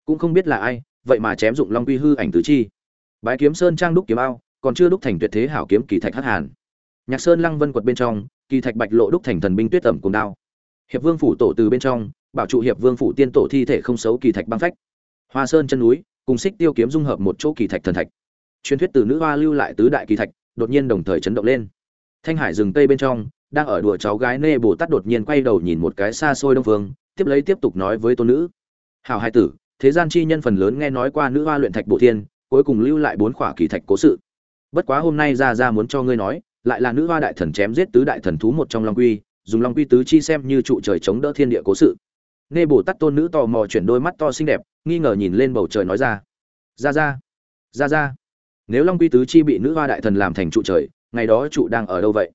[SPEAKER 1] Cũng không biết là ai, vậy mà chém dụng long quy hư ảnh tứ chi. Bái kiếm sơn trang đúc kiếm ao, còn chưa đúc thành tuyệt thế hảo kiếm kỳ thạch hắc hàn. Nhạc sơn lăng vân quật bên trong, kỳ thạch bạch lộ đúc thành thần binh tuyết tẩm cùng đao hiệp vương phủ tổ từ bên trong, bảo trụ hiệp vương phủ tiên tổ thi thể không xấu kỳ thạch băng phách. Hoa sơn chân núi, cùng xích tiêu kiếm dung hợp một chỗ kỳ thạch thần thạch. Truyền thuyết từ nữ hoa lưu lại tứ đại kỳ thạch, đột nhiên đồng thời chấn động lên. Thanh hải rừng tây bên trong, đang ở đùa cháu gái nê bồ tát đột nhiên quay đầu nhìn một cái xa xôi đông phương, tiếp lấy tiếp tục nói với tôn nữ. Hào hai tử, thế gian chi nhân phần lớn nghe nói qua nữ hoa luyện thạch bộ thiên, cuối cùng lưu lại bốn khỏa kỳ thạch cố sự. Bất quá hôm nay ra ra muốn cho ngươi nói, lại là nữ hoa đại thần chém giết tứ đại thần thú một trong long quy dùng long quy tứ chi xem như trụ trời chống đỡ thiên địa cố sự. Nghe bồ tát tôn nữ tò mò chuyển đôi mắt to xinh đẹp, nghi ngờ nhìn lên bầu trời nói ra. Ra ra ra ra. Nếu long quy tứ chi bị nữ hoa đại thần làm thành trụ trời, ngày đó trụ đang ở đâu vậy?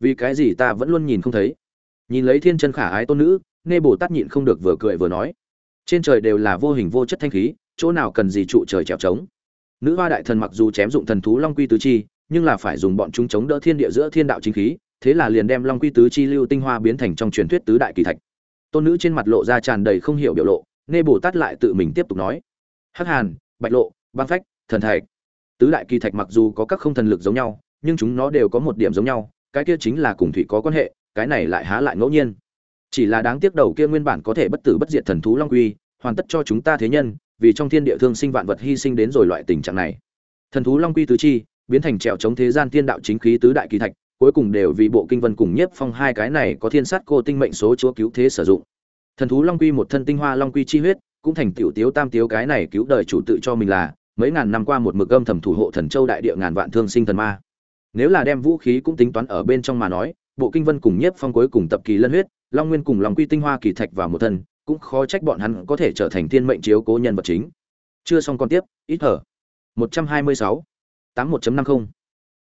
[SPEAKER 1] Vì cái gì ta vẫn luôn nhìn không thấy? Nhìn lấy thiên chân khả ái tôn nữ, nghe bồ tát nhịn không được vừa cười vừa nói. Trên trời đều là vô hình vô chất thanh khí, chỗ nào cần gì trụ trời trèo trống nữ hoa đại thần mặc dù chém dụng thần thú long quy tứ chi, nhưng là phải dùng bọn chúng chống đỡ thiên địa giữa thiên đạo chính khí thế là liền đem long quy tứ chi lưu tinh hoa biến thành trong truyền thuyết tứ đại kỳ thạch. Tôn nữ trên mặt lộ ra tràn đầy không hiểu biểu lộ, nghe bồ tát lại tự mình tiếp tục nói. Hắc hàn, bạch lộ, băng phách, thần thạch. Tứ đại kỳ thạch mặc dù có các không thần lực giống nhau, nhưng chúng nó đều có một điểm giống nhau, cái kia chính là cùng thủy có quan hệ, cái này lại há lại ngẫu nhiên. Chỉ là đáng tiếc đầu kia nguyên bản có thể bất tử bất diệt thần thú long quy, hoàn tất cho chúng ta thế nhân, vì trong thiên địa thương sinh vạn vật hy sinh đến rồi loại tình trạng này. Thần thú long quy tứ chi, biến thành trèo chống thế gian thiên đạo chính khí tứ đại kỳ thạch cuối cùng đều vì bộ kinh vân cùng nhiếp phong hai cái này có thiên sát cô tinh mệnh số chúa cứu thế sử dụng. Thần thú long quy một thân tinh hoa long quy chi huyết, cũng thành tiểu tiếu tam tiếu cái này cứu đời chủ tự cho mình là, mấy ngàn năm qua một mực âm thầm thủ hộ thần châu đại địa ngàn vạn thương sinh thần ma. Nếu là đem vũ khí cũng tính toán ở bên trong mà nói, bộ kinh vân cùng nhiếp phong cuối cùng tập kỳ lân huyết, long nguyên cùng long quy tinh hoa kỳ thạch vào một thân, cũng khó trách bọn hắn có thể trở thành thiên mệnh chiếu cố nhân vật chính. Chưa xong con tiếp, ít thở 126 81.50